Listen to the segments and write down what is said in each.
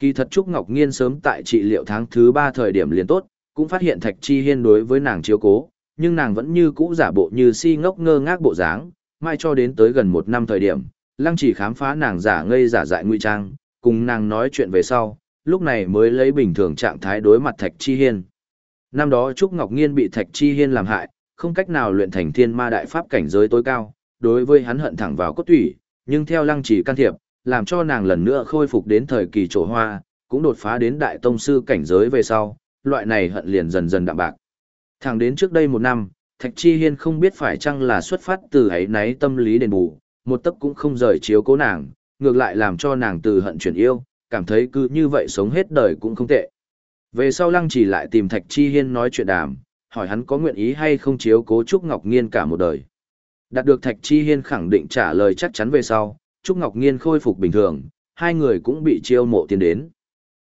Kỳ thật Trúc Ngọc Nghiên sớm tại trị liệu tháng thứ ba thời điểm liền tốt, cũng phát hiện Thạch Chi Hiên đối với nàng chiếu cố, nhưng nàng vẫn như cũ giả bộ như si ngốc ngơ ngác bộ dáng, mai cho đến tới gần một năm thời điểm, lăng chỉ khám phá nàng giả ngây giả dại nguy trang, cùng nàng nói chuyện về sau, lúc này mới lấy bình thường trạng thái đối mặt Thạch Chi Hiên. Năm đó Trúc Ngọc Nghiên bị Thạch Chi Hiên làm hại, không cách nào luyện thành thiên ma đại pháp cảnh giới tối cao, đối với hắn hận thẳng vào cốt thủy, nhưng theo lăng chỉ can thiệp, làm cho nàng lần nữa khôi phục đến thời kỳ trổ hoa, cũng đột phá đến đại tông sư cảnh giới về sau, loại này hận liền dần dần đạm bạc. Thẳng đến trước đây một năm, Thạch Chi Hiên không biết phải chăng là xuất phát từ ấy náy tâm lý đền bù, một tấc cũng không rời chiếu cố nàng, ngược lại làm cho nàng từ hận chuyển yêu, cảm thấy cứ như vậy sống hết đời cũng không tệ. Về sau lăng chỉ lại tìm Thạch Chi Hiên nói chuyện đàm, hỏi hắn có nguyện ý hay không chiếu cố Trúc Ngọc Nghiên cả một đời. Đạt được Thạch Chi Hiên khẳng định trả lời chắc chắn về sau, Trúc Ngọc Nghiên khôi phục bình thường, hai người cũng bị chiêu mộ tiến đến.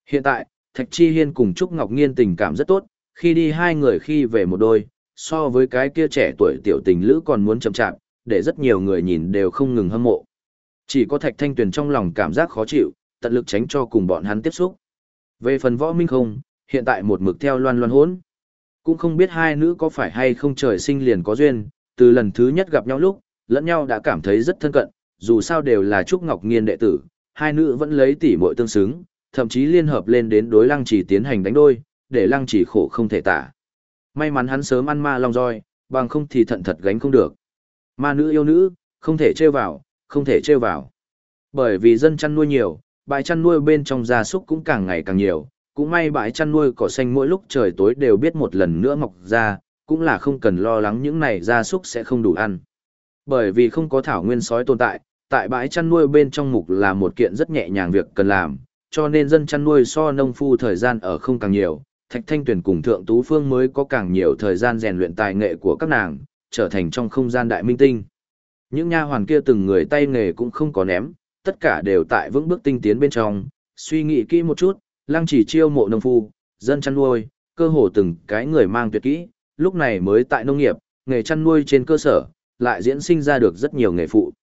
Hiện tại, Thạch Chi Hiên cùng Trúc Ngọc Nghiên tình cảm rất tốt, khi đi hai người khi về một đôi, so với cái kia trẻ tuổi tiểu tình lữ còn muốn chậm chạp, để rất nhiều người nhìn đều không ngừng hâm mộ. Chỉ có Thạch Thanh Tuyền trong lòng cảm giác khó chịu, tận lực tránh cho cùng bọn hắn tiếp xúc. Về phần võ minh không, hiện tại một mực theo loan loan hốn. Cũng không biết hai nữ có phải hay không trời sinh liền có duyên, từ lần thứ nhất gặp nhau lúc, lẫn nhau đã cảm thấy rất thân cận, dù sao đều là Trúc Ngọc Nghiên đệ tử, hai nữ vẫn lấy tỉ muội tương xứng, thậm chí liên hợp lên đến đối lăng chỉ tiến hành đánh đôi, để lăng chỉ khổ không thể tả. May mắn hắn sớm ăn ma long roi, bằng không thì thận thật gánh không được. Ma nữ yêu nữ, không thể trêu vào, không thể trêu vào. Bởi vì dân chăn nuôi nhiều, bãi chăn nuôi bên trong gia súc cũng càng ngày càng nhiều, cũng may bãi chăn nuôi cỏ xanh mỗi lúc trời tối đều biết một lần nữa mọc ra, cũng là không cần lo lắng những này gia súc sẽ không đủ ăn. Bởi vì không có thảo nguyên sói tồn tại, tại bãi chăn nuôi bên trong mục là một kiện rất nhẹ nhàng việc cần làm, cho nên dân chăn nuôi so nông phu thời gian ở không càng nhiều, Thạch Thanh Tuyền cùng Thượng Tú Phương mới có càng nhiều thời gian rèn luyện tài nghệ của các nàng, trở thành trong không gian đại minh tinh. Những nha hoàn kia từng người tay nghề cũng không có ném, tất cả đều tại vững bước tinh tiến bên trong, suy nghĩ kỹ một chút, lăng chỉ chiêu mộ nông phu, dân chăn nuôi, cơ hồ từng cái người mang tuyệt kỹ, lúc này mới tại nông nghiệp, nghề chăn nuôi trên cơ sở, lại diễn sinh ra được rất nhiều nghề phụ.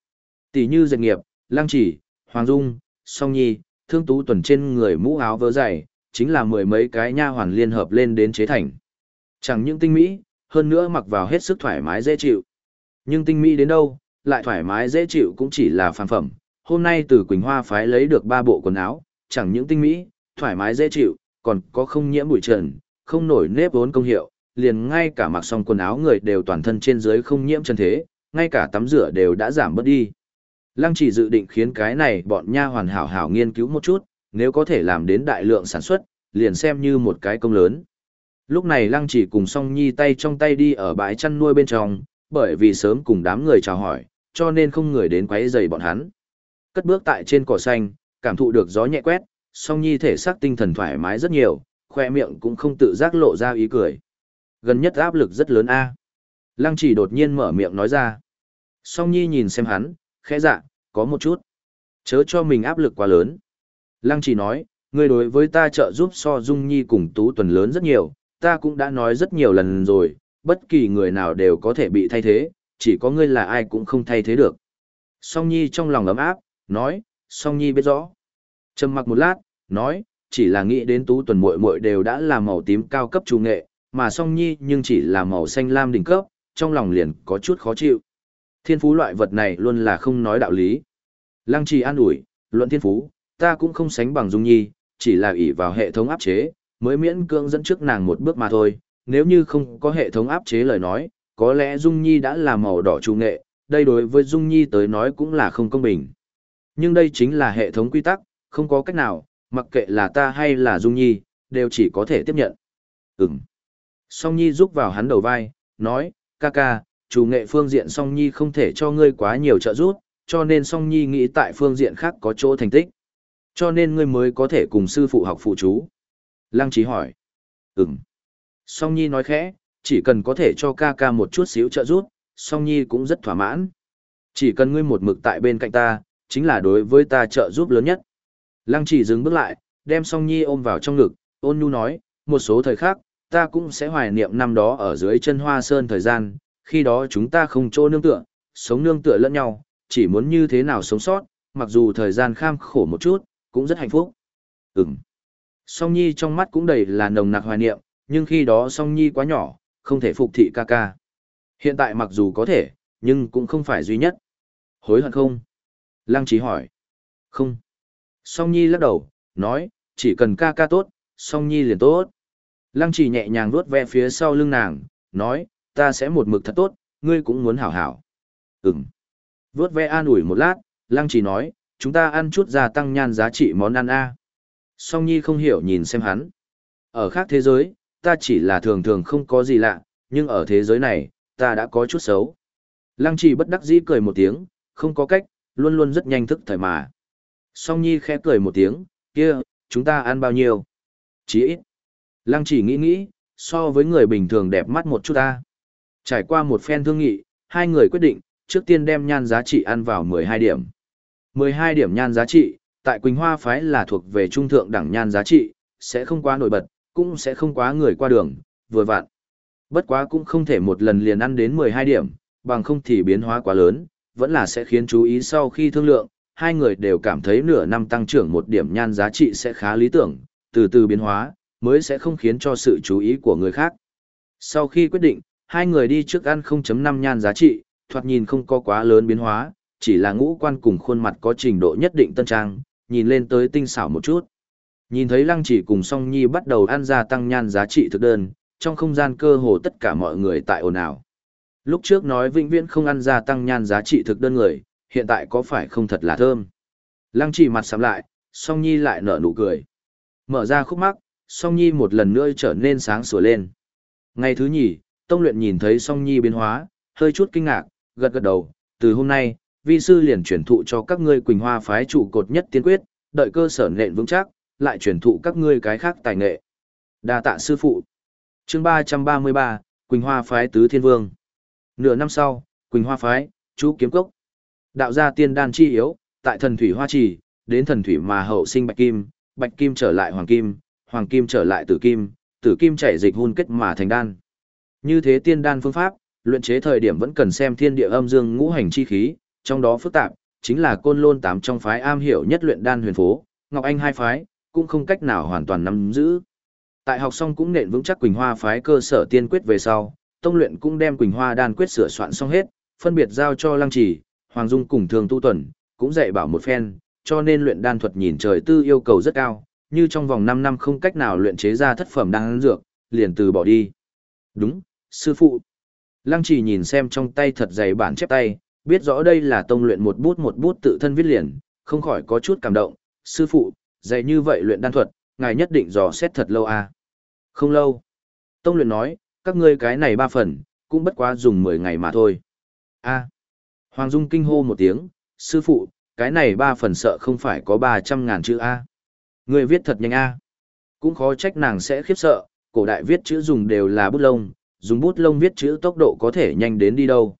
Tỷ như dệt nghiệp, lang chỉ, hoàng dung, song nhi, thương tú tuần trên người mũ áo vớ dày, chính là mười mấy cái nha hoàn liên hợp lên đến chế thành. Chẳng những tinh mỹ, hơn nữa mặc vào hết sức thoải mái dễ chịu. Nhưng tinh mỹ đến đâu, lại thoải mái dễ chịu cũng chỉ là phàm phẩm. Hôm nay từ Quỳnh Hoa phái lấy được ba bộ quần áo, chẳng những tinh mỹ, thoải mái dễ chịu, còn có không nhiễm bụi trần, không nổi nếp vốn công hiệu, liền ngay cả mặc xong quần áo người đều toàn thân trên dưới không nhiễm chân thế, ngay cả tắm rửa đều đã giảm bớt đi. Lăng chỉ dự định khiến cái này bọn nha hoàn hảo hảo nghiên cứu một chút, nếu có thể làm đến đại lượng sản xuất, liền xem như một cái công lớn. Lúc này Lăng chỉ cùng song nhi tay trong tay đi ở bãi chăn nuôi bên trong, bởi vì sớm cùng đám người chào hỏi, cho nên không người đến quấy rầy bọn hắn. Cất bước tại trên cỏ xanh, cảm thụ được gió nhẹ quét, song nhi thể xác tinh thần thoải mái rất nhiều, khoe miệng cũng không tự giác lộ ra ý cười. Gần nhất áp lực rất lớn a. Lăng chỉ đột nhiên mở miệng nói ra. Song nhi nhìn xem hắn, khẽ dạ, có một chút. Chớ cho mình áp lực quá lớn. Lăng chỉ nói, ngươi đối với ta trợ giúp so dung nhi cùng tú tuần lớn rất nhiều, ta cũng đã nói rất nhiều lần rồi, bất kỳ người nào đều có thể bị thay thế, chỉ có ngươi là ai cũng không thay thế được. Song nhi trong lòng ấm áp, nói, song nhi biết rõ. Trầm mặc một lát, nói, chỉ là nghĩ đến tú tuần muội muội đều đã là màu tím cao cấp chủ nghệ, mà song nhi nhưng chỉ là màu xanh lam đỉnh cấp, trong lòng liền có chút khó chịu. Thiên phú loại vật này luôn là không nói đạo lý. Lăng trì an ủi, luận thiên phú, ta cũng không sánh bằng Dung Nhi, chỉ là ỷ vào hệ thống áp chế, mới miễn cưỡng dẫn trước nàng một bước mà thôi. Nếu như không có hệ thống áp chế lời nói, có lẽ Dung Nhi đã là màu đỏ trung nghệ, đây đối với Dung Nhi tới nói cũng là không công bình. Nhưng đây chính là hệ thống quy tắc, không có cách nào, mặc kệ là ta hay là Dung Nhi, đều chỉ có thể tiếp nhận. Ừm. Song Nhi rúc vào hắn đầu vai, nói, ca ca, chủ nghệ phương diện song nhi không thể cho ngươi quá nhiều trợ giúp, cho nên song nhi nghĩ tại phương diện khác có chỗ thành tích. Cho nên ngươi mới có thể cùng sư phụ học phụ chú. Lăng trí hỏi. Ừm. Song nhi nói khẽ, chỉ cần có thể cho ca ca một chút xíu trợ giúp, song nhi cũng rất thỏa mãn. Chỉ cần ngươi một mực tại bên cạnh ta, chính là đối với ta trợ giúp lớn nhất. Lăng chỉ dừng bước lại, đem song nhi ôm vào trong ngực, ôn nhu nói, một số thời khắc, ta cũng sẽ hoài niệm năm đó ở dưới chân hoa sơn thời gian, khi đó chúng ta không chỗ nương tựa, sống nương tựa lẫn nhau, chỉ muốn như thế nào sống sót, mặc dù thời gian kham khổ một chút, cũng rất hạnh phúc. Ừm. Song Nhi trong mắt cũng đầy là nồng nặc hoài niệm, nhưng khi đó Song Nhi quá nhỏ, không thể phục thị ca ca. Hiện tại mặc dù có thể, nhưng cũng không phải duy nhất. Hối hận không? Lăng Chí hỏi. Không. Song Nhi lắc đầu, nói, chỉ cần ca ca tốt, Song Nhi liền tốt. Lăng chỉ nhẹ nhàng vuốt ve phía sau lưng nàng, nói, ta sẽ một mực thật tốt, ngươi cũng muốn hảo hảo. Ừm. Vớt ve an ủi một lát, Lăng chỉ nói, chúng ta ăn chút gia tăng nhan giá trị món ăn A. Song Nhi không hiểu nhìn xem hắn. Ở khác thế giới, ta chỉ là thường thường không có gì lạ, nhưng ở thế giới này, ta đã có chút xấu. Lăng trì bất đắc dĩ cười một tiếng, không có cách, luôn luôn rất nhanh thức thời mà. Song Nhi khẽ cười một tiếng, kia, chúng ta ăn bao nhiêu? Chỉ ít. Lăng chỉ nghĩ nghĩ, so với người bình thường đẹp mắt một chút ta. Trải qua một phen thương nghị, hai người quyết định, trước tiên đem nhan giá trị ăn vào 12 điểm. 12 điểm nhan giá trị, tại Quỳnh Hoa phái là thuộc về trung thượng đẳng nhan giá trị, sẽ không quá nổi bật, cũng sẽ không quá người qua đường, vừa vặn. Bất quá cũng không thể một lần liền ăn đến 12 điểm, bằng không thì biến hóa quá lớn, vẫn là sẽ khiến chú ý sau khi thương lượng, hai người đều cảm thấy nửa năm tăng trưởng một điểm nhan giá trị sẽ khá lý tưởng, từ từ biến hóa, mới sẽ không khiến cho sự chú ý của người khác. Sau khi quyết định, hai người đi trước ăn 0.5 nhan giá trị, thoạt nhìn không có quá lớn biến hóa, chỉ là ngũ quan cùng khuôn mặt có trình độ nhất định tân trang, nhìn lên tới tinh xảo một chút. Nhìn thấy Lăng Chỉ cùng Song Nhi bắt đầu ăn ra tăng nhan giá trị thực đơn, trong không gian cơ hồ tất cả mọi người tại ồn ào. Lúc trước nói vĩnh viễn không ăn ra tăng nhan giá trị thực đơn người, hiện tại có phải không thật là thơm. Lăng Chỉ mặt sắm lại, Song Nhi lại nở nụ cười. Mở ra khúc mắc, Song Nhi một lần nữa trở nên sáng sủa lên. Ngày thứ nhì, Tông luyện nhìn thấy Song Nhi biến hóa, hơi chút kinh ngạc, gật gật đầu, từ hôm nay, vi sư liền truyền thụ cho các ngươi Quỳnh Hoa phái trụ cột nhất tiên quyết, đợi cơ sở nền vững chắc, lại truyền thụ các ngươi cái khác tài nghệ. Đa tạ sư phụ. Chương 333, Quỳnh Hoa phái tứ thiên vương. Nửa năm sau, Quỳnh Hoa phái, chú kiếm cốc. Đạo gia tiên đan chi yếu, tại thần thủy hoa trì, đến thần thủy mà hậu sinh bạch kim, bạch kim trở lại hoàng kim, hoàng kim trở lại tử kim, tử kim chảy dịch hun kết mà thành đan. Như thế tiên đan phương pháp, luyện chế thời điểm vẫn cần xem thiên địa âm dương ngũ hành chi khí, trong đó phức tạp, chính là côn lôn tám trong phái am hiểu nhất luyện đan huyền phố, Ngọc Anh hai phái, cũng không cách nào hoàn toàn nắm giữ. Tại học xong cũng nện vững chắc Quỳnh Hoa phái cơ sở tiên quyết về sau, tông luyện cũng đem Quỳnh Hoa đan quyết sửa soạn xong hết, phân biệt giao cho Lăng Trì, Hoàng Dung cùng Thường Tu Tuần, cũng dạy bảo một phen, cho nên luyện đan thuật nhìn trời tư yêu cầu rất cao, như trong vòng 5 năm không cách nào luyện chế ra thất phẩm đan dược, liền từ bỏ đi. Đúng, sư phụ. Lăng Trì nhìn xem trong tay thật dày bản chép tay, biết rõ đây là tông luyện một bút một bút tự thân viết liền, không khỏi có chút cảm động, sư phụ, dạy như vậy luyện đan thuật, ngài nhất định dò xét thật lâu à. Không lâu. Tông luyện nói, các ngươi cái này ba phần, cũng bất quá dùng 10 ngày mà thôi. a Hoàng Dung kinh hô một tiếng, sư phụ, cái này ba phần sợ không phải có 300 ngàn chữ A. Ngươi viết thật nhanh A. Cũng khó trách nàng sẽ khiếp sợ, cổ đại viết chữ dùng đều là bút lông, dùng bút lông viết chữ tốc độ có thể nhanh đến đi đâu.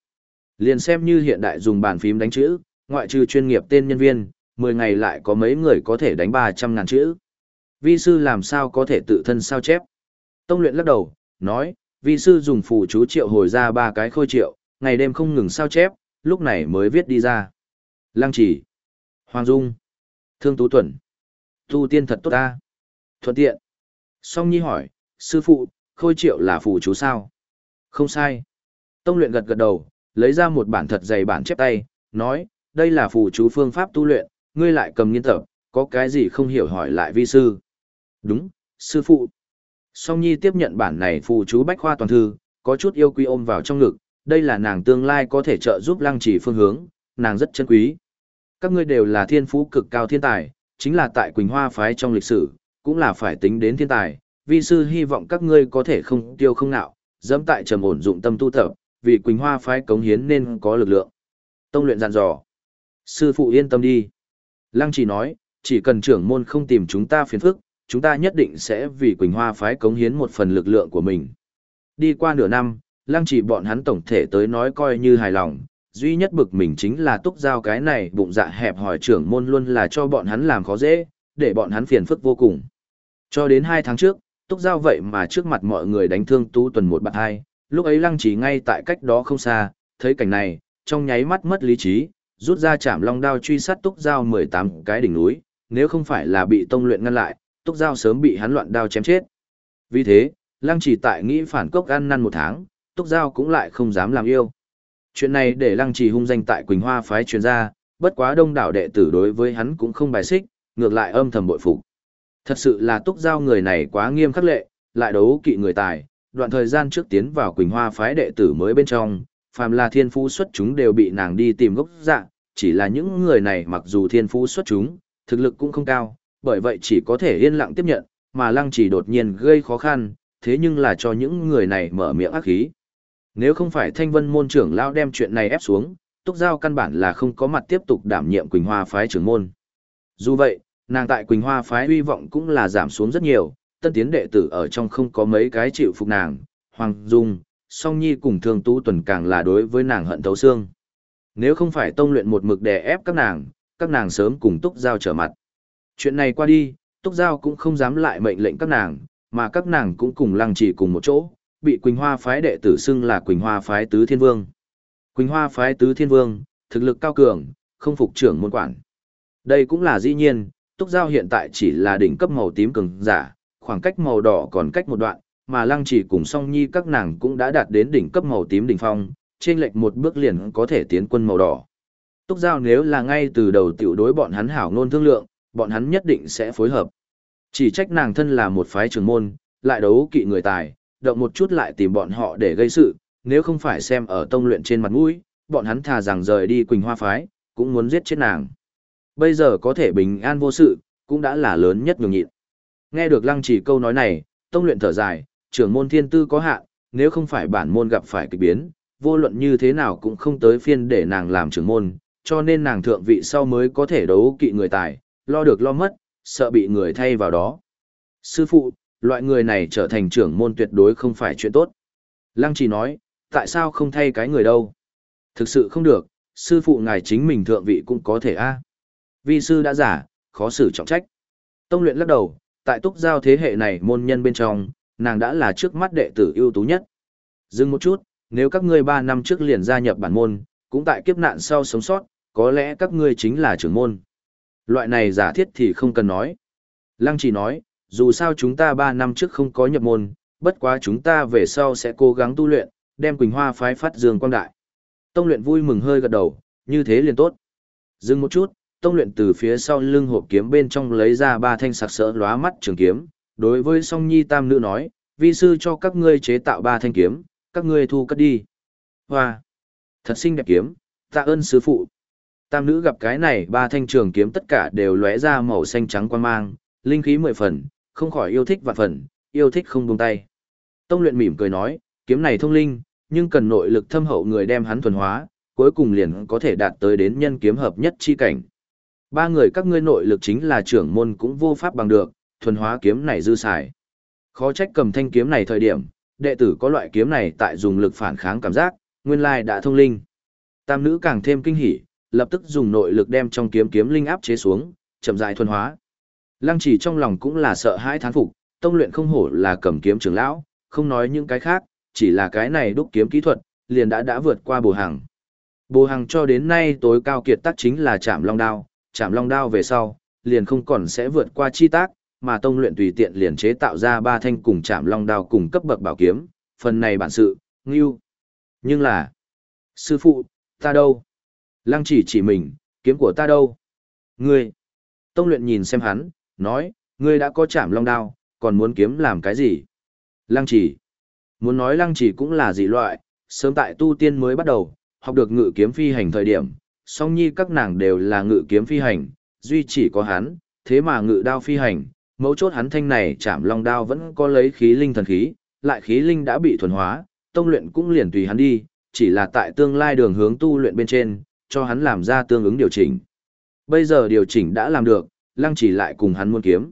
Liền xem như hiện đại dùng bàn phím đánh chữ, ngoại trừ chuyên nghiệp tên nhân viên, 10 ngày lại có mấy người có thể đánh 300 ngàn chữ. Vi sư làm sao có thể tự thân sao chép? Tông luyện lắc đầu, nói, vi sư dùng phù chú triệu hồi ra ba cái khôi triệu, ngày đêm không ngừng sao chép, lúc này mới viết đi ra. Lăng chỉ, Hoàng Dung, Thương Tú Tuẩn, Tu tiên thật tốt ta. Thuận tiện. Song Nhi hỏi, sư phụ, khôi triệu là phù chú sao? Không sai. Tông luyện gật gật đầu, lấy ra một bản thật dày bản chép tay, nói, đây là phù chú phương pháp tu luyện, ngươi lại cầm nghiên tập, có cái gì không hiểu hỏi lại vi sư. Đúng, sư phụ. Song Nhi tiếp nhận bản này phù chú bách khoa toàn thư, có chút yêu quý ôm vào trong ngực, đây là nàng tương lai có thể trợ giúp lăng chỉ phương hướng, nàng rất chân quý. Các ngươi đều là thiên phú cực cao thiên tài, chính là tại Quỳnh Hoa phái trong lịch sử, cũng là phải tính đến thiên tài, vi sư hy vọng các ngươi có thể không tiêu không nạo, dẫm tại trầm ổn dụng tâm tu tập, vì Quỳnh Hoa phái cống hiến nên có lực lượng. Tông luyện dặn dò. Sư phụ yên tâm đi. Lăng chỉ nói, chỉ cần trưởng môn không tìm chúng ta phiền phức, chúng ta nhất định sẽ vì Quỳnh Hoa phái cống hiến một phần lực lượng của mình. Đi qua nửa năm, lăng chỉ bọn hắn tổng thể tới nói coi như hài lòng, duy nhất bực mình chính là túc giao cái này bụng dạ hẹp hỏi trưởng môn luôn là cho bọn hắn làm khó dễ, để bọn hắn phiền phức vô cùng. Cho đến hai tháng trước, túc giao vậy mà trước mặt mọi người đánh thương tú tuần một bạn hai, lúc ấy lăng chỉ ngay tại cách đó không xa, thấy cảnh này, trong nháy mắt mất lý trí, rút ra chạm long đao truy sát túc giao 18 cái đỉnh núi, nếu không phải là bị tông luyện ngăn lại, túc giao sớm bị hắn loạn đao chém chết. Vì thế, lăng chỉ tại nghĩ phản cốc ăn năn một tháng, túc giao cũng lại không dám làm yêu. Chuyện này để lăng trì hung danh tại Quỳnh Hoa phái truyền ra, bất quá đông đảo đệ tử đối với hắn cũng không bài xích, ngược lại âm thầm bội phục. Thật sự là túc giao người này quá nghiêm khắc lệ, lại đấu kỵ người tài, đoạn thời gian trước tiến vào Quỳnh Hoa phái đệ tử mới bên trong, phàm là thiên phú xuất chúng đều bị nàng đi tìm gốc dạ, chỉ là những người này mặc dù thiên phú xuất chúng, thực lực cũng không cao, bởi vậy chỉ có thể yên lặng tiếp nhận, mà lăng chỉ đột nhiên gây khó khăn, thế nhưng là cho những người này mở miệng ác khí. Nếu không phải thanh vân môn trưởng lao đem chuyện này ép xuống, túc giao căn bản là không có mặt tiếp tục đảm nhiệm Quỳnh Hoa phái trưởng môn. Dù vậy, nàng tại Quỳnh Hoa phái uy vọng cũng là giảm xuống rất nhiều, tân tiến đệ tử ở trong không có mấy cái chịu phục nàng, Hoàng Dung, Song Nhi cùng Thương Tú Tuần càng là đối với nàng hận thấu xương. Nếu không phải tông luyện một mực đè ép các nàng, các nàng sớm cùng Túc Giao trở mặt. Chuyện này qua đi, Túc Giao cũng không dám lại mệnh lệnh các nàng, mà các nàng cũng cùng lăng trì cùng một chỗ, bị Quỳnh Hoa phái đệ tử xưng là Quỳnh Hoa phái tứ thiên vương. Quỳnh Hoa phái tứ thiên vương, thực lực cao cường, không phục trưởng môn quản. Đây cũng là dĩ nhiên, Túc Giao hiện tại chỉ là đỉnh cấp màu tím cường giả, khoảng cách màu đỏ còn cách một đoạn, mà lăng chỉ cùng song nhi các nàng cũng đã đạt đến đỉnh cấp màu tím đỉnh phong, trên lệch một bước liền có thể tiến quân màu đỏ. Túc Giao nếu là ngay từ đầu tiểu đối bọn hắn hảo ngôn thương lượng, bọn hắn nhất định sẽ phối hợp. Chỉ trách nàng thân là một phái trưởng môn, lại đấu kỵ người tài, động một chút lại tìm bọn họ để gây sự, nếu không phải xem ở tông luyện trên mặt mũi, bọn hắn thà rằng rời đi Quỳnh Hoa phái, cũng muốn giết chết nàng. Bây giờ có thể bình an vô sự, cũng đã là lớn nhất nhường nhịn. Nghe được lăng chỉ câu nói này, tông luyện thở dài, trưởng môn thiên tư có hạn, nếu không phải bản môn gặp phải kịch biến, vô luận như thế nào cũng không tới phiên để nàng làm trưởng môn, cho nên nàng thượng vị sau mới có thể đấu kỵ người tài, lo được lo mất, sợ bị người thay vào đó. Sư phụ, loại người này trở thành trưởng môn tuyệt đối không phải chuyện tốt. Lăng chỉ nói, tại sao không thay cái người đâu? Thực sự không được, sư phụ ngài chính mình thượng vị cũng có thể a. Vi sư đã giả, khó xử trọng trách. Tông luyện lắc đầu, tại túc giao thế hệ này môn nhân bên trong, nàng đã là trước mắt đệ tử ưu tú nhất. Dừng một chút, nếu các ngươi ba năm trước liền gia nhập bản môn, cũng tại kiếp nạn sau sống sót, có lẽ các ngươi chính là trưởng môn. Loại này giả thiết thì không cần nói. Lăng chỉ nói, dù sao chúng ta ba năm trước không có nhập môn, bất quá chúng ta về sau sẽ cố gắng tu luyện, đem Quỳnh Hoa phái phát dương quang đại. Tông luyện vui mừng hơi gật đầu, như thế liền tốt. Dừng một chút, tông luyện từ phía sau lưng hộp kiếm bên trong lấy ra ba thanh sặc sỡ lóa mắt trường kiếm, đối với song nhi tam nữ nói, vi sư cho các ngươi chế tạo ba thanh kiếm, các ngươi thu cất đi. Hoa! Thật xinh đẹp kiếm, tạ ơn sư phụ. Tam nữ gặp cái này ba thanh trường kiếm tất cả đều lóe ra màu xanh trắng quan mang, linh khí mười phần, không khỏi yêu thích vạn phần, yêu thích không buông tay. Tông luyện mỉm cười nói, kiếm này thông linh, nhưng cần nội lực thâm hậu người đem hắn thuần hóa, cuối cùng liền có thể đạt tới đến nhân kiếm hợp nhất chi cảnh. Ba người các ngươi nội lực chính là trưởng môn cũng vô pháp bằng được, thuần hóa kiếm này dư xài. Khó trách cầm thanh kiếm này thời điểm, đệ tử có loại kiếm này tại dùng lực phản kháng cảm giác, nguyên lai đã thông linh. Tam nữ càng thêm kinh hỉ, lập tức dùng nội lực đem trong kiếm kiếm linh áp chế xuống, chậm rãi thuần hóa. Lăng chỉ trong lòng cũng là sợ hãi thán phục, tông luyện không hổ là cầm kiếm trưởng lão, không nói những cái khác, chỉ là cái này đúc kiếm kỹ thuật, liền đã đã vượt qua bồ hàng. Bồ hàng cho đến nay tối cao kiệt tác chính là chạm long đao, chạm long đao về sau, liền không còn sẽ vượt qua chi tác, mà tông luyện tùy tiện liền chế tạo ra ba thanh cùng chạm long đao cùng cấp bậc bảo kiếm, phần này bản sự, ngưu. Nhưng là, sư phụ, ta đâu? Lăng chỉ chỉ mình, kiếm của ta đâu? Ngươi. Tông luyện nhìn xem hắn, nói, ngươi đã có chạm long đao, còn muốn kiếm làm cái gì? Lăng chỉ. Muốn nói lăng chỉ cũng là dị loại, sớm tại tu tiên mới bắt đầu, học được ngự kiếm phi hành thời điểm, song nhi các nàng đều là ngự kiếm phi hành, duy chỉ có hắn, thế mà ngự đao phi hành, mấu chốt hắn thanh này chạm long đao vẫn có lấy khí linh thần khí, lại khí linh đã bị thuần hóa, tông luyện cũng liền tùy hắn đi, chỉ là tại tương lai đường hướng tu luyện bên trên, cho hắn làm ra tương ứng điều chỉnh. Bây giờ điều chỉnh đã làm được, lăng chỉ lại cùng hắn muôn kiếm.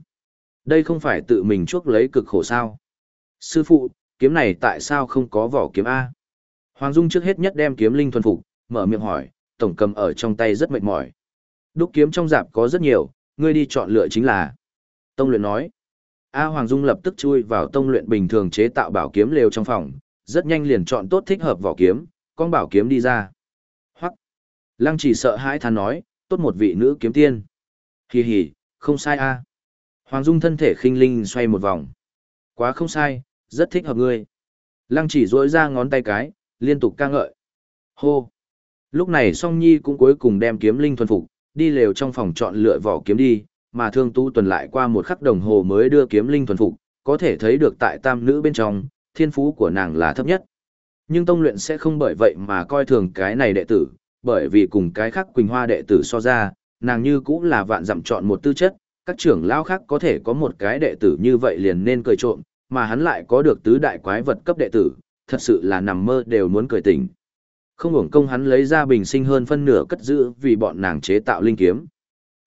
Đây không phải tự mình chuốc lấy cực khổ sao. Sư phụ, kiếm này tại sao không có vỏ kiếm A? Hoàng Dung trước hết nhất đem kiếm linh thuần phục, mở miệng hỏi, tổng cầm ở trong tay rất mệt mỏi. Đúc kiếm trong dạp có rất nhiều, ngươi đi chọn lựa chính là. Tông luyện nói. A Hoàng Dung lập tức chui vào tông luyện bình thường chế tạo bảo kiếm lều trong phòng, rất nhanh liền chọn tốt thích hợp vỏ kiếm, con bảo kiếm đi ra. Hoắc. Lăng chỉ sợ hãi than nói, tốt một vị nữ kiếm tiên. Hì hì, không sai a. Hoàng Dung thân thể khinh linh xoay một vòng. Quá không sai, rất thích hợp ngươi. Lăng chỉ duỗi ra ngón tay cái, liên tục ca ngợi. Hô! Lúc này song nhi cũng cuối cùng đem kiếm linh thuần phục, đi lều trong phòng chọn lựa vỏ kiếm đi, mà thương tu tuần lại qua một khắc đồng hồ mới đưa kiếm linh thuần phục, có thể thấy được tại tam nữ bên trong, thiên phú của nàng là thấp nhất. Nhưng tông luyện sẽ không bởi vậy mà coi thường cái này đệ tử, bởi vì cùng cái khác Quỳnh Hoa đệ tử so ra, nàng như cũng là vạn dặm chọn một tư chất, các trưởng lão khác có thể có một cái đệ tử như vậy liền nên cười trộm, mà hắn lại có được tứ đại quái vật cấp đệ tử, thật sự là nằm mơ đều muốn cười tỉnh. Không hưởng công hắn lấy ra bình sinh hơn phân nửa cất giữ vì bọn nàng chế tạo linh kiếm.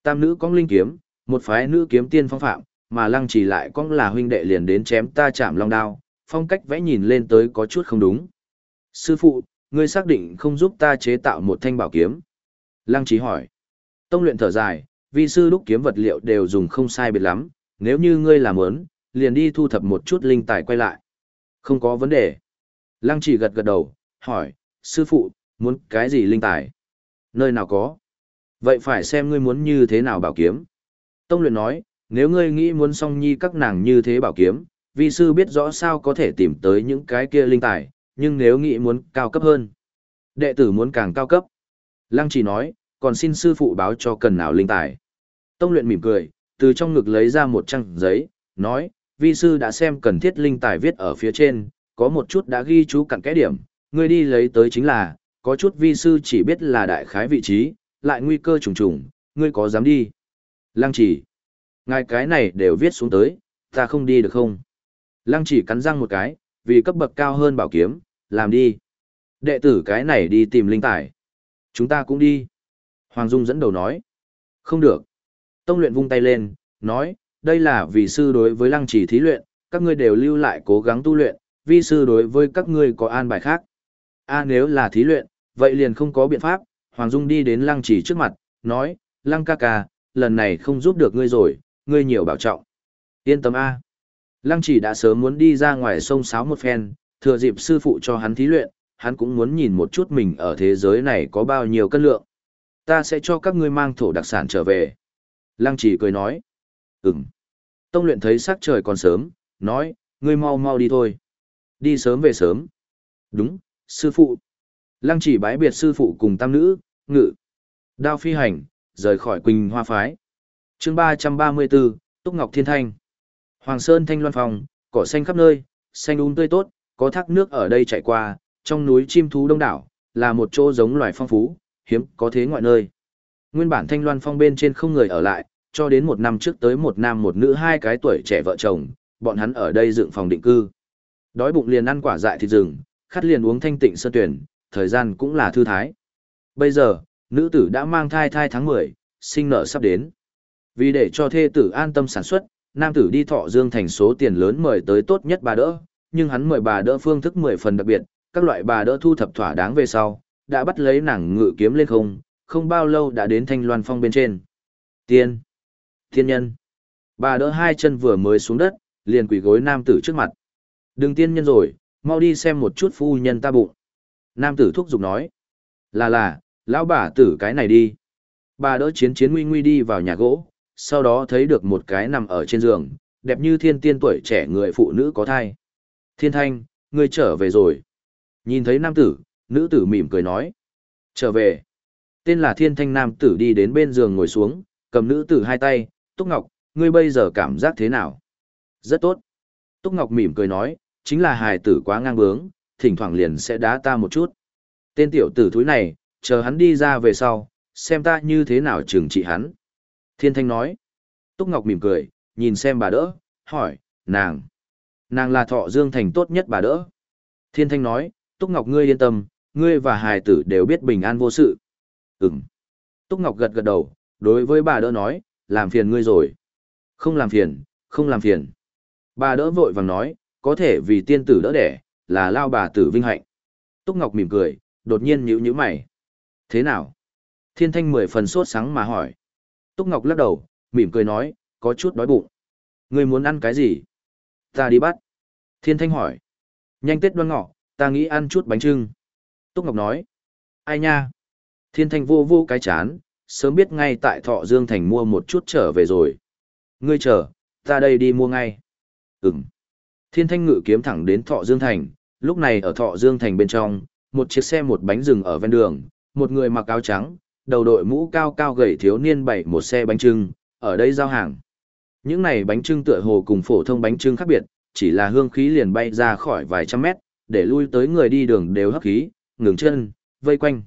Tam nữ có linh kiếm, một phái nữ kiếm tiên phong phạm, mà lăng chỉ lại có là huynh đệ liền đến chém ta chạm long đao, phong cách vẽ nhìn lên tới có chút không đúng. Sư phụ, ngươi xác định không giúp ta chế tạo một thanh bảo kiếm. Lăng trí hỏi. Tông luyện thở dài, vì sư đúc kiếm vật liệu đều dùng không sai biệt lắm, nếu như ngươi làm ớn, liền đi thu thập một chút linh tài quay lại. Không có vấn đề. Lăng chỉ gật gật đầu, hỏi, sư phụ, muốn cái gì linh tài? Nơi nào có? Vậy phải xem ngươi muốn như thế nào bảo kiếm. Tông luyện nói, nếu ngươi nghĩ muốn song nhi các nàng như thế bảo kiếm, vi sư biết rõ sao có thể tìm tới những cái kia linh tài, nhưng nếu nghĩ muốn cao cấp hơn, đệ tử muốn càng cao cấp. Lăng chỉ nói, còn xin sư phụ báo cho cần nào linh tài. Tông luyện mỉm cười, từ trong ngực lấy ra một trang giấy, nói, vi sư đã xem cần thiết linh tài viết ở phía trên, có một chút đã ghi chú cặn kẽ điểm, ngươi đi lấy tới chính là, có chút vi sư chỉ biết là đại khái vị trí, lại nguy cơ trùng trùng, ngươi có dám đi. Lăng chỉ, ngài cái này đều viết xuống tới, ta không đi được không? Lăng chỉ cắn răng một cái, vì cấp bậc cao hơn bảo kiếm, làm đi. Đệ tử cái này đi tìm linh tài. Chúng ta cũng đi. Hoàng Dung dẫn đầu nói. Không được. Tông luyện vung tay lên, nói, đây là vì sư đối với lăng chỉ thí luyện, các ngươi đều lưu lại cố gắng tu luyện, vi sư đối với các ngươi có an bài khác. A nếu là thí luyện, vậy liền không có biện pháp, Hoàng Dung đi đến lăng chỉ trước mặt, nói, lăng ca ca, lần này không giúp được ngươi rồi, ngươi nhiều bảo trọng. Yên tâm A. Lăng chỉ đã sớm muốn đi ra ngoài sông sáo một phen, thừa dịp sư phụ cho hắn thí luyện, hắn cũng muốn nhìn một chút mình ở thế giới này có bao nhiêu cân lượng. Ta sẽ cho các ngươi mang thổ đặc sản trở về. Lăng chỉ cười nói. Ừm. Tông luyện thấy sắc trời còn sớm, nói, ngươi mau mau đi thôi. Đi sớm về sớm. Đúng, sư phụ. Lăng chỉ bái biệt sư phụ cùng tam nữ, ngự. Đao phi hành, rời khỏi Quỳnh Hoa Phái. chương 334, Túc Ngọc Thiên Thanh. Hoàng Sơn Thanh Loan Phòng, cỏ xanh khắp nơi, xanh um tươi tốt, có thác nước ở đây chảy qua, trong núi chim thú đông đảo, là một chỗ giống loài phong phú, hiếm có thế ngoại nơi. Nguyên bản Thanh Loan Phong bên trên không người ở lại, cho đến một năm trước tới một nam một nữ hai cái tuổi trẻ vợ chồng, bọn hắn ở đây dựng phòng định cư. Đói bụng liền ăn quả dại thịt rừng, khát liền uống thanh tịnh sơn tuyển, thời gian cũng là thư thái. Bây giờ, nữ tử đã mang thai thai tháng 10, sinh nở sắp đến. Vì để cho thê tử an tâm sản xuất, nam tử đi thọ dương thành số tiền lớn mời tới tốt nhất bà đỡ, nhưng hắn mời bà đỡ phương thức 10 phần đặc biệt, các loại bà đỡ thu thập thỏa đáng về sau, đã bắt lấy nàng ngự kiếm lên không, không bao lâu đã đến thanh loan phong bên trên. Tiên! Tiên nhân! Bà đỡ hai chân vừa mới xuống đất, liền quỳ gối nam tử trước mặt. Đừng tiên nhân rồi, mau đi xem một chút phu nhân ta bụng. Nam tử thúc giục nói. Là là, lão bà tử cái này đi. Bà đỡ chiến chiến nguy nguy đi vào nhà gỗ, sau đó thấy được một cái nằm ở trên giường, đẹp như thiên tiên tuổi trẻ người phụ nữ có thai. Thiên thanh, ngươi trở về rồi. Nhìn thấy nam tử, nữ tử mỉm cười nói. Trở về. Tên là thiên thanh nam tử đi đến bên giường ngồi xuống, cầm nữ tử hai tay, Túc Ngọc, ngươi bây giờ cảm giác thế nào? Rất tốt. Túc Ngọc mỉm cười nói, chính là hài tử quá ngang bướng, thỉnh thoảng liền sẽ đá ta một chút. Tên tiểu tử thúi này, chờ hắn đi ra về sau, xem ta như thế nào trừng trị hắn. Thiên Thanh nói. Túc Ngọc mỉm cười, nhìn xem bà đỡ, hỏi, nàng. Nàng là thọ dương thành tốt nhất bà đỡ. Thiên Thanh nói, Túc Ngọc ngươi yên tâm, ngươi và hài tử đều biết bình an vô sự. Ừm. Túc Ngọc gật gật đầu, đối với bà đỡ nói, làm phiền ngươi rồi. Không làm phiền, không làm phiền. Bà đỡ vội vàng nói, có thể vì tiên tử đỡ đẻ, là lao bà tử vinh hạnh. Túc Ngọc mỉm cười, đột nhiên nhíu nhíu mày. Thế nào? Thiên Thanh mười phần sốt sáng mà hỏi. Túc Ngọc lắc đầu, mỉm cười nói, có chút đói bụng. Ngươi muốn ăn cái gì? Ta đi bắt. Thiên Thanh hỏi. Nhanh Tết đoan ngọ, ta nghĩ ăn chút bánh trưng. Túc Ngọc nói. Ai nha? Thiên Thanh vô vô cái chán, sớm biết ngay tại Thọ Dương Thành mua một chút trở về rồi. Ngươi chờ, ta đây đi mua ngay. Ừm. Thiên thanh ngự kiếm thẳng đến Thọ Dương Thành, lúc này ở Thọ Dương Thành bên trong, một chiếc xe một bánh rừng ở ven đường, một người mặc áo trắng, đầu đội mũ cao cao gầy thiếu niên bày một xe bánh trưng, ở đây giao hàng. Những này bánh trưng tựa hồ cùng phổ thông bánh trưng khác biệt, chỉ là hương khí liền bay ra khỏi vài trăm mét, để lui tới người đi đường đều hấp khí, ngừng chân, vây quanh.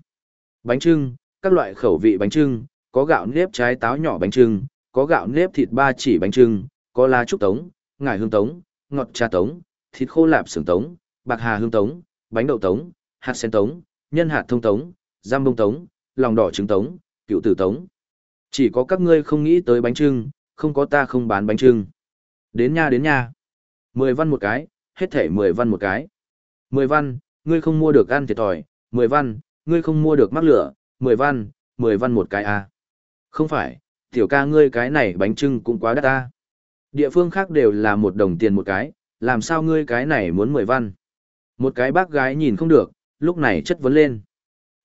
Bánh trưng, các loại khẩu vị bánh trưng, có gạo nếp trái táo nhỏ bánh trưng, có gạo nếp thịt ba chỉ bánh trưng, có lá trúc tống, ngải hương tống, ngọt trà tống, thịt khô lạp sườn tống, bạc hà hương tống, bánh đậu tống, hạt sen tống, nhân hạt thông tống, giam bông tống, lòng đỏ trứng tống, cựu tử tống. Chỉ có các ngươi không nghĩ tới bánh trưng, không có ta không bán bánh trưng. Đến nha đến nha. Mười văn một cái, hết thể mười văn một cái. Mười văn, ngươi không mua được ăn thiệt thòi, mười văn, ngươi không mua được mắc lửa, mười văn, mười văn một cái à. Không phải, tiểu ca ngươi cái này bánh trưng cũng quá đắt ta. Địa phương khác đều là một đồng tiền một cái, làm sao ngươi cái này muốn mười văn. Một cái bác gái nhìn không được, lúc này chất vấn lên.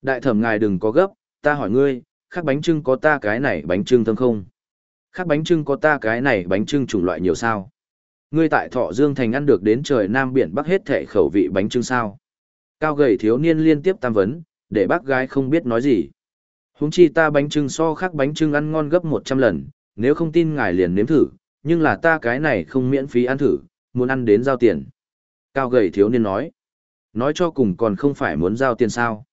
Đại thẩm ngài đừng có gấp, ta hỏi ngươi, khác bánh trưng có ta cái này bánh trưng thơm không? Khác bánh trưng có ta cái này bánh trưng chủng loại nhiều sao? Ngươi tại Thọ Dương Thành ăn được đến trời Nam Biển Bắc hết thể khẩu vị bánh trưng sao? Cao gầy thiếu niên liên tiếp tam vấn, để bác gái không biết nói gì. Húng chi ta bánh trưng so khác bánh trưng ăn ngon gấp 100 lần, nếu không tin ngài liền nếm thử, nhưng là ta cái này không miễn phí ăn thử, muốn ăn đến giao tiền. Cao gầy thiếu niên nói. Nói cho cùng còn không phải muốn giao tiền sao.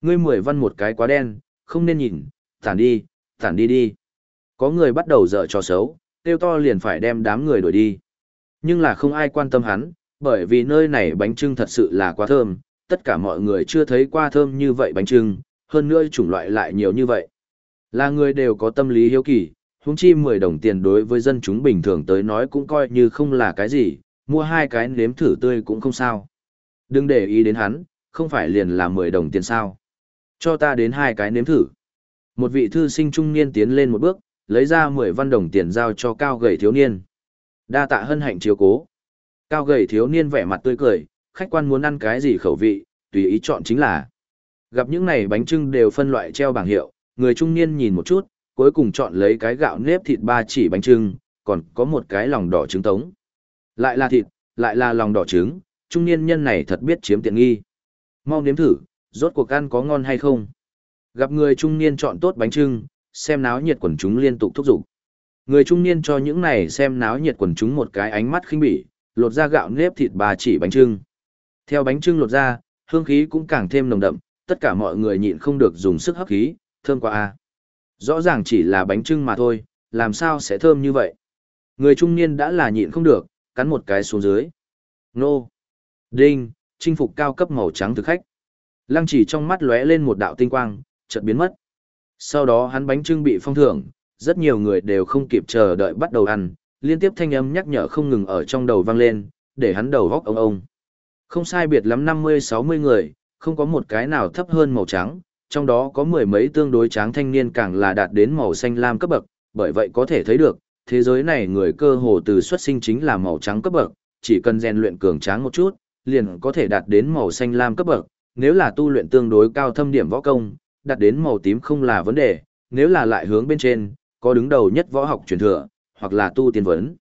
Ngươi mười văn một cái quá đen, không nên nhìn, tản đi, tản đi đi. Có người bắt đầu dở trò xấu, tiêu to liền phải đem đám người đuổi đi. Nhưng là không ai quan tâm hắn, bởi vì nơi này bánh trưng thật sự là quá thơm, tất cả mọi người chưa thấy qua thơm như vậy bánh trưng, hơn nữa chủng loại lại nhiều như vậy. Là người đều có tâm lý hiếu kỳ, huống chi 10 đồng tiền đối với dân chúng bình thường tới nói cũng coi như không là cái gì, mua hai cái nếm thử tươi cũng không sao. Đừng để ý đến hắn, không phải liền là 10 đồng tiền sao. Cho ta đến hai cái nếm thử. Một vị thư sinh trung niên tiến lên một bước, lấy ra 10 văn đồng tiền giao cho cao gầy thiếu niên. Đa tạ hân hạnh chiếu cố. Cao gầy thiếu niên vẻ mặt tươi cười, khách quan muốn ăn cái gì khẩu vị, tùy ý chọn chính là. Gặp những này bánh trưng đều phân loại treo bảng hiệu, người trung niên nhìn một chút, cuối cùng chọn lấy cái gạo nếp thịt ba chỉ bánh trưng, còn có một cái lòng đỏ trứng tống. Lại là thịt, lại là lòng đỏ trứng, trung niên nhân này thật biết chiếm tiện nghi. Mau nếm thử, rốt cuộc ăn có ngon hay không. Gặp người trung niên chọn tốt bánh trưng, xem náo nhiệt quần chúng liên tục thúc giục. Người trung niên cho những này xem náo nhiệt quần chúng một cái ánh mắt khinh bỉ, lột ra gạo nếp thịt ba chỉ bánh trưng. Theo bánh trưng lột ra, hương khí cũng càng thêm nồng đậm, tất cả mọi người nhịn không được dùng sức hấp khí, thơm quá a. Rõ ràng chỉ là bánh trưng mà thôi, làm sao sẽ thơm như vậy? Người trung niên đã là nhịn không được, cắn một cái xuống dưới. Nô! Đinh! Chinh phục cao cấp màu trắng thực khách. Lăng chỉ trong mắt lóe lên một đạo tinh quang, chợt biến mất. Sau đó hắn bánh trưng bị phong thưởng, rất nhiều người đều không kịp chờ đợi bắt đầu ăn, liên tiếp thanh âm nhắc nhở không ngừng ở trong đầu vang lên, để hắn đầu góc ông ông. Không sai biệt lắm 50-60 người, không có một cái nào thấp hơn màu trắng, trong đó có mười mấy tương đối tráng thanh niên càng là đạt đến màu xanh lam cấp bậc, bởi vậy có thể thấy được, thế giới này người cơ hồ từ xuất sinh chính là màu trắng cấp bậc, chỉ cần rèn luyện cường tráng một chút, liền có thể đạt đến màu xanh lam cấp bậc, nếu là tu luyện tương đối cao thâm điểm võ công, đạt đến màu tím không là vấn đề, nếu là lại hướng bên trên, có đứng đầu nhất võ học truyền thừa, hoặc là tu tiên vấn.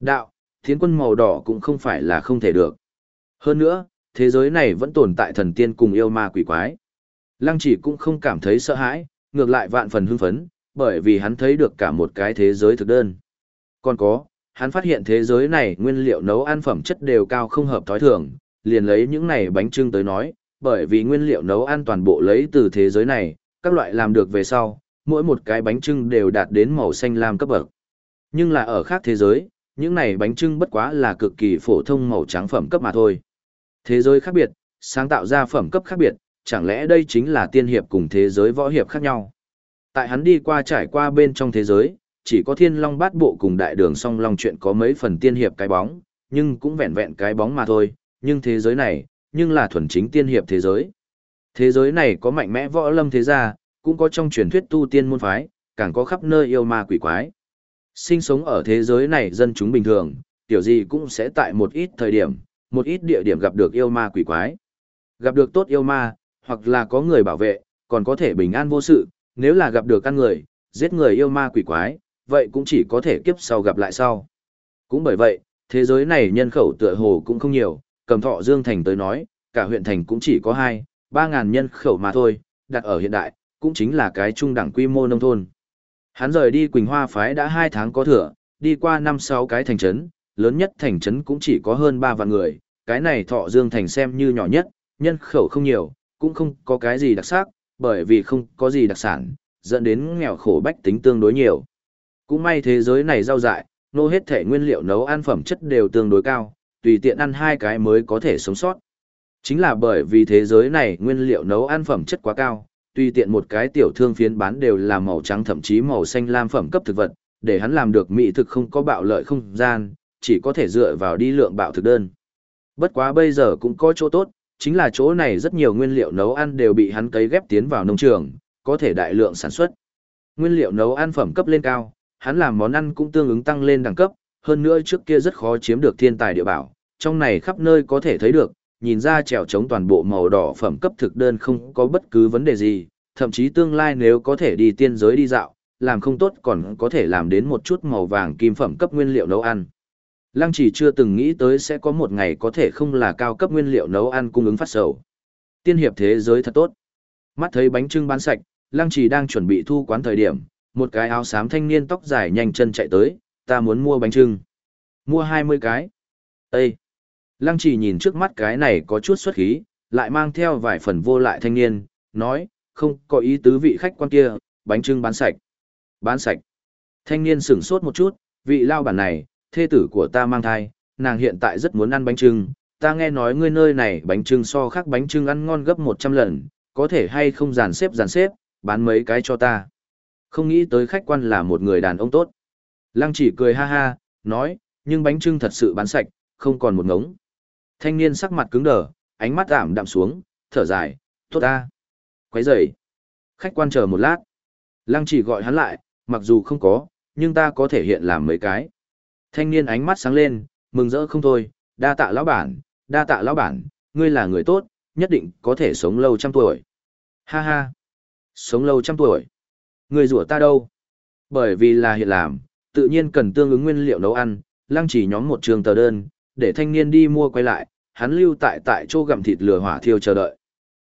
Đạo, thiến quân màu đỏ cũng không phải là không thể được. Hơn nữa, thế giới này vẫn tồn tại thần tiên cùng yêu ma quỷ quái. Lăng chỉ cũng không cảm thấy sợ hãi, ngược lại vạn phần hưng phấn, bởi vì hắn thấy được cả một cái thế giới thực đơn. Còn có, hắn phát hiện thế giới này nguyên liệu nấu ăn phẩm chất đều cao không hợp thói thường, liền lấy những này bánh trưng tới nói, bởi vì nguyên liệu nấu ăn toàn bộ lấy từ thế giới này, các loại làm được về sau, mỗi một cái bánh trưng đều đạt đến màu xanh lam cấp bậc. Nhưng là ở khác thế giới, những này bánh trưng bất quá là cực kỳ phổ thông màu trắng phẩm cấp mà thôi. Thế giới khác biệt, sáng tạo ra phẩm cấp khác biệt, chẳng lẽ đây chính là tiên hiệp cùng thế giới võ hiệp khác nhau. Tại hắn đi qua trải qua bên trong thế giới, chỉ có thiên long bát bộ cùng đại đường song long chuyện có mấy phần tiên hiệp cái bóng, nhưng cũng vẹn vẹn cái bóng mà thôi, nhưng thế giới này, nhưng là thuần chính tiên hiệp thế giới. Thế giới này có mạnh mẽ võ lâm thế gia, cũng có trong truyền thuyết tu tiên môn phái, càng có khắp nơi yêu ma quỷ quái. Sinh sống ở thế giới này dân chúng bình thường, tiểu gì cũng sẽ tại một ít thời điểm, một ít địa điểm gặp được yêu ma quỷ quái. Gặp được tốt yêu ma, hoặc là có người bảo vệ, còn có thể bình an vô sự, nếu là gặp được căn người, giết người yêu ma quỷ quái, vậy cũng chỉ có thể kiếp sau gặp lại sau. Cũng bởi vậy, thế giới này nhân khẩu tựa hồ cũng không nhiều, cầm thọ Dương Thành tới nói, cả huyện thành cũng chỉ có 2, 3 ngàn nhân khẩu mà thôi, đặt ở hiện đại, cũng chính là cái trung đẳng quy mô nông thôn. Hắn rời đi Quỳnh Hoa phái đã 2 tháng có thừa, đi qua 5-6 cái thành trấn, lớn nhất thành trấn cũng chỉ có hơn 3 vạn người, cái này thọ Dương Thành xem như nhỏ nhất, nhân khẩu không nhiều, cũng không có cái gì đặc sắc, bởi vì không có gì đặc sản, dẫn đến nghèo khổ bách tính tương đối nhiều. Cũng may thế giới này rau dại, nô hết thể nguyên liệu nấu ăn phẩm chất đều tương đối cao, tùy tiện ăn hai cái mới có thể sống sót. Chính là bởi vì thế giới này nguyên liệu nấu ăn phẩm chất quá cao, tùy tiện một cái tiểu thương phiến bán đều là màu trắng thậm chí màu xanh lam phẩm cấp thực vật, để hắn làm được mỹ thực không có bạo lợi không gian, chỉ có thể dựa vào đi lượng bạo thực đơn. Bất quá bây giờ cũng có chỗ tốt, chính là chỗ này rất nhiều nguyên liệu nấu ăn đều bị hắn cấy ghép tiến vào nông trường, có thể đại lượng sản xuất. Nguyên liệu nấu ăn phẩm cấp lên cao, hắn làm món ăn cũng tương ứng tăng lên đẳng cấp, hơn nữa trước kia rất khó chiếm được thiên tài địa bảo, trong này khắp nơi có thể thấy được, nhìn ra trèo chống toàn bộ màu đỏ phẩm cấp thực đơn không có bất cứ vấn đề gì, thậm chí tương lai nếu có thể đi tiên giới đi dạo, làm không tốt còn có thể làm đến một chút màu vàng kim phẩm cấp nguyên liệu nấu ăn. Lăng chỉ chưa từng nghĩ tới sẽ có một ngày có thể không là cao cấp nguyên liệu nấu ăn cung ứng phát sầu. Tiên hiệp thế giới thật tốt. Mắt thấy bánh trưng bán sạch, Lăng chỉ đang chuẩn bị thu quán thời điểm, một cái áo xám thanh niên tóc dài nhanh chân chạy tới, ta muốn mua bánh trưng. Mua 20 cái. Ê! Lăng chỉ nhìn trước mắt cái này có chút xuất khí, lại mang theo vài phần vô lại thanh niên, nói, không có ý tứ vị khách quan kia, bánh trưng bán sạch. Bán sạch. Thanh niên sửng sốt một chút, vị lao bản này, thê tử của ta mang thai, nàng hiện tại rất muốn ăn bánh trưng, ta nghe nói ngươi nơi này bánh trưng so khác bánh trưng ăn ngon gấp 100 lần, có thể hay không dàn xếp dàn xếp, bán mấy cái cho ta. Không nghĩ tới khách quan là một người đàn ông tốt. Lăng chỉ cười ha ha, nói, nhưng bánh trưng thật sự bán sạch, không còn một ngống. Thanh niên sắc mặt cứng đờ, ánh mắt ảm đạm xuống, thở dài, tốt ta. Quấy dậy. Khách quan chờ một lát. Lăng chỉ gọi hắn lại, mặc dù không có, nhưng ta có thể hiện làm mấy cái. Thanh niên ánh mắt sáng lên, mừng rỡ không thôi, đa tạ lão bản, đa tạ lão bản, ngươi là người tốt, nhất định có thể sống lâu trăm tuổi. Ha ha, sống lâu trăm tuổi. Ngươi rủa ta đâu? Bởi vì là hiện làm, tự nhiên cần tương ứng nguyên liệu nấu ăn, lăng chỉ nhóm một trường tờ đơn, để thanh niên đi mua quay lại, hắn lưu tại tại chỗ gặm thịt lửa hỏa thiêu chờ đợi.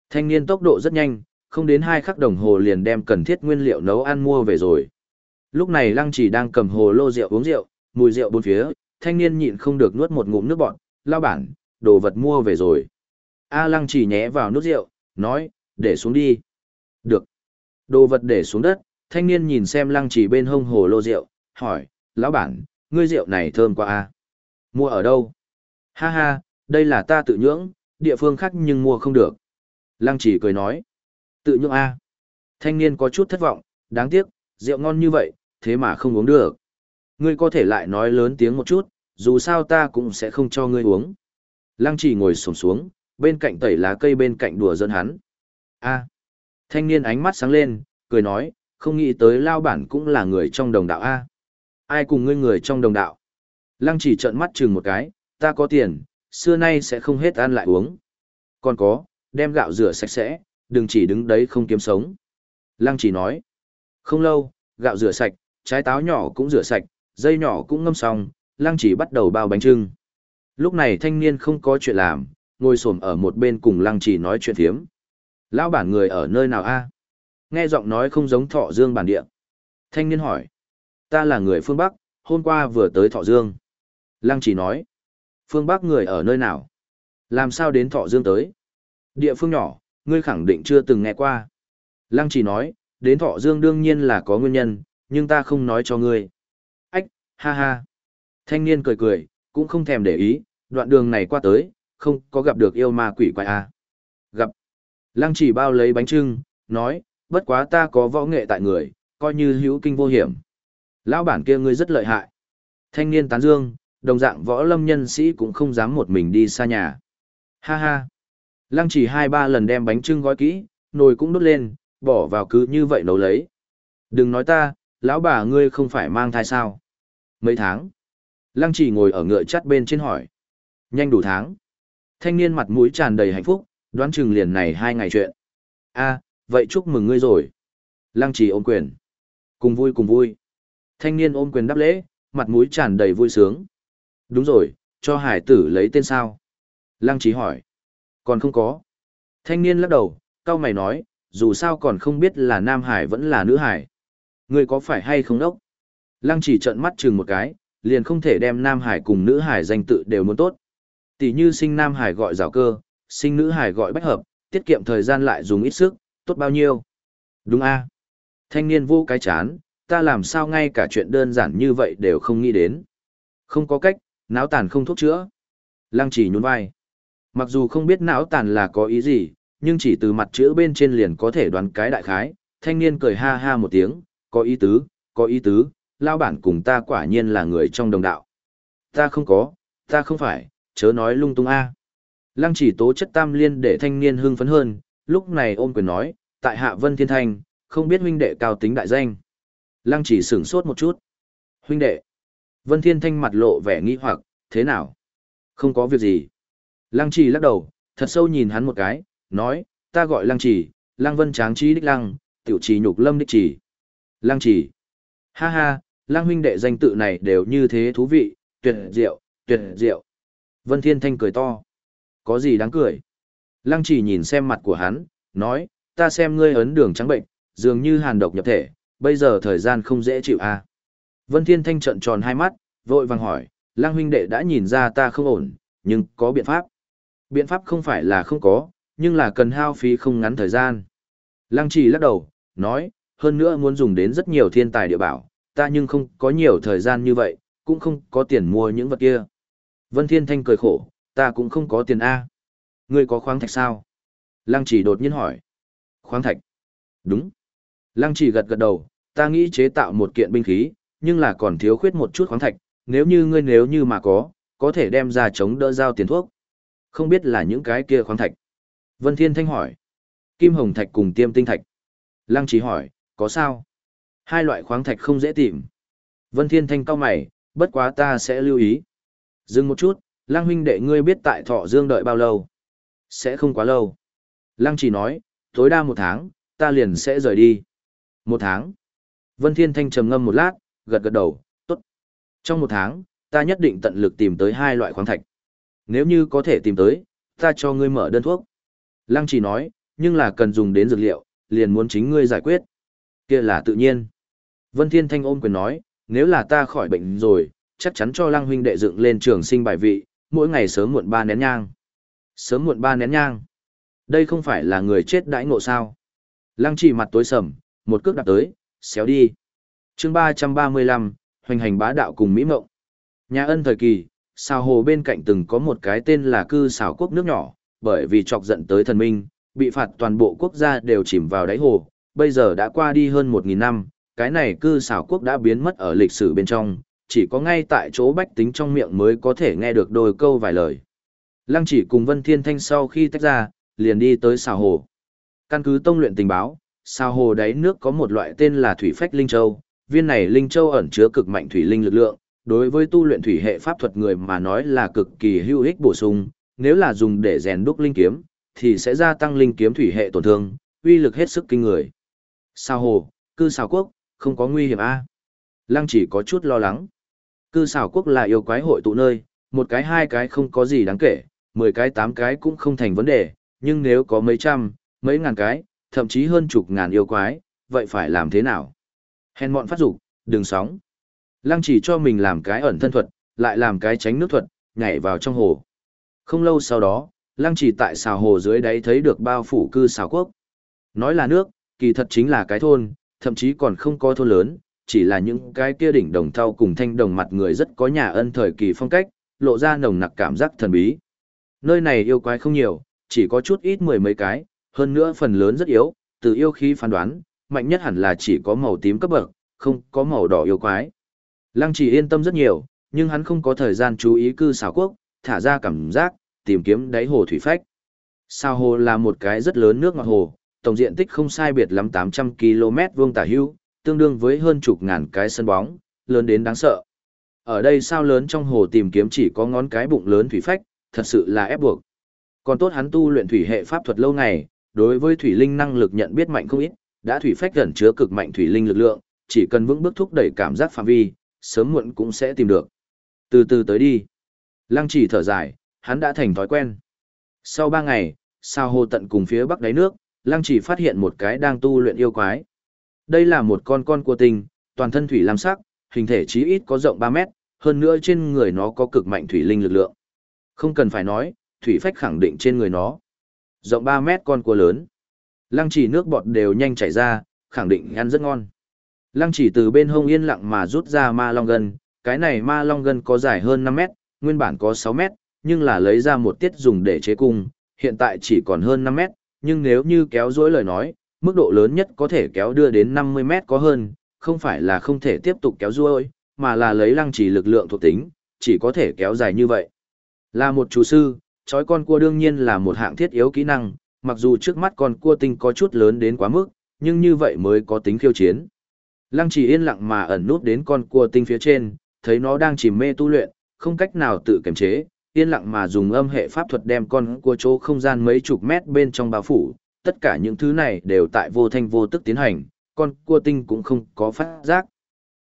Thanh niên tốc độ rất nhanh, không đến hai khắc đồng hồ liền đem cần thiết nguyên liệu nấu ăn mua về rồi. Lúc này lăng chỉ đang cầm hồ lô rượu uống rượu, mùi rượu bốn phía, thanh niên nhịn không được nuốt một ngụm nước bọt, lao bản, đồ vật mua về rồi. A lăng chỉ nhé vào nút rượu, nói, để xuống đi. Được. Đồ vật để xuống đất, thanh niên nhìn xem lăng chỉ bên hông hồ lô rượu, hỏi, lão bản, ngươi rượu này thơm quá a Mua ở đâu? Ha ha, đây là ta tự nhưỡng, địa phương khác nhưng mua không được. Lăng chỉ cười nói, tự nhưỡng a Thanh niên có chút thất vọng, đáng tiếc, rượu ngon như vậy, thế mà không uống được. Ngươi có thể lại nói lớn tiếng một chút, dù sao ta cũng sẽ không cho ngươi uống. Lăng chỉ ngồi sổm xuống, bên cạnh tẩy lá cây bên cạnh đùa dân hắn. a Thanh niên ánh mắt sáng lên, cười nói, không nghĩ tới lao bản cũng là người trong đồng đạo A. Ai cùng ngươi người trong đồng đạo? Lăng chỉ trợn mắt chừng một cái, ta có tiền, xưa nay sẽ không hết ăn lại uống. Còn có, đem gạo rửa sạch sẽ, đừng chỉ đứng đấy không kiếm sống. Lăng chỉ nói, không lâu, gạo rửa sạch, trái táo nhỏ cũng rửa sạch, dây nhỏ cũng ngâm xong, lăng chỉ bắt đầu bao bánh trưng. Lúc này thanh niên không có chuyện làm, ngồi xổm ở một bên cùng lăng chỉ nói chuyện thiếm. Lão bản người ở nơi nào a? Nghe giọng nói không giống thọ dương bản địa. Thanh niên hỏi. Ta là người phương Bắc, hôm qua vừa tới thọ dương. Lăng chỉ nói. Phương Bắc người ở nơi nào? Làm sao đến thọ dương tới? Địa phương nhỏ, ngươi khẳng định chưa từng nghe qua. Lăng chỉ nói, đến thọ dương đương nhiên là có nguyên nhân, nhưng ta không nói cho ngươi. Ha ha. Thanh niên cười cười, cũng không thèm để ý, đoạn đường này qua tới, không có gặp được yêu ma quỷ quái à. Gặp. Lăng chỉ bao lấy bánh trưng, nói, bất quá ta có võ nghệ tại người, coi như hữu kinh vô hiểm. Lão bản kia ngươi rất lợi hại. Thanh niên tán dương, đồng dạng võ lâm nhân sĩ cũng không dám một mình đi xa nhà. Ha ha. Lăng chỉ hai ba lần đem bánh trưng gói kỹ, nồi cũng đốt lên, bỏ vào cứ như vậy nấu lấy. Đừng nói ta, lão bà ngươi không phải mang thai sao? Mấy tháng? Lăng chỉ ngồi ở ngựa chắt bên trên hỏi. Nhanh đủ tháng. Thanh niên mặt mũi tràn đầy hạnh phúc, đoán chừng liền này hai ngày chuyện. a vậy chúc mừng ngươi rồi. Lăng chỉ ôm quyền. Cùng vui cùng vui. Thanh niên ôm quyền đáp lễ, mặt mũi tràn đầy vui sướng. Đúng rồi, cho hải tử lấy tên sao? Lăng trí hỏi. Còn không có. Thanh niên lắc đầu, cao mày nói, dù sao còn không biết là nam hải vẫn là nữ hải. Ngươi có phải hay không đốc? Lăng chỉ trợn mắt chừng một cái, liền không thể đem nam hải cùng nữ hải danh tự đều muốn tốt. Tỷ như sinh nam hải gọi rào cơ, sinh nữ hải gọi bách hợp, tiết kiệm thời gian lại dùng ít sức, tốt bao nhiêu. Đúng a Thanh niên vô cái chán, ta làm sao ngay cả chuyện đơn giản như vậy đều không nghĩ đến. Không có cách, não tàn không thuốc chữa. Lăng chỉ nhún vai. Mặc dù không biết não tàn là có ý gì, nhưng chỉ từ mặt chữ bên trên liền có thể đoán cái đại khái. Thanh niên cười ha ha một tiếng, có ý tứ, có ý tứ, lao bản cùng ta quả nhiên là người trong đồng đạo. Ta không có, ta không phải, chớ nói lung tung a. Lăng chỉ tố chất tam liên để thanh niên hưng phấn hơn, lúc này ôm quyền nói, tại hạ vân thiên thanh, không biết huynh đệ cao tính đại danh. Lăng chỉ sửng sốt một chút. Huynh đệ. Vân thiên thanh mặt lộ vẻ nghi hoặc, thế nào? Không có việc gì. Lăng chỉ lắc đầu, thật sâu nhìn hắn một cái, nói, ta gọi lăng chỉ, lăng vân tráng trí đích lăng, tiểu trì nhục lâm đích chỉ. Lăng chỉ. Ha ha, Lang huynh đệ danh tự này đều như thế thú vị, tuyệt diệu, tuyệt diệu. Vân Thiên Thanh cười to. Có gì đáng cười? Lăng chỉ nhìn xem mặt của hắn, nói, ta xem ngươi ấn đường trắng bệnh, dường như hàn độc nhập thể, bây giờ thời gian không dễ chịu à. Vân Thiên Thanh trợn tròn hai mắt, vội vàng hỏi, Lăng huynh đệ đã nhìn ra ta không ổn, nhưng có biện pháp. Biện pháp không phải là không có, nhưng là cần hao phí không ngắn thời gian. Lăng chỉ lắc đầu, nói, hơn nữa muốn dùng đến rất nhiều thiên tài địa bảo, ta nhưng không có nhiều thời gian như vậy, cũng không có tiền mua những vật kia. Vân Thiên Thanh cười khổ, ta cũng không có tiền A. Ngươi có khoáng thạch sao? Lăng chỉ đột nhiên hỏi. Khoáng thạch? Đúng. Lăng chỉ gật gật đầu, ta nghĩ chế tạo một kiện binh khí, nhưng là còn thiếu khuyết một chút khoáng thạch, nếu như ngươi nếu như mà có, có thể đem ra chống đỡ giao tiền thuốc. Không biết là những cái kia khoáng thạch. Vân Thiên Thanh hỏi. Kim hồng thạch cùng tiêm tinh thạch. Lăng chỉ hỏi, có sao? Hai loại khoáng thạch không dễ tìm. Vân Thiên Thanh cao mày, bất quá ta sẽ lưu ý. Dừng một chút, Lăng huynh đệ ngươi biết tại Thọ Dương đợi bao lâu? Sẽ không quá lâu. Lăng chỉ nói, tối đa một tháng, ta liền sẽ rời đi. Một tháng. Vân Thiên Thanh trầm ngâm một lát, gật gật đầu, tốt. Trong một tháng, ta nhất định tận lực tìm tới hai loại khoáng thạch. Nếu như có thể tìm tới, ta cho ngươi mở đơn thuốc. Lăng chỉ nói, nhưng là cần dùng đến dược liệu, liền muốn chính ngươi giải quyết kia là tự nhiên. Vân Thiên Thanh ôm quyền nói, nếu là ta khỏi bệnh rồi, chắc chắn cho Lăng huynh đệ dựng lên trường sinh bài vị, mỗi ngày sớm muộn ba nén nhang. Sớm muộn ba nén nhang. Đây không phải là người chết đãi ngộ sao. Lăng chỉ mặt tối sầm, một cước đạp tới, xéo đi. chương 335, hoành hành bá đạo cùng Mỹ Mộng. Nhà ân thời kỳ, sao hồ bên cạnh từng có một cái tên là cư xào quốc nước nhỏ, bởi vì chọc giận tới thần minh, bị phạt toàn bộ quốc gia đều chìm vào đáy hồ, bây giờ đã qua đi hơn 1.000 năm, cái này cư xảo quốc đã biến mất ở lịch sử bên trong, chỉ có ngay tại chỗ bách tính trong miệng mới có thể nghe được đôi câu vài lời. Lăng chỉ cùng Vân Thiên Thanh sau khi tách ra, liền đi tới xào hồ. Căn cứ tông luyện tình báo, xào hồ đáy nước có một loại tên là thủy phách linh châu, viên này linh châu ẩn chứa cực mạnh thủy linh lực lượng, đối với tu luyện thủy hệ pháp thuật người mà nói là cực kỳ hữu ích bổ sung, nếu là dùng để rèn đúc linh kiếm, thì sẽ gia tăng linh kiếm thủy hệ tổn thương, uy lực hết sức kinh người. Sao hồ, cư xào quốc, không có nguy hiểm a Lăng chỉ có chút lo lắng. Cư xào quốc là yêu quái hội tụ nơi, một cái hai cái không có gì đáng kể, mười cái tám cái cũng không thành vấn đề, nhưng nếu có mấy trăm, mấy ngàn cái, thậm chí hơn chục ngàn yêu quái, vậy phải làm thế nào? Hèn mọn phát dục, đừng sóng. Lăng chỉ cho mình làm cái ẩn thân thuật, lại làm cái tránh nước thuật, nhảy vào trong hồ. Không lâu sau đó, lăng chỉ tại xào hồ dưới đáy thấy được bao phủ cư xào quốc. Nói là nước, kỳ thật chính là cái thôn, thậm chí còn không có thôn lớn, chỉ là những cái kia đỉnh đồng thau cùng thanh đồng mặt người rất có nhà ân thời kỳ phong cách, lộ ra nồng nặc cảm giác thần bí. Nơi này yêu quái không nhiều, chỉ có chút ít mười mấy cái, hơn nữa phần lớn rất yếu, từ yêu khí phán đoán, mạnh nhất hẳn là chỉ có màu tím cấp bậc, không có màu đỏ yêu quái. Lăng chỉ yên tâm rất nhiều, nhưng hắn không có thời gian chú ý cư xảo quốc, thả ra cảm giác, tìm kiếm đáy hồ thủy phách. Sao hồ là một cái rất lớn nước ngọt hồ, tổng diện tích không sai biệt lắm 800 km vuông tả hữu, tương đương với hơn chục ngàn cái sân bóng, lớn đến đáng sợ. Ở đây sao lớn trong hồ tìm kiếm chỉ có ngón cái bụng lớn thủy phách, thật sự là ép buộc. Còn tốt hắn tu luyện thủy hệ pháp thuật lâu ngày, đối với thủy linh năng lực nhận biết mạnh không ít, đã thủy phách gần chứa cực mạnh thủy linh lực lượng, chỉ cần vững bước thúc đẩy cảm giác phạm vi, sớm muộn cũng sẽ tìm được. Từ từ tới đi. Lăng chỉ thở dài, hắn đã thành thói quen. Sau ba ngày, sao hồ tận cùng phía bắc đáy nước, lăng chỉ phát hiện một cái đang tu luyện yêu quái. Đây là một con con cua tinh, toàn thân thủy lam sắc, hình thể chí ít có rộng 3 mét, hơn nữa trên người nó có cực mạnh thủy linh lực lượng. Không cần phải nói, thủy phách khẳng định trên người nó. Rộng 3 mét con cua lớn. Lăng chỉ nước bọt đều nhanh chảy ra, khẳng định ăn rất ngon. Lăng chỉ từ bên hông yên lặng mà rút ra ma long gân, cái này ma long gân có dài hơn 5 mét, nguyên bản có 6 mét, nhưng là lấy ra một tiết dùng để chế cung, hiện tại chỉ còn hơn 5 mét, nhưng nếu như kéo dối lời nói, mức độ lớn nhất có thể kéo đưa đến 50 mét có hơn, không phải là không thể tiếp tục kéo dối, mà là lấy lăng trì lực lượng thuộc tính, chỉ có thể kéo dài như vậy. Là một chủ sư, chói con cua đương nhiên là một hạng thiết yếu kỹ năng, mặc dù trước mắt con cua tinh có chút lớn đến quá mức, nhưng như vậy mới có tính khiêu chiến. Lăng chỉ yên lặng mà ẩn nút đến con cua tinh phía trên, thấy nó đang chìm mê tu luyện, không cách nào tự kiềm chế, yên lặng mà dùng âm hệ pháp thuật đem con cua chỗ không gian mấy chục mét bên trong bao phủ, tất cả những thứ này đều tại vô thanh vô tức tiến hành, con cua tinh cũng không có phát giác.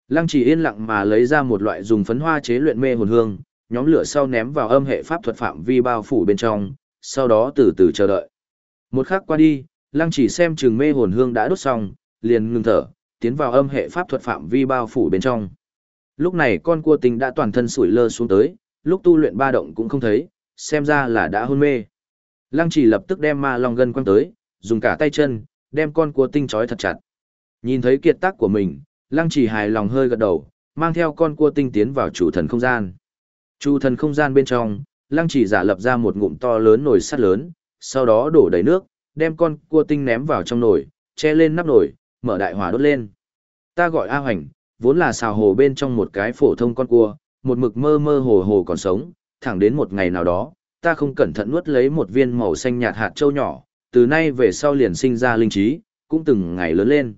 Lăng chỉ yên lặng mà lấy ra một loại dùng phấn hoa chế luyện mê hồn hương, nhóm lửa sau ném vào âm hệ pháp thuật phạm vi bao phủ bên trong, sau đó từ từ chờ đợi. Một khắc qua đi, lăng chỉ xem chừng mê hồn hương đã đốt xong, liền ngừng thở, tiến vào âm hệ pháp thuật phạm vi bao phủ bên trong. Lúc này con cua tinh đã toàn thân sủi lơ xuống tới, lúc tu luyện ba động cũng không thấy, xem ra là đã hôn mê. Lăng chỉ lập tức đem ma long gân quăng tới, dùng cả tay chân, đem con cua tinh trói thật chặt. Nhìn thấy kiệt tác của mình, lăng chỉ hài lòng hơi gật đầu, mang theo con cua tinh tiến vào chủ thần không gian. Chủ thần không gian bên trong, lăng chỉ giả lập ra một ngụm to lớn nồi sắt lớn, sau đó đổ đầy nước, đem con cua tinh ném vào trong nồi, che lên nắp nồi, mở đại hỏa đốt lên. Ta gọi A Hoành, vốn là xào hồ bên trong một cái phổ thông con cua, một mực mơ mơ hồ hồ còn sống, thẳng đến một ngày nào đó, ta không cẩn thận nuốt lấy một viên màu xanh nhạt hạt châu nhỏ, từ nay về sau liền sinh ra linh trí, cũng từng ngày lớn lên.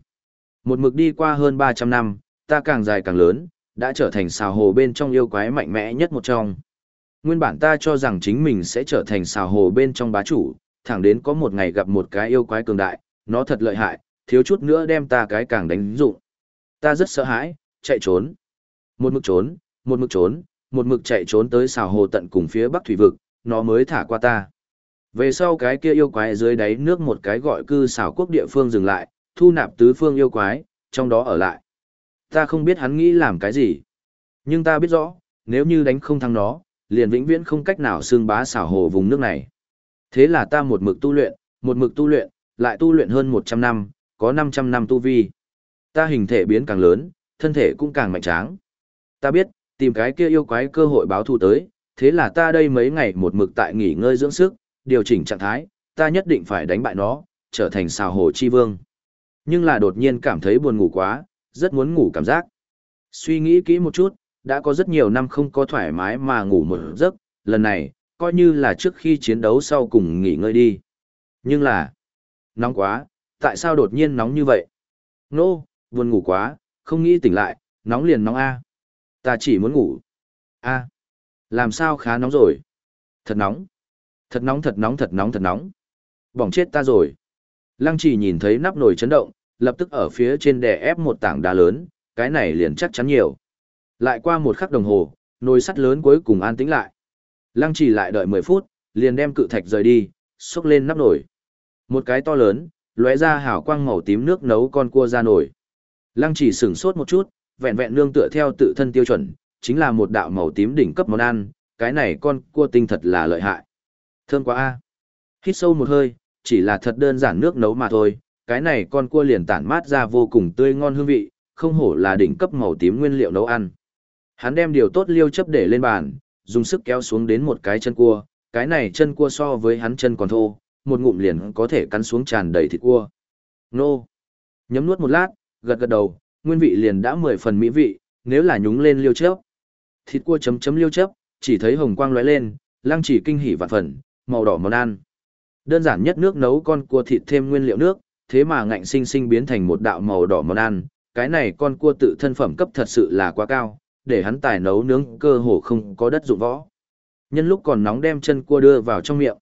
Một mực đi qua hơn 300 năm, ta càng dài càng lớn, đã trở thành xào hồ bên trong yêu quái mạnh mẽ nhất một trong. Nguyên bản ta cho rằng chính mình sẽ trở thành xào hồ bên trong bá chủ, thẳng đến có một ngày gặp một cái yêu quái cường đại, nó thật lợi hại, thiếu chút nữa đem ta cái càng đánh dụng. Ta rất sợ hãi, chạy trốn. Một mực trốn, một mực trốn, một mực chạy trốn tới xào hồ tận cùng phía bắc thủy vực, nó mới thả qua ta. Về sau cái kia yêu quái dưới đáy nước một cái gọi cư xào quốc địa phương dừng lại, thu nạp tứ phương yêu quái, trong đó ở lại. Ta không biết hắn nghĩ làm cái gì. Nhưng ta biết rõ, nếu như đánh không thắng nó, liền vĩnh viễn không cách nào xương bá xảo hồ vùng nước này. Thế là ta một mực tu luyện, một mực tu luyện, lại tu luyện hơn 100 năm, có 500 năm tu vi. Ta hình thể biến càng lớn, thân thể cũng càng mạnh tráng. Ta biết, tìm cái kia yêu quái cơ hội báo thù tới, thế là ta đây mấy ngày một mực tại nghỉ ngơi dưỡng sức, điều chỉnh trạng thái, ta nhất định phải đánh bại nó, trở thành xào hồ chi vương. Nhưng là đột nhiên cảm thấy buồn ngủ quá, rất muốn ngủ cảm giác. Suy nghĩ kỹ một chút, đã có rất nhiều năm không có thoải mái mà ngủ một giấc, lần này, coi như là trước khi chiến đấu sau cùng nghỉ ngơi đi. Nhưng là, nóng quá, tại sao đột nhiên nóng như vậy? Nô, no, buồn ngủ quá, không nghĩ tỉnh lại, nóng liền nóng A. Ta chỉ muốn ngủ. A. Làm sao khá nóng rồi? Thật nóng. Thật nóng thật nóng thật nóng thật nóng. Bỏng chết ta rồi. Lăng chỉ nhìn thấy nắp nồi chấn động, lập tức ở phía trên đè ép một tảng đá lớn, cái này liền chắc chắn nhiều. Lại qua một khắc đồng hồ, nồi sắt lớn cuối cùng an tĩnh lại. Lăng chỉ lại đợi 10 phút, liền đem cự thạch rời đi, xúc lên nắp nồi. Một cái to lớn, lóe ra hào quang màu tím nước nấu con cua ra nồi. Lăng chỉ sửng sốt một chút, vẹn vẹn nương tựa theo tự thân tiêu chuẩn, chính là một đạo màu tím đỉnh cấp món ăn, cái này con cua tinh thật là lợi hại. Thơm quá a. Hít sâu một hơi, chỉ là thật đơn giản nước nấu mà thôi, cái này con cua liền tản mát ra vô cùng tươi ngon hương vị, không hổ là đỉnh cấp màu tím nguyên liệu nấu ăn. Hắn đem điều tốt liêu chấp để lên bàn, dùng sức kéo xuống đến một cái chân cua, cái này chân cua so với hắn chân còn thô, một ngụm liền có thể cắn xuống tràn đầy thịt cua. Nô! Nhấm nuốt một lát, gật gật đầu, nguyên vị liền đã mười phần mỹ vị, nếu là nhúng lên liêu chớp, Thịt cua chấm chấm liêu chớp, chỉ thấy hồng quang lóe lên, lăng chỉ kinh hỉ vạn phần, màu đỏ món ăn. Đơn giản nhất nước nấu con cua thịt thêm nguyên liệu nước, thế mà ngạnh sinh sinh biến thành một đạo màu đỏ món ăn, cái này con cua tự thân phẩm cấp thật sự là quá cao, để hắn tài nấu nướng cơ hồ không có đất dụng võ. Nhân lúc còn nóng đem chân cua đưa vào trong miệng.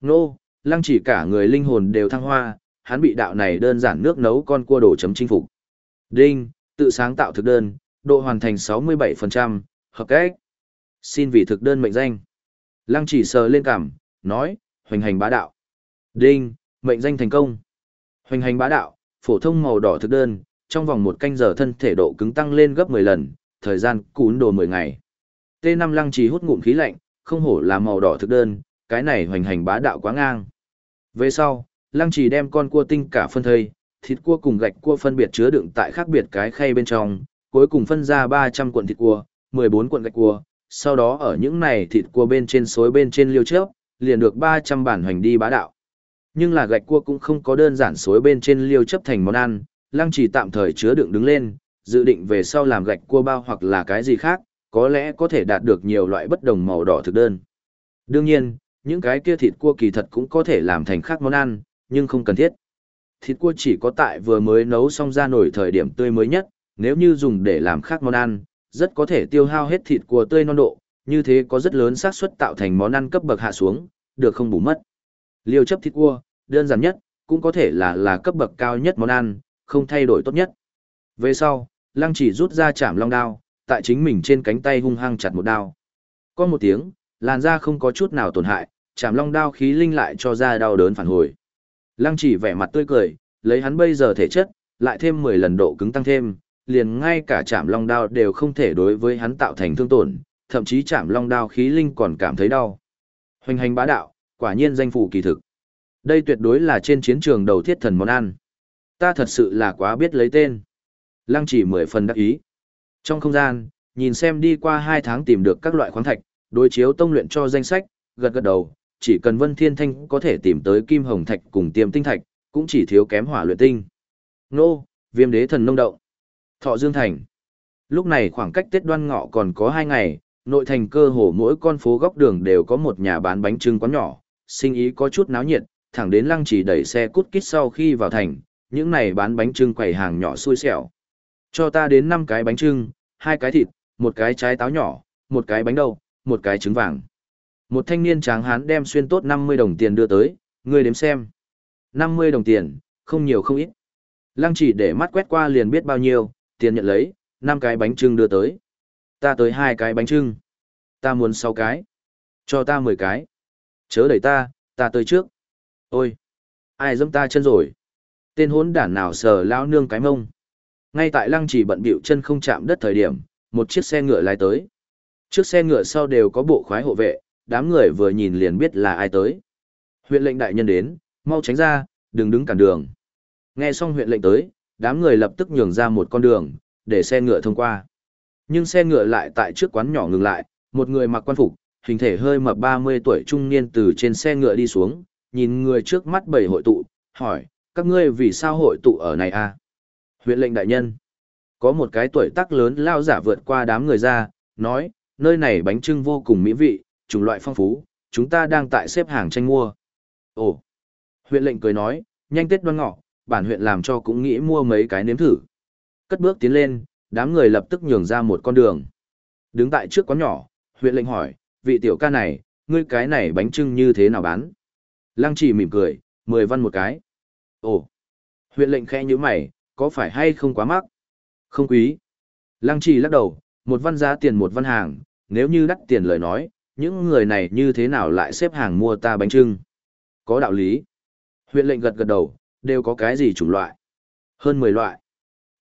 Nô, lăng chỉ cả người linh hồn đều thăng hoa, hắn bị đạo này đơn giản nước nấu con cua đổ chấm chinh phục. Đinh, tự sáng tạo thực đơn, độ hoàn thành 67%, hợp cách. Xin vì thực đơn mệnh danh. Lăng chỉ sờ lên cảm, nói, hoành hành bá đạo. Đinh, mệnh danh thành công. Hoành hành bá đạo, phổ thông màu đỏ thực đơn, trong vòng một canh giờ thân thể độ cứng tăng lên gấp 10 lần, thời gian cún đồ 10 ngày. T5 lăng chỉ hút ngụm khí lạnh, không hổ là màu đỏ thực đơn, cái này hoành hành bá đạo quá ngang. Về sau, lăng chỉ đem con cua tinh cả phân thây, thịt cua cùng gạch cua phân biệt chứa đựng tại khác biệt cái khay bên trong, cuối cùng phân ra 300 cuộn thịt cua, 14 cuộn gạch cua, sau đó ở những này thịt cua bên trên xối bên trên liêu trước, liền được 300 bản hoành đi bá đạo. Nhưng là gạch cua cũng không có đơn giản xối bên trên liêu chấp thành món ăn, lăng chỉ tạm thời chứa đựng đứng lên, dự định về sau làm gạch cua bao hoặc là cái gì khác, có lẽ có thể đạt được nhiều loại bất đồng màu đỏ thực đơn. Đương nhiên, những cái kia thịt cua kỳ thật cũng có thể làm thành khác món ăn, nhưng không cần thiết. Thịt cua chỉ có tại vừa mới nấu xong ra nổi thời điểm tươi mới nhất, nếu như dùng để làm khác món ăn, rất có thể tiêu hao hết thịt cua tươi non độ, như thế có rất lớn xác suất tạo thành món ăn cấp bậc hạ xuống, được không bù mất. Liêu chấp thịt cua, đơn giản nhất, cũng có thể là là cấp bậc cao nhất món ăn, không thay đổi tốt nhất. Về sau, lăng chỉ rút ra chạm long đao, tại chính mình trên cánh tay hung hăng chặt một đao. Có một tiếng, làn da không có chút nào tổn hại, chạm long đao khí linh lại cho ra đau đớn phản hồi. Lăng chỉ vẻ mặt tươi cười, lấy hắn bây giờ thể chất, lại thêm 10 lần độ cứng tăng thêm, liền ngay cả chạm long đao đều không thể đối với hắn tạo thành thương tổn, thậm chí chạm long đao khí linh còn cảm thấy đau. Hoành hành bá đạo, quả nhiên danh phủ kỳ thực. Đây tuyệt đối là trên chiến trường đầu thiết thần món ăn. Ta thật sự là quá biết lấy tên. Lăng chỉ mười phần đắc ý. Trong không gian, nhìn xem đi qua hai tháng tìm được các loại khoáng thạch, đối chiếu tông luyện cho danh sách, gật gật đầu, chỉ cần Vân Thiên Thanh có thể tìm tới kim hồng thạch cùng tiêm tinh thạch, cũng chỉ thiếu kém hỏa luyện tinh. Nô, viêm đế thần nông động. Thọ Dương Thành. Lúc này khoảng cách Tết đoan ngọ còn có hai ngày, nội thành cơ hồ mỗi con phố góc đường đều có một nhà bán bánh trưng quán nhỏ, sinh ý có chút náo nhiệt, thẳng đến lăng chỉ đẩy xe cút kít sau khi vào thành, những này bán bánh trưng quầy hàng nhỏ xui xẻo. Cho ta đến 5 cái bánh trưng, hai cái thịt, một cái trái táo nhỏ, một cái bánh đậu, một cái trứng vàng. Một thanh niên tráng hán đem xuyên tốt 50 đồng tiền đưa tới, ngươi đếm xem. 50 đồng tiền, không nhiều không ít. Lăng chỉ để mắt quét qua liền biết bao nhiêu, tiền nhận lấy, 5 cái bánh trưng đưa tới. Ta tới hai cái bánh trưng. Ta muốn 6 cái. Cho ta 10 cái. Chớ đẩy ta, ta tới trước. Ôi! Ai dâm ta chân rồi? Tên hốn đản nào sờ lao nương cái mông. Ngay tại lăng chỉ bận bịu chân không chạm đất thời điểm, một chiếc xe ngựa lái tới. Trước xe ngựa sau đều có bộ khoái hộ vệ, đám người vừa nhìn liền biết là ai tới. Huyện lệnh đại nhân đến, mau tránh ra, đừng đứng cản đường. Nghe xong huyện lệnh tới, đám người lập tức nhường ra một con đường, để xe ngựa thông qua. Nhưng xe ngựa lại tại trước quán nhỏ ngừng lại, một người mặc quan phục, hình thể hơi mập 30 tuổi trung niên từ trên xe ngựa đi xuống, nhìn người trước mắt bảy hội tụ, hỏi, các ngươi vì sao hội tụ ở này a? À? Huyện lệnh đại nhân. Có một cái tuổi tác lớn lao giả vượt qua đám người ra, nói, nơi này bánh trưng vô cùng mỹ vị, chủng loại phong phú, chúng ta đang tại xếp hàng tranh mua. Ồ. Huyện lệnh cười nói, nhanh tết đoan ngọ, bản huyện làm cho cũng nghĩ mua mấy cái nếm thử. Cất bước tiến lên, đám người lập tức nhường ra một con đường. Đứng tại trước quán nhỏ, huyện lệnh hỏi, vị tiểu ca này, ngươi cái này bánh trưng như thế nào bán? Lăng chỉ mỉm cười, mười văn một cái. Ồ, huyện lệnh khẽ như mày, có phải hay không quá mắc? Không quý. Lăng chỉ lắc đầu, một văn giá tiền một văn hàng, nếu như đắt tiền lời nói, những người này như thế nào lại xếp hàng mua ta bánh trưng? Có đạo lý. Huyện lệnh gật gật đầu, đều có cái gì chủng loại? Hơn 10 loại.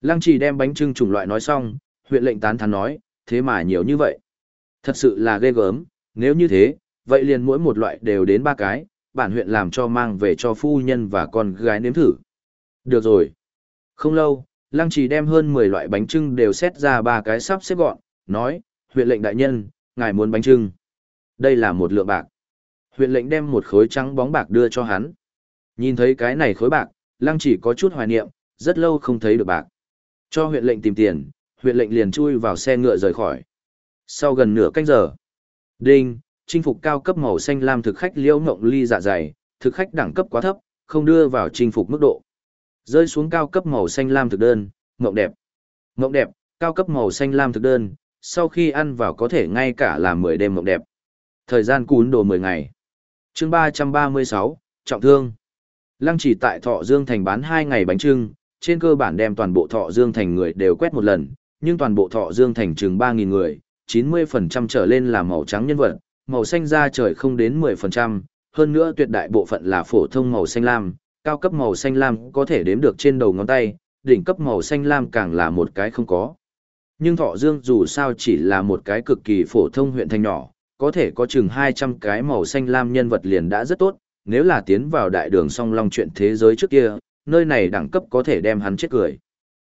Lăng chỉ đem bánh trưng chủng loại nói xong, huyện lệnh tán thán nói, thế mà nhiều như vậy. Thật sự là ghê gớm, nếu như thế, vậy liền mỗi một loại đều đến ba cái, bản huyện làm cho mang về cho phu nhân và con gái nếm thử. Được rồi. Không lâu, Lăng Trì đem hơn 10 loại bánh trưng đều xét ra ba cái sắp xếp gọn, nói, huyện lệnh đại nhân, ngài muốn bánh trưng. Đây là một lượng bạc. Huyện lệnh đem một khối trắng bóng bạc đưa cho hắn. Nhìn thấy cái này khối bạc, Lăng Chỉ có chút hoài niệm, rất lâu không thấy được bạc. Cho huyện lệnh tìm tiền, huyện lệnh liền chui vào xe ngựa rời khỏi. Sau gần nửa canh giờ, đinh, chinh phục cao cấp màu xanh lam thực khách liễu ngộng ly dạ dày, thực khách đẳng cấp quá thấp, không đưa vào chinh phục mức độ. Rơi xuống cao cấp màu xanh lam thực đơn, ngộng đẹp. Ngộng đẹp, cao cấp màu xanh lam thực đơn, sau khi ăn vào có thể ngay cả là 10 đêm ngộng đẹp. Thời gian cún đồ 10 ngày. chương 336, trọng thương. Lăng chỉ tại Thọ Dương Thành bán 2 ngày bánh trưng, trên cơ bản đem toàn bộ Thọ Dương Thành người đều quét một lần, nhưng toàn bộ Thọ Dương Thành chừng 3.000 người, 90% trở lên là màu trắng nhân vật, màu xanh da trời không đến 10%, hơn nữa tuyệt đại bộ phận là phổ thông màu xanh lam, cao cấp màu xanh lam có thể đếm được trên đầu ngón tay, đỉnh cấp màu xanh lam càng là một cái không có. Nhưng Thọ Dương dù sao chỉ là một cái cực kỳ phổ thông huyện thành nhỏ, có thể có chừng 200 cái màu xanh lam nhân vật liền đã rất tốt, nếu là tiến vào đại đường song long chuyện thế giới trước kia, nơi này đẳng cấp có thể đem hắn chết cười.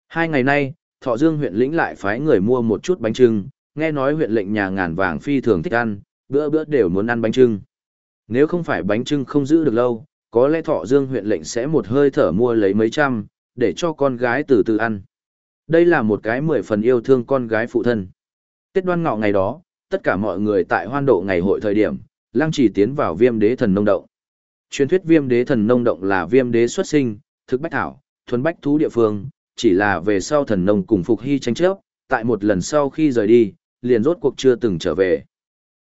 Hai ngày nay, Thọ Dương huyện lĩnh lại phái người mua một chút bánh trưng, nghe nói huyện lệnh nhà ngàn vàng phi thường thích ăn, bữa bữa đều muốn ăn bánh trưng. Nếu không phải bánh trưng không giữ được lâu, có lẽ Thọ Dương huyện lệnh sẽ một hơi thở mua lấy mấy trăm, để cho con gái từ từ ăn. Đây là một cái mười phần yêu thương con gái phụ thân. Tết đoan ngọ ngày đó, tất cả mọi người tại hoan độ ngày hội thời điểm, lăng chỉ tiến vào viêm đế thần nông động. Truyền thuyết viêm đế thần nông động là viêm đế xuất sinh, thực bách thảo, thuần bách thú địa phương, chỉ là về sau thần nông cùng phục hy tranh chấp, tại một lần sau khi rời đi, liền rốt cuộc chưa từng trở về.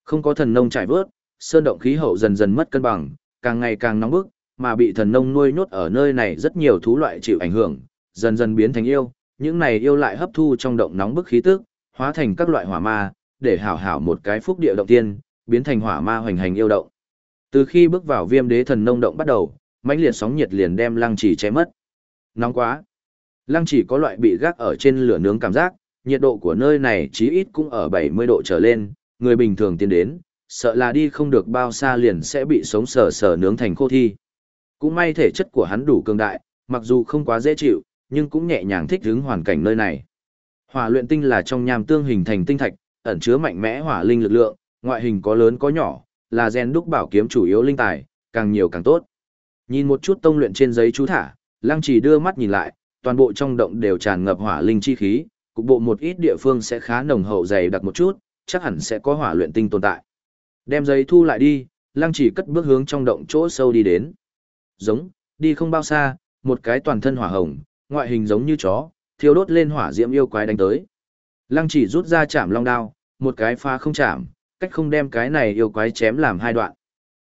Không có thần nông trải vớt, sơn động khí hậu dần dần mất cân bằng, càng ngày càng nóng bức, mà bị thần nông nuôi nhốt ở nơi này rất nhiều thú loại chịu ảnh hưởng, dần dần biến thành yêu, những này yêu lại hấp thu trong động nóng bức khí tức, hóa thành các loại hỏa ma, để hảo hảo một cái phúc địa động tiên, biến thành hỏa ma hoành hành yêu động. Từ khi bước vào viêm đế thần nông động bắt đầu, mãnh liệt sóng nhiệt liền đem lăng chỉ cháy mất. Nóng quá. Lăng chỉ có loại bị gác ở trên lửa nướng cảm giác, nhiệt độ của nơi này chí ít cũng ở 70 độ trở lên, người bình thường tiến đến, sợ là đi không được bao xa liền sẽ bị sống sờ sờ nướng thành khô thi. Cũng may thể chất của hắn đủ cường đại, mặc dù không quá dễ chịu, nhưng cũng nhẹ nhàng thích ứng hoàn cảnh nơi này. Hỏa luyện tinh là trong nham tương hình thành tinh thạch, ẩn chứa mạnh mẽ hỏa linh lực lượng, ngoại hình có lớn có nhỏ, là gen đúc bảo kiếm chủ yếu linh tài, càng nhiều càng tốt. Nhìn một chút tông luyện trên giấy chú thả, Lăng Chỉ đưa mắt nhìn lại, toàn bộ trong động đều tràn ngập hỏa linh chi khí, cục bộ một ít địa phương sẽ khá nồng hậu dày đặc một chút, chắc hẳn sẽ có hỏa luyện tinh tồn tại. Đem giấy thu lại đi, Lăng Chỉ cất bước hướng trong động chỗ sâu đi đến. Giống, đi không bao xa, một cái toàn thân hỏa hồng, ngoại hình giống như chó, thiêu đốt lên hỏa diễm yêu quái đánh tới. Lăng Chỉ rút ra chạm long đao, một cái pha không chạm, cách không đem cái này yêu quái chém làm hai đoạn.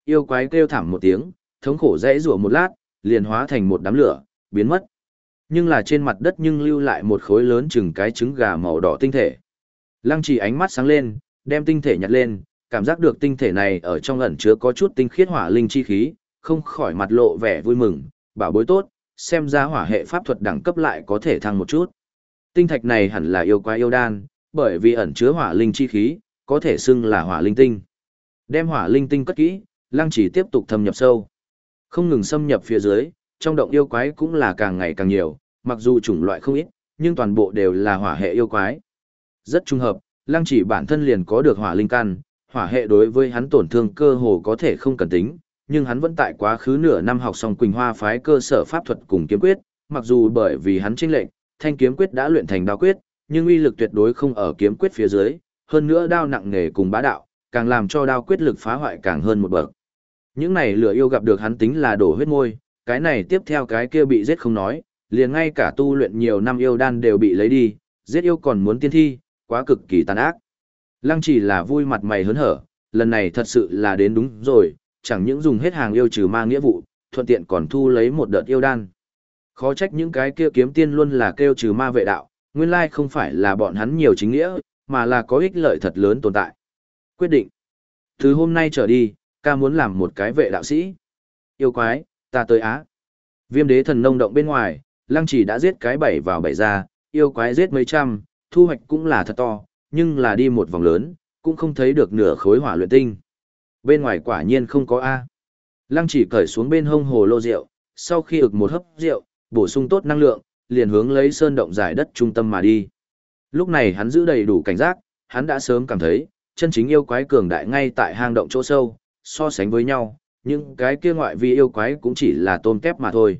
Yêu quái kêu thảm một tiếng, thống khổ dãy rủa một lát, liền hóa thành một đám lửa, biến mất. Nhưng là trên mặt đất nhưng lưu lại một khối lớn chừng cái trứng gà màu đỏ tinh thể. Lăng chỉ ánh mắt sáng lên, đem tinh thể nhặt lên, cảm giác được tinh thể này ở trong ẩn chứa có chút tinh khiết hỏa linh chi khí, không khỏi mặt lộ vẻ vui mừng, bảo bối tốt, xem ra hỏa hệ pháp thuật đẳng cấp lại có thể thăng một chút. Tinh thạch này hẳn là yêu quái yêu đan, bởi vì ẩn chứa hỏa linh chi khí, có thể xưng là hỏa linh tinh. Đem hỏa linh tinh cất kỹ, lăng chỉ tiếp tục thâm nhập sâu. Không ngừng xâm nhập phía dưới, trong động yêu quái cũng là càng ngày càng nhiều, mặc dù chủng loại không ít, nhưng toàn bộ đều là hỏa hệ yêu quái. Rất trung hợp, lăng chỉ bản thân liền có được hỏa linh căn, hỏa hệ đối với hắn tổn thương cơ hồ có thể không cần tính, nhưng hắn vẫn tại quá khứ nửa năm học xong Quỳnh Hoa phái cơ sở pháp thuật cùng kiếm quyết, mặc dù bởi vì hắn chênh lệnh, thanh kiếm quyết đã luyện thành đao quyết, nhưng uy lực tuyệt đối không ở kiếm quyết phía dưới, hơn nữa đao nặng nghề cùng bá đạo, càng làm cho đao quyết lực phá hoại càng hơn một bậc. Những này lửa yêu gặp được hắn tính là đổ huyết môi, cái này tiếp theo cái kia bị giết không nói, liền ngay cả tu luyện nhiều năm yêu đan đều bị lấy đi, giết yêu còn muốn tiên thi, quá cực kỳ tàn ác. Lăng chỉ là vui mặt mày hớn hở, lần này thật sự là đến đúng rồi, chẳng những dùng hết hàng yêu trừ ma nghĩa vụ, thuận tiện còn thu lấy một đợt yêu đan. Khó trách những cái kia kiếm tiên luôn là kêu trừ ma vệ đạo, nguyên lai không phải là bọn hắn nhiều chính nghĩa, mà là có ích lợi thật lớn tồn tại. Quyết định. Từ hôm nay trở đi, ca muốn làm một cái vệ đạo sĩ. Yêu quái, ta tới Á. Viêm đế thần nông động bên ngoài, lăng chỉ đã giết cái bảy vào bảy ra, yêu quái giết mấy trăm, thu hoạch cũng là thật to, nhưng là đi một vòng lớn, cũng không thấy được nửa khối hỏa luyện tinh. Bên ngoài quả nhiên không có A. Lăng chỉ cởi xuống bên hông hồ lô rượu, sau khi ực một hớp rượu, bổ sung tốt năng lượng, liền hướng lấy sơn động giải đất trung tâm mà đi. Lúc này hắn giữ đầy đủ cảnh giác, hắn đã sớm cảm thấy, chân chính yêu quái cường đại ngay tại hang động chỗ sâu, so sánh với nhau, những cái kia ngoại vi yêu quái cũng chỉ là tôm kép mà thôi.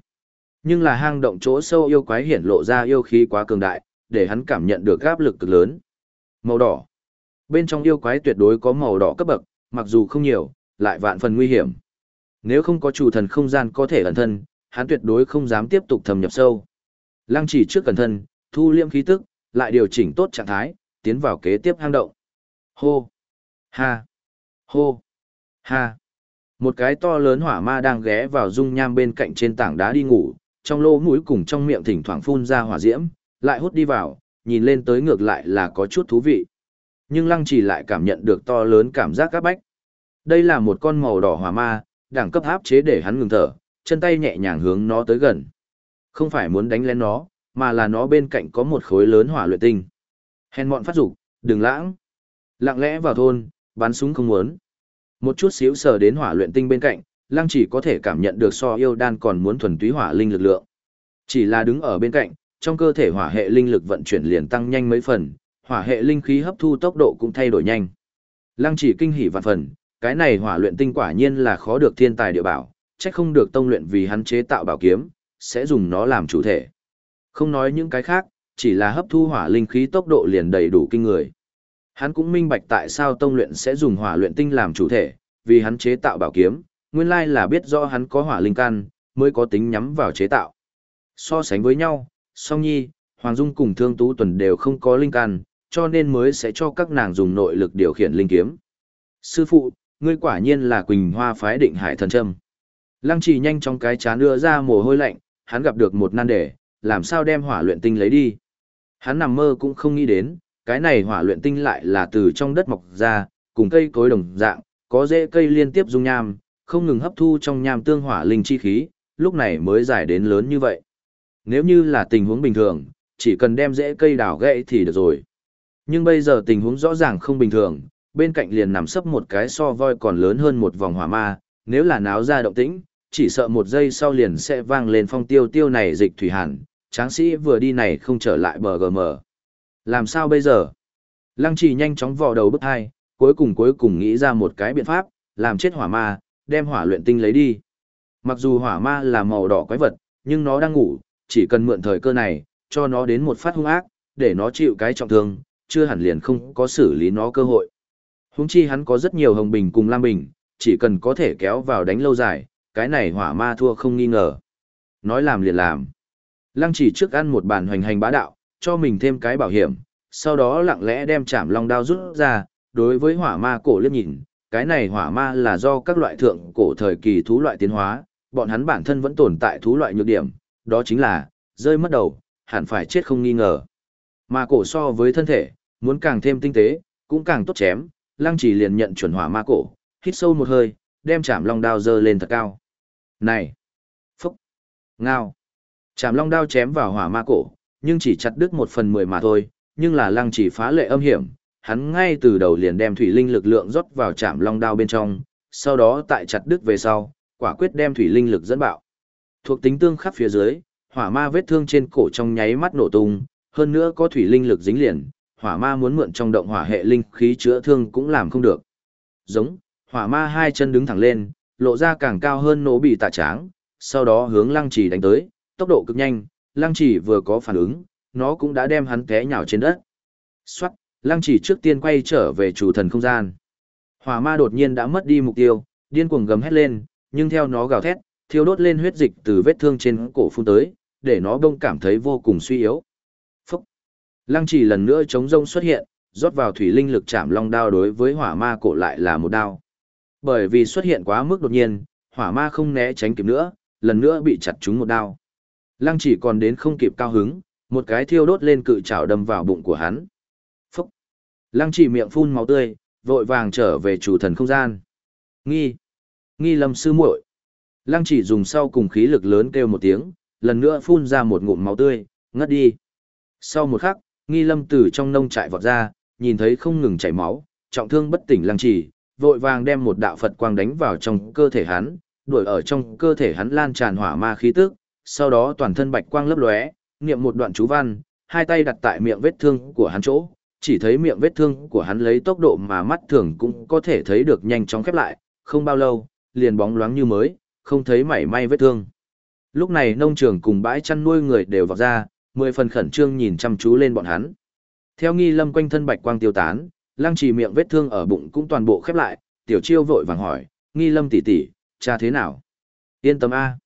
Nhưng là hang động chỗ sâu yêu quái hiển lộ ra yêu khí quá cường đại, để hắn cảm nhận được áp lực cực lớn. Màu đỏ. Bên trong yêu quái tuyệt đối có màu đỏ cấp bậc, mặc dù không nhiều, lại vạn phần nguy hiểm. Nếu không có chủ thần không gian có thể ẩn thân, hắn tuyệt đối không dám tiếp tục thâm nhập sâu. Lăng chỉ trước cẩn thân, thu liêm khí tức, lại điều chỉnh tốt trạng thái, tiến vào kế tiếp hang động. Hô! Ha! Hô! Ha! Một cái to lớn hỏa ma đang ghé vào dung nham bên cạnh trên tảng đá đi ngủ, trong lỗ mũi cùng trong miệng thỉnh thoảng phun ra hỏa diễm, lại hút đi vào, nhìn lên tới ngược lại là có chút thú vị. Nhưng lăng chỉ lại cảm nhận được to lớn cảm giác các bách. Đây là một con màu đỏ hỏa ma, đẳng cấp áp chế để hắn ngừng thở, chân tay nhẹ nhàng hướng nó tới gần. Không phải muốn đánh lên nó, mà là nó bên cạnh có một khối lớn hỏa luyện tinh. Hèn mọn phát dục, đừng lãng. Lặng lẽ vào thôn, bắn súng không muốn. Một chút xíu sờ đến hỏa luyện tinh bên cạnh, lăng chỉ có thể cảm nhận được so yêu đan còn muốn thuần túy hỏa linh lực lượng. Chỉ là đứng ở bên cạnh, trong cơ thể hỏa hệ linh lực vận chuyển liền tăng nhanh mấy phần, hỏa hệ linh khí hấp thu tốc độ cũng thay đổi nhanh. Lăng chỉ kinh hỉ vạn phần, cái này hỏa luyện tinh quả nhiên là khó được thiên tài địa bảo, chắc không được tông luyện vì hắn chế tạo bảo kiếm, sẽ dùng nó làm chủ thể. Không nói những cái khác, chỉ là hấp thu hỏa linh khí tốc độ liền đầy đủ kinh người. Hắn cũng minh bạch tại sao tông luyện sẽ dùng hỏa luyện tinh làm chủ thể, vì hắn chế tạo bảo kiếm, nguyên lai là biết rõ hắn có hỏa linh căn, mới có tính nhắm vào chế tạo. So sánh với nhau, Song Nhi, Hoàng Dung cùng Thương Tú Tuần đều không có linh căn, cho nên mới sẽ cho các nàng dùng nội lực điều khiển linh kiếm. Sư phụ, ngươi quả nhiên là Quỳnh Hoa phái định hải thần trâm. Lăng trì nhanh trong cái chán đưa ra mồ hôi lạnh, hắn gặp được một nan đề, làm sao đem hỏa luyện tinh lấy đi. Hắn nằm mơ cũng không nghĩ đến, cái này hỏa luyện tinh lại là từ trong đất mọc ra, cùng cây cối đồng dạng, có rễ cây liên tiếp dung nham, không ngừng hấp thu trong nham tương hỏa linh chi khí, lúc này mới giải đến lớn như vậy. Nếu như là tình huống bình thường, chỉ cần đem rễ cây đào gãy thì được rồi. Nhưng bây giờ tình huống rõ ràng không bình thường, bên cạnh liền nằm sấp một cái so voi còn lớn hơn một vòng hỏa ma, nếu là náo ra động tĩnh, chỉ sợ một giây sau liền sẽ vang lên phong tiêu tiêu này dịch thủy hàn, tráng sĩ vừa đi này không trở lại bờ gm. Làm sao bây giờ? Lăng trì nhanh chóng vò đầu bức hai, cuối cùng cuối cùng nghĩ ra một cái biện pháp, làm chết hỏa ma, đem hỏa luyện tinh lấy đi. Mặc dù hỏa ma là màu đỏ quái vật, nhưng nó đang ngủ, chỉ cần mượn thời cơ này, cho nó đến một phát hung ác, để nó chịu cái trọng thương, chưa hẳn liền không có xử lý nó cơ hội. Húng chi hắn có rất nhiều hồng bình cùng lam bình, chỉ cần có thể kéo vào đánh lâu dài, cái này hỏa ma thua không nghi ngờ. Nói làm liền làm. Lăng chỉ trước ăn một bàn hoành hành bá đạo, cho mình thêm cái bảo hiểm, sau đó lặng lẽ đem chạm long đao rút ra, đối với hỏa ma cổ liếc nhìn, cái này hỏa ma là do các loại thượng cổ thời kỳ thú loại tiến hóa, bọn hắn bản thân vẫn tồn tại thú loại nhược điểm, đó chính là, rơi mất đầu, hẳn phải chết không nghi ngờ. Mà cổ so với thân thể, muốn càng thêm tinh tế, cũng càng tốt chém, lăng chỉ liền nhận chuẩn hỏa ma cổ, hít sâu một hơi, đem chạm long đao dơ lên thật cao. Này! Phúc! Ngao! Chạm long đao chém vào hỏa ma cổ, nhưng chỉ chặt đứt một phần mười mà thôi, nhưng là lăng chỉ phá lệ âm hiểm, hắn ngay từ đầu liền đem thủy linh lực lượng rót vào chạm long đao bên trong, sau đó tại chặt đứt về sau, quả quyết đem thủy linh lực dẫn bạo. Thuộc tính tương khắc phía dưới, hỏa ma vết thương trên cổ trong nháy mắt nổ tung, hơn nữa có thủy linh lực dính liền, hỏa ma muốn mượn trong động hỏa hệ linh khí chữa thương cũng làm không được. Giống, hỏa ma hai chân đứng thẳng lên, lộ ra càng cao hơn nổ bị tạ tráng, sau đó hướng lăng trì đánh tới, tốc độ cực nhanh, lăng trì vừa có phản ứng, nó cũng đã đem hắn té nhào trên đất. Xoát, lăng trì trước tiên quay trở về chủ thần không gian. Hỏa ma đột nhiên đã mất đi mục tiêu, điên cuồng gầm hét lên, nhưng theo nó gào thét, thiêu đốt lên huyết dịch từ vết thương trên cổ phun tới, để nó đông cảm thấy vô cùng suy yếu. Phúc! Lăng trì lần nữa chống rông xuất hiện, rót vào thủy linh lực chạm long đao đối với hỏa ma cổ lại là một đao. Bởi vì xuất hiện quá mức đột nhiên, hỏa ma không né tránh kịp nữa, lần nữa bị chặt trúng một đao. Lăng chỉ còn đến không kịp cao hứng, một cái thiêu đốt lên cự chảo đâm vào bụng của hắn. Phúc! Lăng chỉ miệng phun máu tươi, vội vàng trở về chủ thần không gian. Nghi! Nghi lâm sư muội. Lăng chỉ dùng sau cùng khí lực lớn kêu một tiếng, lần nữa phun ra một ngụm máu tươi, ngất đi. Sau một khắc, nghi lâm từ trong nông trại vọt ra, nhìn thấy không ngừng chảy máu, trọng thương bất tỉnh lăng chỉ, vội vàng đem một đạo Phật quang đánh vào trong cơ thể hắn, đuổi ở trong cơ thể hắn lan tràn hỏa ma khí tức, sau đó toàn thân bạch quang lấp lóe, niệm một đoạn chú văn, hai tay đặt tại miệng vết thương của hắn chỗ, chỉ thấy miệng vết thương của hắn lấy tốc độ mà mắt thường cũng có thể thấy được nhanh chóng khép lại, không bao lâu, liền bóng loáng như mới, không thấy mảy may vết thương. Lúc này nông trường cùng bãi chăn nuôi người đều vọt ra, mười phần khẩn trương nhìn chăm chú lên bọn hắn. Theo nghi lâm quanh thân bạch quang tiêu tán, lăng trì miệng vết thương ở bụng cũng toàn bộ khép lại, tiểu chiêu vội vàng hỏi, nghi lâm tỷ tỷ, cha thế nào? Yên tâm A.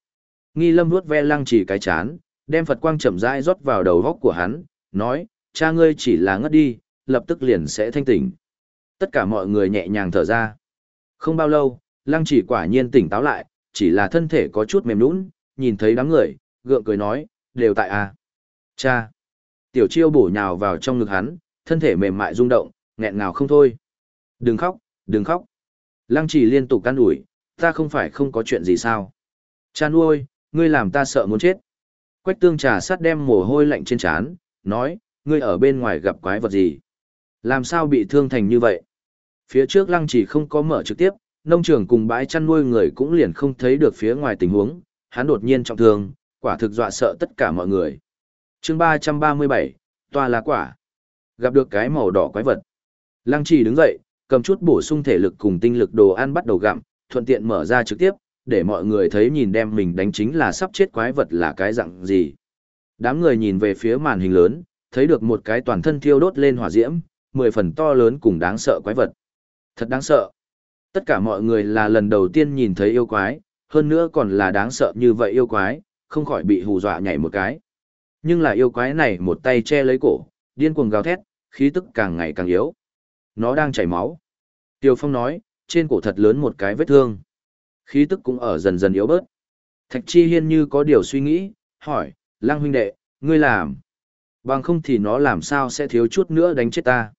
Nghi lâm vuốt ve lăng trì cái chán, đem Phật quang chậm rãi rót vào đầu góc của hắn, nói, cha ngươi chỉ là ngất đi, lập tức liền sẽ thanh tỉnh. Tất cả mọi người nhẹ nhàng thở ra. Không bao lâu, lăng chỉ quả nhiên tỉnh táo lại, chỉ là thân thể có chút mềm nũng, nhìn thấy đám người, gượng cười nói, đều tại à. Cha. Tiểu chiêu bổ nhào vào trong ngực hắn, thân thể mềm mại rung động, nghẹn ngào không thôi. Đừng khóc, đừng khóc. Lăng chỉ liên tục can ủi, ta không phải không có chuyện gì sao. Cha nuôi, ngươi làm ta sợ muốn chết. Quách tương trà sát đem mồ hôi lạnh trên trán, nói, ngươi ở bên ngoài gặp quái vật gì? Làm sao bị thương thành như vậy? Phía trước lăng chỉ không có mở trực tiếp, nông trường cùng bãi chăn nuôi người cũng liền không thấy được phía ngoài tình huống, hắn đột nhiên trọng thương, quả thực dọa sợ tất cả mọi người. chương 337, toa lá quả. Gặp được cái màu đỏ quái vật. Lăng Trì đứng dậy, cầm chút bổ sung thể lực cùng tinh lực đồ ăn bắt đầu gặm, thuận tiện mở ra trực tiếp, để mọi người thấy nhìn đem mình đánh chính là sắp chết quái vật là cái dạng gì. Đám người nhìn về phía màn hình lớn, thấy được một cái toàn thân thiêu đốt lên hỏa diễm, mười phần to lớn cùng đáng sợ quái vật. Thật đáng sợ. Tất cả mọi người là lần đầu tiên nhìn thấy yêu quái, hơn nữa còn là đáng sợ như vậy yêu quái, không khỏi bị hù dọa nhảy một cái. Nhưng là yêu quái này một tay che lấy cổ, điên cuồng gào thét, khí tức càng ngày càng yếu. Nó đang chảy máu. Tiêu Phong nói, trên cổ thật lớn một cái vết thương. Khí tức cũng ở dần dần yếu bớt. Thạch Chi Hiên như có điều suy nghĩ, hỏi, Lăng huynh đệ, ngươi làm. Bằng không thì nó làm sao sẽ thiếu chút nữa đánh chết ta.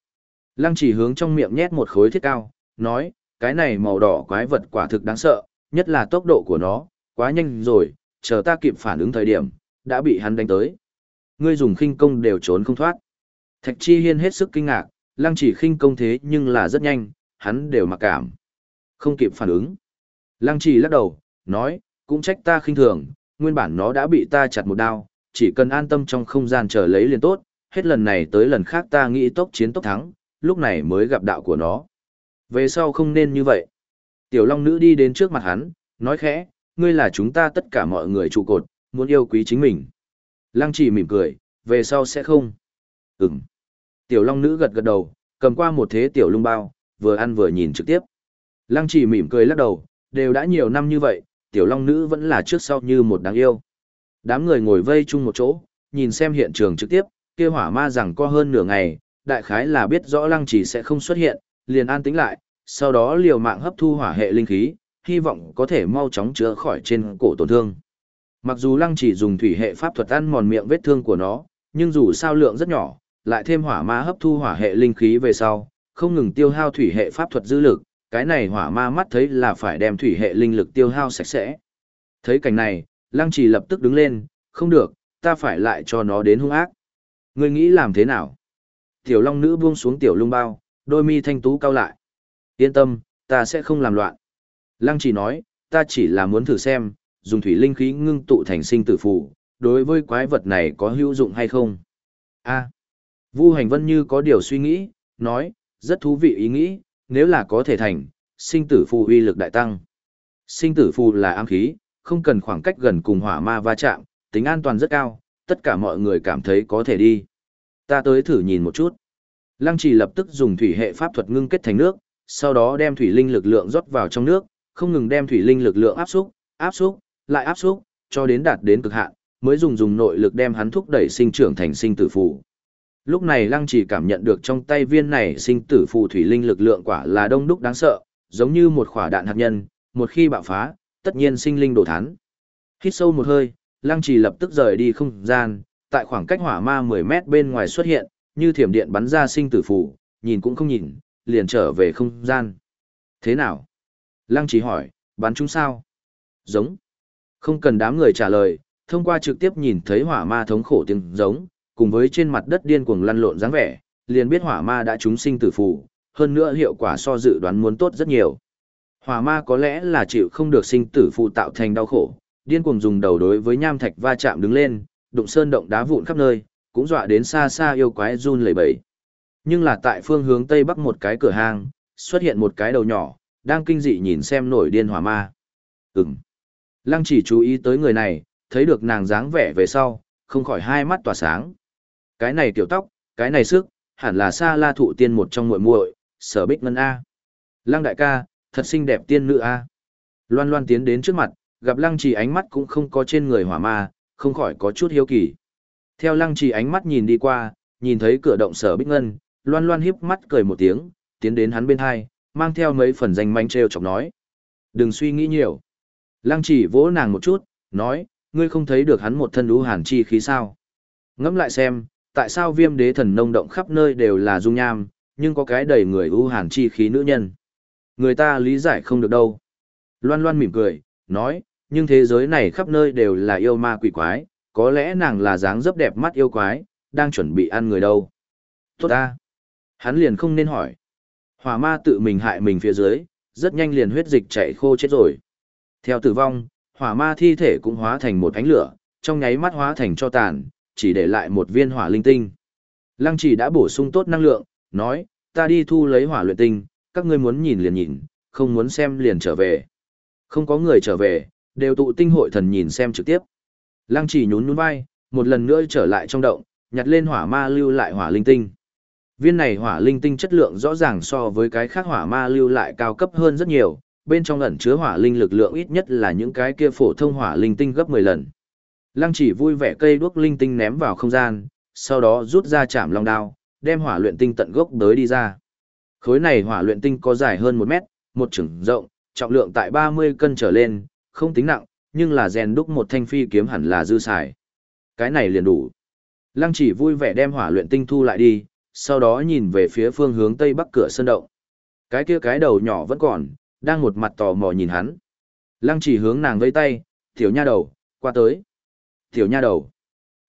Lăng chỉ hướng trong miệng nhét một khối thiết cao, nói, cái này màu đỏ quái vật quả thực đáng sợ, nhất là tốc độ của nó, quá nhanh rồi, chờ ta kịp phản ứng thời điểm, đã bị hắn đánh tới. Ngươi dùng khinh công đều trốn không thoát. Thạch Chi Hiên hết sức kinh ngạc, lăng chỉ khinh công thế nhưng là rất nhanh, hắn đều mặc cảm. Không kịp phản ứng. Lăng chỉ lắc đầu, nói, cũng trách ta khinh thường, nguyên bản nó đã bị ta chặt một đao, chỉ cần an tâm trong không gian chờ lấy liền tốt, hết lần này tới lần khác ta nghĩ tốc chiến tốc thắng, lúc này mới gặp đạo của nó. Về sau không nên như vậy. Tiểu Long Nữ đi đến trước mặt hắn, nói khẽ, ngươi là chúng ta tất cả mọi người trụ cột, muốn yêu quý chính mình. Lăng chỉ mỉm cười, về sau sẽ không. Ừm. Tiểu Long Nữ gật gật đầu, cầm qua một thế tiểu lung bao, vừa ăn vừa nhìn trực tiếp. Lăng chỉ mỉm cười lắc đầu, đều đã nhiều năm như vậy, tiểu Long Nữ vẫn là trước sau như một đáng yêu. Đám người ngồi vây chung một chỗ, nhìn xem hiện trường trực tiếp, kia hỏa ma rằng co hơn nửa ngày, đại khái là biết rõ lăng chỉ sẽ không xuất hiện, liền an tĩnh lại, sau đó liều mạng hấp thu hỏa hệ linh khí, hy vọng có thể mau chóng chữa khỏi trên cổ tổn thương. Mặc dù lăng chỉ dùng thủy hệ pháp thuật ăn mòn miệng vết thương của nó, nhưng dù sao lượng rất nhỏ, lại thêm hỏa ma hấp thu hỏa hệ linh khí về sau, không ngừng tiêu hao thủy hệ pháp thuật dư lực, cái này hỏa ma mắt thấy là phải đem thủy hệ linh lực tiêu hao sạch sẽ. Thấy cảnh này, lăng trì lập tức đứng lên, không được, ta phải lại cho nó đến hung ác. Ngươi nghĩ làm thế nào? Tiểu long nữ buông xuống tiểu lung bao, đôi mi thanh tú cao lại. Yên tâm, ta sẽ không làm loạn. Lăng trì nói, ta chỉ là muốn thử xem, dùng thủy linh khí ngưng tụ thành sinh tử phù, đối với quái vật này có hữu dụng hay không? A. Vu Hành Vân như có điều suy nghĩ, nói, rất thú vị ý nghĩ, nếu là có thể thành, sinh tử phù uy lực đại tăng. Sinh tử phù là ám khí, không cần khoảng cách gần cùng hỏa ma va chạm, tính an toàn rất cao, tất cả mọi người cảm thấy có thể đi. Ta tới thử nhìn một chút. Lăng trì lập tức dùng thủy hệ pháp thuật ngưng kết thành nước, sau đó đem thủy linh lực lượng rót vào trong nước, không ngừng đem thủy linh lực lượng áp xúc, áp xúc, lại áp xúc, cho đến đạt đến cực hạn, mới dùng dùng nội lực đem hắn thúc đẩy sinh trưởng thành sinh tử phù. Lúc này Lăng Chỉ cảm nhận được trong tay viên này sinh tử phù thủy linh lực lượng quả là đông đúc đáng sợ, giống như một quả đạn hạt nhân, một khi bạo phá, tất nhiên sinh linh đổ thán. Hít sâu một hơi, Lăng trì lập tức rời đi không gian, tại khoảng cách hỏa ma 10 mét bên ngoài xuất hiện, như thiểm điện bắn ra sinh tử phù, nhìn cũng không nhìn, liền trở về không gian. Thế nào? Lăng trì hỏi, bắn chúng sao? Giống. Không cần đám người trả lời, thông qua trực tiếp nhìn thấy hỏa ma thống khổ tiếng giống, cùng với trên mặt đất điên cuồng lăn lộn dáng vẻ, liền biết hỏa ma đã chúng sinh tử phù, hơn nữa hiệu quả so dự đoán muốn tốt rất nhiều. Hỏa ma có lẽ là chịu không được sinh tử phù tạo thành đau khổ, điên cuồng dùng đầu đối với nham thạch va chạm đứng lên, đụng sơn động đá vụn khắp nơi, cũng dọa đến xa xa yêu quái run lẩy bẩy. Nhưng là tại phương hướng tây bắc một cái cửa hang, xuất hiện một cái đầu nhỏ, đang kinh dị nhìn xem nổi điên hỏa ma. Ừm. Lăng chỉ chú ý tới người này, thấy được nàng dáng vẻ về sau, không khỏi hai mắt tỏa sáng. Cái này tiểu tóc, cái này sức, hẳn là xa la thụ tiên một trong muội muội, sở bích ngân A. Lăng đại ca, thật xinh đẹp tiên nữ A. Loan loan tiến đến trước mặt, gặp lăng trì ánh mắt cũng không có trên người hỏa ma, không khỏi có chút hiếu kỳ. Theo lăng trì ánh mắt nhìn đi qua, nhìn thấy cửa động sở bích ngân, loan loan hiếp mắt cười một tiếng, tiến đến hắn bên hai, mang theo mấy phần danh manh treo chọc nói. Đừng suy nghĩ nhiều. Lăng chỉ vỗ nàng một chút, nói, ngươi không thấy được hắn một thân lũ hàn chi khí sao. Ngẫm lại xem, tại sao viêm đế thần nông động khắp nơi đều là dung nham, nhưng có cái đầy người ưu hàn chi khí nữ nhân. Người ta lý giải không được đâu. Loan loan mỉm cười, nói, nhưng thế giới này khắp nơi đều là yêu ma quỷ quái, có lẽ nàng là dáng dấp đẹp mắt yêu quái, đang chuẩn bị ăn người đâu. Tốt ta. Hắn liền không nên hỏi. Hỏa ma tự mình hại mình phía dưới, rất nhanh liền huyết dịch chạy khô chết rồi. Theo tử vong, hỏa ma thi thể cũng hóa thành một ánh lửa, trong nháy mắt hóa thành cho tàn, chỉ để lại một viên hỏa linh tinh. Lăng chỉ đã bổ sung tốt năng lượng, nói, ta đi thu lấy hỏa luyện tinh, các ngươi muốn nhìn liền nhìn, không muốn xem liền trở về. Không có người trở về, đều tụ tinh hội thần nhìn xem trực tiếp. Lăng chỉ nhún nhún vai, một lần nữa trở lại trong động, nhặt lên hỏa ma lưu lại hỏa linh tinh. Viên này hỏa linh tinh chất lượng rõ ràng so với cái khác hỏa ma lưu lại cao cấp hơn rất nhiều, bên trong ẩn chứa hỏa linh lực lượng ít nhất là những cái kia phổ thông hỏa linh tinh gấp 10 lần. Lăng chỉ vui vẻ cây đuốc linh tinh ném vào không gian, sau đó rút ra chạm long đao, đem hỏa luyện tinh tận gốc tới đi ra. Khối này hỏa luyện tinh có dài hơn 1 mét, một chừng rộng, trọng lượng tại 30 cân trở lên, không tính nặng, nhưng là rèn đúc một thanh phi kiếm hẳn là dư xài. Cái này liền đủ. Lăng chỉ vui vẻ đem hỏa luyện tinh thu lại đi, sau đó nhìn về phía phương hướng tây bắc cửa sân động. Cái kia cái đầu nhỏ vẫn còn, đang một mặt tò mò nhìn hắn. Lăng chỉ hướng nàng vẫy tay, tiểu nha đầu, qua tới. Tiểu nha đầu.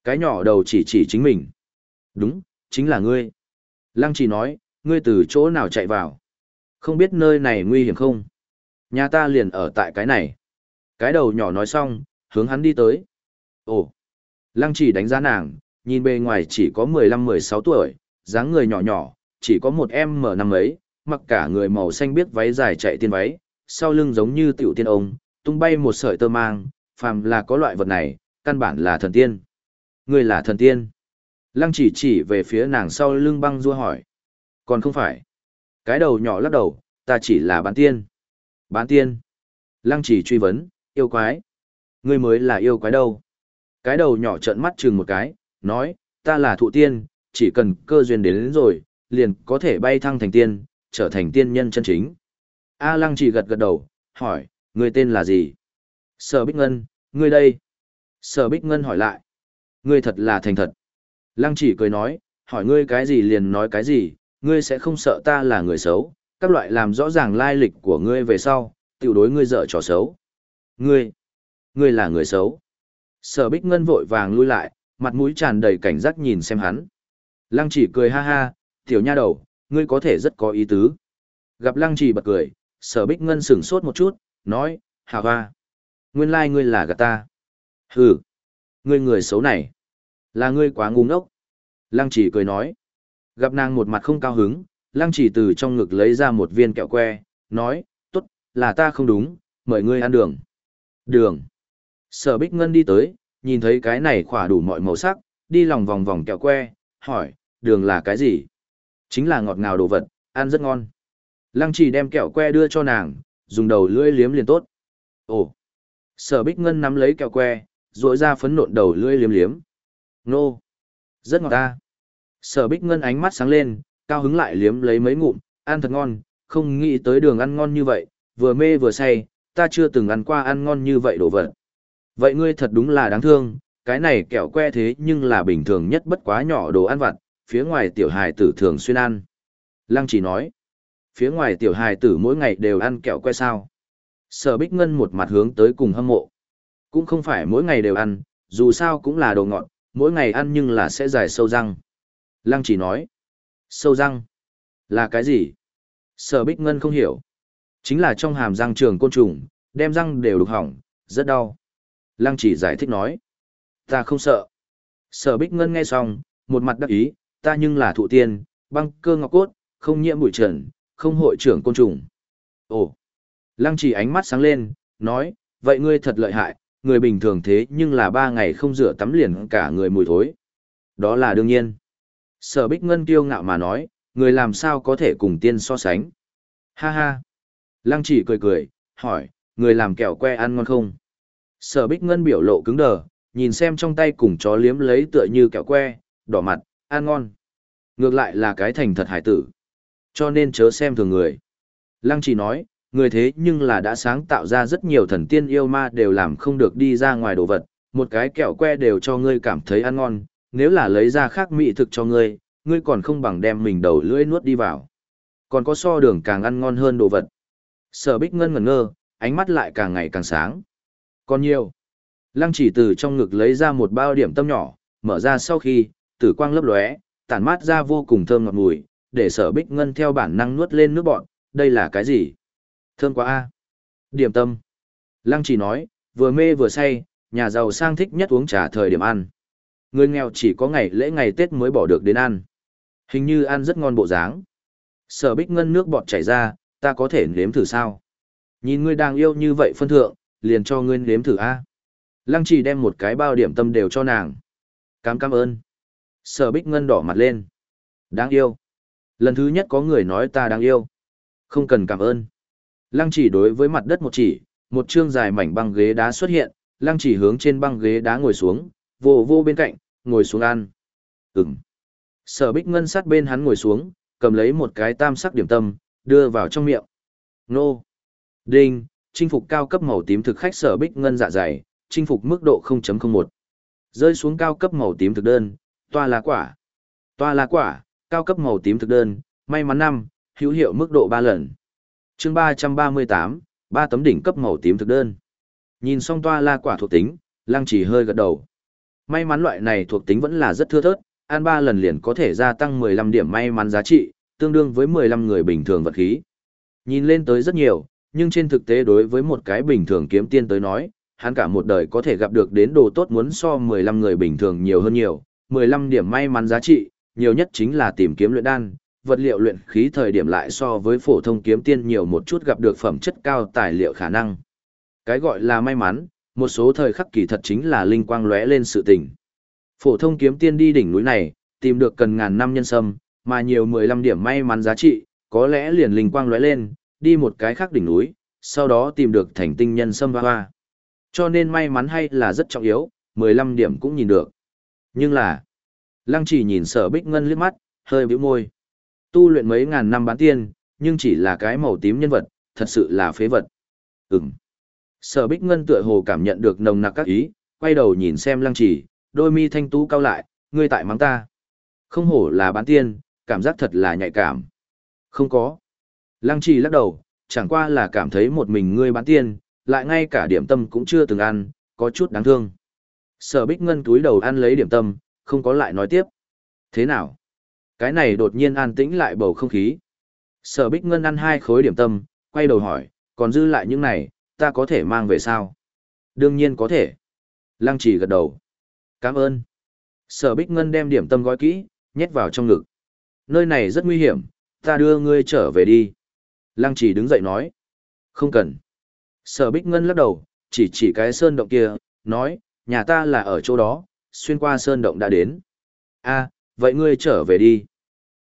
Cái nhỏ đầu chỉ chỉ chính mình. Đúng, chính là ngươi. Lăng chỉ nói, ngươi từ chỗ nào chạy vào. Không biết nơi này nguy hiểm không? Nhà ta liền ở tại cái này. Cái đầu nhỏ nói xong, hướng hắn đi tới. Ồ! Lăng chỉ đánh giá nàng, nhìn bề ngoài chỉ có 15-16 tuổi, dáng người nhỏ nhỏ, chỉ có một em mở năm ấy, mặc cả người màu xanh biết váy dài chạy tiên váy, sau lưng giống như tiểu tiên ông, tung bay một sợi tơ mang, phàm là có loại vật này, căn bản là thần tiên. ngươi là thần tiên. Lăng chỉ chỉ về phía nàng sau lưng băng rua hỏi. Còn không phải. Cái đầu nhỏ lắc đầu, ta chỉ là bán tiên. Bán tiên. Lăng chỉ truy vấn, yêu quái. Ngươi mới là yêu quái đâu. Cái đầu nhỏ trợn mắt chừng một cái, nói, ta là thụ tiên, chỉ cần cơ duyên đến, đến rồi, liền có thể bay thăng thành tiên, trở thành tiên nhân chân chính. A lăng chỉ gật gật đầu, hỏi, ngươi tên là gì? Sở Bích Ngân, ngươi đây. Sở Bích Ngân hỏi lại. Ngươi thật là thành thật. Lăng chỉ cười nói, hỏi ngươi cái gì liền nói cái gì, ngươi sẽ không sợ ta là người xấu, các loại làm rõ ràng lai lịch của ngươi về sau, tiểu đối ngươi dở trò xấu. Ngươi, ngươi là người xấu. Sở Bích Ngân vội vàng lui lại, mặt mũi tràn đầy cảnh giác nhìn xem hắn. Lăng chỉ cười ha ha, tiểu nha đầu, ngươi có thể rất có ý tứ. Gặp lăng chỉ bật cười, sở Bích Ngân sửng sốt một chút, nói, hà hoa. Nguyên lai like ngươi là gạt ta. Hừ, ngươi người xấu này. Là ngươi quá ngu ngốc. Lăng chỉ cười nói. Gặp nàng một mặt không cao hứng, lăng chỉ từ trong ngực lấy ra một viên kẹo que, nói, tốt, là ta không đúng, mời ngươi ăn đường. Đường. Sở Bích Ngân đi tới, nhìn thấy cái này khỏa đủ mọi màu sắc, đi lòng vòng vòng kẹo que, hỏi, đường là cái gì? Chính là ngọt ngào đồ vật, ăn rất ngon. Lăng chỉ đem kẹo que đưa cho nàng, dùng đầu lưỡi liếm liền tốt. Ồ! Sở Bích Ngân nắm lấy kẹo que, rỗi ra phấn nộn đầu lưỡi liếm liếm. Nô! Rất ngọt ta. Sở Bích Ngân ánh mắt sáng lên, cao hứng lại liếm lấy mấy ngụm, ăn thật ngon, không nghĩ tới đường ăn ngon như vậy, vừa mê vừa say, ta chưa từng ăn qua ăn ngon như vậy đồ vật. Vậy ngươi thật đúng là đáng thương, cái này kẹo que thế nhưng là bình thường nhất bất quá nhỏ đồ ăn vặt, phía ngoài tiểu hài tử thường xuyên ăn. Lăng chỉ nói, phía ngoài tiểu hài tử mỗi ngày đều ăn kẹo que sao. Sở Bích Ngân một mặt hướng tới cùng hâm mộ. Cũng không phải mỗi ngày đều ăn, dù sao cũng là đồ ngọt, mỗi ngày ăn nhưng là sẽ dài sâu răng. Lăng chỉ nói, sâu răng, là cái gì? Sở Bích Ngân không hiểu. Chính là trong hàm răng trường côn trùng, đem răng đều đục hỏng, rất đau. Lăng chỉ giải thích nói, ta không sợ. Sở Bích Ngân nghe xong, một mặt đắc ý, ta nhưng là thụ tiên, băng cơ ngọc cốt, không nhiễm bụi trần, không hội trưởng côn trùng. Ồ! Lăng chỉ ánh mắt sáng lên, nói, vậy ngươi thật lợi hại, người bình thường thế nhưng là ba ngày không rửa tắm liền cả người mùi thối. Đó là đương nhiên. Sở Bích Ngân kiêu ngạo mà nói, người làm sao có thể cùng tiên so sánh. Ha ha. Lăng chỉ cười cười, hỏi, người làm kẹo que ăn ngon không? Sở Bích Ngân biểu lộ cứng đờ, nhìn xem trong tay cùng chó liếm lấy tựa như kẹo que, đỏ mặt, ăn ngon. Ngược lại là cái thành thật hải tử. Cho nên chớ xem thường người. Lăng chỉ nói, người thế nhưng là đã sáng tạo ra rất nhiều thần tiên yêu ma đều làm không được đi ra ngoài đồ vật, một cái kẹo que đều cho ngươi cảm thấy ăn ngon, nếu là lấy ra khác mỹ thực cho ngươi, ngươi còn không bằng đem mình đầu lưỡi nuốt đi vào. Còn có so đường càng ăn ngon hơn đồ vật. Sở Bích Ngân ngẩn ngơ, ánh mắt lại càng ngày càng sáng. Còn nhiều. Lăng chỉ từ trong ngực lấy ra một bao điểm tâm nhỏ, mở ra sau khi, tử quang lấp lóe, tản mát ra vô cùng thơm ngọt mùi, để sở Bích Ngân theo bản năng nuốt lên nước bọn, đây là cái gì? Thơm quá a. Điểm tâm. Lăng chỉ nói, vừa mê vừa say, nhà giàu sang thích nhất uống trà thời điểm ăn. Người nghèo chỉ có ngày lễ ngày Tết mới bỏ được đến ăn. Hình như ăn rất ngon bộ dáng. Sở bích ngân nước bọt chảy ra, ta có thể nếm thử sao? Nhìn ngươi đang yêu như vậy phân thượng, liền cho ngươi nếm thử a. Lăng chỉ đem một cái bao điểm tâm đều cho nàng. Cám cảm ơn. Sở bích ngân đỏ mặt lên. Đáng yêu. Lần thứ nhất có người nói ta đáng yêu. Không cần cảm ơn. Lăng chỉ đối với mặt đất một chỉ, một chương dài mảnh băng ghế đá xuất hiện, lăng chỉ hướng trên băng ghế đá ngồi xuống, vô vô bên cạnh, ngồi xuống ăn. Ừm. Sở bích ngân sát bên hắn ngồi xuống, cầm lấy một cái tam sắc điểm tâm, đưa vào trong miệng. Nô. Đinh, chinh phục cao cấp màu tím thực khách sở bích ngân dạ dày, chinh phục mức độ 0.01. Rơi xuống cao cấp màu tím thực đơn, toa lá quả. Toa lá quả, cao cấp màu tím thực đơn, may mắn năm, hữu hiệu mức độ 3 lần chương 338, 3 tấm đỉnh cấp màu tím thực đơn. Nhìn xong toa la quả thuộc tính, lăng chỉ hơi gật đầu. May mắn loại này thuộc tính vẫn là rất thưa thớt, ăn ba lần liền có thể gia tăng 15 điểm may mắn giá trị, tương đương với 15 người bình thường vật khí. Nhìn lên tới rất nhiều, nhưng trên thực tế đối với một cái bình thường kiếm tiên tới nói, hắn cả một đời có thể gặp được đến đồ tốt muốn so 15 người bình thường nhiều hơn nhiều, 15 điểm may mắn giá trị, nhiều nhất chính là tìm kiếm luyện đan, vật liệu luyện khí thời điểm lại so với phổ thông kiếm tiên nhiều một chút gặp được phẩm chất cao tài liệu khả năng. Cái gọi là may mắn, một số thời khắc kỳ thật chính là linh quang lóe lên sự tình. Phổ thông kiếm tiên đi đỉnh núi này, tìm được cần ngàn năm nhân sâm, mà nhiều 15 điểm may mắn giá trị, có lẽ liền linh quang lóe lên, đi một cái khác đỉnh núi, sau đó tìm được thành tinh nhân sâm hoa hoa. Cho nên may mắn hay là rất trọng yếu, 15 điểm cũng nhìn được. Nhưng là, lăng chỉ nhìn sở bích ngân liếc mắt, hơi bĩu môi. Tu luyện mấy ngàn năm bán tiên, nhưng chỉ là cái màu tím nhân vật, thật sự là phế vật. Ừm. Sở Bích Ngân tựa hồ cảm nhận được nồng nặc các ý, quay đầu nhìn xem Lăng Chỉ, đôi mi thanh tú cao lại, ngươi tại mắng ta. Không hổ là bán tiên, cảm giác thật là nhạy cảm. Không có. Lăng Chỉ lắc đầu, chẳng qua là cảm thấy một mình ngươi bán tiên, lại ngay cả điểm tâm cũng chưa từng ăn, có chút đáng thương. Sở Bích Ngân túi đầu ăn lấy điểm tâm, không có lại nói tiếp. Thế nào? Cái này đột nhiên an tĩnh lại bầu không khí. Sở Bích Ngân ăn hai khối điểm tâm, quay đầu hỏi, còn dư lại những này, ta có thể mang về sao? Đương nhiên có thể. Lăng chỉ gật đầu. Cảm ơn. Sở Bích Ngân đem điểm tâm gói kỹ, nhét vào trong ngực. Nơi này rất nguy hiểm, ta đưa ngươi trở về đi. Lăng chỉ đứng dậy nói. Không cần. Sở Bích Ngân lắc đầu, chỉ chỉ cái sơn động kia, nói, nhà ta là ở chỗ đó, xuyên qua sơn động đã đến. a vậy ngươi trở về đi.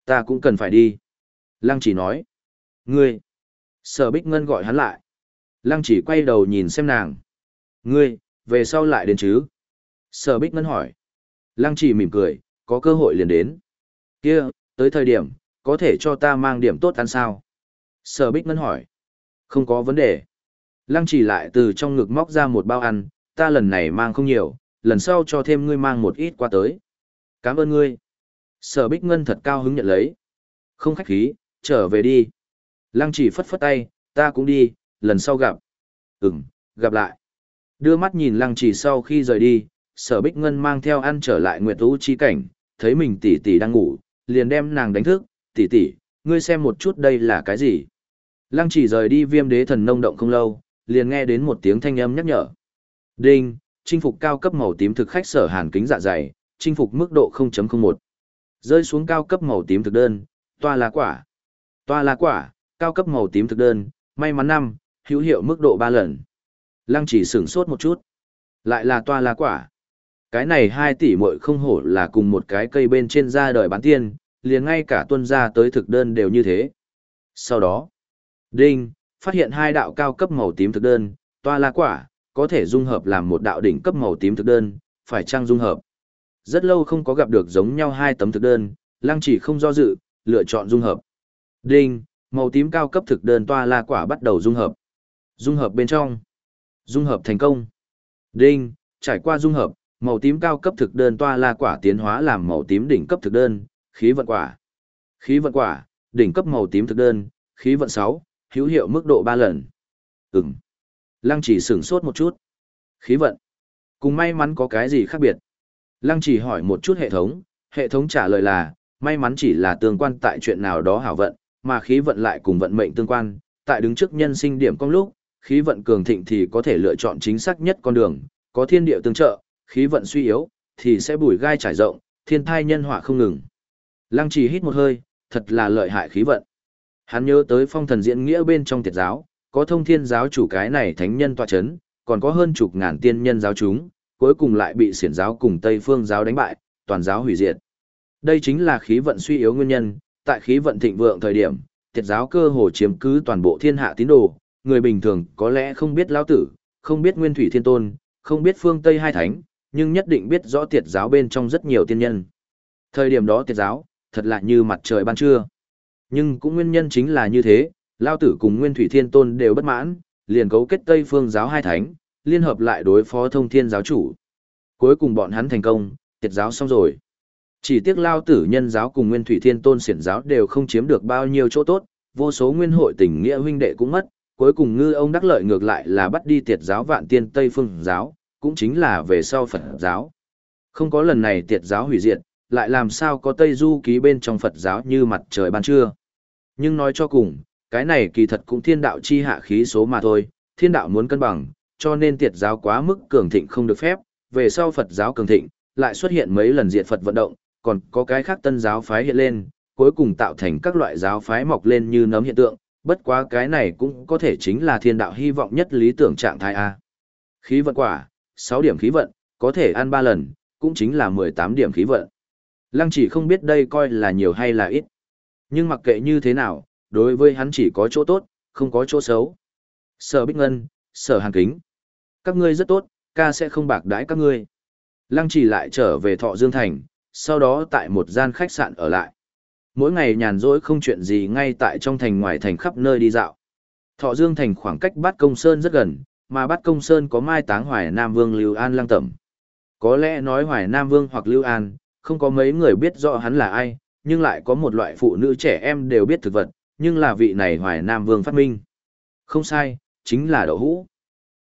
Ta cũng cần phải đi. Lăng chỉ nói. Ngươi. Sở Bích Ngân gọi hắn lại. Lăng chỉ quay đầu nhìn xem nàng. Ngươi, về sau lại đến chứ? Sở Bích Ngân hỏi. Lăng chỉ mỉm cười, có cơ hội liền đến. Kia, tới thời điểm, có thể cho ta mang điểm tốt ăn sao? Sở Bích Ngân hỏi. Không có vấn đề. Lăng chỉ lại từ trong ngực móc ra một bao ăn, ta lần này mang không nhiều, lần sau cho thêm ngươi mang một ít qua tới. Cảm ơn ngươi. Sở Bích Ngân thật cao hứng nhận lấy. Không khách khí, trở về đi. Lăng chỉ phất phất tay, ta cũng đi, lần sau gặp. Ừm, gặp lại. Đưa mắt nhìn lăng chỉ sau khi rời đi, sở Bích Ngân mang theo ăn trở lại Nguyệt Ú chi cảnh, thấy mình tỷ tỷ đang ngủ, liền đem nàng đánh thức, tỷ tỷ, ngươi xem một chút đây là cái gì. Lăng chỉ rời đi viêm đế thần nông động không lâu, liền nghe đến một tiếng thanh âm nhắc nhở. Đinh, chinh phục cao cấp màu tím thực khách sở hàn kính dạ dày, chinh phục mức độ 0.01. Rơi xuống cao cấp màu tím thực đơn, toa lá quả. Toa lá quả, cao cấp màu tím thực đơn, may mắn năm, hữu hiệu mức độ 3 lần. Lăng chỉ sửng sốt một chút. Lại là toa lá quả. Cái này 2 tỷ muội không hổ là cùng một cái cây bên trên ra đời bán tiên, liền ngay cả tuân ra tới thực đơn đều như thế. Sau đó, Đinh, phát hiện hai đạo cao cấp màu tím thực đơn, toa lá quả, có thể dung hợp làm một đạo đỉnh cấp màu tím thực đơn, phải chăng dung hợp. Rất lâu không có gặp được giống nhau hai tấm thực đơn, lăng chỉ không do dự, lựa chọn dung hợp. Đinh, màu tím cao cấp thực đơn toa la quả bắt đầu dung hợp. Dung hợp bên trong. Dung hợp thành công. Đinh, trải qua dung hợp, màu tím cao cấp thực đơn toa la quả tiến hóa làm màu tím đỉnh cấp thực đơn, khí vận quả. Khí vận quả, đỉnh cấp màu tím thực đơn, khí vận 6, hữu hiệu mức độ 3 lần. Ừm. Lăng chỉ sửng sốt một chút. Khí vận. Cùng may mắn có cái gì khác biệt? Lăng chỉ hỏi một chút hệ thống, hệ thống trả lời là, may mắn chỉ là tương quan tại chuyện nào đó hảo vận, mà khí vận lại cùng vận mệnh tương quan, tại đứng trước nhân sinh điểm con lúc, khí vận cường thịnh thì có thể lựa chọn chính xác nhất con đường, có thiên địa tương trợ, khí vận suy yếu, thì sẽ bùi gai trải rộng, thiên thai nhân họa không ngừng. Lăng Chỉ hít một hơi, thật là lợi hại khí vận. Hắn nhớ tới phong thần diễn nghĩa bên trong tiệt giáo, có thông thiên giáo chủ cái này thánh nhân tọa chấn, còn có hơn chục ngàn tiên nhân giáo chúng, cuối cùng lại bị xiển giáo cùng Tây phương giáo đánh bại, toàn giáo hủy diệt. Đây chính là khí vận suy yếu nguyên nhân, tại khí vận thịnh vượng thời điểm, tiệt giáo cơ hồ chiếm cứ toàn bộ thiên hạ tín đồ, người bình thường có lẽ không biết lão tử, không biết nguyên thủy thiên tôn, không biết phương Tây hai thánh, nhưng nhất định biết rõ tiệt giáo bên trong rất nhiều tiên nhân. Thời điểm đó tiệt giáo, thật lạ như mặt trời ban trưa. Nhưng cũng nguyên nhân chính là như thế, Lao tử cùng Nguyên Thủy Thiên Tôn đều bất mãn, liền cấu kết Tây Phương giáo hai thánh, liên hợp lại đối phó thông thiên giáo chủ. Cuối cùng bọn hắn thành công, tiệt giáo xong rồi. Chỉ tiếc Lao tử nhân giáo cùng Nguyên Thủy Thiên Tôn siển giáo đều không chiếm được bao nhiêu chỗ tốt, vô số nguyên hội tình nghĩa huynh đệ cũng mất, cuối cùng ngư ông đắc lợi ngược lại là bắt đi tiệt giáo vạn tiên Tây Phương giáo, cũng chính là về sau Phật giáo. Không có lần này tiệt giáo hủy diệt, lại làm sao có Tây Du ký bên trong Phật giáo như mặt trời ban trưa. Nhưng nói cho cùng, cái này kỳ thật cũng thiên đạo chi hạ khí số mà thôi, thiên đạo muốn cân bằng, cho nên tiệt giáo quá mức cường thịnh không được phép, về sau Phật giáo cường thịnh, lại xuất hiện mấy lần diệt Phật vận động, còn có cái khác tân giáo phái hiện lên, cuối cùng tạo thành các loại giáo phái mọc lên như nấm hiện tượng, bất quá cái này cũng có thể chính là thiên đạo hy vọng nhất lý tưởng trạng thái A. Khí vận quả, 6 điểm khí vận, có thể ăn 3 lần, cũng chính là 18 điểm khí vận. Lăng chỉ không biết đây coi là nhiều hay là ít. Nhưng mặc kệ như thế nào, đối với hắn chỉ có chỗ tốt, không có chỗ xấu. Sở Bích Ngân, Sở Hàn Kính. Các ngươi rất tốt, ca sẽ không bạc đãi các ngươi. Lăng chỉ lại trở về Thọ Dương Thành, sau đó tại một gian khách sạn ở lại. Mỗi ngày nhàn rỗi không chuyện gì ngay tại trong thành ngoài thành khắp nơi đi dạo. Thọ Dương Thành khoảng cách Bát Công Sơn rất gần, mà Bát Công Sơn có mai táng Hoài Nam Vương Lưu An lang tẩm. Có lẽ nói Hoài Nam Vương hoặc Lưu An, không có mấy người biết rõ hắn là ai, nhưng lại có một loại phụ nữ trẻ em đều biết thực vật, nhưng là vị này Hoài Nam Vương phát minh. Không sai, chính là đậu hũ.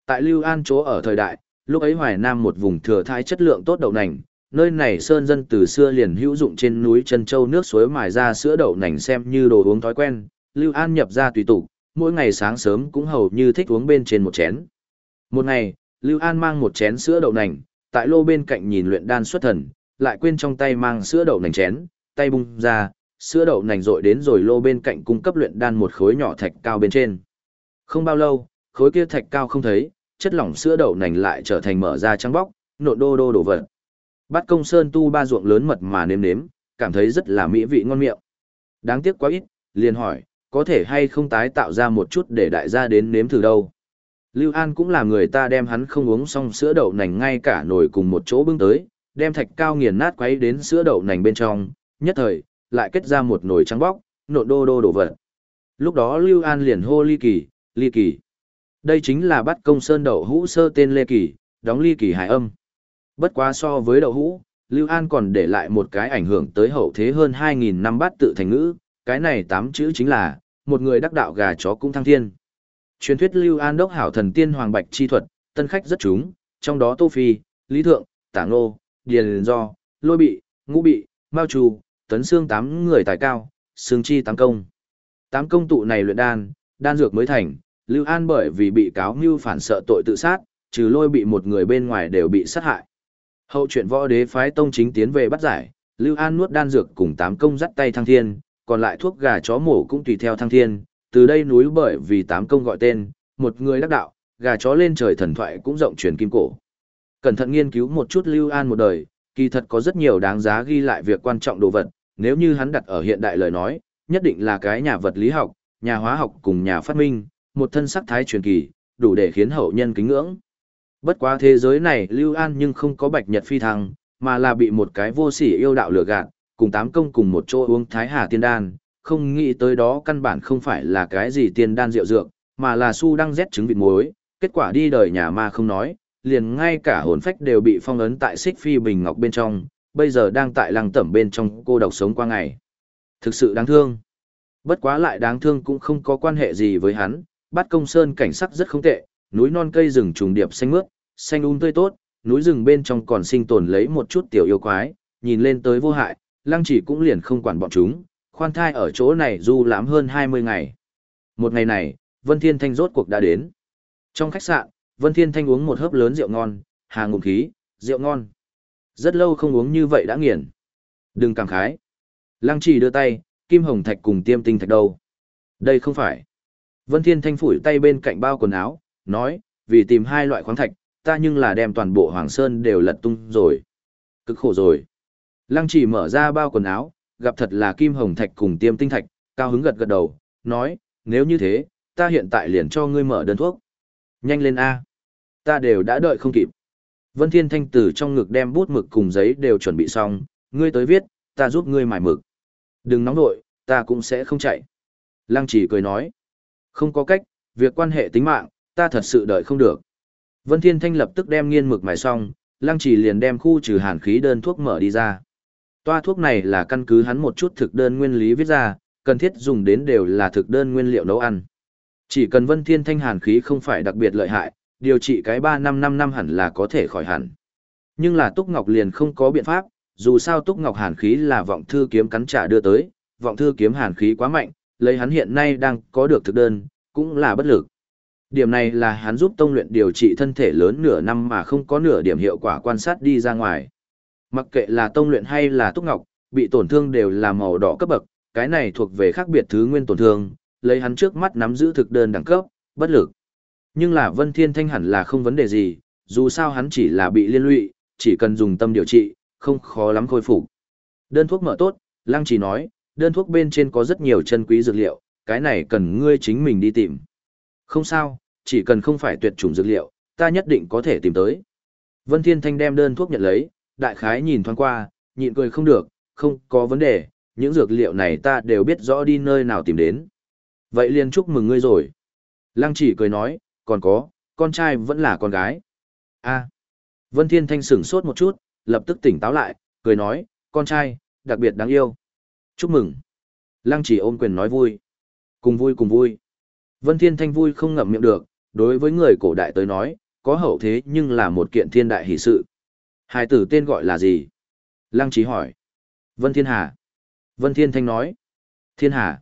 Tại Lưu An chỗ ở thời đại, lúc ấy Hoài Nam một vùng thừa thai chất lượng tốt đậu nành, nơi này sơn dân từ xưa liền hữu dụng trên núi chân châu nước suối mài ra sữa đậu nành xem như đồ uống thói quen, Lưu An nhập ra tùy tục, mỗi ngày sáng sớm cũng hầu như thích uống bên trên một chén. Một ngày, Lưu An mang một chén sữa đậu nành, tại lô bên cạnh nhìn luyện đan xuất thần, lại quên trong tay mang sữa đậu nành chén, tay bung ra, sữa đậu nành rội đến rồi lô bên cạnh cung cấp luyện đan một khối nhỏ thạch cao bên trên. Không bao lâu, khối kia thạch cao không thấy, chất lỏng sữa đậu nành lại trở thành mở ra trắng bóc, nộn đô đô đổ vật. Bắt công sơn tu ba ruộng lớn mật mà nếm nếm, cảm thấy rất là mỹ vị ngon miệng. Đáng tiếc quá ít, liền hỏi, có thể hay không tái tạo ra một chút để đại gia đến nếm thử đâu. Lưu An cũng là người ta đem hắn không uống xong sữa đậu nành ngay cả nồi cùng một chỗ bưng tới, đem thạch cao nghiền nát quấy đến sữa đậu nành bên trong, nhất thời, lại kết ra một nồi trắng bóc, nộn đô đô đổ vật. Lúc đó Lưu An liền hô ly kỳ, ly kỳ. Đây chính là bắt công sơn đậu hũ sơ tên Lê Kỳ, đóng ly kỳ hải âm. Bất quá so với đậu hũ, Lưu An còn để lại một cái ảnh hưởng tới hậu thế hơn 2.000 năm bát tự thành ngữ, cái này tám chữ chính là, một người đắc đạo gà chó cũng thăng thiên. Truyền thuyết Lưu An đốc hảo thần tiên hoàng bạch chi thuật, tân khách rất chúng, trong đó Tô Phi, Lý Thượng, Tả Ngô, Điền Do, Lôi Bị, Ngũ Bị, Mao Trù, Tấn Xương tám người tài cao, xương chi tám công. Tám công tụ này luyện đan, đan dược mới thành, Lưu An bởi vì bị cáo mưu phản sợ tội tự sát, trừ lôi bị một người bên ngoài đều bị sát hại. Hậu chuyện võ đế phái tông chính tiến về bắt giải, Lưu An nuốt đan dược cùng tám công dắt tay thăng thiên, còn lại thuốc gà chó mổ cũng tùy theo thăng thiên, từ đây núi bởi vì tám công gọi tên, một người đắc đạo, gà chó lên trời thần thoại cũng rộng truyền kim cổ. Cẩn thận nghiên cứu một chút Lưu An một đời, kỳ thật có rất nhiều đáng giá ghi lại việc quan trọng đồ vật, nếu như hắn đặt ở hiện đại lời nói, nhất định là cái nhà vật lý học, nhà hóa học cùng nhà phát minh, một thân sắc thái truyền kỳ, đủ để khiến hậu nhân kính ngưỡng. Bất quá thế giới này Lưu An nhưng không có bạch nhật phi thăng, mà là bị một cái vô sỉ yêu đạo lừa gạt, cùng tám công cùng một chỗ uống thái hà tiên đan, không nghĩ tới đó căn bản không phải là cái gì tiên đan rượu dược, mà là su đang rét trứng vịt muối, kết quả đi đời nhà ma không nói, liền ngay cả hồn phách đều bị phong ấn tại xích phi bình ngọc bên trong, bây giờ đang tại lăng tẩm bên trong cô độc sống qua ngày. Thực sự đáng thương. Bất quá lại đáng thương cũng không có quan hệ gì với hắn, bắt công sơn cảnh sắc rất không tệ, núi non cây rừng trùng điệp xanh mướt, xanh um tươi tốt, núi rừng bên trong còn sinh tồn lấy một chút tiểu yêu quái, nhìn lên tới vô hại, lăng chỉ cũng liền không quản bọn chúng, khoan thai ở chỗ này du lãm hơn 20 ngày. Một ngày này, Vân Thiên Thanh rốt cuộc đã đến. Trong khách sạn, Vân Thiên Thanh uống một hớp lớn rượu ngon, hà ngụm khí, rượu ngon. Rất lâu không uống như vậy đã nghiền. Đừng cảm khái. Lăng chỉ đưa tay, kim hồng thạch cùng tiêm tinh thạch đâu. Đây không phải. Vân Thiên Thanh phủi tay bên cạnh bao quần áo, nói, vì tìm hai loại khoáng thạch, ta nhưng là đem toàn bộ Hoàng Sơn đều lật tung rồi. Cực khổ rồi. Lăng chỉ mở ra bao quần áo, gặp thật là kim hồng thạch cùng tiêm tinh thạch, cao hứng gật gật đầu, nói, nếu như thế, ta hiện tại liền cho ngươi mở đơn thuốc. Nhanh lên A. Ta đều đã đợi không kịp. Vân Thiên Thanh từ trong ngực đem bút mực cùng giấy đều chuẩn bị xong, ngươi tới viết, ta giúp ngươi mài mực. Đừng nóng nội, ta cũng sẽ không chạy. Lăng chỉ cười nói, không có cách, việc quan hệ tính mạng, ta thật sự đợi không được. Vân Thiên Thanh lập tức đem nghiên mực mài xong, Lăng chỉ liền đem khu trừ hàn khí đơn thuốc mở đi ra. Toa thuốc này là căn cứ hắn một chút thực đơn nguyên lý viết ra, cần thiết dùng đến đều là thực đơn nguyên liệu nấu ăn. Chỉ cần Vân Thiên Thanh hàn khí không phải đặc biệt lợi hại, điều trị cái 3 năm 5 năm hẳn là có thể khỏi hẳn. Nhưng là Túc Ngọc liền không có biện pháp, dù sao Túc Ngọc hàn khí là vọng thư kiếm cắn trả đưa tới, vọng thư kiếm hàn khí quá mạnh, lấy hắn hiện nay đang có được thực đơn, cũng là bất lực. Điểm này là hắn giúp tông luyện điều trị thân thể lớn nửa năm mà không có nửa điểm hiệu quả quan sát đi ra ngoài. Mặc kệ là tông luyện hay là Túc Ngọc, bị tổn thương đều là màu đỏ cấp bậc, cái này thuộc về khác biệt thứ nguyên tổn thương, lấy hắn trước mắt nắm giữ thực đơn đẳng cấp, bất lực. Nhưng là Vân Thiên Thanh hẳn là không vấn đề gì, dù sao hắn chỉ là bị liên lụy, chỉ cần dùng tâm điều trị, không khó lắm khôi phục. Đơn thuốc mở tốt, Lăng chỉ nói, đơn thuốc bên trên có rất nhiều chân quý dược liệu, cái này cần ngươi chính mình đi tìm. Không sao, chỉ cần không phải tuyệt chủng dược liệu, ta nhất định có thể tìm tới. Vân Thiên Thanh đem đơn thuốc nhận lấy, đại khái nhìn thoáng qua, nhịn cười không được, không có vấn đề, những dược liệu này ta đều biết rõ đi nơi nào tìm đến. Vậy liền chúc mừng ngươi rồi. Lăng chỉ cười nói, còn có, con trai vẫn là con gái. a Vân Thiên Thanh sửng sốt một chút, lập tức tỉnh táo lại, cười nói, con trai, đặc biệt đáng yêu. Chúc mừng. Lăng chỉ ôm quyền nói vui. Cùng vui cùng vui. Vân Thiên Thanh vui không ngậm miệng được, đối với người cổ đại tới nói, có hậu thế nhưng là một kiện thiên đại hỷ sự. Hai tử tên gọi là gì? Lăng Chỉ hỏi. Vân Thiên Hà. Vân Thiên Thanh nói. Thiên Hà.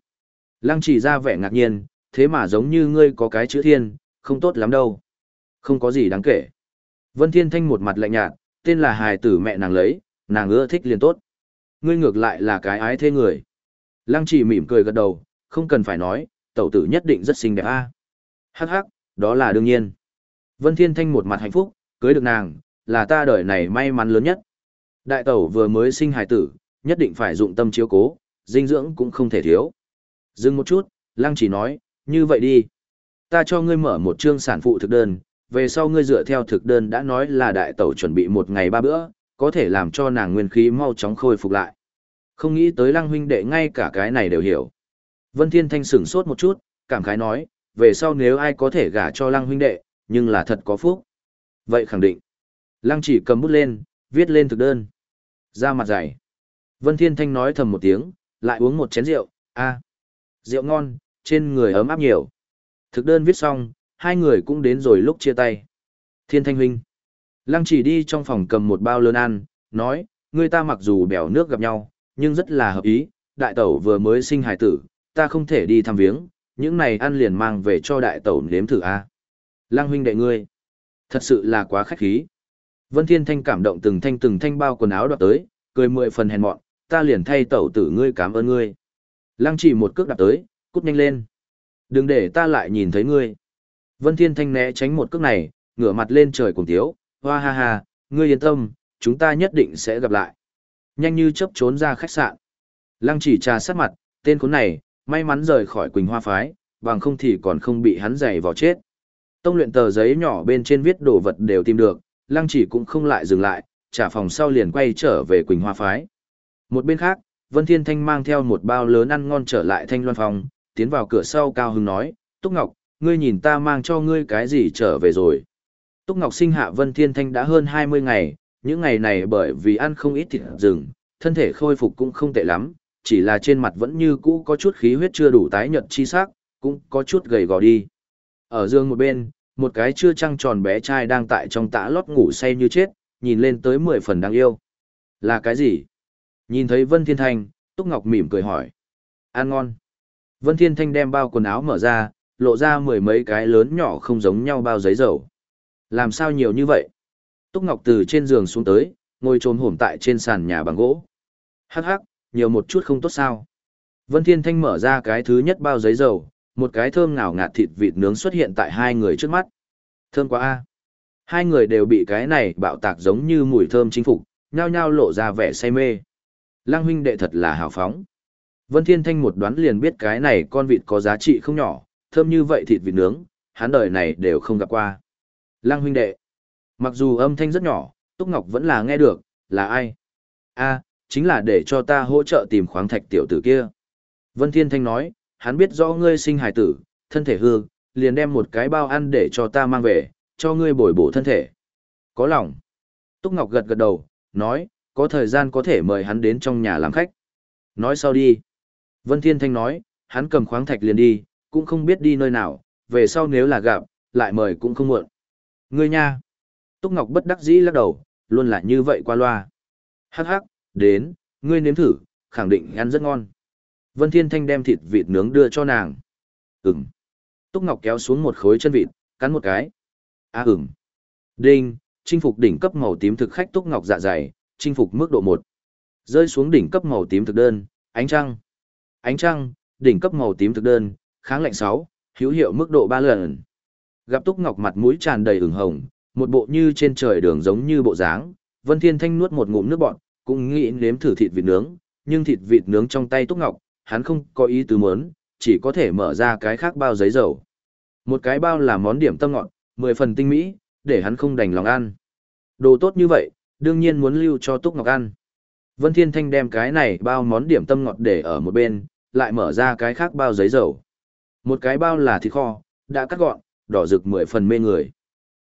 Lăng Chỉ ra vẻ ngạc nhiên, thế mà giống như ngươi có cái chữ thiên, không tốt lắm đâu. Không có gì đáng kể. Vân Thiên Thanh một mặt lạnh nhạt, tên là hài tử mẹ nàng lấy, nàng ưa thích liền tốt. Ngươi ngược lại là cái ái thế người. Lăng Chỉ mỉm cười gật đầu, không cần phải nói, tẩu tử nhất định rất xinh đẹp a. Hắc hắc, đó là đương nhiên. Vân Thiên Thanh một mặt hạnh phúc, cưới được nàng, là ta đời này may mắn lớn nhất. Đại tẩu vừa mới sinh hài tử, nhất định phải dụng tâm chiếu cố, dinh dưỡng cũng không thể thiếu. Dừng một chút, Lăng chỉ nói, như vậy đi. Ta cho ngươi mở một chương sản phụ thực đơn, về sau ngươi dựa theo thực đơn đã nói là đại tẩu chuẩn bị một ngày ba bữa, có thể làm cho nàng nguyên khí mau chóng khôi phục lại. Không nghĩ tới Lăng huynh đệ ngay cả cái này đều hiểu. Vân Thiên Thanh sửng sốt một chút, cảm khái nói, về sau nếu ai có thể gả cho Lăng huynh đệ, nhưng là thật có phúc. Vậy khẳng định. Lăng chỉ cầm bút lên, viết lên thực đơn. Ra mặt dày. Vân Thiên Thanh nói thầm một tiếng, lại uống một chén rượu, a, rượu ngon, trên người ấm áp nhiều. Thực đơn viết xong, hai người cũng đến rồi lúc chia tay. Thiên Thanh huynh. Lăng chỉ đi trong phòng cầm một bao lớn ăn, nói, người ta mặc dù bèo nước gặp nhau, nhưng rất là hợp ý, đại tẩu vừa mới sinh hài tử, ta không thể đi thăm viếng, những này ăn liền mang về cho đại tẩu nếm thử a. Lăng huynh đệ ngươi, thật sự là quá khách khí. Vân Thiên Thanh cảm động từng thanh từng thanh bao quần áo đoạt tới, cười mười phần hèn mọn, ta liền thay tẩu tử ngươi cảm ơn ngươi. Lăng chỉ một cước đạp tới, cút nhanh lên. Đừng để ta lại nhìn thấy ngươi. Vân Thiên Thanh né tránh một cước này, ngửa mặt lên trời cùng tiếu, hoa ha ha, ngươi yên tâm, chúng ta nhất định sẽ gặp lại. Nhanh như chớp trốn ra khách sạn. Lăng chỉ trà sát mặt, tên khốn này, may mắn rời khỏi Quỳnh Hoa Phái, bằng không thì còn không bị hắn giày vào chết. Tông luyện tờ giấy nhỏ bên trên viết đồ vật đều tìm được, lăng chỉ cũng không lại dừng lại, trả phòng sau liền quay trở về Quỳnh Hoa Phái. Một bên khác, Vân Thiên Thanh mang theo một bao lớn ăn ngon trở lại Thanh Loan Phòng, tiến vào cửa sau cao hứng nói, Túc Ngọc, ngươi nhìn ta mang cho ngươi cái gì trở về rồi. Túc Ngọc sinh hạ Vân Thiên Thanh đã hơn 20 ngày, những ngày này bởi vì ăn không ít thịt rừng, thân thể khôi phục cũng không tệ lắm, chỉ là trên mặt vẫn như cũ có chút khí huyết chưa đủ tái nhợt chi sắc, cũng có chút gầy gò đi. Ở giường một bên, một cái chưa trăng tròn bé trai đang tại trong tã lót ngủ say như chết, nhìn lên tới mười phần đáng yêu. Là cái gì? Nhìn thấy Vân Thiên Thanh, Túc Ngọc mỉm cười hỏi. Ăn ngon. Vân Thiên Thanh đem bao quần áo mở ra, lộ ra mười mấy cái lớn nhỏ không giống nhau bao giấy dầu. Làm sao nhiều như vậy? Túc Ngọc từ trên giường xuống tới, ngồi trồm hổm tại trên sàn nhà bằng gỗ. Hắc hắc, nhiều một chút không tốt sao. Vân Thiên Thanh mở ra cái thứ nhất bao giấy dầu, một cái thơm ngào ngạt thịt vịt nướng xuất hiện tại hai người trước mắt. Thơm quá a. Hai người đều bị cái này bạo tạc giống như mùi thơm chính phục, nhao nhao lộ ra vẻ say mê. Lăng huynh đệ thật là hào phóng. Vân Thiên Thanh một đoán liền biết cái này con vịt có giá trị không nhỏ, thơm như vậy thịt vịt nướng, hắn đời này đều không gặp qua. Lăng huynh đệ. Mặc dù âm thanh rất nhỏ, Túc Ngọc vẫn là nghe được, là ai? a chính là để cho ta hỗ trợ tìm khoáng thạch tiểu tử kia. Vân Thiên Thanh nói, hắn biết rõ ngươi sinh hài tử, thân thể hư, liền đem một cái bao ăn để cho ta mang về, cho ngươi bồi bổ thân thể. Có lòng. Túc Ngọc gật gật đầu, nói, có thời gian có thể mời hắn đến trong nhà làm khách. Nói sau đi. Vân Thiên Thanh nói, hắn cầm khoáng thạch liền đi, cũng không biết đi nơi nào, về sau nếu là gặp, lại mời cũng không muộn. Ngươi nha. Túc Ngọc bất đắc dĩ lắc đầu, luôn là như vậy qua loa. Hắc hắc, đến, ngươi nếm thử, khẳng định ăn rất ngon. Vân Thiên Thanh đem thịt vịt nướng đưa cho nàng. Ừm. Túc Ngọc kéo xuống một khối chân vịt, cắn một cái. À ừm. Đinh, chinh phục đỉnh cấp màu tím thực khách Túc Ngọc dạ dày, chinh phục mức độ 1. Rơi xuống đỉnh cấp màu tím thực đơn, ánh trăng. Ánh trăng, đỉnh cấp màu tím thực đơn, kháng lạnh 6, hữu hiệu mức độ 3 lần. Gặp Túc Ngọc mặt mũi tràn đầy ửng hồng, một bộ như trên trời đường giống như bộ dáng, Vân Thiên Thanh nuốt một ngụm nước bọt, cũng nghĩ nếm thử thịt vịt nướng, nhưng thịt vịt nướng trong tay Túc Ngọc, hắn không có ý tứ muốn, chỉ có thể mở ra cái khác bao giấy dầu. Một cái bao là món điểm tâm ngọt, mười phần tinh mỹ, để hắn không đành lòng ăn. Đồ tốt như vậy, đương nhiên muốn lưu cho Túc Ngọc ăn. Vân Thiên Thanh đem cái này bao món điểm tâm ngọt để ở một bên, lại mở ra cái khác bao giấy dầu. Một cái bao là thịt kho, đã cắt gọn, đỏ rực mười phần mê người.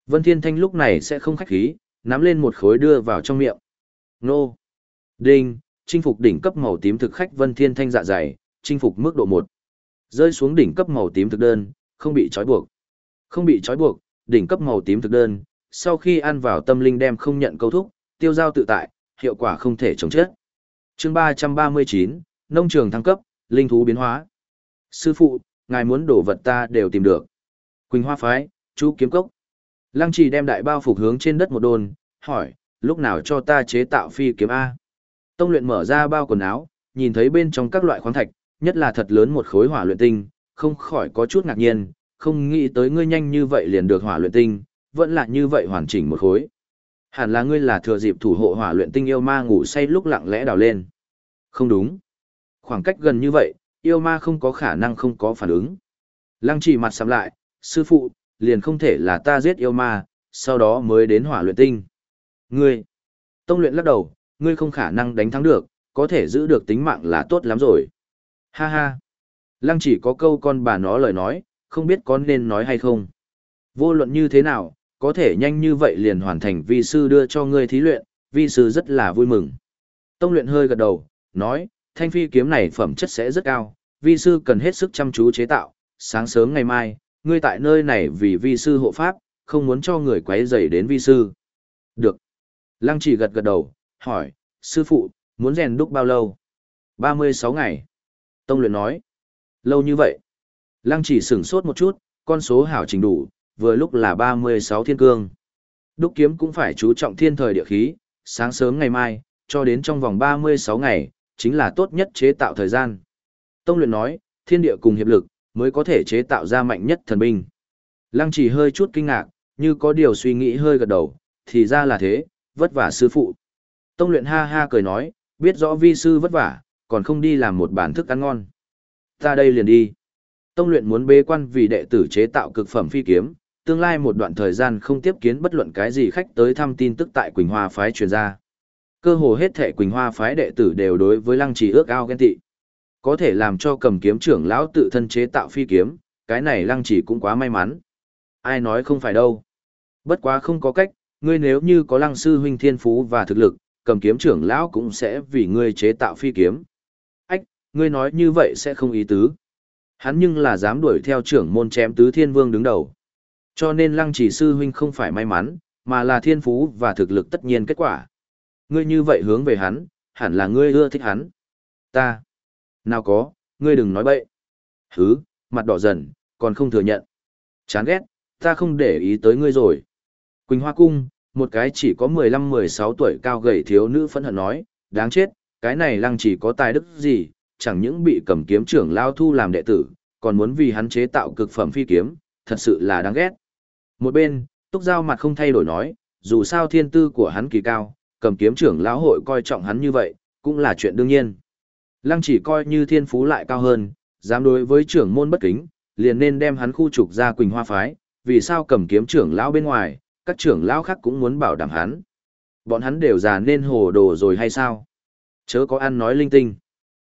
Vân Thiên Thanh lúc này sẽ không khách khí, nắm lên một khối đưa vào trong miệng. Nô! Đinh! Chinh phục đỉnh cấp màu tím thực khách Vân Thiên Thanh dạ dày, chinh phục mức độ 1. Rơi xuống đỉnh cấp màu tím thực đơn, không bị trói buộc. Không bị trói buộc, đỉnh cấp màu tím thực đơn, sau khi ăn vào tâm linh đem không nhận câu thúc, tiêu giao tự tại, hiệu quả không thể chống chết. Chương 339, nông trường thăng cấp, linh thú biến hóa. Sư phụ, ngài muốn đổ vật ta đều tìm được. Quỳnh Hoa phái, chú kiếm cốc. Lăng Trì đem đại bao phục hướng trên đất một đồn, hỏi, lúc nào cho ta chế tạo phi kiếm A. Tông luyện mở ra bao quần áo, nhìn thấy bên trong các loại khoáng thạch, nhất là thật lớn một khối hỏa luyện tinh, không khỏi có chút ngạc nhiên, không nghĩ tới ngươi nhanh như vậy liền được hỏa luyện tinh, vẫn là như vậy hoàn chỉnh một khối. Hẳn là ngươi là thừa dịp thủ hộ hỏa luyện tinh yêu ma ngủ say lúc lặng lẽ đào lên. Không đúng. Khoảng cách gần như vậy, yêu ma không có khả năng không có phản ứng. Lăng chỉ mặt sắm lại, sư phụ, liền không thể là ta giết yêu ma, sau đó mới đến hỏa luyện tinh. Ngươi, tông luyện lắc đầu, ngươi không khả năng đánh thắng được, có thể giữ được tính mạng là tốt lắm rồi. Ha ha. Lăng chỉ có câu con bà nó lời nói, không biết con nên nói hay không. Vô luận như thế nào, có thể nhanh như vậy liền hoàn thành vi sư đưa cho ngươi thí luyện, vi sư rất là vui mừng. Tông luyện hơi gật đầu, nói, thanh phi kiếm này phẩm chất sẽ rất cao, vi sư cần hết sức chăm chú chế tạo, sáng sớm ngày mai, ngươi tại nơi này vì vi sư hộ pháp, không muốn cho người quấy rầy đến vi sư. Được. Lăng chỉ gật gật đầu, hỏi, sư phụ, muốn rèn đúc bao lâu? 36 ngày. Tông luyện nói, lâu như vậy. Lăng chỉ sửng sốt một chút, con số hảo trình đủ, vừa lúc là 36 thiên cương. Đúc kiếm cũng phải chú trọng thiên thời địa khí, sáng sớm ngày mai, cho đến trong vòng 36 ngày, chính là tốt nhất chế tạo thời gian. Tông luyện nói, thiên địa cùng hiệp lực, mới có thể chế tạo ra mạnh nhất thần binh. Lăng chỉ hơi chút kinh ngạc, như có điều suy nghĩ hơi gật đầu, thì ra là thế, vất vả sư phụ. Tông luyện ha ha cười nói, biết rõ vi sư vất vả, còn không đi làm một bản thức ăn ngon. Ta đây liền đi. Tông luyện muốn bế quan vì đệ tử chế tạo cực phẩm phi kiếm, tương lai một đoạn thời gian không tiếp kiến bất luận cái gì khách tới thăm tin tức tại Quỳnh Hoa phái truyền ra. Cơ hồ hết thể Quỳnh Hoa phái đệ tử đều đối với Lăng Trì ước ao ghen tị. Có thể làm cho cầm kiếm trưởng lão tự thân chế tạo phi kiếm, cái này Lăng chỉ cũng quá may mắn. Ai nói không phải đâu. Bất quá không có cách, ngươi nếu như có lăng sư huynh thiên phú và thực lực, cầm kiếm trưởng lão cũng sẽ vì ngươi chế tạo phi kiếm. Ách, ngươi nói như vậy sẽ không ý tứ. Hắn nhưng là dám đuổi theo trưởng môn chém tứ thiên vương đứng đầu. Cho nên lăng chỉ sư huynh không phải may mắn, mà là thiên phú và thực lực tất nhiên kết quả. Ngươi như vậy hướng về hắn, hẳn là ngươi ưa thích hắn. Ta. Nào có, ngươi đừng nói bậy. Hứ, mặt đỏ dần, còn không thừa nhận. Chán ghét, ta không để ý tới ngươi rồi. Quỳnh Hoa Cung, một cái chỉ có 15-16 tuổi cao gầy thiếu nữ phẫn hận nói, đáng chết, cái này lăng chỉ có tài đức gì, chẳng những bị cầm kiếm trưởng lao thu làm đệ tử, còn muốn vì hắn chế tạo cực phẩm phi kiếm, thật sự là đáng ghét. Một bên, Túc Giao mặt không thay đổi nói, dù sao thiên tư của hắn kỳ cao, cầm kiếm trưởng lão hội coi trọng hắn như vậy, cũng là chuyện đương nhiên. Lăng chỉ coi như thiên phú lại cao hơn, dám đối với trưởng môn bất kính, liền nên đem hắn khu trục ra Quỳnh Hoa Phái, vì sao cầm kiếm trưởng lão bên ngoài, các trưởng lão khác cũng muốn bảo đảm hắn. Bọn hắn đều già nên hồ đồ rồi hay sao? Chớ có ăn nói linh tinh.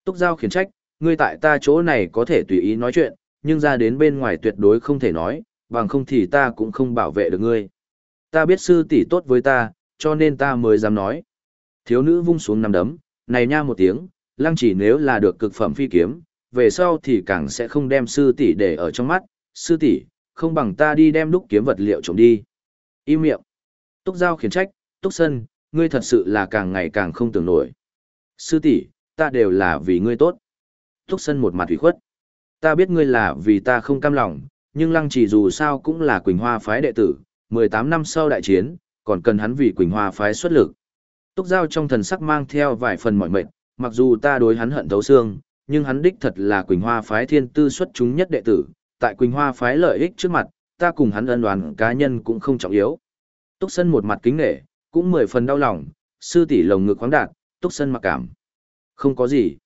Túc Giao khiển trách, ngươi tại ta chỗ này có thể tùy ý nói chuyện, nhưng ra đến bên ngoài tuyệt đối không thể nói, bằng không thì ta cũng không bảo vệ được ngươi. Ta biết sư tỷ tốt với ta, cho nên ta mới dám nói. Thiếu nữ vung xuống nằm đấm, này nha một tiếng, lăng chỉ nếu là được cực phẩm phi kiếm, về sau thì càng sẽ không đem sư tỷ để ở trong mắt, sư tỷ, không bằng ta đi đem đúc kiếm vật liệu trộm đi. Im miệng. Túc Giao khiển trách, Túc Sân, ngươi thật sự là càng ngày càng không tưởng nổi. Sư tỷ, ta đều là vì ngươi tốt. Túc Sân một mặt ủy khuất. Ta biết ngươi là vì ta không cam lòng, nhưng lăng chỉ dù sao cũng là Quỳnh Hoa phái đệ tử, 18 năm sau đại chiến, còn cần hắn vì Quỳnh Hoa phái xuất lực. Túc Giao trong thần sắc mang theo vài phần mỏi mệt, mặc dù ta đối hắn hận thấu xương, nhưng hắn đích thật là Quỳnh Hoa phái thiên tư xuất chúng nhất đệ tử, tại Quỳnh Hoa phái lợi ích trước mặt, ta cùng hắn ân đoàn cá nhân cũng không trọng yếu. Túc Sân một mặt kính nể, cũng mười phần đau lòng, sư tỷ lồng ngực khoáng đạt, Túc Sân mặc cảm. Không có gì.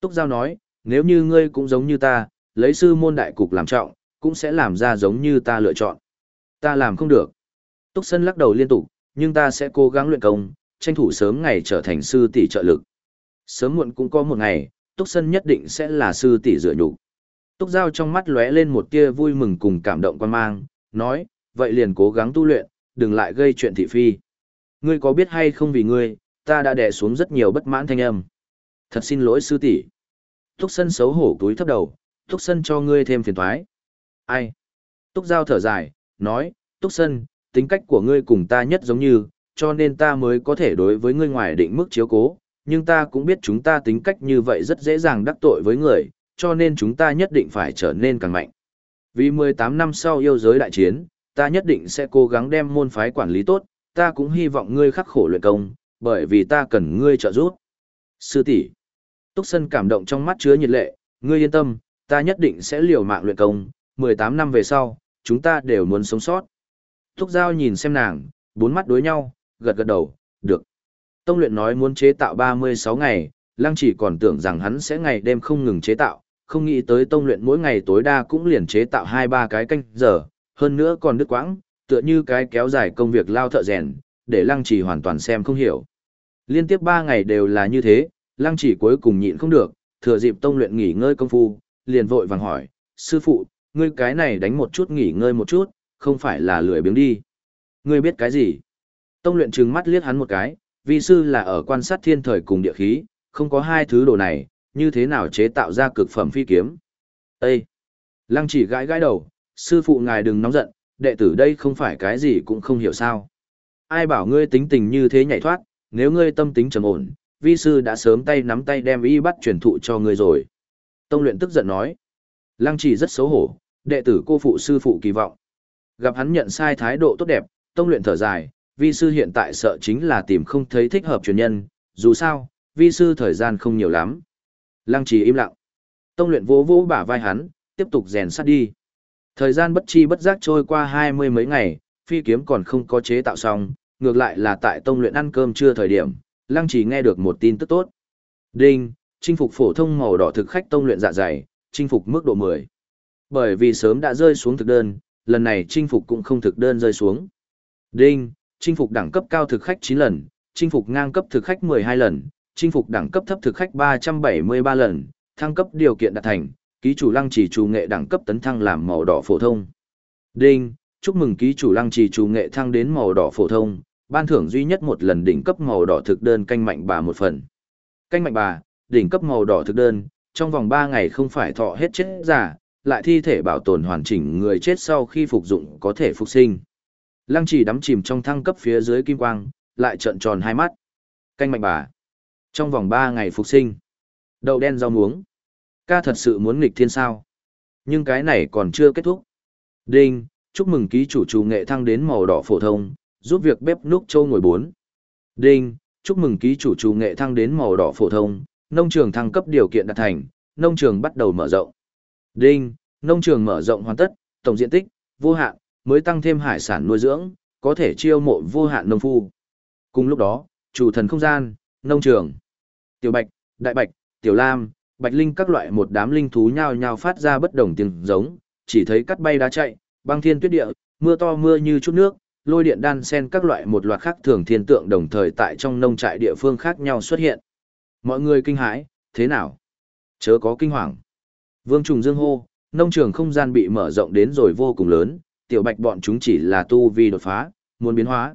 Túc Giao nói, nếu như ngươi cũng giống như ta, lấy sư môn đại cục làm trọng, cũng sẽ làm ra giống như ta lựa chọn. Ta làm không được. Túc Sân lắc đầu liên tục, nhưng ta sẽ cố gắng luyện công, tranh thủ sớm ngày trở thành sư tỷ trợ lực. Sớm muộn cũng có một ngày, Túc Sân nhất định sẽ là sư tỷ dựa nhục. Túc Giao trong mắt lóe lên một tia vui mừng cùng cảm động quan mang, nói, vậy liền cố gắng tu luyện, đừng lại gây chuyện thị phi. Ngươi có biết hay không vì ngươi, ta đã đè xuống rất nhiều bất mãn thanh âm. Thật xin lỗi sư tỷ. Túc Sân xấu hổ túi thấp đầu, Túc Sân cho ngươi thêm phiền toái. Ai? Túc Giao thở dài, nói, Túc Sân, tính cách của ngươi cùng ta nhất giống như, cho nên ta mới có thể đối với ngươi ngoài định mức chiếu cố, nhưng ta cũng biết chúng ta tính cách như vậy rất dễ dàng đắc tội với người, cho nên chúng ta nhất định phải trở nên càng mạnh. Vì 18 năm sau yêu giới đại chiến, ta nhất định sẽ cố gắng đem môn phái quản lý tốt, ta cũng hy vọng ngươi khắc khổ luyện công, bởi vì ta cần ngươi trợ giúp. Sư tỷ, Túc Sân cảm động trong mắt chứa nhiệt lệ, ngươi yên tâm, ta nhất định sẽ liều mạng luyện công, 18 năm về sau, chúng ta đều muốn sống sót. Túc Giao nhìn xem nàng, bốn mắt đối nhau, gật gật đầu, được. Tông luyện nói muốn chế tạo 36 ngày, Lăng chỉ còn tưởng rằng hắn sẽ ngày đêm không ngừng chế tạo, không nghĩ tới tông luyện mỗi ngày tối đa cũng liền chế tạo 2-3 cái canh giờ, hơn nữa còn đứt quãng, tựa như cái kéo dài công việc lao thợ rèn, để Lăng chỉ hoàn toàn xem không hiểu. Liên tiếp 3 ngày đều là như thế, Lăng chỉ cuối cùng nhịn không được, thừa dịp tông luyện nghỉ ngơi công phu, liền vội vàng hỏi, sư phụ, ngươi cái này đánh một chút nghỉ ngơi một chút, không phải là lười biếng đi. Ngươi biết cái gì? Tông luyện trừng mắt liếc hắn một cái, vi sư là ở quan sát thiên thời cùng địa khí, không có hai thứ đồ này, như thế nào chế tạo ra cực phẩm phi kiếm. Ê! Lăng chỉ gãi gãi đầu, sư phụ ngài đừng nóng giận, đệ tử đây không phải cái gì cũng không hiểu sao. Ai bảo ngươi tính tình như thế nhảy thoát, nếu ngươi tâm tính trầm ổn, vi sư đã sớm tay nắm tay đem y bắt truyền thụ cho ngươi rồi. Tông luyện tức giận nói. Lăng chỉ rất xấu hổ, đệ tử cô phụ sư phụ kỳ vọng. Gặp hắn nhận sai thái độ tốt đẹp, tông luyện thở dài, vi sư hiện tại sợ chính là tìm không thấy thích hợp truyền nhân, dù sao, vi sư thời gian không nhiều lắm. Lăng trì im lặng. Tông luyện vỗ vỗ bả vai hắn, tiếp tục rèn sắt đi. Thời gian bất chi bất giác trôi qua hai mươi mấy ngày, phi kiếm còn không có chế tạo xong, ngược lại là tại tông luyện ăn cơm trưa thời điểm, lăng trì nghe được một tin tức tốt. Đinh, chinh phục phổ thông màu đỏ thực khách tông luyện dạ dày, chinh phục mức độ 10. Bởi vì sớm đã rơi xuống thực đơn, lần này chinh phục cũng không thực đơn rơi xuống. Đinh, chinh phục đẳng cấp cao thực khách 9 lần, chinh phục ngang cấp thực khách 12 lần, chinh phục đẳng cấp thấp thực khách 373 lần, thăng cấp điều kiện đạt thành, ký chủ lăng chỉ chủ nghệ đẳng cấp tấn thăng làm màu đỏ phổ thông. Đinh, chúc mừng ký chủ lăng trì chủ nghệ thăng đến màu đỏ phổ thông, ban thưởng duy nhất một lần đỉnh cấp màu đỏ thực đơn canh mạnh bà một phần. Canh mạnh bà, đỉnh cấp màu đỏ thực đơn, trong vòng 3 ngày không phải thọ hết chết giả, lại thi thể bảo tồn hoàn chỉnh người chết sau khi phục dụng có thể phục sinh. Lăng chỉ đắm chìm trong thăng cấp phía dưới kim quang, lại trợn tròn hai mắt. Canh mạnh bà. Trong vòng 3 ngày phục sinh. Đậu đen rau muống. Ca thật sự muốn nghịch thiên sao. Nhưng cái này còn chưa kết thúc. Đinh, chúc mừng ký chủ chủ nghệ thăng đến màu đỏ phổ thông, giúp việc bếp núc châu ngồi 4. Đinh, chúc mừng ký chủ chủ nghệ thăng đến màu đỏ phổ thông, nông trường thăng cấp điều kiện đạt thành, nông trường bắt đầu mở rộng. Đinh, nông trường mở rộng hoàn tất, tổng diện tích, vô hạn, mới tăng thêm hải sản nuôi dưỡng, có thể chiêu mộ vô hạn nông phu. Cùng lúc đó, chủ thần không gian, nông trường, tiểu bạch, đại bạch, tiểu lam, bạch linh các loại một đám linh thú nhao nhao phát ra bất đồng tiếng giống, chỉ thấy cắt bay đá chạy, băng thiên tuyết địa, mưa to mưa như chút nước, lôi điện đan sen các loại một loạt khác thường thiên tượng đồng thời tại trong nông trại địa phương khác nhau xuất hiện. Mọi người kinh hãi, thế nào? Chớ có kinh hoàng. Vương trùng dương hô, nông trường không gian bị mở rộng đến rồi vô cùng lớn, tiểu bạch bọn chúng chỉ là tu vi đột phá, muốn biến hóa.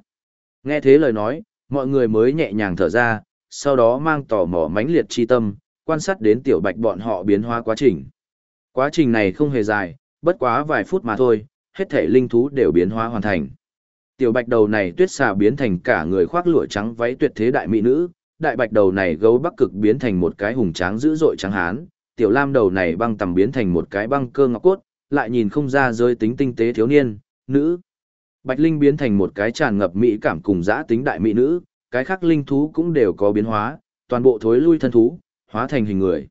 Nghe thế lời nói, mọi người mới nhẹ nhàng thở ra, sau đó mang tò mò mãnh liệt chi tâm, quan sát đến tiểu bạch bọn họ biến hóa quá trình. Quá trình này không hề dài, bất quá vài phút mà thôi, hết thể linh thú đều biến hóa hoàn thành. Tiểu bạch đầu này tuyết xà biến thành cả người khoác lụa trắng váy tuyệt thế đại mỹ nữ, đại bạch đầu này gấu bắc cực biến thành một cái hùng tráng dữ dội trắng hán, tiểu lam đầu này băng tầm biến thành một cái băng cơ ngọc cốt, lại nhìn không ra rơi tính tinh tế thiếu niên, nữ. Bạch Linh biến thành một cái tràn ngập mỹ cảm cùng dã tính đại mỹ nữ, cái khác linh thú cũng đều có biến hóa, toàn bộ thối lui thân thú, hóa thành hình người.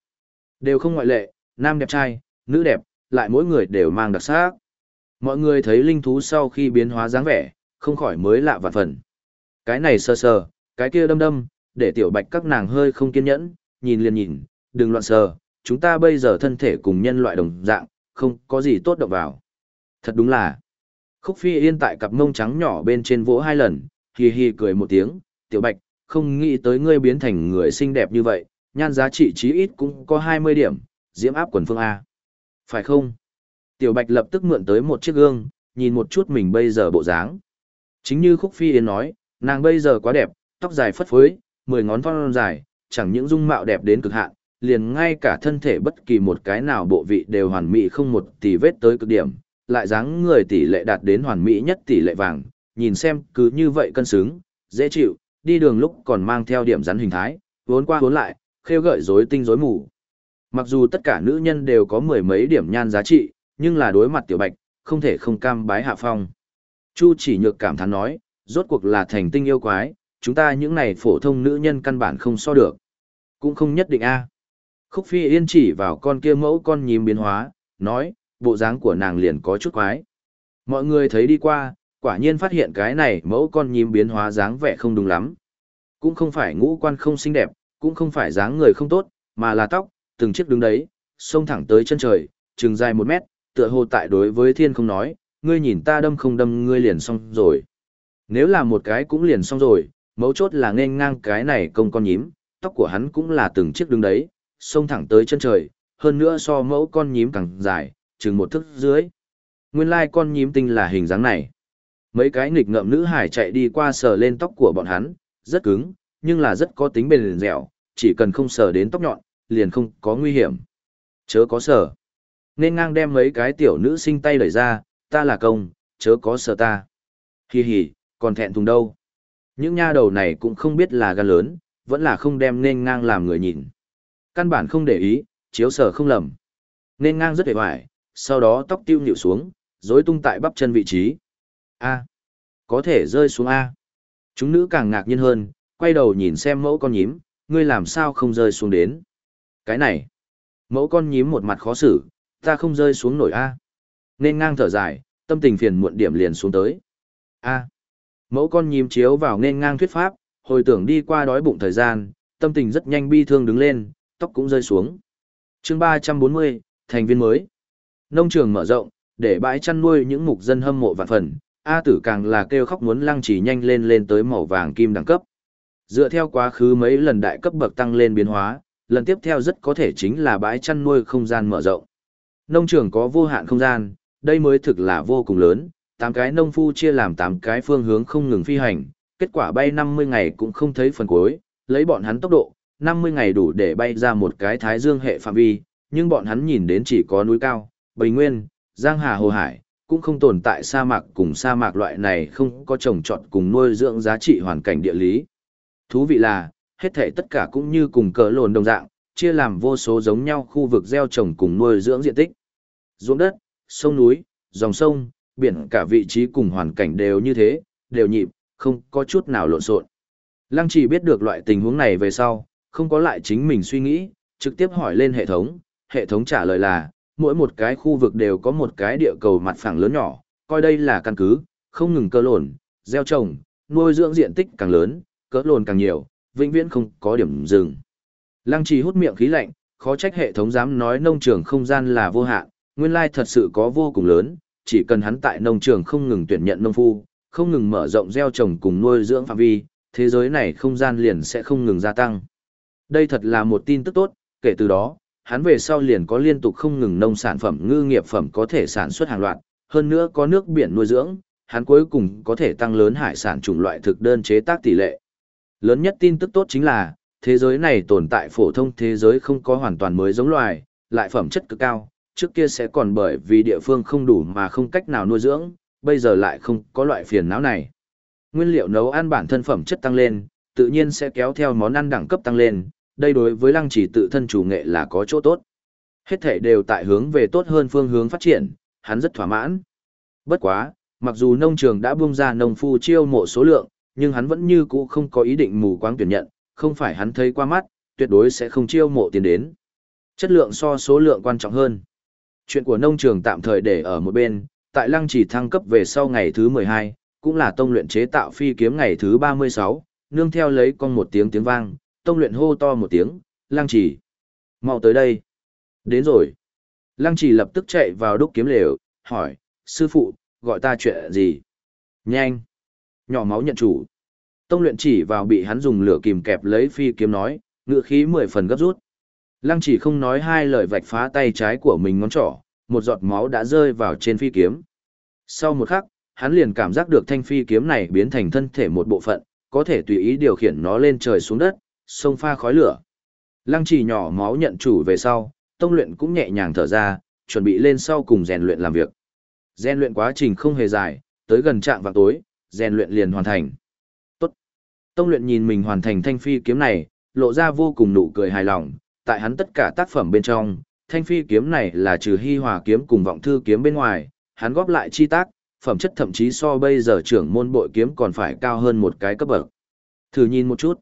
Đều không ngoại lệ, nam đẹp trai, nữ đẹp, lại mỗi người đều mang đặc sắc. Mọi người thấy linh thú sau khi biến hóa dáng vẻ, không khỏi mới lạ vạn phần. Cái này sơ sờ, cái kia đâm đâm, để tiểu bạch các nàng hơi không kiên nhẫn, nhìn liền nhìn, đừng loạn sờ, chúng ta bây giờ thân thể cùng nhân loại đồng dạng, không có gì tốt động vào. Thật đúng là, khúc phi yên tại cặp mông trắng nhỏ bên trên vỗ hai lần, hì hì cười một tiếng, tiểu bạch, không nghĩ tới ngươi biến thành người xinh đẹp như vậy, nhan giá trị chí ít cũng có 20 điểm, diễm áp quần phương A. Phải không? Tiểu bạch lập tức mượn tới một chiếc gương, nhìn một chút mình bây giờ bộ dáng. Chính như khúc phi yên nói, nàng bây giờ quá đẹp, tóc dài phất phới, mười ngón thon dài, chẳng những dung mạo đẹp đến cực hạn, liền ngay cả thân thể bất kỳ một cái nào bộ vị đều hoàn mỹ không một tì vết tới cực điểm, lại dáng người tỷ lệ đạt đến hoàn mỹ nhất tỷ lệ vàng, nhìn xem cứ như vậy cân xứng, dễ chịu, đi đường lúc còn mang theo điểm rắn hình thái, vốn qua vốn lại, khêu gợi rối tinh rối mù. Mặc dù tất cả nữ nhân đều có mười mấy điểm nhan giá trị, nhưng là đối mặt tiểu bạch, không thể không cam bái hạ phong. Chu chỉ nhược cảm thán nói, rốt cuộc là thành tinh yêu quái, chúng ta những này phổ thông nữ nhân căn bản không so được. Cũng không nhất định a. Khúc Phi Yên chỉ vào con kia mẫu con nhím biến hóa, nói, bộ dáng của nàng liền có chút quái. Mọi người thấy đi qua, quả nhiên phát hiện cái này mẫu con nhím biến hóa dáng vẻ không đúng lắm. Cũng không phải ngũ quan không xinh đẹp, cũng không phải dáng người không tốt, mà là tóc, từng chiếc đứng đấy, xông thẳng tới chân trời, chừng dài một mét, tựa hồ tại đối với thiên không nói, ngươi nhìn ta đâm không đâm ngươi liền xong rồi. Nếu là một cái cũng liền xong rồi, mấu chốt là nên ngang cái này công con nhím, tóc của hắn cũng là từng chiếc đứng đấy, xông thẳng tới chân trời, hơn nữa so mẫu con nhím càng dài, chừng một thước dưới. Nguyên lai con nhím tinh là hình dáng này. Mấy cái nghịch ngợm nữ hải chạy đi qua sờ lên tóc của bọn hắn, rất cứng, nhưng là rất có tính bền dẻo, chỉ cần không sờ đến tóc nhọn, liền không có nguy hiểm. Chớ có sờ. Nên ngang đem mấy cái tiểu nữ sinh tay đẩy ra, ta là công, chớ có sờ ta. Hi hi, còn thẹn thùng đâu. Những nha đầu này cũng không biết là gan lớn, vẫn là không đem nên ngang làm người nhìn. Căn bản không để ý, chiếu sờ không lầm. Nên ngang rất hề hoài, sau đó tóc tiêu nhịu xuống, rối tung tại bắp chân vị trí. A. Có thể rơi xuống A. Chúng nữ càng ngạc nhiên hơn, quay đầu nhìn xem mẫu con nhím, ngươi làm sao không rơi xuống đến. Cái này. Mẫu con nhím một mặt khó xử, ta không rơi xuống nổi A. Nên ngang thở dài, tâm tình phiền muộn điểm liền xuống tới. A. Mẫu con nhím chiếu vào nên ngang thuyết pháp, hồi tưởng đi qua đói bụng thời gian, tâm tình rất nhanh bi thương đứng lên, tóc cũng rơi xuống. chương 340, thành viên mới. Nông trường mở rộng, để bãi chăn nuôi những mục dân hâm mộ vạn phần, A tử càng là kêu khóc muốn lăng chỉ nhanh lên lên tới màu vàng kim đẳng cấp. Dựa theo quá khứ mấy lần đại cấp bậc tăng lên biến hóa, lần tiếp theo rất có thể chính là bãi chăn nuôi không gian mở rộng. Nông trường có vô hạn không gian, đây mới thực là vô cùng lớn, tám cái nông phu chia làm tám cái phương hướng không ngừng phi hành, kết quả bay 50 ngày cũng không thấy phần cuối, lấy bọn hắn tốc độ, 50 ngày đủ để bay ra một cái thái dương hệ phạm vi, nhưng bọn hắn nhìn đến chỉ có núi cao, bình nguyên, giang hà hồ hải, cũng không tồn tại sa mạc cùng sa mạc loại này không có trồng trọt cùng nuôi dưỡng giá trị hoàn cảnh địa lý. Thú vị là, hết thể tất cả cũng như cùng cỡ lồn đồng dạng, chia làm vô số giống nhau khu vực gieo trồng cùng nuôi dưỡng diện tích. Ruộng đất, sông núi, dòng sông, biển cả vị trí cùng hoàn cảnh đều như thế, đều nhịp, không có chút nào lộn xộn. Lăng chỉ biết được loại tình huống này về sau, không có lại chính mình suy nghĩ, trực tiếp hỏi lên hệ thống, hệ thống trả lời là, mỗi một cái khu vực đều có một cái địa cầu mặt phẳng lớn nhỏ, coi đây là căn cứ, không ngừng cơ lồn, gieo trồng, nuôi dưỡng diện tích càng lớn, cỡ lồn càng nhiều, vĩnh viễn không có điểm dừng. Lăng trì hút miệng khí lạnh, khó trách hệ thống dám nói nông trường không gian là vô hạn, nguyên lai thật sự có vô cùng lớn, chỉ cần hắn tại nông trường không ngừng tuyển nhận nông phu, không ngừng mở rộng gieo trồng cùng nuôi dưỡng phạm vi, thế giới này không gian liền sẽ không ngừng gia tăng. Đây thật là một tin tức tốt, kể từ đó, hắn về sau liền có liên tục không ngừng nông sản phẩm ngư nghiệp phẩm có thể sản xuất hàng loạt, hơn nữa có nước biển nuôi dưỡng, hắn cuối cùng có thể tăng lớn hải sản chủng loại thực đơn chế tác tỷ lệ. Lớn nhất tin tức tốt chính là, thế giới này tồn tại phổ thông thế giới không có hoàn toàn mới giống loài, lại phẩm chất cực cao, trước kia sẽ còn bởi vì địa phương không đủ mà không cách nào nuôi dưỡng, bây giờ lại không có loại phiền não này. Nguyên liệu nấu ăn bản thân phẩm chất tăng lên, tự nhiên sẽ kéo theo món ăn đẳng cấp tăng lên, đây đối với lăng chỉ tự thân chủ nghệ là có chỗ tốt. Hết thể đều tại hướng về tốt hơn phương hướng phát triển, hắn rất thỏa mãn. Bất quá, mặc dù nông trường đã buông ra nông phu chiêu mộ số lượng, nhưng hắn vẫn như cũ không có ý định mù quáng tuyển nhận, không phải hắn thấy qua mắt, tuyệt đối sẽ không chiêu mộ tiền đến. Chất lượng so số lượng quan trọng hơn. Chuyện của nông trường tạm thời để ở một bên, tại lăng chỉ thăng cấp về sau ngày thứ 12, cũng là tông luyện chế tạo phi kiếm ngày thứ 36, nương theo lấy con một tiếng tiếng vang, tông luyện hô to một tiếng, lăng chỉ. mau tới đây. Đến rồi. Lăng chỉ lập tức chạy vào đúc kiếm lều, hỏi, sư phụ, gọi ta chuyện gì? Nhanh. Nhỏ máu nhận chủ. Tông luyện chỉ vào bị hắn dùng lửa kìm kẹp lấy phi kiếm nói, ngựa khí mười phần gấp rút. Lăng chỉ không nói hai lời vạch phá tay trái của mình ngón trỏ, một giọt máu đã rơi vào trên phi kiếm. Sau một khắc, hắn liền cảm giác được thanh phi kiếm này biến thành thân thể một bộ phận, có thể tùy ý điều khiển nó lên trời xuống đất, sông pha khói lửa. Lăng chỉ nhỏ máu nhận chủ về sau, tông luyện cũng nhẹ nhàng thở ra, chuẩn bị lên sau cùng rèn luyện làm việc. Rèn luyện quá trình không hề dài, tới gần trạng vào tối, rèn luyện liền hoàn thành. Tốt. Tông luyện nhìn mình hoàn thành thanh phi kiếm này, lộ ra vô cùng nụ cười hài lòng, tại hắn tất cả tác phẩm bên trong, thanh phi kiếm này là trừ hy hòa kiếm cùng vọng thư kiếm bên ngoài, hắn góp lại chi tác, phẩm chất thậm chí so bây giờ trưởng môn bội kiếm còn phải cao hơn một cái cấp bậc. Thử nhìn một chút.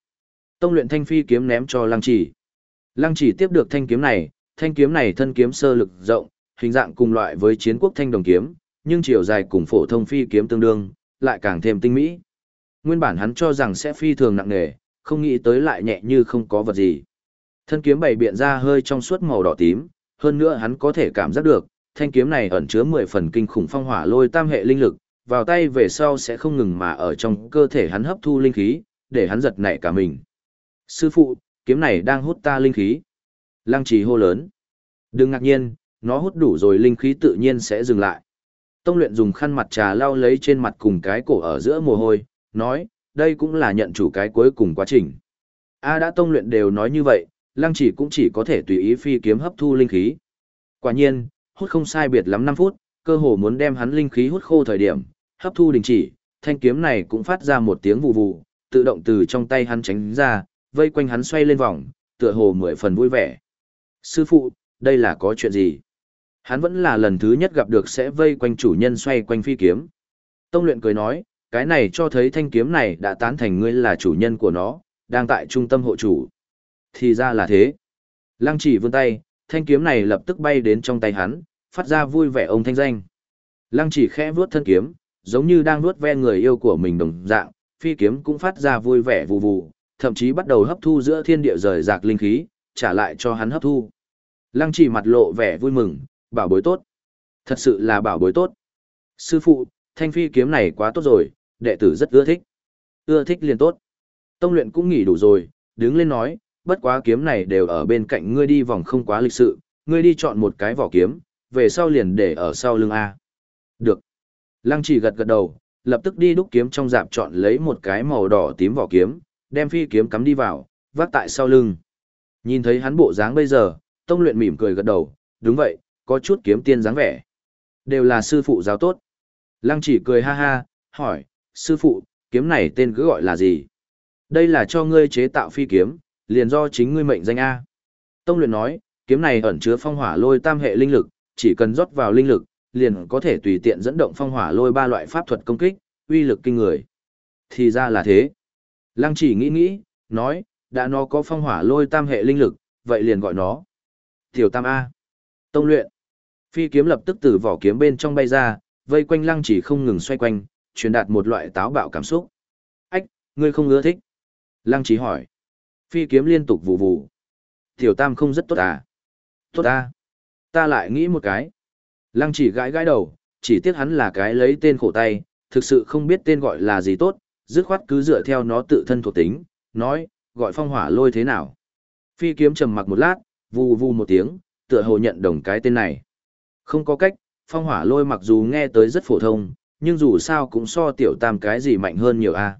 Tông luyện thanh phi kiếm ném cho lăng chỉ. Lăng chỉ tiếp được thanh kiếm này, thanh kiếm này thân kiếm sơ lực rộng, hình dạng cùng loại với chiến quốc thanh đồng kiếm, nhưng chiều dài cùng phổ thông phi kiếm tương đương, lại càng thêm tinh mỹ. Nguyên bản hắn cho rằng sẽ phi thường nặng nề, không nghĩ tới lại nhẹ như không có vật gì. Thân kiếm bảy biện ra hơi trong suốt màu đỏ tím, hơn nữa hắn có thể cảm giác được, thanh kiếm này ẩn chứa 10 phần kinh khủng phong hỏa lôi tam hệ linh lực, vào tay về sau sẽ không ngừng mà ở trong cơ thể hắn hấp thu linh khí, để hắn giật nảy cả mình. Sư phụ, kiếm này đang hút ta linh khí. Lăng trì hô lớn. Đừng ngạc nhiên, nó hút đủ rồi linh khí tự nhiên sẽ dừng lại. Tông luyện dùng khăn mặt trà lau lấy trên mặt cùng cái cổ ở giữa mồ hôi, nói, đây cũng là nhận chủ cái cuối cùng quá trình. A đã tông luyện đều nói như vậy, lăng chỉ cũng chỉ có thể tùy ý phi kiếm hấp thu linh khí. Quả nhiên, hút không sai biệt lắm 5 phút, cơ hồ muốn đem hắn linh khí hút khô thời điểm, hấp thu đình chỉ, thanh kiếm này cũng phát ra một tiếng vù vù, tự động từ trong tay hắn tránh ra, vây quanh hắn xoay lên vòng, tựa hồ mười phần vui vẻ. Sư phụ, đây là có chuyện gì? Hắn vẫn là lần thứ nhất gặp được sẽ vây quanh chủ nhân xoay quanh phi kiếm. Tông luyện cười nói, cái này cho thấy thanh kiếm này đã tán thành ngươi là chủ nhân của nó, đang tại trung tâm hộ chủ. Thì ra là thế. Lăng chỉ vươn tay, thanh kiếm này lập tức bay đến trong tay hắn, phát ra vui vẻ ông thanh danh. Lăng chỉ khẽ vuốt thân kiếm, giống như đang vuốt ve người yêu của mình đồng dạng, phi kiếm cũng phát ra vui vẻ vù vù, thậm chí bắt đầu hấp thu giữa thiên địa rời rạc linh khí, trả lại cho hắn hấp thu. Lăng chỉ mặt lộ vẻ vui mừng, bảo bối tốt. Thật sự là bảo bối tốt. Sư phụ, thanh phi kiếm này quá tốt rồi, đệ tử rất ưa thích. Ưa thích liền tốt. Tông luyện cũng nghỉ đủ rồi, đứng lên nói, bất quá kiếm này đều ở bên cạnh ngươi đi vòng không quá lịch sự, ngươi đi chọn một cái vỏ kiếm, về sau liền để ở sau lưng A. Được. Lăng chỉ gật gật đầu, lập tức đi đúc kiếm trong dạp chọn lấy một cái màu đỏ tím vỏ kiếm, đem phi kiếm cắm đi vào, vác tại sau lưng. Nhìn thấy hắn bộ dáng bây giờ, tông luyện mỉm cười gật đầu, đúng vậy, có chút kiếm tiên dáng vẻ. Đều là sư phụ giáo tốt. Lăng chỉ cười ha ha, hỏi, sư phụ, kiếm này tên cứ gọi là gì? Đây là cho ngươi chế tạo phi kiếm, liền do chính ngươi mệnh danh A. Tông luyện nói, kiếm này ẩn chứa phong hỏa lôi tam hệ linh lực, chỉ cần rót vào linh lực, liền có thể tùy tiện dẫn động phong hỏa lôi ba loại pháp thuật công kích, uy lực kinh người. Thì ra là thế. Lăng chỉ nghĩ nghĩ, nói, đã nó có phong hỏa lôi tam hệ linh lực, vậy liền gọi nó. Tiểu tam A. Tông luyện. Phi kiếm lập tức từ vỏ kiếm bên trong bay ra, vây quanh lăng chỉ không ngừng xoay quanh, truyền đạt một loại táo bạo cảm xúc. Ách, ngươi không ưa thích. Lăng chỉ hỏi. Phi kiếm liên tục vụ vụ. Tiểu tam không rất tốt à? Tốt à? Ta lại nghĩ một cái. Lăng chỉ gãi gãi đầu, chỉ tiếc hắn là cái lấy tên khổ tay, thực sự không biết tên gọi là gì tốt, dứt khoát cứ dựa theo nó tự thân thuộc tính, nói, gọi phong hỏa lôi thế nào. Phi kiếm trầm mặc một lát, vù vù một tiếng, tựa hồ nhận đồng cái tên này. Không có cách, phong hỏa lôi mặc dù nghe tới rất phổ thông, nhưng dù sao cũng so tiểu tam cái gì mạnh hơn nhiều a.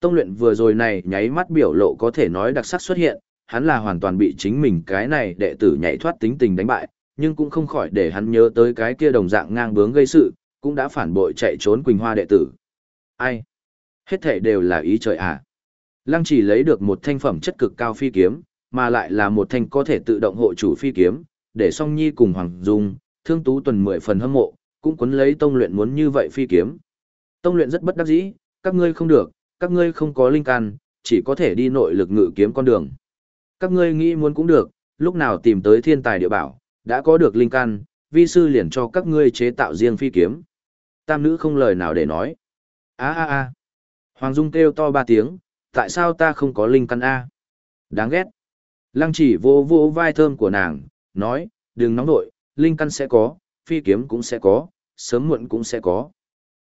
Tông luyện vừa rồi này nháy mắt biểu lộ có thể nói đặc sắc xuất hiện, hắn là hoàn toàn bị chính mình cái này đệ tử nhảy thoát tính tình đánh bại, nhưng cũng không khỏi để hắn nhớ tới cái kia đồng dạng ngang bướng gây sự, cũng đã phản bội chạy trốn Quỳnh Hoa đệ tử. Ai? Hết thể đều là ý trời à. Lăng chỉ lấy được một thanh phẩm chất cực cao phi kiếm, mà lại là một thanh có thể tự động hộ chủ phi kiếm, để song nhi cùng Hoàng Dung, thương tú tuần mười phần hâm mộ, cũng quấn lấy tông luyện muốn như vậy phi kiếm. Tông luyện rất bất đắc dĩ, các ngươi không được, các ngươi không có linh can, chỉ có thể đi nội lực ngự kiếm con đường. Các ngươi nghĩ muốn cũng được, lúc nào tìm tới thiên tài địa bảo, đã có được linh can, vi sư liền cho các ngươi chế tạo riêng phi kiếm. Tam nữ không lời nào để nói. a a a Hoàng Dung kêu to ba tiếng, tại sao ta không có linh căn A? Đáng ghét. Lăng chỉ vô vô vai thơm của nàng, nói, đừng nóng nội, linh căn sẽ có, phi kiếm cũng sẽ có, sớm muộn cũng sẽ có.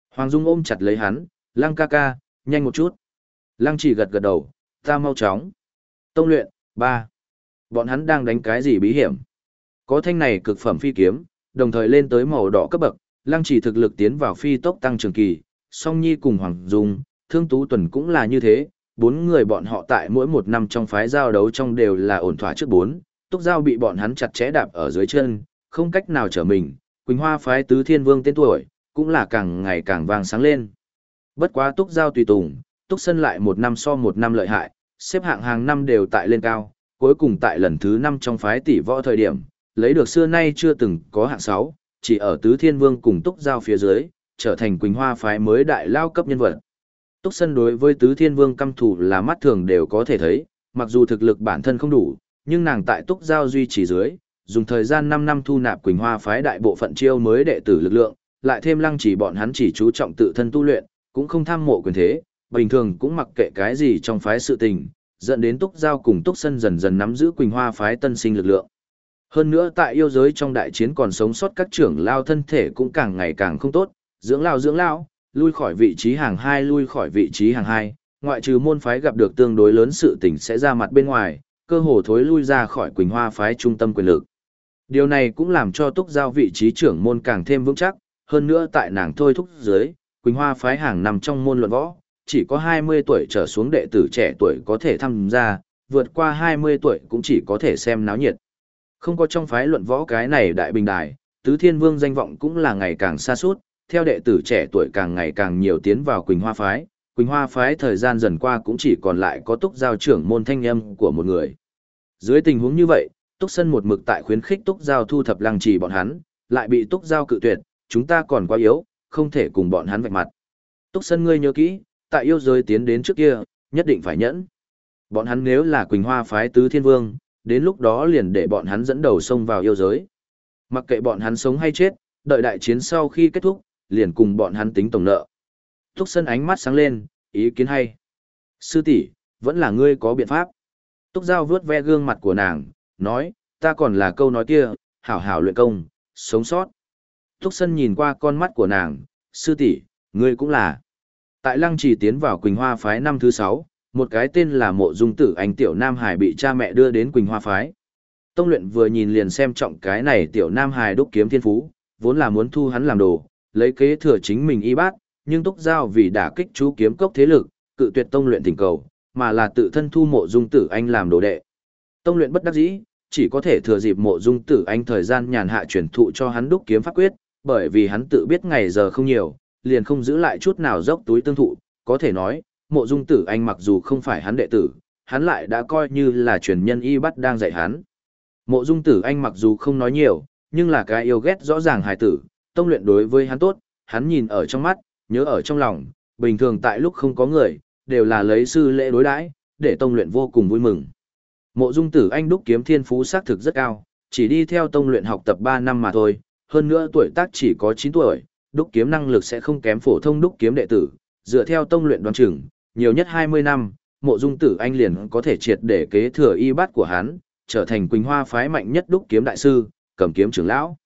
Hoàng Dung ôm chặt lấy hắn, lăng ca ca, nhanh một chút. Lăng chỉ gật gật đầu, ta mau chóng. Tông luyện, ba. Bọn hắn đang đánh cái gì bí hiểm? Có thanh này cực phẩm phi kiếm, đồng thời lên tới màu đỏ cấp bậc, lăng chỉ thực lực tiến vào phi tốc tăng trưởng kỳ, song nhi cùng Hoàng Dung, Thương Tú Tuần cũng là như thế, bốn người bọn họ tại mỗi một năm trong phái giao đấu trong đều là ổn thỏa trước bốn, túc giao bị bọn hắn chặt chẽ đạp ở dưới chân, không cách nào trở mình, Quỳnh Hoa phái tứ thiên vương tên tuổi, cũng là càng ngày càng vàng sáng lên. Bất quá túc giao tùy tùng, túc sân lại một năm so một năm lợi hại, xếp hạng hàng năm đều tại lên cao, cuối cùng tại lần thứ năm trong phái tỷ võ thời điểm, lấy được xưa nay chưa từng có hạng sáu, chỉ ở tứ thiên vương cùng túc giao phía dưới, trở thành Quỳnh Hoa phái mới đại lao cấp nhân vật. Túc Sân đối với Tứ Thiên Vương căm thủ là mắt thường đều có thể thấy, mặc dù thực lực bản thân không đủ, nhưng nàng tại Túc Giao duy trì dưới, dùng thời gian 5 năm thu nạp Quỳnh Hoa phái đại bộ phận chiêu mới đệ tử lực lượng, lại thêm lăng chỉ bọn hắn chỉ chú trọng tự thân tu luyện, cũng không tham mộ quyền thế, bình thường cũng mặc kệ cái gì trong phái sự tình, dẫn đến Túc Giao cùng Túc Sân dần dần nắm giữ Quỳnh Hoa phái tân sinh lực lượng. Hơn nữa tại yêu giới trong đại chiến còn sống sót các trưởng lao thân thể cũng càng ngày càng không tốt, dưỡng lao dưỡng lao, lui khỏi vị trí hàng hai lui khỏi vị trí hàng hai, ngoại trừ môn phái gặp được tương đối lớn sự tình sẽ ra mặt bên ngoài, cơ hồ thối lui ra khỏi Quỳnh Hoa phái trung tâm quyền lực. Điều này cũng làm cho túc giao vị trí trưởng môn càng thêm vững chắc, hơn nữa tại nàng thôi thúc dưới, Quỳnh Hoa phái hàng nằm trong môn luận võ, chỉ có 20 tuổi trở xuống đệ tử trẻ tuổi có thể tham gia, vượt qua 20 tuổi cũng chỉ có thể xem náo nhiệt. Không có trong phái luận võ cái này đại bình đài, tứ thiên vương danh vọng cũng là ngày càng xa suốt, theo đệ tử trẻ tuổi càng ngày càng nhiều tiến vào Quỳnh Hoa Phái, Quỳnh Hoa Phái thời gian dần qua cũng chỉ còn lại có túc giao trưởng môn thanh âm của một người. Dưới tình huống như vậy, túc sân một mực tại khuyến khích túc giao thu thập lăng trì bọn hắn, lại bị túc giao cự tuyệt, chúng ta còn quá yếu, không thể cùng bọn hắn vạch mặt. Túc sân ngươi nhớ kỹ, tại yêu giới tiến đến trước kia, nhất định phải nhẫn. Bọn hắn nếu là Quỳnh Hoa Phái Tứ Thiên Vương, đến lúc đó liền để bọn hắn dẫn đầu xông vào yêu giới. Mặc kệ bọn hắn sống hay chết, đợi đại chiến sau khi kết thúc, liền cùng bọn hắn tính tổng nợ. Túc Sân ánh mắt sáng lên, ý kiến hay. Sư tỷ, vẫn là ngươi có biện pháp. Túc Giao vướt ve gương mặt của nàng, nói, ta còn là câu nói kia, hảo hảo luyện công, sống sót. Túc Sân nhìn qua con mắt của nàng, sư tỷ, ngươi cũng là. Tại Lăng Trì tiến vào Quỳnh Hoa phái năm thứ sáu, một cái tên là Mộ Dung Tử anh tiểu Nam Hải bị cha mẹ đưa đến Quỳnh Hoa phái. Tông luyện vừa nhìn liền xem trọng cái này tiểu Nam Hải đúc kiếm thiên phú, vốn là muốn thu hắn làm đồ, lấy kế thừa chính mình y bát, nhưng Túc Giao vì đả kích chú kiếm cốc thế lực, cự tuyệt tông luyện thỉnh cầu, mà là tự thân thu mộ dung tử anh làm đồ đệ. Tông luyện bất đắc dĩ, chỉ có thể thừa dịp mộ dung tử anh thời gian nhàn hạ truyền thụ cho hắn đúc kiếm pháp quyết, bởi vì hắn tự biết ngày giờ không nhiều, liền không giữ lại chút nào dốc túi tương thụ, có thể nói, mộ dung tử anh mặc dù không phải hắn đệ tử, hắn lại đã coi như là truyền nhân y bắt đang dạy hắn. Mộ dung tử anh mặc dù không nói nhiều, nhưng là cái yêu ghét rõ ràng hài tử, tông luyện đối với hắn tốt, hắn nhìn ở trong mắt, nhớ ở trong lòng, bình thường tại lúc không có người, đều là lấy sư lễ đối đãi, để tông luyện vô cùng vui mừng. Mộ dung tử anh đúc kiếm thiên phú xác thực rất cao, chỉ đi theo tông luyện học tập 3 năm mà thôi, hơn nữa tuổi tác chỉ có 9 tuổi, đúc kiếm năng lực sẽ không kém phổ thông đúc kiếm đệ tử, dựa theo tông luyện đoán chừng, nhiều nhất 20 năm, mộ dung tử anh liền có thể triệt để kế thừa y bát của hắn, trở thành Quỳnh Hoa phái mạnh nhất đúc kiếm đại sư, cầm kiếm trưởng lão.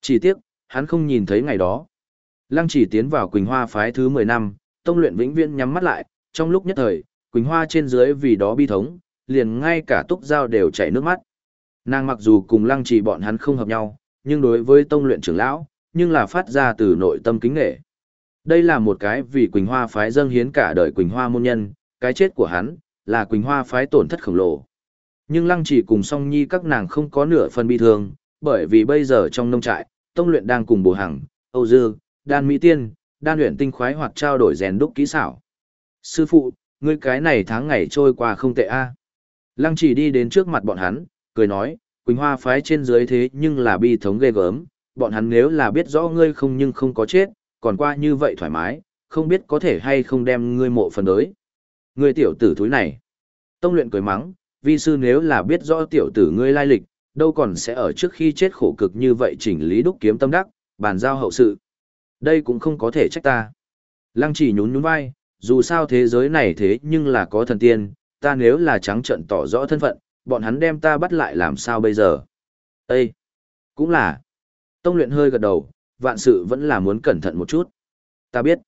Chỉ tiếc, hắn không nhìn thấy ngày đó. Lăng chỉ tiến vào Quỳnh Hoa phái thứ 10 năm, tông luyện vĩnh viễn nhắm mắt lại, trong lúc nhất thời, Quỳnh Hoa trên dưới vì đó bi thống, liền ngay cả túc giao đều chảy nước mắt. Nàng mặc dù cùng lăng Chỉ bọn hắn không hợp nhau, nhưng đối với tông luyện trưởng lão, nhưng là phát ra từ nội tâm kính nghệ. Đây là một cái vì Quỳnh Hoa phái dâng hiến cả đời Quỳnh Hoa môn nhân, cái chết của hắn, là Quỳnh Hoa phái tổn thất khổng lồ. Nhưng lăng Chỉ cùng song nhi các nàng không có nửa phần bi thương, bởi vì bây giờ trong nông trại, tông luyện đang cùng bồ hằng, Âu Dư, Đan Mỹ Tiên, Đan luyện tinh khoái hoặc trao đổi rèn đúc kỹ xảo. Sư phụ, ngươi cái này tháng ngày trôi qua không tệ a. Lăng chỉ đi đến trước mặt bọn hắn, cười nói, Quỳnh Hoa phái trên dưới thế nhưng là bi thống ghê gớm, bọn hắn nếu là biết rõ ngươi không nhưng không có chết, còn qua như vậy thoải mái, không biết có thể hay không đem ngươi mộ phần đối. Ngươi tiểu tử thúi này. Tông luyện cười mắng, vi sư nếu là biết rõ tiểu tử ngươi lai lịch, đâu còn sẽ ở trước khi chết khổ cực như vậy chỉnh lý đúc kiếm tâm đắc, bàn giao hậu sự. Đây cũng không có thể trách ta. Lăng chỉ nhún nhún vai, dù sao thế giới này thế nhưng là có thần tiên, ta nếu là trắng trận tỏ rõ thân phận, bọn hắn đem ta bắt lại làm sao bây giờ? Ê! Cũng là. Tông luyện hơi gật đầu, vạn sự vẫn là muốn cẩn thận một chút. Ta biết.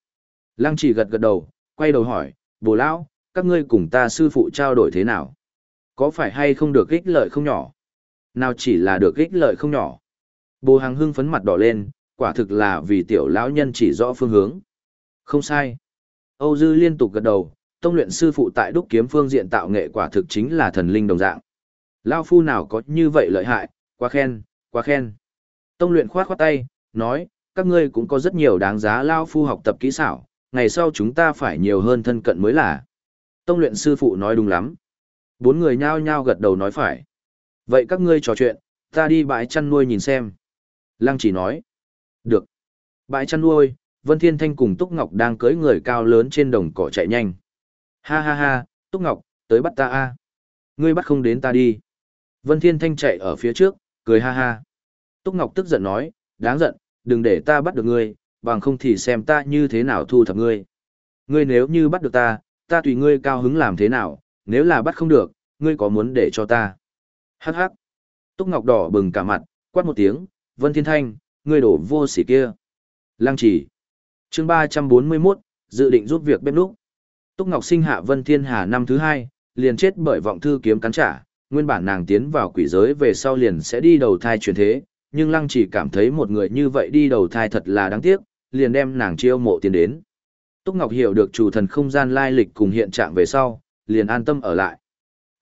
Lăng chỉ gật gật đầu, quay đầu hỏi, bồ lão, các ngươi cùng ta sư phụ trao đổi thế nào? Có phải hay không được ích lợi không nhỏ? Nào chỉ là được ích lợi không nhỏ. Bồ hàng hưng phấn mặt đỏ lên, quả thực là vì tiểu lão nhân chỉ rõ phương hướng. Không sai. Âu Dư liên tục gật đầu, tông luyện sư phụ tại đúc kiếm phương diện tạo nghệ quả thực chính là thần linh đồng dạng. Lao phu nào có như vậy lợi hại, quá khen, quá khen. Tông luyện khoát khoát tay, nói, các ngươi cũng có rất nhiều đáng giá Lao phu học tập kỹ xảo, ngày sau chúng ta phải nhiều hơn thân cận mới là. Tông luyện sư phụ nói đúng lắm. Bốn người nhao nhao gật đầu nói phải. Vậy các ngươi trò chuyện, ta đi bãi chăn nuôi nhìn xem. Lăng chỉ nói. Được. Bãi chăn nuôi, Vân Thiên Thanh cùng Túc Ngọc đang cưỡi người cao lớn trên đồng cỏ chạy nhanh. Ha ha ha, Túc Ngọc, tới bắt ta a. Ngươi bắt không đến ta đi. Vân Thiên Thanh chạy ở phía trước, cười ha ha. Túc Ngọc tức giận nói, đáng giận, đừng để ta bắt được ngươi, bằng không thì xem ta như thế nào thu thập ngươi. Ngươi nếu như bắt được ta, ta tùy ngươi cao hứng làm thế nào, nếu là bắt không được, ngươi có muốn để cho ta. Hắc hắc. Túc Ngọc đỏ bừng cả mặt, quát một tiếng, Vân Thiên Thanh, ngươi đổ vô sỉ kia. Lăng chỉ. chương 341, dự định giúp việc bếp lúc. Túc Ngọc sinh hạ Vân Thiên Hà năm thứ hai, liền chết bởi vọng thư kiếm cắn trả, nguyên bản nàng tiến vào quỷ giới về sau liền sẽ đi đầu thai chuyển thế, nhưng Lăng chỉ cảm thấy một người như vậy đi đầu thai thật là đáng tiếc, liền đem nàng chiêu mộ tiền đến. Túc Ngọc hiểu được chủ thần không gian lai lịch cùng hiện trạng về sau, liền an tâm ở lại.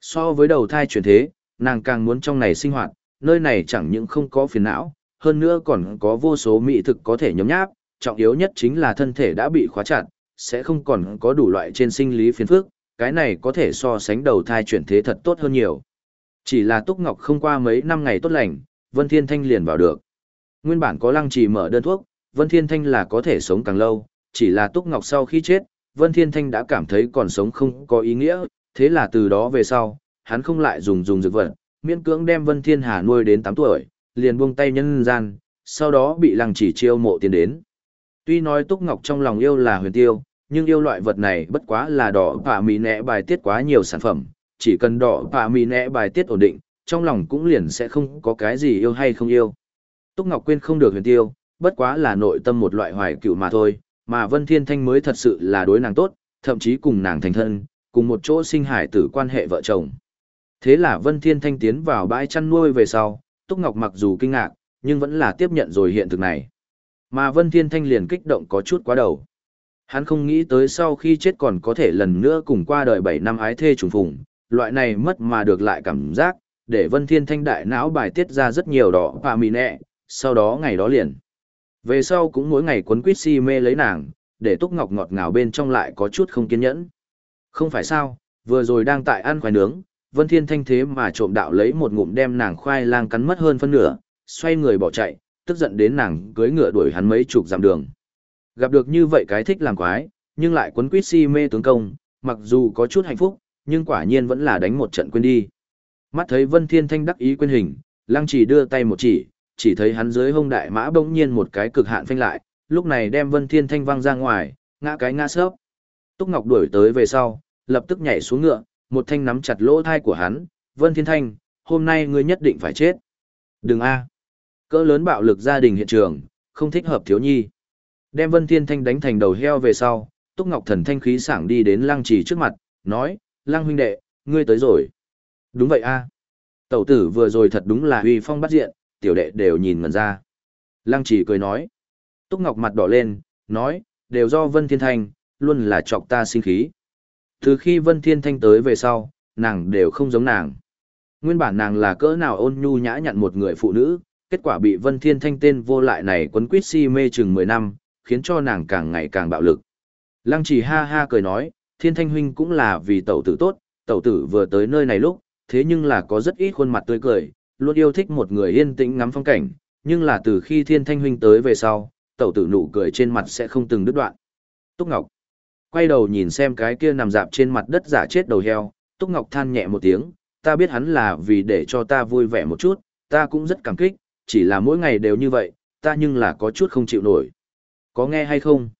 So với đầu thai chuyển thế, nàng càng muốn trong này sinh hoạt, nơi này chẳng những không có phiền não, hơn nữa còn có vô số mỹ thực có thể nhấm nháp, trọng yếu nhất chính là thân thể đã bị khóa chặt, sẽ không còn có đủ loại trên sinh lý phiền phức, cái này có thể so sánh đầu thai chuyển thế thật tốt hơn nhiều. Chỉ là Túc Ngọc không qua mấy năm ngày tốt lành, Vân Thiên Thanh liền vào được. Nguyên bản có lăng trì mở đơn thuốc, Vân Thiên Thanh là có thể sống càng lâu, chỉ là Túc Ngọc sau khi chết, Vân Thiên Thanh đã cảm thấy còn sống không có ý nghĩa, thế là từ đó về sau, hắn không lại dùng dùng dược vật, miễn cưỡng đem Vân Thiên Hà nuôi đến 8 tuổi, liền buông tay nhân gian, sau đó bị lăng chỉ chiêu mộ tiến đến. Tuy nói Túc Ngọc trong lòng yêu là huyền tiêu, nhưng yêu loại vật này bất quá là đỏ và mì nẹ bài tiết quá nhiều sản phẩm, chỉ cần đỏ và mì nẹ bài tiết ổn định, trong lòng cũng liền sẽ không có cái gì yêu hay không yêu. Túc Ngọc quên không được huyền tiêu, bất quá là nội tâm một loại hoài cựu mà thôi, mà Vân Thiên Thanh mới thật sự là đối nàng tốt, thậm chí cùng nàng thành thân, cùng một chỗ sinh hải tử quan hệ vợ chồng. Thế là Vân Thiên Thanh tiến vào bãi chăn nuôi về sau, Túc Ngọc mặc dù kinh ngạc, nhưng vẫn là tiếp nhận rồi hiện thực này. Mà Vân Thiên Thanh liền kích động có chút quá đầu. Hắn không nghĩ tới sau khi chết còn có thể lần nữa cùng qua đời 7 năm ái thê trùng phùng, loại này mất mà được lại cảm giác, để Vân Thiên Thanh đại não bài tiết ra rất nhiều đỏ và mì nẹ, sau đó ngày đó liền. Về sau cũng mỗi ngày quấn quýt si mê lấy nàng, để Túc Ngọc ngọt ngào bên trong lại có chút không kiên nhẫn. Không phải sao, vừa rồi đang tại ăn khoai nướng, Vân Thiên Thanh thế mà trộm đạo lấy một ngụm đem nàng khoai lang cắn mất hơn phân nửa, xoay người bỏ chạy, tức giận đến nàng cưỡi ngựa đuổi hắn mấy chục dặm đường. Gặp được như vậy cái thích làm quái, nhưng lại quấn quýt si mê tướng công, mặc dù có chút hạnh phúc, nhưng quả nhiên vẫn là đánh một trận quên đi. Mắt thấy Vân Thiên Thanh đắc ý quên hình, Lăng Chỉ đưa tay một chỉ, chỉ thấy hắn dưới hông đại mã bỗng nhiên một cái cực hạn phanh lại, lúc này đem Vân Thiên Thanh văng ra ngoài, ngã cái ngã sấp. Túc Ngọc đuổi tới về sau, lập tức nhảy xuống ngựa, một thanh nắm chặt lỗ thai của hắn, Vân Thiên Thanh, hôm nay ngươi nhất định phải chết. Đừng a, Cỡ lớn bạo lực gia đình hiện trường, không thích hợp thiếu nhi. Đem Vân Thiên Thanh đánh thành đầu heo về sau, Túc Ngọc thần thanh khí sảng đi đến Lăng Trì trước mặt, nói, Lăng huynh đệ, ngươi tới rồi. Đúng vậy a, Tẩu tử vừa rồi thật đúng là uy phong bắt diện, tiểu đệ đều nhìn ngần ra. Lăng Trì cười nói. Túc Ngọc mặt đỏ lên, nói, đều do Vân Thiên Thanh, luôn là chọc ta sinh khí. Từ khi Vân Thiên Thanh tới về sau, nàng đều không giống nàng. Nguyên bản nàng là cỡ nào ôn nhu nhã nhặn một người phụ nữ, kết quả bị Vân Thiên Thanh tên vô lại này quấn quýt si mê chừng 10 năm, khiến cho nàng càng ngày càng bạo lực. Lăng Chỉ ha ha cười nói, Thiên Thanh huynh cũng là vì tẩu tử tốt, tẩu tử vừa tới nơi này lúc, thế nhưng là có rất ít khuôn mặt tươi cười, luôn yêu thích một người yên tĩnh ngắm phong cảnh, nhưng là từ khi Thiên Thanh huynh tới về sau, tẩu tử nụ cười trên mặt sẽ không từng đứt đoạn. Túc Ngọc quay đầu nhìn xem cái kia nằm dạp trên mặt đất giả chết đầu heo, Túc Ngọc than nhẹ một tiếng, ta biết hắn là vì để cho ta vui vẻ một chút, ta cũng rất cảm kích, chỉ là mỗi ngày đều như vậy, ta nhưng là có chút không chịu nổi. Có nghe hay không?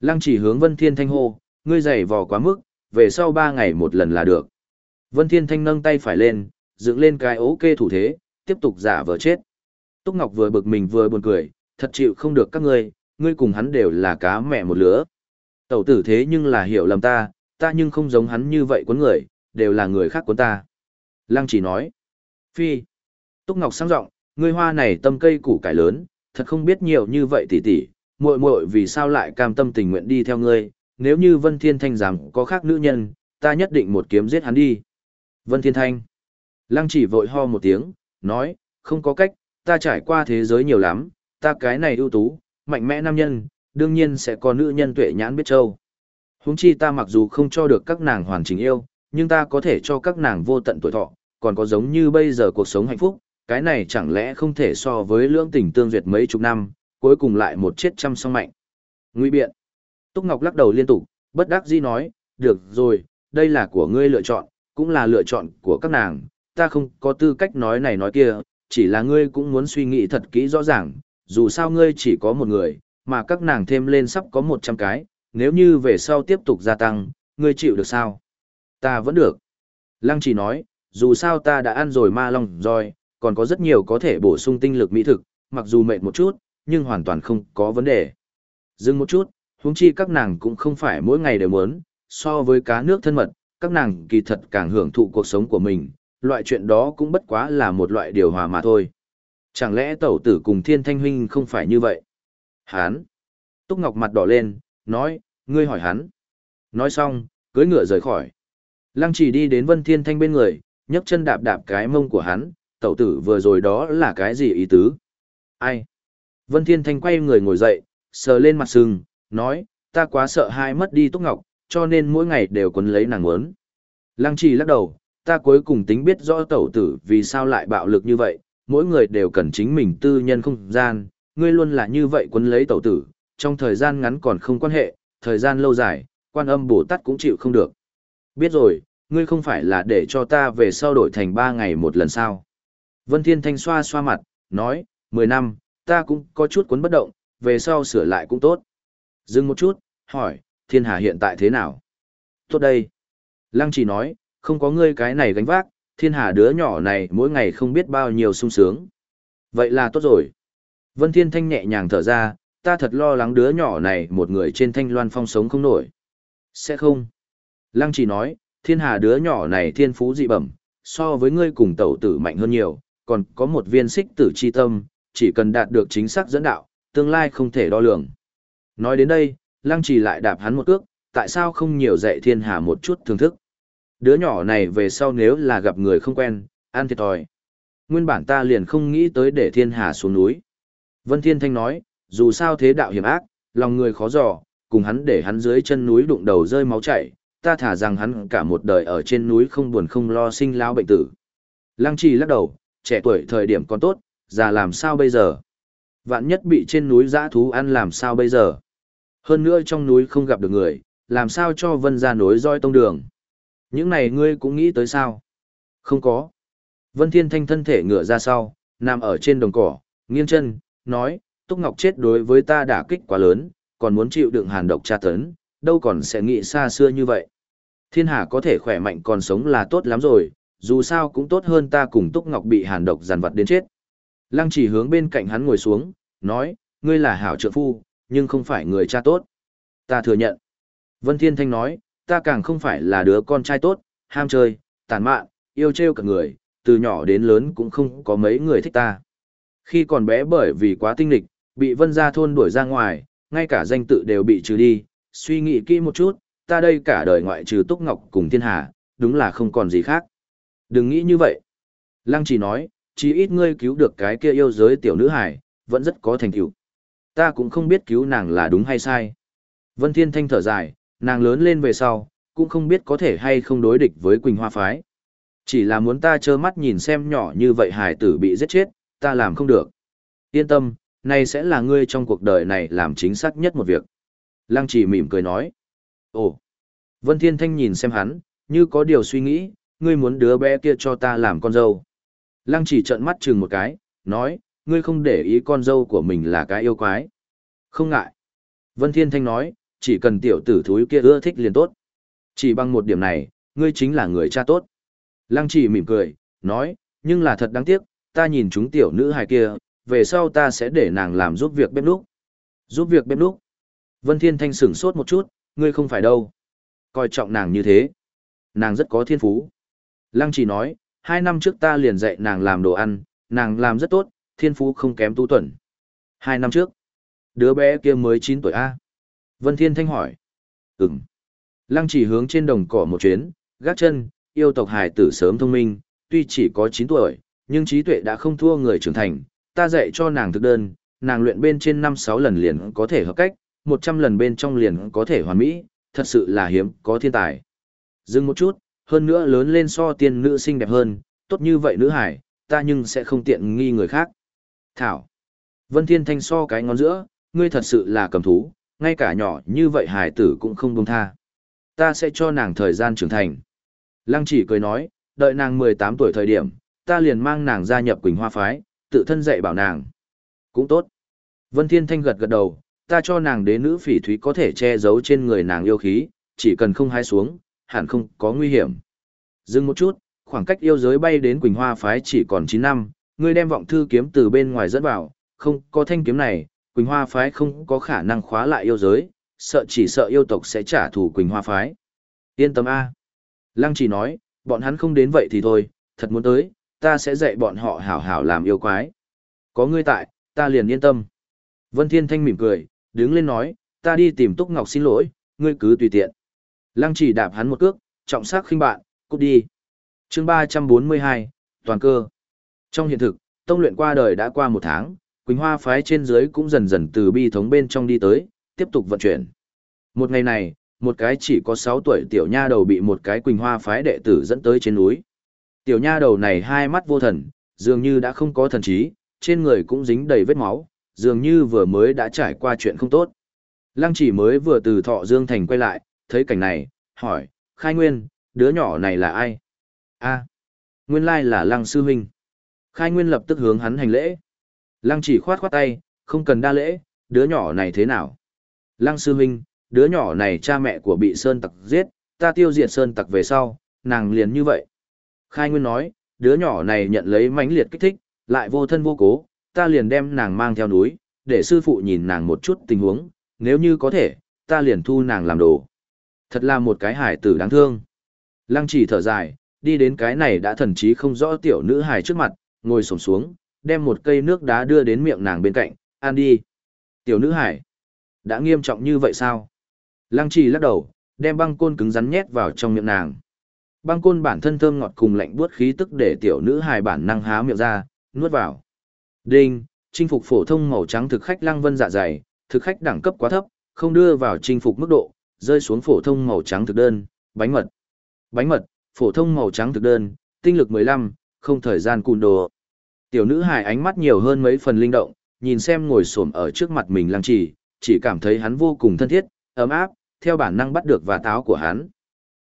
Lăng chỉ hướng Vân Thiên Thanh hô, ngươi giày vò quá mức, về sau ba ngày một lần là được. Vân Thiên Thanh nâng tay phải lên, dựng lên cái ok thủ thế, tiếp tục giả vờ chết. Túc Ngọc vừa bực mình vừa buồn cười, thật chịu không được các ngươi, ngươi cùng hắn đều là cá mẹ một lứa. Tẩu tử thế nhưng là hiểu lầm ta, ta nhưng không giống hắn như vậy cuốn người, đều là người khác cuốn ta. Lăng chỉ nói. Phi. Túc Ngọc sang giọng, ngươi hoa này tâm cây củ cải lớn, thật không biết nhiều như vậy tỷ tỷ, muội muội vì sao lại cam tâm tình nguyện đi theo ngươi, nếu như Vân Thiên Thanh rằng có khác nữ nhân, ta nhất định một kiếm giết hắn đi. Vân Thiên Thanh. Lăng chỉ vội ho một tiếng, nói, không có cách, ta trải qua thế giới nhiều lắm, ta cái này ưu tú, mạnh mẽ nam nhân, đương nhiên sẽ có nữ nhân tuệ nhãn biết châu. Huống chi ta mặc dù không cho được các nàng hoàn chỉnh yêu, nhưng ta có thể cho các nàng vô tận tuổi thọ, còn có giống như bây giờ cuộc sống hạnh phúc, cái này chẳng lẽ không thể so với lưỡng tình tương duyệt mấy chục năm, cuối cùng lại một chết trăm song mạnh. Nguy biện. Túc Ngọc lắc đầu liên tục, bất đắc dĩ nói, được rồi, đây là của ngươi lựa chọn, cũng là lựa chọn của các nàng, ta không có tư cách nói này nói kia, chỉ là ngươi cũng muốn suy nghĩ thật kỹ rõ ràng, dù sao ngươi chỉ có một người, mà các nàng thêm lên sắp có 100 cái, nếu như về sau tiếp tục gia tăng, ngươi chịu được sao? Ta vẫn được. Lăng chỉ nói, dù sao ta đã ăn rồi ma long rồi, còn có rất nhiều có thể bổ sung tinh lực mỹ thực, mặc dù mệt một chút, nhưng hoàn toàn không có vấn đề. Dừng một chút, huống chi các nàng cũng không phải mỗi ngày đều muốn, so với cá nước thân mật, các nàng kỳ thật càng hưởng thụ cuộc sống của mình, loại chuyện đó cũng bất quá là một loại điều hòa mà thôi. Chẳng lẽ tẩu tử cùng thiên thanh huynh không phải như vậy? Hán! Túc Ngọc mặt đỏ lên, nói, ngươi hỏi hắn. Nói xong, cưới ngựa rời khỏi. Lăng chỉ đi đến Vân Thiên Thanh bên người, nhấc chân đạp đạp cái mông của hắn, tẩu tử vừa rồi đó là cái gì ý tứ? Ai? Vân Thiên Thanh quay người ngồi dậy, sờ lên mặt sưng, nói, ta quá sợ hai mất đi Túc Ngọc, cho nên mỗi ngày đều quấn lấy nàng muốn. Lăng Chỉ lắc đầu, ta cuối cùng tính biết rõ tẩu tử vì sao lại bạo lực như vậy, mỗi người đều cần chính mình tư nhân không gian, ngươi luôn là như vậy quấn lấy tẩu tử, trong thời gian ngắn còn không quan hệ, thời gian lâu dài, quan âm Bồ Tát cũng chịu không được. Biết rồi, ngươi không phải là để cho ta về sau đổi thành ba ngày một lần sao. Vân Thiên Thanh xoa xoa mặt, nói, mười năm, ta cũng có chút cuốn bất động, về sau sửa lại cũng tốt. Dừng một chút, hỏi, thiên hà hiện tại thế nào? Tốt đây. Lăng chỉ nói, không có ngươi cái này gánh vác, thiên hà đứa nhỏ này mỗi ngày không biết bao nhiêu sung sướng. Vậy là tốt rồi. Vân Thiên Thanh nhẹ nhàng thở ra, ta thật lo lắng đứa nhỏ này một người trên thanh loan phong sống không nổi. Sẽ không. Lăng chỉ nói, thiên hà đứa nhỏ này thiên phú dị bẩm, so với ngươi cùng tẩu tử mạnh hơn nhiều, còn có một viên xích tử chi tâm, chỉ cần đạt được chính xác dẫn đạo, tương lai không thể đo lường. Nói đến đây, lăng Chỉ lại đạp hắn một cước, tại sao không nhiều dạy thiên hà một chút thưởng thức. Đứa nhỏ này về sau nếu là gặp người không quen, ăn thiệt thòi. Nguyên bản ta liền không nghĩ tới để thiên hà xuống núi. Vân Thiên Thanh nói, dù sao thế đạo hiểm ác, lòng người khó dò, cùng hắn để hắn dưới chân núi đụng đầu rơi máu chảy, ta thả rằng hắn cả một đời ở trên núi không buồn không lo sinh lao bệnh tử. Lăng trì lắc đầu, trẻ tuổi thời điểm còn tốt, già làm sao bây giờ? Vạn nhất bị trên núi dã thú ăn làm sao bây giờ? Hơn nữa trong núi không gặp được người, làm sao cho vân gia nối roi tông đường? Những này ngươi cũng nghĩ tới sao? Không có. Vân Thiên Thanh thân thể ngửa ra sau, nằm ở trên đồng cỏ, nghiêng chân, nói, Túc Ngọc chết đối với ta đả kích quá lớn, còn muốn chịu đựng hàn độc tra tấn, đâu còn sẽ nghĩ xa xưa như vậy. Thiên Hà có thể khỏe mạnh còn sống là tốt lắm rồi, dù sao cũng tốt hơn ta cùng Túc Ngọc bị hàn độc giàn vật đến chết. Lăng chỉ hướng bên cạnh hắn ngồi xuống, nói, ngươi là hảo trợ phu, nhưng không phải người cha tốt. Ta thừa nhận. Vân Thiên Thanh nói, ta càng không phải là đứa con trai tốt, ham chơi, tàn mạn, yêu trêu cả người, từ nhỏ đến lớn cũng không có mấy người thích ta. Khi còn bé bởi vì quá tinh lịch, bị vân gia thôn đuổi ra ngoài, ngay cả danh tự đều bị trừ đi, suy nghĩ kỹ một chút, ta đây cả đời ngoại trừ Túc Ngọc cùng Thiên Hà, đúng là không còn gì khác. Đừng nghĩ như vậy. Lăng chỉ nói, chỉ ít ngươi cứu được cái kia yêu giới tiểu nữ hải, vẫn rất có thành tựu. Ta cũng không biết cứu nàng là đúng hay sai. Vân Thiên Thanh thở dài, nàng lớn lên về sau, cũng không biết có thể hay không đối địch với Quỳnh Hoa Phái. Chỉ là muốn ta trơ mắt nhìn xem nhỏ như vậy hải tử bị giết chết, ta làm không được. Yên tâm, này sẽ là ngươi trong cuộc đời này làm chính xác nhất một việc. Lăng chỉ mỉm cười nói. Ồ! Vân Thiên Thanh nhìn xem hắn, như có điều suy nghĩ, ngươi muốn đứa bé kia cho ta làm con dâu. Lăng chỉ trợn mắt chừng một cái, nói, ngươi không để ý con dâu của mình là cái yêu quái. Không ngại. Vân Thiên Thanh nói, chỉ cần tiểu tử thúi kia ưa thích liền tốt. Chỉ bằng một điểm này, ngươi chính là người cha tốt. Lăng chỉ mỉm cười, nói, nhưng là thật đáng tiếc, ta nhìn chúng tiểu nữ hài kia, về sau ta sẽ để nàng làm giúp việc bếp núc. Giúp việc bếp núc. Vân Thiên Thanh sửng sốt một chút, ngươi không phải đâu. Coi trọng nàng như thế. Nàng rất có thiên phú. Lăng chỉ nói, hai năm trước ta liền dạy nàng làm đồ ăn, nàng làm rất tốt, thiên phú không kém tu tuẩn. Hai năm trước, đứa bé kia mới 9 tuổi A. Vân Thiên Thanh hỏi. Ừm. Lăng chỉ hướng trên đồng cỏ một chuyến, gác chân, yêu tộc hài tử sớm thông minh, tuy chỉ có 9 tuổi, nhưng trí tuệ đã không thua người trưởng thành. Ta dạy cho nàng thực đơn, nàng luyện bên trên 5-6 lần liền có thể hợp cách, 100 lần bên trong liền có thể hoàn mỹ, thật sự là hiếm, có thiên tài. Dừng một chút, hơn nữa lớn lên so tiên nữ xinh đẹp hơn, tốt như vậy nữ hải, ta nhưng sẽ không tiện nghi người khác. Thảo. Vân Thiên Thanh so cái ngón giữa, ngươi thật sự là cầm thú, ngay cả nhỏ như vậy hải tử cũng không buông tha. Ta sẽ cho nàng thời gian trưởng thành. Lăng chỉ cười nói, đợi nàng 18 tuổi thời điểm, ta liền mang nàng gia nhập Quỳnh Hoa Phái, tự thân dạy bảo nàng. Cũng tốt. Vân Thiên Thanh gật gật đầu, ta cho nàng đế nữ phỉ thúy có thể che giấu trên người nàng yêu khí, chỉ cần không hái xuống, hẳn không có nguy hiểm. Dừng một chút, khoảng cách yêu giới bay đến Quỳnh Hoa phái chỉ còn 9 năm, ngươi đem vọng thư kiếm từ bên ngoài dẫn vào, không có thanh kiếm này, Quỳnh Hoa phái không có khả năng khóa lại yêu giới, sợ chỉ sợ yêu tộc sẽ trả thù Quỳnh Hoa phái. Yên tâm a. Lăng chỉ nói, bọn hắn không đến vậy thì thôi, thật muốn tới, ta sẽ dạy bọn họ hảo hảo làm yêu quái. Có ngươi tại, ta liền yên tâm. Vân Thiên Thanh mỉm cười, đứng lên nói, ta đi tìm Túc Ngọc xin lỗi, ngươi cứ tùy tiện. Lăng chỉ đạp hắn một cước, trọng sắc khinh bạn, cút đi. chương 342, toàn cơ. Trong hiện thực, tông luyện qua đời đã qua một tháng, Quỳnh Hoa phái trên dưới cũng dần dần từ bi thống bên trong đi tới, tiếp tục vận chuyển. Một ngày này, một cái chỉ có 6 tuổi tiểu nha đầu bị một cái Quỳnh Hoa phái đệ tử dẫn tới trên núi. Tiểu nha đầu này hai mắt vô thần, dường như đã không có thần trí, trên người cũng dính đầy vết máu, dường như vừa mới đã trải qua chuyện không tốt. Lăng chỉ mới vừa từ thọ Dương Thành quay lại, thấy cảnh này, hỏi, khai nguyên, đứa nhỏ này là ai? a nguyên lai là lăng sư huynh. Khai nguyên lập tức hướng hắn hành lễ. Lăng chỉ khoát khoát tay, không cần đa lễ, đứa nhỏ này thế nào? Lăng sư huynh, đứa nhỏ này cha mẹ của bị Sơn Tặc giết, ta tiêu diệt Sơn Tặc về sau, nàng liền như vậy. Khai nguyên nói, đứa nhỏ này nhận lấy mãnh liệt kích thích, lại vô thân vô cố, ta liền đem nàng mang theo núi, để sư phụ nhìn nàng một chút tình huống, nếu như có thể, ta liền thu nàng làm đồ. Thật là một cái hải tử đáng thương. Lăng chỉ thở dài, đi đến cái này đã thần trí không rõ tiểu nữ Hải trước mặt, ngồi sổng xuống, đem một cây nước đá đưa đến miệng nàng bên cạnh, ăn đi. Tiểu nữ hải, đã nghiêm trọng như vậy sao? Lăng Chỉ lắc đầu, đem băng côn cứng rắn nhét vào trong miệng nàng. Băng côn bản thân thơm ngọt cùng lạnh buốt khí tức để tiểu nữ hài bản năng há miệng ra, nuốt vào. Đinh, chinh phục phổ thông màu trắng thực khách lăng vân dạ dày, thực khách đẳng cấp quá thấp, không đưa vào chinh phục mức độ, rơi xuống phổ thông màu trắng thực đơn, bánh mật. Bánh mật, phổ thông màu trắng thực đơn, tinh lực 15, không thời gian cùn đồ. Tiểu nữ hài ánh mắt nhiều hơn mấy phần linh động, nhìn xem ngồi xổm ở trước mặt mình lăng trì, chỉ cảm thấy hắn vô cùng thân thiết, ấm áp, theo bản năng bắt được và táo của hắn.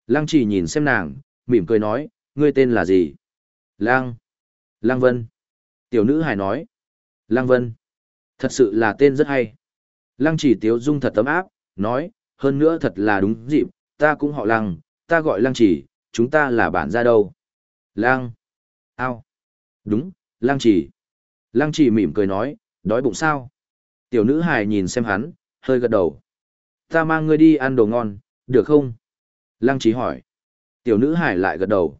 Lăng trì nhìn xem nàng, mỉm cười nói, ngươi tên là gì? Lăng. Lăng Vân. Tiểu nữ hài nói. Lăng Vân. Thật sự là tên rất hay. Lăng chỉ tiếu dung thật tấm áp, nói, hơn nữa thật là đúng dịp, ta cũng họ Lăng, ta gọi Lăng chỉ, chúng ta là bản gia đâu. Lăng. Ao. Đúng, Lăng chỉ. Lăng chỉ mỉm cười nói, đói bụng sao? Tiểu nữ hài nhìn xem hắn, hơi gật đầu. Ta mang ngươi đi ăn đồ ngon, được không? Lăng chỉ hỏi. Tiểu nữ hải lại gật đầu.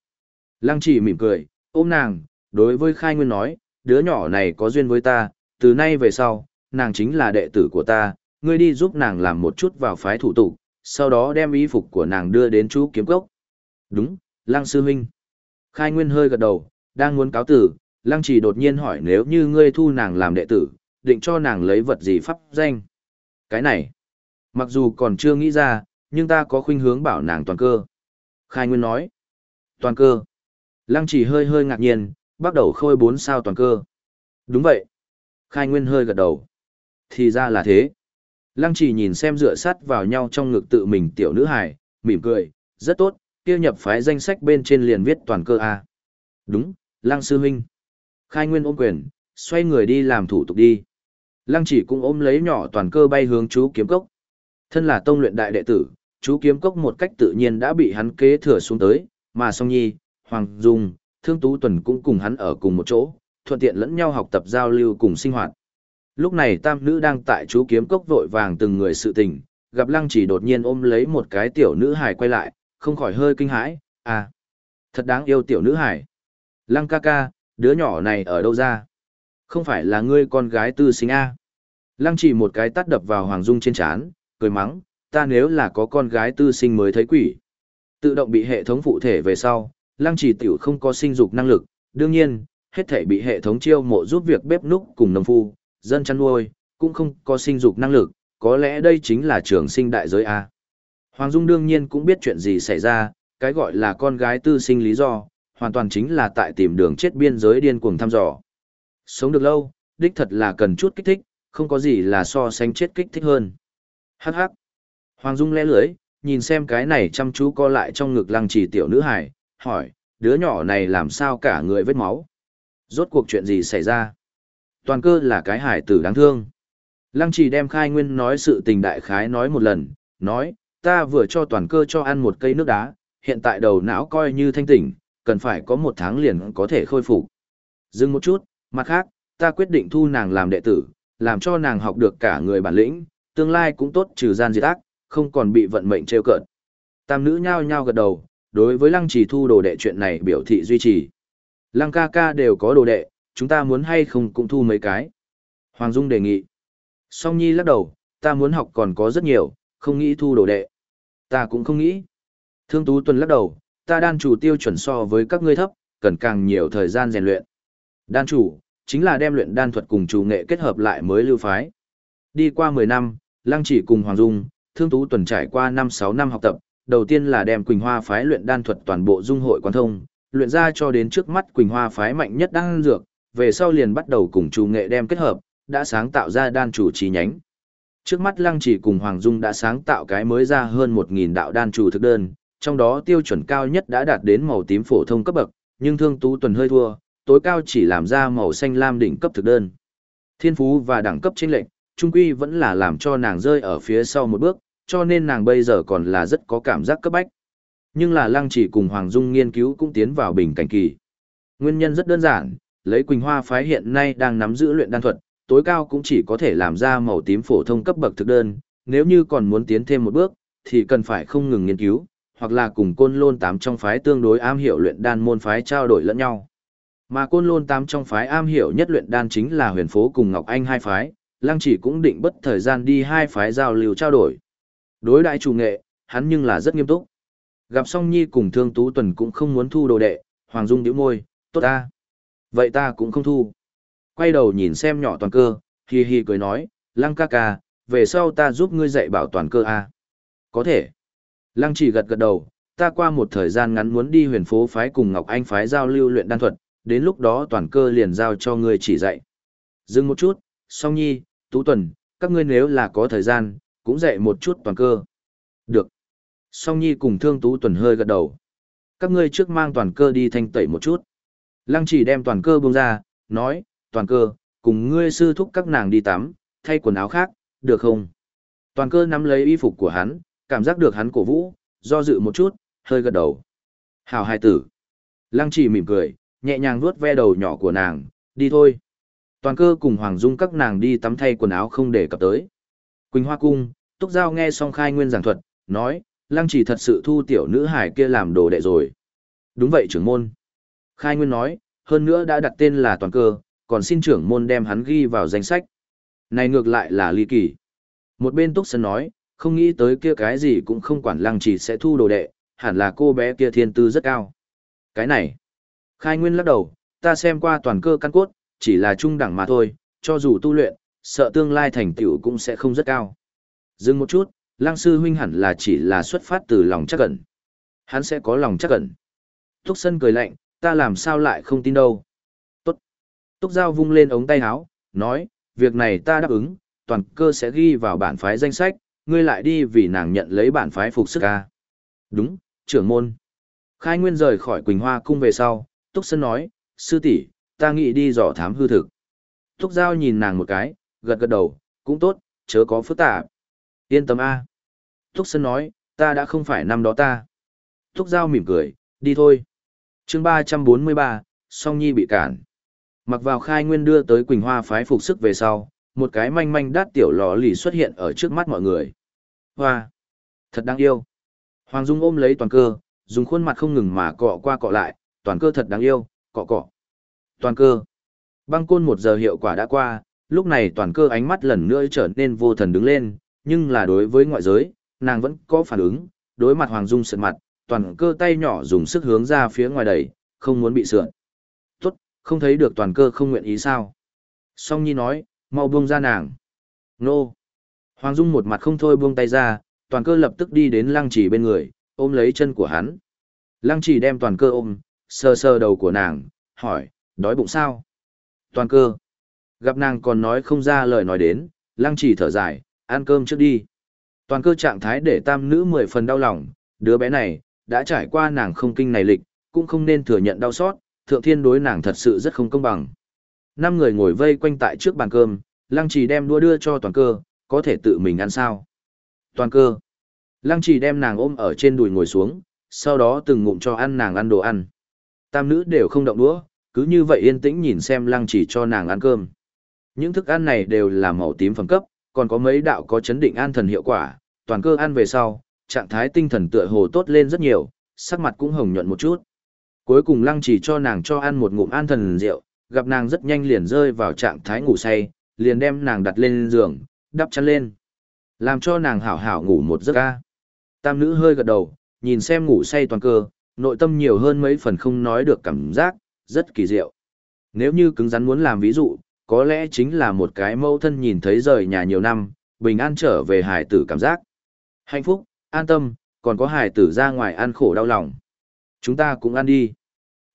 Lăng chỉ mỉm cười, ôm nàng, đối với khai nguyên nói, đứa nhỏ này có duyên với ta, từ nay về sau, nàng chính là đệ tử của ta, ngươi đi giúp nàng làm một chút vào phái thủ tục, sau đó đem y phục của nàng đưa đến chú kiếm cốc. Đúng, Lăng sư huynh. Khai nguyên hơi gật đầu, đang muốn cáo tử, Lăng chỉ đột nhiên hỏi nếu như ngươi thu nàng làm đệ tử, định cho nàng lấy vật gì pháp danh. Cái này, mặc dù còn chưa nghĩ ra, nhưng ta có khuynh hướng bảo nàng toàn cơ. Khai Nguyên nói. Toàn cơ. Lăng chỉ hơi hơi ngạc nhiên, bắt đầu khôi bốn sao toàn cơ. Đúng vậy. Khai Nguyên hơi gật đầu. Thì ra là thế. Lăng chỉ nhìn xem dựa sắt vào nhau trong ngực tự mình tiểu nữ hải, mỉm cười, rất tốt, kia nhập phái danh sách bên trên liền viết toàn cơ A. Đúng, Lăng sư huynh. Khai Nguyên ôm quyền, xoay người đi làm thủ tục đi. Lăng chỉ cũng ôm lấy nhỏ toàn cơ bay hướng chú kiếm cốc. Thân là tông luyện đại đệ tử, chú kiếm cốc một cách tự nhiên đã bị hắn kế thừa xuống tới, mà song nhi, Hoàng Dung, Thương Tú Tuần cũng cùng hắn ở cùng một chỗ, thuận tiện lẫn nhau học tập giao lưu cùng sinh hoạt. Lúc này tam nữ đang tại chú kiếm cốc vội vàng từng người sự tình, gặp lăng chỉ đột nhiên ôm lấy một cái tiểu nữ hài quay lại, không khỏi hơi kinh hãi, à, thật đáng yêu tiểu nữ hài. Lăng ca ca, đứa nhỏ này ở đâu ra? Không phải là ngươi con gái tư sinh A. Lăng chỉ một cái tắt đập vào Hoàng Dung trên chán, cười mắng, ta nếu là có con gái tư sinh mới thấy quỷ. Tự động bị hệ thống phụ thể về sau, lăng trì tiểu không có sinh dục năng lực, đương nhiên, hết thể bị hệ thống chiêu mộ giúp việc bếp núc cùng nông phu, dân chăn nuôi, cũng không có sinh dục năng lực, có lẽ đây chính là trường sinh đại giới A. Hoàng Dung đương nhiên cũng biết chuyện gì xảy ra, cái gọi là con gái tư sinh lý do, hoàn toàn chính là tại tìm đường chết biên giới điên cuồng thăm dò. Sống được lâu, đích thật là cần chút kích thích, không có gì là so sánh chết kích thích hơn. Hắc hắc. Hoàng Dung lẽ lưới, nhìn xem cái này chăm chú co lại trong ngực lăng trì tiểu nữ hải, hỏi, đứa nhỏ này làm sao cả người vết máu? Rốt cuộc chuyện gì xảy ra? Toàn cơ là cái hải tử đáng thương. Lăng trì đem khai nguyên nói sự tình đại khái nói một lần, nói, ta vừa cho toàn cơ cho ăn một cây nước đá, hiện tại đầu não coi như thanh tỉnh, cần phải có một tháng liền có thể khôi phục. Dừng một chút, mặt khác, ta quyết định thu nàng làm đệ tử, làm cho nàng học được cả người bản lĩnh, tương lai cũng tốt trừ gian diệt ác, không còn bị vận mệnh trêu cợt. Tam nữ nhao nhao gật đầu, đối với lăng trì thu đồ đệ chuyện này biểu thị duy trì. Lăng ca ca đều có đồ đệ, chúng ta muốn hay không cũng thu mấy cái. Hoàng Dung đề nghị. Song Nhi lắc đầu, ta muốn học còn có rất nhiều, không nghĩ thu đồ đệ. Ta cũng không nghĩ. Thương Tú Tuần lắc đầu, ta đan chủ tiêu chuẩn so với các ngươi thấp, cần càng nhiều thời gian rèn luyện. Đan chủ, chính là đem luyện đan thuật cùng chủ nghệ kết hợp lại mới lưu phái. Đi qua 10 năm, Lăng chỉ cùng Hoàng Dung, Thương Tú Tuần trải qua 5-6 năm học tập, đầu tiên là đem Quỳnh Hoa phái luyện đan thuật toàn bộ dung hội quan thông, luyện ra cho đến trước mắt Quỳnh Hoa phái mạnh nhất đan dược, về sau liền bắt đầu cùng chủ nghệ đem kết hợp, đã sáng tạo ra đan chủ chi nhánh. Trước mắt Lăng Chỉ cùng Hoàng Dung đã sáng tạo cái mới ra hơn 1000 đạo đan chủ thực đơn, trong đó tiêu chuẩn cao nhất đã đạt đến màu tím phổ thông cấp bậc, nhưng Thương Tú Tuần hơi thua, tối cao chỉ làm ra màu xanh lam đỉnh cấp thực đơn. Thiên phú và đẳng cấp chênh lệch, trung quy vẫn là làm cho nàng rơi ở phía sau một bước, cho nên nàng bây giờ còn là rất có cảm giác cấp bách. Nhưng là lăng chỉ cùng Hoàng Dung nghiên cứu cũng tiến vào bình cảnh kỳ. Nguyên nhân rất đơn giản, lấy Quỳnh Hoa phái hiện nay đang nắm giữ luyện đan thuật, tối cao cũng chỉ có thể làm ra màu tím phổ thông cấp bậc thực đơn, nếu như còn muốn tiến thêm một bước, thì cần phải không ngừng nghiên cứu, hoặc là cùng côn lôn tám trong phái tương đối am hiểu luyện đan môn phái trao đổi lẫn nhau. Mà côn lôn tám trong phái am hiểu nhất luyện đan chính là huyền phố cùng Ngọc Anh hai phái, lăng chỉ cũng định bất thời gian đi hai phái giao lưu trao đổi. Đối đại chủ nghệ, hắn nhưng là rất nghiêm túc. Gặp song nhi cùng thương tú tuần cũng không muốn thu đồ đệ, Hoàng Dung nhíu môi, tốt ta. Vậy ta cũng không thu. Quay đầu nhìn xem nhỏ toàn cơ, hì hi cười nói, lăng ca ca, về sau ta giúp ngươi dạy bảo toàn cơ a. Có thể. Lăng chỉ gật gật đầu, ta qua một thời gian ngắn muốn đi huyền phố phái cùng Ngọc Anh phái giao lưu luyện đan thuật, đến lúc đó toàn cơ liền giao cho ngươi chỉ dạy. Dừng một chút, song nhi, tú tuần, các ngươi nếu là có thời gian, cũng dạy một chút toàn cơ. Được. Song nhi cùng thương tú tuần hơi gật đầu. Các ngươi trước mang toàn cơ đi thanh tẩy một chút. Lăng chỉ đem toàn cơ buông ra, nói, toàn cơ, cùng ngươi sư thúc các nàng đi tắm, thay quần áo khác, được không? Toàn cơ nắm lấy y phục của hắn, cảm giác được hắn cổ vũ, do dự một chút, hơi gật đầu. Hào hai tử. Lăng chỉ mỉm cười, nhẹ nhàng vuốt ve đầu nhỏ của nàng, đi thôi. Toàn cơ cùng Hoàng Dung các nàng đi tắm thay quần áo không để cập tới. Quỳnh Hoa Cung, Túc Giao nghe xong khai nguyên giảng thuật, nói, Lăng chỉ thật sự thu tiểu nữ hải kia làm đồ đệ rồi. Đúng vậy trưởng môn. Khai nguyên nói, hơn nữa đã đặt tên là toàn cơ, còn xin trưởng môn đem hắn ghi vào danh sách. Này ngược lại là ly kỳ. Một bên Túc Sơn nói, không nghĩ tới kia cái gì cũng không quản lăng chỉ sẽ thu đồ đệ, hẳn là cô bé kia thiên tư rất cao. Cái này, khai nguyên lắc đầu, ta xem qua toàn cơ căn cốt, chỉ là trung đẳng mà thôi, cho dù tu luyện, sợ tương lai thành tựu cũng sẽ không rất cao. Dừng một chút, lăng sư huynh hẳn là chỉ là xuất phát từ lòng chắc ẩn. Hắn sẽ có lòng chắc ẩn. Túc Sân cười lạnh, ta làm sao lại không tin đâu. Tốt. Túc Giao vung lên ống tay áo, nói, việc này ta đáp ứng, toàn cơ sẽ ghi vào bản phái danh sách, ngươi lại đi vì nàng nhận lấy bản phái phục sức ca. Đúng, trưởng môn. Khai Nguyên rời khỏi Quỳnh Hoa cung về sau, Túc Sơn nói, sư tỷ, ta nghĩ đi dò thám hư thực. Túc Giao nhìn nàng một cái, gật gật đầu, cũng tốt, chớ có phức tạp. Yên tâm A. Thúc Sơn nói, ta đã không phải năm đó ta. Thúc Giao mỉm cười, đi thôi. chương ba trăm bốn mươi ba, song nhi bị cản. Mặc vào khai nguyên đưa tới Quỳnh Hoa phái phục sức về sau, một cái manh manh đát tiểu lò lì xuất hiện ở trước mắt mọi người. Hoa! Thật đáng yêu! Hoàng Dung ôm lấy toàn cơ, dùng khuôn mặt không ngừng mà cọ qua cọ lại, toàn cơ thật đáng yêu, cọ cọ. Toàn cơ! Băng côn một giờ hiệu quả đã qua, lúc này toàn cơ ánh mắt lần nữa trở nên vô thần đứng lên, nhưng là đối với ngoại giới, nàng vẫn có phản ứng, đối mặt Hoàng Dung sượt mặt, toàn cơ tay nhỏ dùng sức hướng ra phía ngoài đẩy, không muốn bị sượn. Tốt, không thấy được toàn cơ không nguyện ý sao. Song Nhi nói, mau buông ra nàng. Nô. Hoàng Dung một mặt không thôi buông tay ra, toàn cơ lập tức đi đến lăng chỉ bên người, ôm lấy chân của hắn. Lăng chỉ đem toàn cơ ôm, sờ sờ đầu của nàng, hỏi, đói bụng sao? Toàn cơ. Gặp nàng còn nói không ra lời nói đến, lăng chỉ thở dài, ăn cơm trước đi. Toàn cơ trạng thái để tam nữ mười phần đau lòng, đứa bé này, đã trải qua nàng không kinh này lịch, cũng không nên thừa nhận đau xót, thượng thiên đối nàng thật sự rất không công bằng. Năm người ngồi vây quanh tại trước bàn cơm, lăng trì đem đua đưa cho toàn cơ, có thể tự mình ăn sao. Toàn cơ. Lăng trì đem nàng ôm ở trên đùi ngồi xuống, sau đó từng ngụm cho ăn nàng ăn đồ ăn. Tam nữ đều không động đũa, cứ như vậy yên tĩnh nhìn xem lăng trì cho nàng ăn cơm. Những thức ăn này đều là màu tím phẩm cấp, còn có mấy đạo có chấn định an thần hiệu quả, toàn cơ ăn về sau, trạng thái tinh thần tựa hồ tốt lên rất nhiều, sắc mặt cũng hồng nhuận một chút. Cuối cùng lăng chỉ cho nàng cho ăn một ngụm an thần rượu, gặp nàng rất nhanh liền rơi vào trạng thái ngủ say, liền đem nàng đặt lên giường, đắp chăn lên. Làm cho nàng hảo hảo ngủ một giấc ca. Tam nữ hơi gật đầu, nhìn xem ngủ say toàn cơ, nội tâm nhiều hơn mấy phần không nói được cảm giác, rất kỳ diệu. Nếu như cứng rắn muốn làm ví dụ, có lẽ chính là một cái mẫu thân nhìn thấy rời nhà nhiều năm, bình an trở về hải tử cảm giác. Hạnh phúc, an tâm, còn có hải tử ra ngoài ăn khổ đau lòng. Chúng ta cũng ăn đi.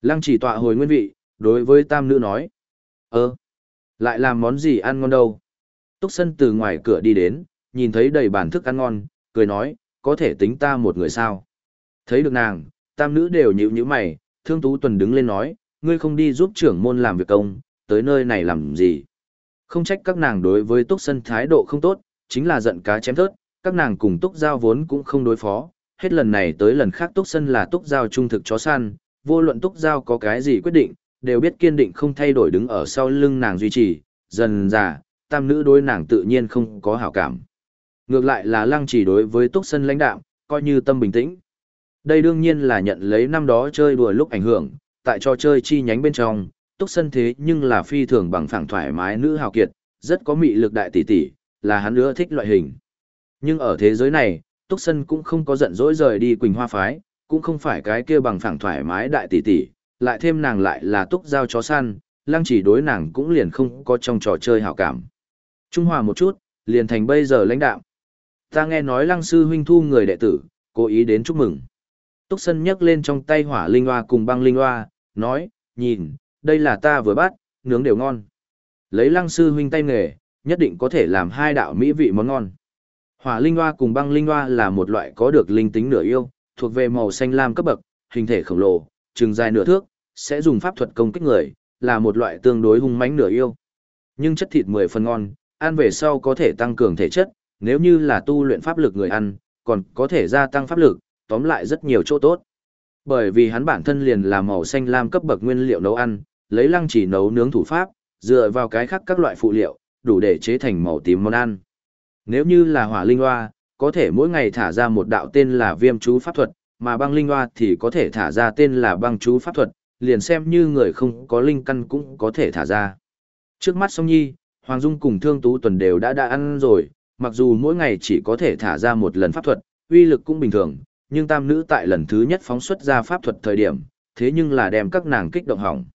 Lăng chỉ tọa hồi nguyên vị, đối với tam nữ nói. Ơ, lại làm món gì ăn ngon đâu. Túc Sân từ ngoài cửa đi đến, nhìn thấy đầy bàn thức ăn ngon, cười nói, có thể tính ta một người sao. Thấy được nàng, tam nữ đều nhịu nhíu mày, thương tú tuần đứng lên nói, ngươi không đi giúp trưởng môn làm việc công, tới nơi này làm gì. Không trách các nàng đối với Túc Sân thái độ không tốt, chính là giận cá chém thớt, các nàng cùng Túc Giao vốn cũng không đối phó, hết lần này tới lần khác Túc Sân là Túc Giao trung thực chó săn, vô luận Túc Giao có cái gì quyết định, đều biết kiên định không thay đổi đứng ở sau lưng nàng duy trì, dần già, tam nữ đối nàng tự nhiên không có hảo cảm. Ngược lại là lăng chỉ đối với túc sân lãnh đạm, coi như tâm bình tĩnh. Đây đương nhiên là nhận lấy năm đó chơi đùa lúc ảnh hưởng, tại cho chơi chi nhánh bên trong, túc sân thế nhưng là phi thường bằng phẳng thoải mái nữ hào kiệt, rất có mị lực đại tỷ tỷ, là hắn ưa thích loại hình. Nhưng ở thế giới này, Túc Sân cũng không có giận dỗi rời đi Quỳnh Hoa Phái, cũng không phải cái kia bằng phẳng thoải mái đại tỷ tỷ, lại thêm nàng lại là Túc Giao chó săn, lăng chỉ đối nàng cũng liền không có trong trò chơi hảo cảm. Trung hòa một chút, liền thành bây giờ lãnh đạo. Ta nghe nói lăng sư huynh thu người đệ tử, cố ý đến chúc mừng. Túc Sân nhấc lên trong tay hỏa linh hoa cùng băng linh hoa, nói, nhìn, đây là ta vừa bắt, nướng đều ngon. Lấy lăng sư huynh tay nghề, nhất định có thể làm hai đạo mỹ vị món ngon. Hỏa linh hoa cùng băng linh hoa là một loại có được linh tính nửa yêu, thuộc về màu xanh lam cấp bậc, hình thể khổng lồ, trường dài nửa thước, sẽ dùng pháp thuật công kích người, là một loại tương đối hung mãnh nửa yêu. Nhưng chất thịt mười phần ngon, ăn về sau có thể tăng cường thể chất, nếu như là tu luyện pháp lực người ăn, còn có thể gia tăng pháp lực, tóm lại rất nhiều chỗ tốt. Bởi vì hắn bản thân liền là màu xanh lam cấp bậc nguyên liệu nấu ăn, lấy lăng chỉ nấu nướng thủ pháp, dựa vào cái khác các loại phụ liệu, đủ để chế thành màu tím món ăn. Nếu như là hỏa linh hoa, có thể mỗi ngày thả ra một đạo tên là viêm chú pháp thuật, mà băng linh hoa thì có thể thả ra tên là băng chú pháp thuật, liền xem như người không có linh căn cũng có thể thả ra. Trước mắt song nhi, Hoàng Dung cùng Thương Tú Tuần đều đã đã ăn rồi, mặc dù mỗi ngày chỉ có thể thả ra một lần pháp thuật, uy lực cũng bình thường, nhưng tam nữ tại lần thứ nhất phóng xuất ra pháp thuật thời điểm, thế nhưng là đem các nàng kích động hỏng.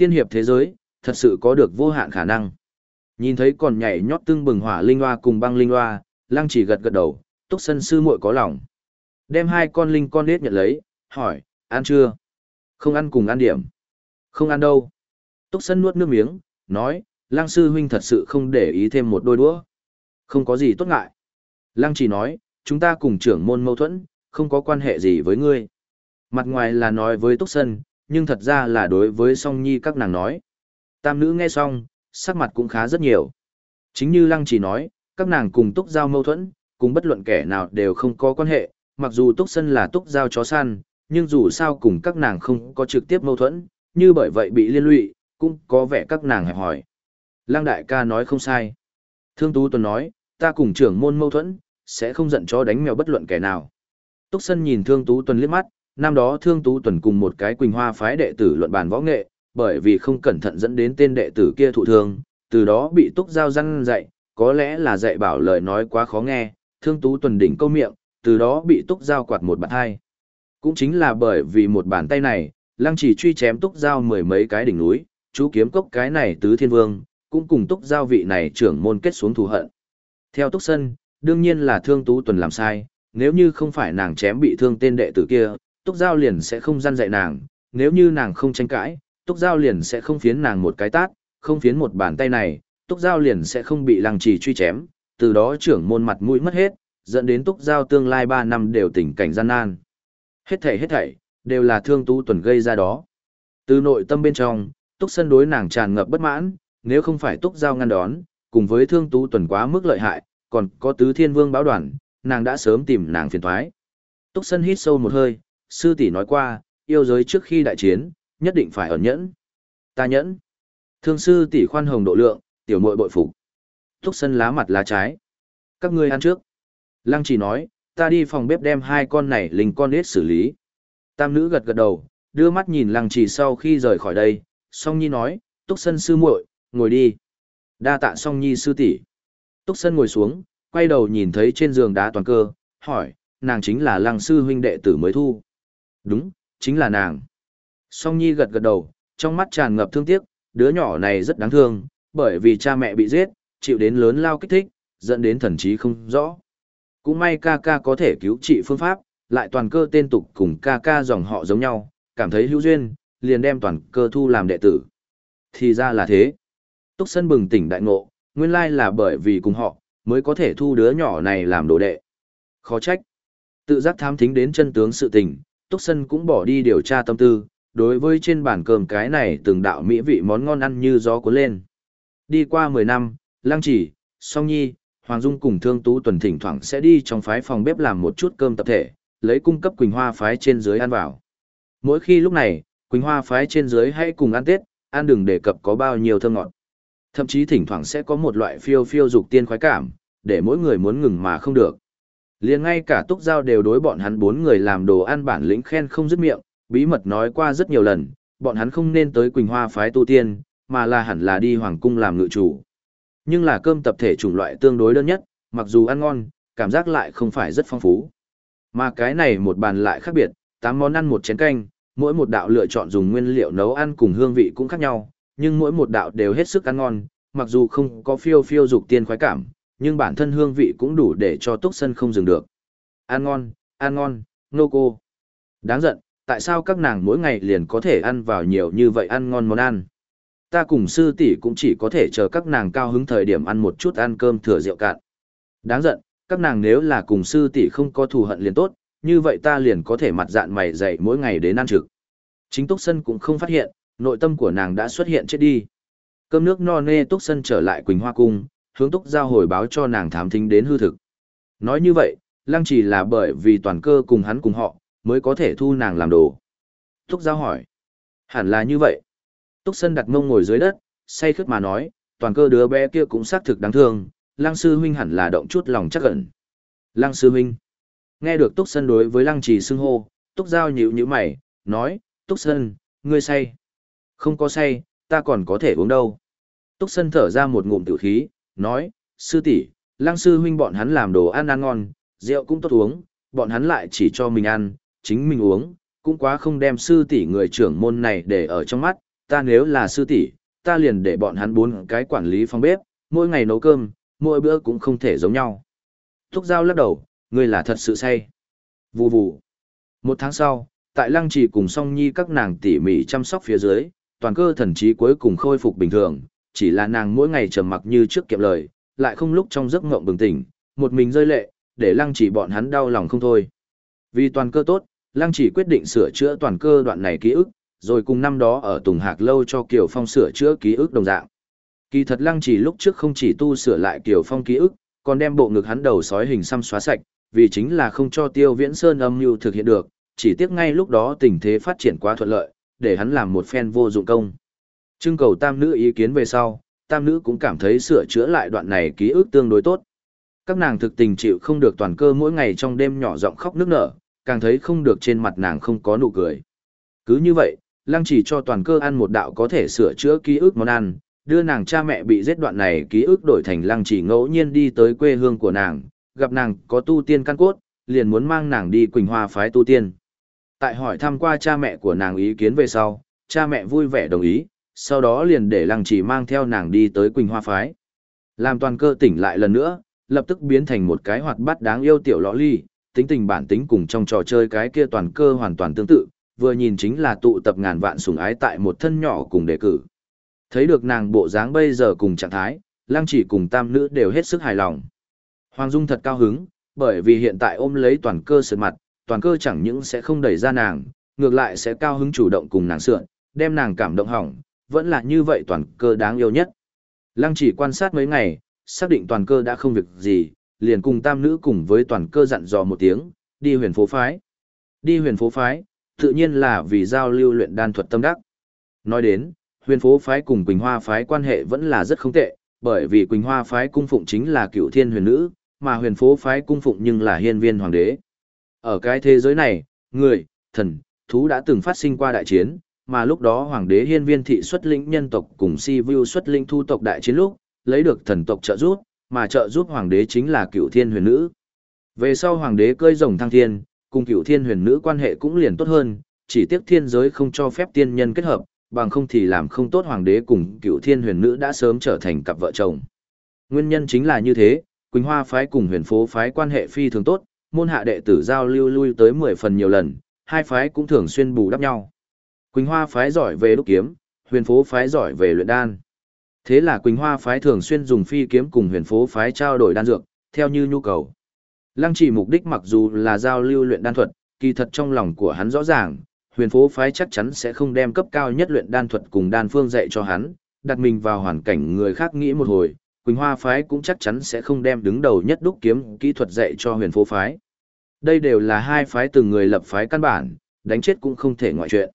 Tiên hiệp thế giới, thật sự có được vô hạn khả năng. Nhìn thấy còn nhảy nhót tương bừng hỏa linh hoa cùng băng linh hoa, lăng chỉ gật gật đầu, túc sân sư muội có lòng. Đem hai con linh con nết nhận lấy, hỏi, ăn chưa? Không ăn cùng ăn điểm. Không ăn đâu. Túc sân nuốt nước miếng, nói, lăng sư huynh thật sự không để ý thêm một đôi đũa. Không có gì tốt ngại. Lăng chỉ nói, chúng ta cùng trưởng môn mâu thuẫn, không có quan hệ gì với ngươi. Mặt ngoài là nói với Túc Sân, nhưng thật ra là đối với song nhi các nàng nói. Tam nữ nghe xong, sắc mặt cũng khá rất nhiều. Chính như Lăng chỉ nói, các nàng cùng Túc Giao mâu thuẫn, cùng bất luận kẻ nào đều không có quan hệ, mặc dù Túc Sân là Túc Giao chó săn, nhưng dù sao cùng các nàng không có trực tiếp mâu thuẫn, như bởi vậy bị liên lụy, cũng có vẻ các nàng hẹp hỏi. Lăng đại ca nói không sai. Thương Tú Tuần nói, ta cùng trưởng môn mâu thuẫn, sẽ không giận cho đánh mèo bất luận kẻ nào. Túc Sân nhìn Thương Tú Tuần liếc mắt, năm đó Thương Tú Tuần cùng một cái Quỳnh Hoa phái đệ tử luận bàn võ nghệ, bởi vì không cẩn thận dẫn đến tên đệ tử kia thụ thương, từ đó bị Túc Giao răn dạy, có lẽ là dạy bảo lời nói quá khó nghe, Thương Tú Tuần đỉnh câu miệng, từ đó bị Túc Giao quạt một bàn hai. Cũng chính là bởi vì một bàn tay này, Lăng chỉ truy chém Túc Giao mười mấy cái đỉnh núi, chú kiếm cốc cái này tứ thiên vương, cũng cùng Túc Giao vị này trưởng môn kết xuống thù hận. Theo Túc Sân, đương nhiên là Thương Tú Tuần làm sai, nếu như không phải nàng chém bị thương tên đệ tử kia, Túc Giao liền sẽ không gian dạy nàng, nếu như nàng không tranh cãi, Túc Giao liền sẽ không phiến nàng một cái tát, không phiến một bàn tay này, Túc Giao liền sẽ không bị lăng trì truy chém, từ đó trưởng môn mặt mũi mất hết, dẫn đến Túc Giao tương lai 3 năm đều tình cảnh gian nan. Hết thảy hết thảy, đều là thương tú tuần gây ra đó. Từ nội tâm bên trong, Túc Sân đối nàng tràn ngập bất mãn, nếu không phải Túc Giao ngăn đón, cùng với thương tú tuần quá mức lợi hại, còn có tứ thiên vương báo đoàn, nàng đã sớm tìm nàng phiền thoái. Túc Sân hít sâu một hơi, sư tỷ nói qua, yêu giới trước khi đại chiến, nhất định phải ẩn nhẫn. Ta nhẫn. Thương sư tỷ khoan hồng độ lượng, tiểu muội bội phục. Túc Sân lá mặt lá trái. Các ngươi ăn trước. Lăng chỉ nói, ta đi phòng bếp đem hai con này linh con nết xử lý. Tam nữ gật gật đầu, đưa mắt nhìn lăng chỉ sau khi rời khỏi đây, song nhi nói, Túc Sân sư muội, ngồi đi. Đa tạ song nhi sư tỷ. Túc Sân ngồi xuống, quay đầu nhìn thấy trên giường đá toàn cơ, hỏi, nàng chính là lăng sư huynh đệ tử mới thu. Đúng, chính là nàng. Song Nhi gật gật đầu, trong mắt tràn ngập thương tiếc, đứa nhỏ này rất đáng thương, bởi vì cha mẹ bị giết, chịu đến lớn lao kích thích, dẫn đến thần trí không rõ. Cũng may ca ca có thể cứu trị phương pháp, lại toàn cơ tên tục cùng ca ca dòng họ giống nhau, cảm thấy hữu duyên, liền đem toàn cơ thu làm đệ tử. Thì ra là thế. Túc Sân bừng tỉnh đại ngộ, nguyên lai là bởi vì cùng họ, mới có thể thu đứa nhỏ này làm đồ đệ. Khó trách. Tự giác tham thính đến chân tướng sự tình, Túc Sân cũng bỏ đi điều tra tâm tư, đối với trên bàn cơm cái này từng đạo mỹ vị món ngon ăn như gió cuốn lên. Đi qua 10 năm, Lăng Chỉ, Song Nhi, Hoàng Dung cùng Thương Tú tuần thỉnh thoảng sẽ đi trong phái phòng bếp làm một chút cơm tập thể, lấy cung cấp Quỳnh Hoa phái trên dưới ăn vào. Mỗi khi lúc này, Quỳnh Hoa phái trên dưới hãy cùng ăn Tết, ăn đừng đề cập có bao nhiêu thơm ngọt. Thậm chí thỉnh thoảng sẽ có một loại phiêu phiêu dục tiên khoái cảm, để mỗi người muốn ngừng mà không được liền ngay cả túc giao đều đối bọn hắn bốn người làm đồ ăn bản lĩnh khen không dứt miệng, bí mật nói qua rất nhiều lần, bọn hắn không nên tới Quỳnh Hoa phái tu tiên, mà là hẳn là đi hoàng cung làm ngự chủ. Nhưng là cơm tập thể chủng loại tương đối đơn nhất, mặc dù ăn ngon, cảm giác lại không phải rất phong phú. Mà cái này một bàn lại khác biệt, tám món ăn một chén canh, mỗi một đạo lựa chọn dùng nguyên liệu nấu ăn cùng hương vị cũng khác nhau, nhưng mỗi một đạo đều hết sức ăn ngon, mặc dù không có phiêu phiêu dục tiên khoái cảm, nhưng bản thân hương vị cũng đủ để cho túc sân không dừng được. Ăn ngon, ăn ngon, nô cô. Đáng giận, tại sao các nàng mỗi ngày liền có thể ăn vào nhiều như vậy ăn ngon món ăn. Ta cùng sư tỷ cũng chỉ có thể chờ các nàng cao hứng thời điểm ăn một chút ăn cơm thừa rượu cạn. Đáng giận, các nàng nếu là cùng sư tỷ không có thù hận liền tốt, như vậy ta liền có thể mặt dạn mày dậy mỗi ngày đến ăn trực. Chính Túc Sân cũng không phát hiện, nội tâm của nàng đã xuất hiện chết đi. Cơm nước no nê Túc Sân trở lại Quỳnh Hoa Cung, hướng Túc Giao hồi báo cho nàng thám thính đến hư thực. Nói như vậy, Lăng chỉ là bởi vì toàn cơ cùng hắn cùng họ, mới có thể thu nàng làm đồ. Túc Giao hỏi. Hẳn là như vậy. Túc Sân đặt mông ngồi dưới đất, say khướt mà nói, toàn cơ đứa bé kia cũng xác thực đáng thương, Lăng sư huynh hẳn là động chút lòng chắc ẩn. Lăng sư huynh. Nghe được Túc Sân đối với Lăng Trì xưng hô, Túc Giao nhíu nhíu mày, nói, Túc Sân, ngươi say. Không có say, ta còn có thể uống đâu. Túc Sân thở ra một ngụm tiểu khí, nói, sư tỷ, Lăng sư huynh bọn hắn làm đồ ăn ăn ngon, rượu cũng tốt uống, bọn hắn lại chỉ cho mình ăn, chính mình uống, cũng quá không đem sư tỷ người trưởng môn này để ở trong mắt, ta nếu là sư tỷ, ta liền để bọn hắn bốn cái quản lý phòng bếp, mỗi ngày nấu cơm, mỗi bữa cũng không thể giống nhau. Thúc Giao lắc đầu, ngươi là thật sự say. Vù vù. Một tháng sau, tại lăng trì cùng song nhi các nàng tỉ mỉ chăm sóc phía dưới, toàn cơ thần trí cuối cùng khôi phục bình thường, chỉ là nàng mỗi ngày trầm mặc như trước kiệm lời, lại không lúc trong giấc ngộng bừng tỉnh, một mình rơi lệ, để lăng Chỉ bọn hắn đau lòng không thôi. Vì toàn cơ tốt, lăng Chỉ quyết định sửa chữa toàn cơ đoạn này ký ức, rồi cùng năm đó ở Tùng Hạc Lâu cho Kiều Phong sửa chữa ký ức đồng dạng. Kỳ thật lăng chỉ lúc trước không chỉ tu sửa lại Kiều Phong ký ức, còn đem bộ ngực hắn đầu sói hình xăm xóa sạch, vì chính là không cho Tiêu Viễn Sơn âm mưu thực hiện được, chỉ tiếc ngay lúc đó tình thế phát triển quá thuận lợi, để hắn làm một phen vô dụng công. Trưng cầu tam nữ ý kiến về sau, tam nữ cũng cảm thấy sửa chữa lại đoạn này ký ức tương đối tốt. Các nàng thực tình chịu không được toàn cơ mỗi ngày trong đêm nhỏ giọng khóc nức nở, càng thấy không được trên mặt nàng không có nụ cười. Cứ như vậy, lăng chỉ cho toàn cơ ăn một đạo có thể sửa chữa ký ức món ăn, đưa nàng cha mẹ bị giết đoạn này ký ức đổi thành lăng chỉ ngẫu nhiên đi tới quê hương của nàng, gặp nàng có tu tiên căn cốt, liền muốn mang nàng đi Quỳnh Hoa phái tu tiên. Tại hỏi thăm qua cha mẹ của nàng ý kiến về sau, cha mẹ vui vẻ đồng ý, sau đó liền để lăng chỉ mang theo nàng đi tới Quỳnh Hoa phái. Làm toàn cơ tỉnh lại lần nữa, lập tức biến thành một cái hoạt bát đáng yêu tiểu lõ ly, tính tình bản tính cùng trong trò chơi cái kia toàn cơ hoàn toàn tương tự, vừa nhìn chính là tụ tập ngàn vạn sủng ái tại một thân nhỏ cùng đề cử. Thấy được nàng bộ dáng bây giờ cùng trạng thái, lăng chỉ cùng tam nữ đều hết sức hài lòng. Hoàng Dung thật cao hứng, bởi vì hiện tại ôm lấy toàn cơ sượt mặt, toàn cơ chẳng những sẽ không đẩy ra nàng, ngược lại sẽ cao hứng chủ động cùng nàng sượn, đem nàng cảm động hỏng, vẫn là như vậy toàn cơ đáng yêu nhất. Lăng chỉ quan sát mấy ngày, xác định toàn cơ đã không việc gì, liền cùng tam nữ cùng với toàn cơ dặn dò một tiếng, đi huyền phố phái. Đi huyền phố phái, tự nhiên là vì giao lưu luyện đan thuật tâm đắc. Nói đến, huyền phố phái cùng Quỳnh Hoa phái quan hệ vẫn là rất không tệ, bởi vì Quỳnh Hoa phái cung phụng chính là cựu thiên huyền nữ, mà huyền phố phái cung phụng nhưng là hiên viên hoàng đế. Ở cái thế giới này, người, thần, thú đã từng phát sinh qua đại chiến, mà lúc đó hoàng đế hiên viên thị xuất lĩnh nhân tộc cùng si vu xuất lĩnh thu tộc đại chiến lúc, lấy được thần tộc trợ giúp, mà trợ giúp hoàng đế chính là cựu thiên huyền nữ. Về sau hoàng đế cơi rồng thăng thiên, cùng cựu thiên huyền nữ quan hệ cũng liền tốt hơn, chỉ tiếc thiên giới không cho phép tiên nhân kết hợp, bằng không thì làm không tốt hoàng đế cùng cựu thiên huyền nữ đã sớm trở thành cặp vợ chồng. Nguyên nhân chính là như thế, Quỳnh Hoa phái cùng huyền phố phái quan hệ phi thường tốt, môn hạ đệ tử giao lưu lui tới 10 phần nhiều lần, hai phái cũng thường xuyên bù đắp nhau. Quỳnh Hoa phái giỏi về đúc kiếm, huyền phố phái giỏi về luyện đan. Thế là Quỳnh Hoa phái thường xuyên dùng phi kiếm cùng huyền phố phái trao đổi đan dược, theo như nhu cầu. Lăng chỉ mục đích mặc dù là giao lưu luyện đan thuật, kỳ thật trong lòng của hắn rõ ràng, huyền phố phái chắc chắn sẽ không đem cấp cao nhất luyện đan thuật cùng đan phương dạy cho hắn, đặt mình vào hoàn cảnh người khác nghĩ một hồi, Quỳnh Hoa phái cũng chắc chắn sẽ không đem đứng đầu nhất đúc kiếm kỹ thuật dạy cho huyền phố phái. Đây đều là hai phái từng người lập phái căn bản, đánh chết cũng không thể ngoại chuyện.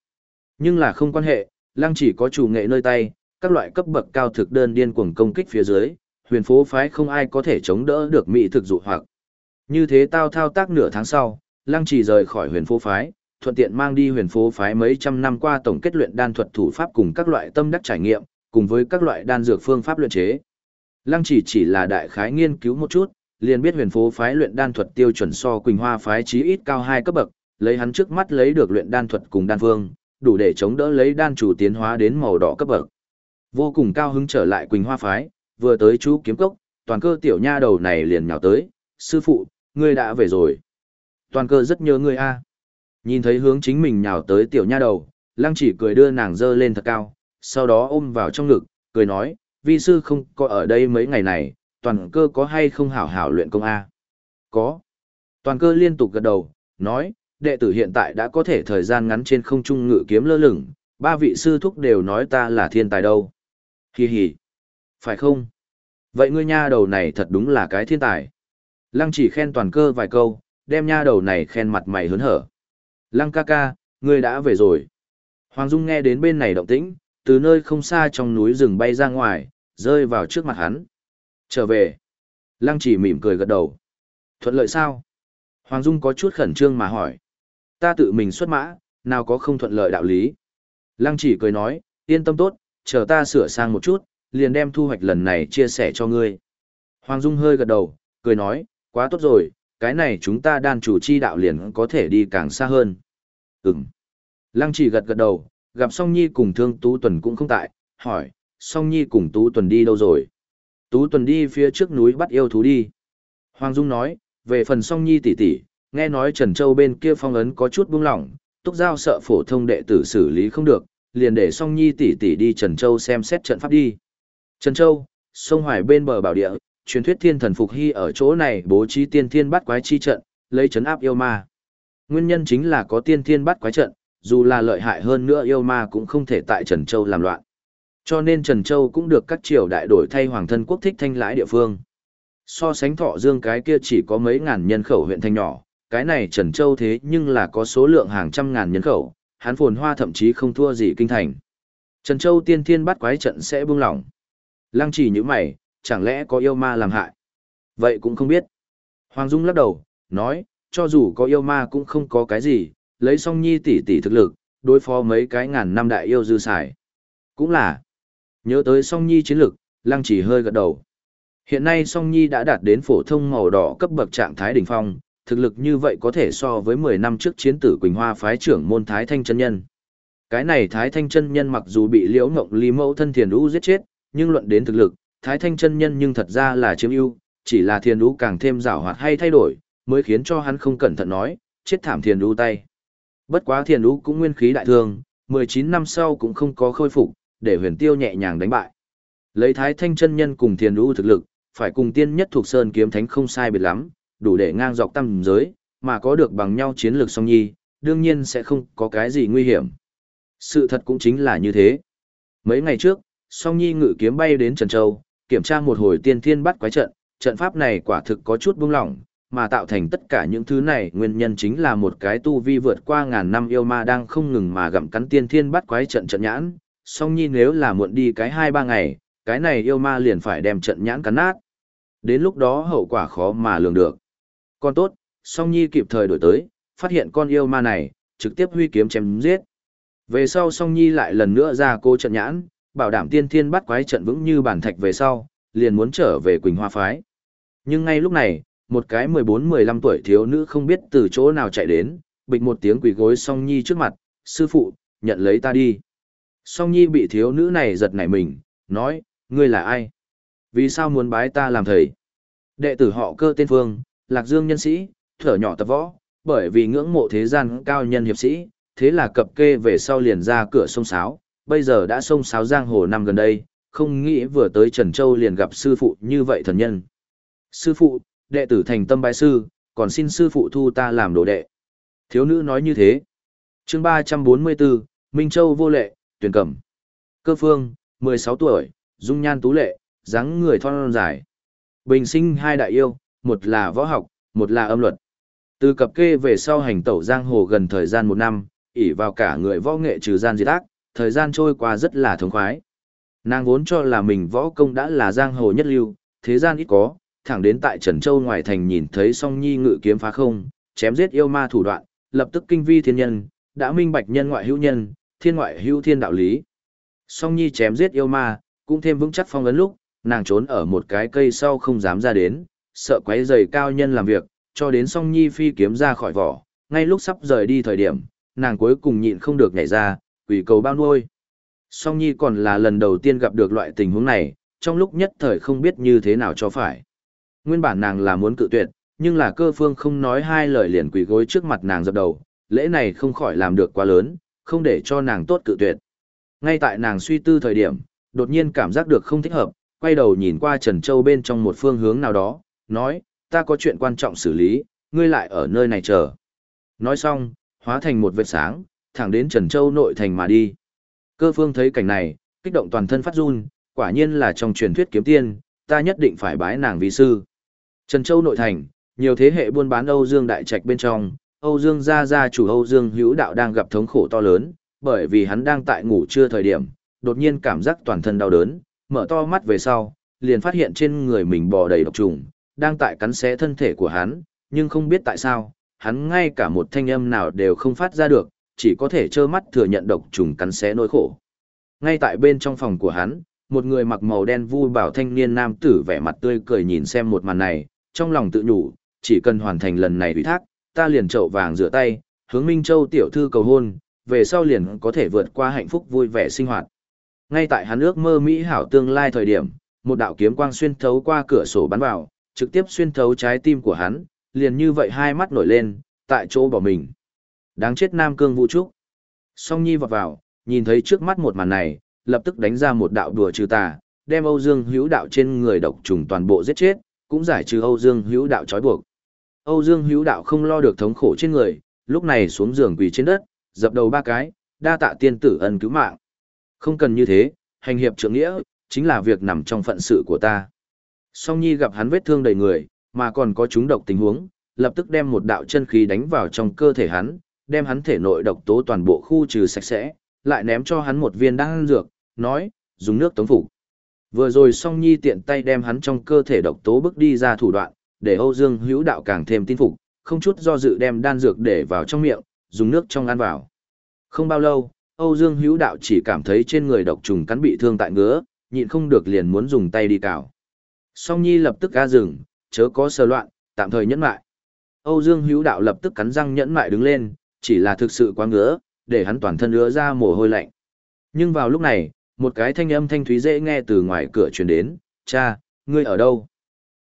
Nhưng là không quan hệ, lăng chỉ có chủ nghệ nơi tay, các loại cấp bậc cao thực đơn điên cuồng công kích phía dưới, huyền phố phái không ai có thể chống đỡ được mỹ thực dụ hoặc. Như thế tao thao tác nửa tháng sau, lăng chỉ rời khỏi huyền phố phái, thuận tiện mang đi huyền phố phái mấy trăm năm qua tổng kết luyện đan thuật thủ pháp cùng các loại tâm đắc trải nghiệm, cùng với các loại đan dược phương pháp luyện chế. Lăng chỉ chỉ là đại khái nghiên cứu một chút, liền biết huyền phố phái luyện đan thuật tiêu chuẩn so Quỳnh Hoa phái chí ít cao hai cấp bậc, lấy hắn trước mắt lấy được luyện đan thuật cùng đan phương, đủ để chống đỡ lấy đan chủ tiến hóa đến màu đỏ cấp bậc. Vô cùng cao hứng trở lại Quỳnh Hoa phái, vừa tới chú kiếm cốc, toàn cơ tiểu nha đầu này liền nhào tới, sư phụ, ngươi đã về rồi. Toàn cơ rất nhớ ngươi a. Nhìn thấy hướng chính mình nhào tới tiểu nha đầu, lăng chỉ cười đưa nàng dơ lên thật cao, sau đó ôm vào trong ngực, cười nói, vi sư không có ở đây mấy ngày này, toàn cơ có hay không hảo hảo luyện công A? Có. Toàn cơ liên tục gật đầu, nói, đệ tử hiện tại đã có thể thời gian ngắn trên không trung ngự kiếm lơ lửng, ba vị sư thúc đều nói ta là thiên tài đâu. Hi hi. Phải không? Vậy ngươi nha đầu này thật đúng là cái thiên tài. Lăng chỉ khen toàn cơ vài câu, đem nha đầu này khen mặt mày hớn hở. Lăng ca ca, ngươi đã về rồi. Hoàng Dung nghe đến bên này động tĩnh, từ nơi không xa trong núi rừng bay ra ngoài, rơi vào trước mặt hắn. Trở về. Lăng chỉ mỉm cười gật đầu. Thuận lợi sao? Hoàng Dung có chút khẩn trương mà hỏi. Ta tự mình xuất mã, nào có không thuận lợi đạo lý. Lăng chỉ cười nói, yên tâm tốt, chờ ta sửa sang một chút, liền đem thu hoạch lần này chia sẻ cho ngươi. Hoàng Dung hơi gật đầu, cười nói, quá tốt rồi, cái này chúng ta đan chủ chi đạo liền có thể đi càng xa hơn. Ừm. Lăng chỉ gật gật đầu, gặp Song Nhi cùng Thương Tú Tuần cũng không tại, hỏi, Song Nhi cùng Tú Tuần đi đâu rồi? Tú Tuần đi phía trước núi bắt yêu thú đi. Hoàng Dung nói, về phần Song Nhi tỷ tỷ, nghe nói Trần Châu bên kia phong ấn có chút buông lỏng, Túc Giao sợ phổ thông đệ tử xử lý không được, liền để Song Nhi tỷ tỷ đi Trần Châu xem xét trận pháp đi. Trần Châu, sông Hoài bên bờ bảo địa, truyền thuyết thiên thần Phục Hy ở chỗ này bố trí tiên thiên bắt quái chi trận, lấy chấn áp yêu ma. Nguyên nhân chính là có tiên thiên bắt quái trận, dù là lợi hại hơn nữa yêu ma cũng không thể tại Trần Châu làm loạn. Cho nên Trần Châu cũng được các triều đại đổi thay hoàng thân quốc thích thanh lãi địa phương. So sánh thọ dương cái kia chỉ có mấy ngàn nhân khẩu huyện thanh nhỏ, cái này Trần Châu thế nhưng là có số lượng hàng trăm ngàn nhân khẩu, hắn phồn hoa thậm chí không thua gì kinh thành. Trần Châu tiên thiên bắt quái trận sẽ buông lỏng. Lăng chỉ như mày, chẳng lẽ có yêu ma làm hại? Vậy cũng không biết. Hoàng Dung lắc đầu, nói, cho dù có yêu ma cũng không có cái gì, lấy song nhi tỷ tỷ thực lực, đối phó mấy cái ngàn năm đại yêu dư xài. Cũng là, nhớ tới song nhi chiến lực, lăng chỉ hơi gật đầu. Hiện nay song nhi đã đạt đến phổ thông màu đỏ cấp bậc trạng thái đỉnh phong, thực lực như vậy có thể so với 10 năm trước chiến tử Quỳnh Hoa phái trưởng môn Thái Thanh chân nhân. Cái này Thái Thanh chân nhân mặc dù bị Liễu Ngộng Lý Mẫu thân Thiền Đũ giết chết, nhưng luận đến thực lực, Thái Thanh chân nhân nhưng thật ra là chiếm ưu, chỉ là Thiền Đũ càng thêm giàu hoạt hay thay đổi, mới khiến cho hắn không cẩn thận nói, chết thảm Thiền Đũ tay. Bất quá thiền ú cũng nguyên khí đại thương, 19 năm sau cũng không có khôi phục, để huyền tiêu nhẹ nhàng đánh bại. Lấy thái thanh chân nhân cùng thiền ú thực lực, phải cùng tiên nhất thuộc sơn kiếm thánh không sai biệt lắm, đủ để ngang dọc tam giới, mà có được bằng nhau chiến lược song nhi, đương nhiên sẽ không có cái gì nguy hiểm. Sự thật cũng chính là như thế. Mấy ngày trước, song nhi ngự kiếm bay đến Trần Châu, kiểm tra một hồi tiên thiên bắt quái trận, trận pháp này quả thực có chút buông lỏng, mà tạo thành tất cả những thứ này nguyên nhân chính là một cái tu vi vượt qua ngàn năm yêu ma đang không ngừng mà gặm cắn tiên thiên bắt quái trận trận nhãn, song nhi nếu là muộn đi cái hai ba ngày, cái này yêu ma liền phải đem trận nhãn cắn nát. Đến lúc đó hậu quả khó mà lường được. Con tốt, song nhi kịp thời đổi tới, phát hiện con yêu ma này, trực tiếp huy kiếm chém giết. Về sau song nhi lại lần nữa ra cô trận nhãn, bảo đảm tiên thiên bắt quái trận vững như bản thạch về sau, liền muốn trở về Quỳnh Hoa Phái. Nhưng ngay lúc này, một cái 14-15 tuổi thiếu nữ không biết từ chỗ nào chạy đến, bịch một tiếng quỳ gối song nhi trước mặt, sư phụ, nhận lấy ta đi. Song nhi bị thiếu nữ này giật nảy mình, nói, ngươi là ai? Vì sao muốn bái ta làm thầy? Đệ tử họ cơ tên phương, lạc dương nhân sĩ, thở nhỏ tập võ, bởi vì ngưỡng mộ thế gian cao nhân hiệp sĩ, thế là cập kê về sau liền ra cửa sông Sáo, bây giờ đã sông Sáo giang hồ năm gần đây, không nghĩ vừa tới Trần Châu liền gặp sư phụ như vậy thần nhân. Sư phụ, đệ tử thành tâm bái sư, còn xin sư phụ thu ta làm đồ đệ. Thiếu nữ nói như thế. chương 344, Minh Châu vô lệ, tuyển cẩm. Cơ phương, 16 tuổi, dung nhan tú lệ, dáng người thon dài. Bình sinh hai đại yêu, một là võ học, một là âm luật. Từ cập kê về sau hành tẩu giang hồ gần thời gian một năm, ỉ vào cả người võ nghệ trừ gian diệt ác, thời gian trôi qua rất là thống khoái. Nàng vốn cho là mình võ công đã là giang hồ nhất lưu, thế gian ít có, thẳng đến tại Trần Châu ngoài thành nhìn thấy song nhi ngự kiếm phá không, chém giết yêu ma thủ đoạn, lập tức kinh vi thiên nhân, đã minh bạch nhân ngoại hữu nhân, thiên ngoại hữu thiên đạo lý. Song nhi chém giết yêu ma, cũng thêm vững chắc phong ấn lúc, nàng trốn ở một cái cây sau không dám ra đến, sợ quấy rầy cao nhân làm việc, cho đến song nhi phi kiếm ra khỏi vỏ, ngay lúc sắp rời đi thời điểm, nàng cuối cùng nhịn không được nhảy ra, quỷ cầu bao nuôi. Song nhi còn là lần đầu tiên gặp được loại tình huống này, trong lúc nhất thời không biết như thế nào cho phải. Nguyên bản nàng là muốn cự tuyệt, nhưng là cơ phương không nói hai lời liền quỳ gối trước mặt nàng dập đầu, lễ này không khỏi làm được quá lớn, không để cho nàng tốt cự tuyệt. Ngay tại nàng suy tư thời điểm, đột nhiên cảm giác được không thích hợp, quay đầu nhìn qua Trần Châu bên trong một phương hướng nào đó, nói, ta có chuyện quan trọng xử lý, ngươi lại ở nơi này chờ. Nói xong, hóa thành một vệt sáng, thẳng đến Trần Châu nội thành mà đi. Cơ phương thấy cảnh này, kích động toàn thân phát run, quả nhiên là trong truyền thuyết kiếm tiên, ta nhất định phải bái nàng vi sư. Trần Châu nội thành, nhiều thế hệ buôn bán Âu Dương đại trạch bên trong, Âu Dương gia gia chủ Âu Dương Hữu Đạo đang gặp thống khổ to lớn, bởi vì hắn đang tại ngủ trưa thời điểm, đột nhiên cảm giác toàn thân đau đớn, mở to mắt về sau, liền phát hiện trên người mình bò đầy độc trùng, đang tại cắn xé thân thể của hắn, nhưng không biết tại sao, hắn ngay cả một thanh âm nào đều không phát ra được, chỉ có thể trơ mắt thừa nhận độc trùng cắn xé nỗi khổ. Ngay tại bên trong phòng của hắn, một người mặc màu đen vui bảo thanh niên nam tử vẻ mặt tươi cười nhìn xem một màn này, trong lòng tự nhủ, chỉ cần hoàn thành lần này ủy thác, ta liền trậu vàng rửa tay, hướng Minh Châu tiểu thư cầu hôn, về sau liền có thể vượt qua hạnh phúc vui vẻ sinh hoạt. Ngay tại hắn ước mơ mỹ hảo tương lai thời điểm, một đạo kiếm quang xuyên thấu qua cửa sổ bắn vào, trực tiếp xuyên thấu trái tim của hắn, liền như vậy hai mắt nổi lên, tại chỗ bỏ mình. Đáng chết Nam Cương Vũ Trúc. Song Nhi vọt vào, nhìn thấy trước mắt một màn này, lập tức đánh ra một đạo đùa trừ tà, đem Âu Dương Hữu Đạo trên người độc trùng toàn bộ giết chết, cũng giải trừ Âu Dương Hữu Đạo trói buộc. Âu Dương Hữu Đạo không lo được thống khổ trên người, lúc này xuống giường quỳ trên đất, dập đầu ba cái, đa tạ tiên tử ân cứu mạng. Không cần như thế, hành hiệp trưởng nghĩa, chính là việc nằm trong phận sự của ta. Song Nhi gặp hắn vết thương đầy người, mà còn có chúng độc tình huống, lập tức đem một đạo chân khí đánh vào trong cơ thể hắn, đem hắn thể nội độc tố toàn bộ khu trừ sạch sẽ, lại ném cho hắn một viên đan dược, nói, dùng nước tống phục. Vừa rồi Song Nhi tiện tay đem hắn trong cơ thể độc tố bước đi ra thủ đoạn, để Âu Dương Hữu Đạo càng thêm tin phục, không chút do dự đem đan dược để vào trong miệng, dùng nước trong ăn vào. Không bao lâu, Âu Dương Hữu Đạo chỉ cảm thấy trên người độc trùng cắn bị thương tại ngứa, nhịn không được liền muốn dùng tay đi cào. Song Nhi lập tức ga dừng, chớ có sơ loạn, tạm thời nhẫn mại. Âu Dương Hữu Đạo lập tức cắn răng nhẫn mại đứng lên, chỉ là thực sự quá ngứa, để hắn toàn thân ứa ra mồ hôi lạnh. Nhưng vào lúc này, một cái thanh âm thanh thúy dễ nghe từ ngoài cửa truyền đến, cha, ngươi ở đâu?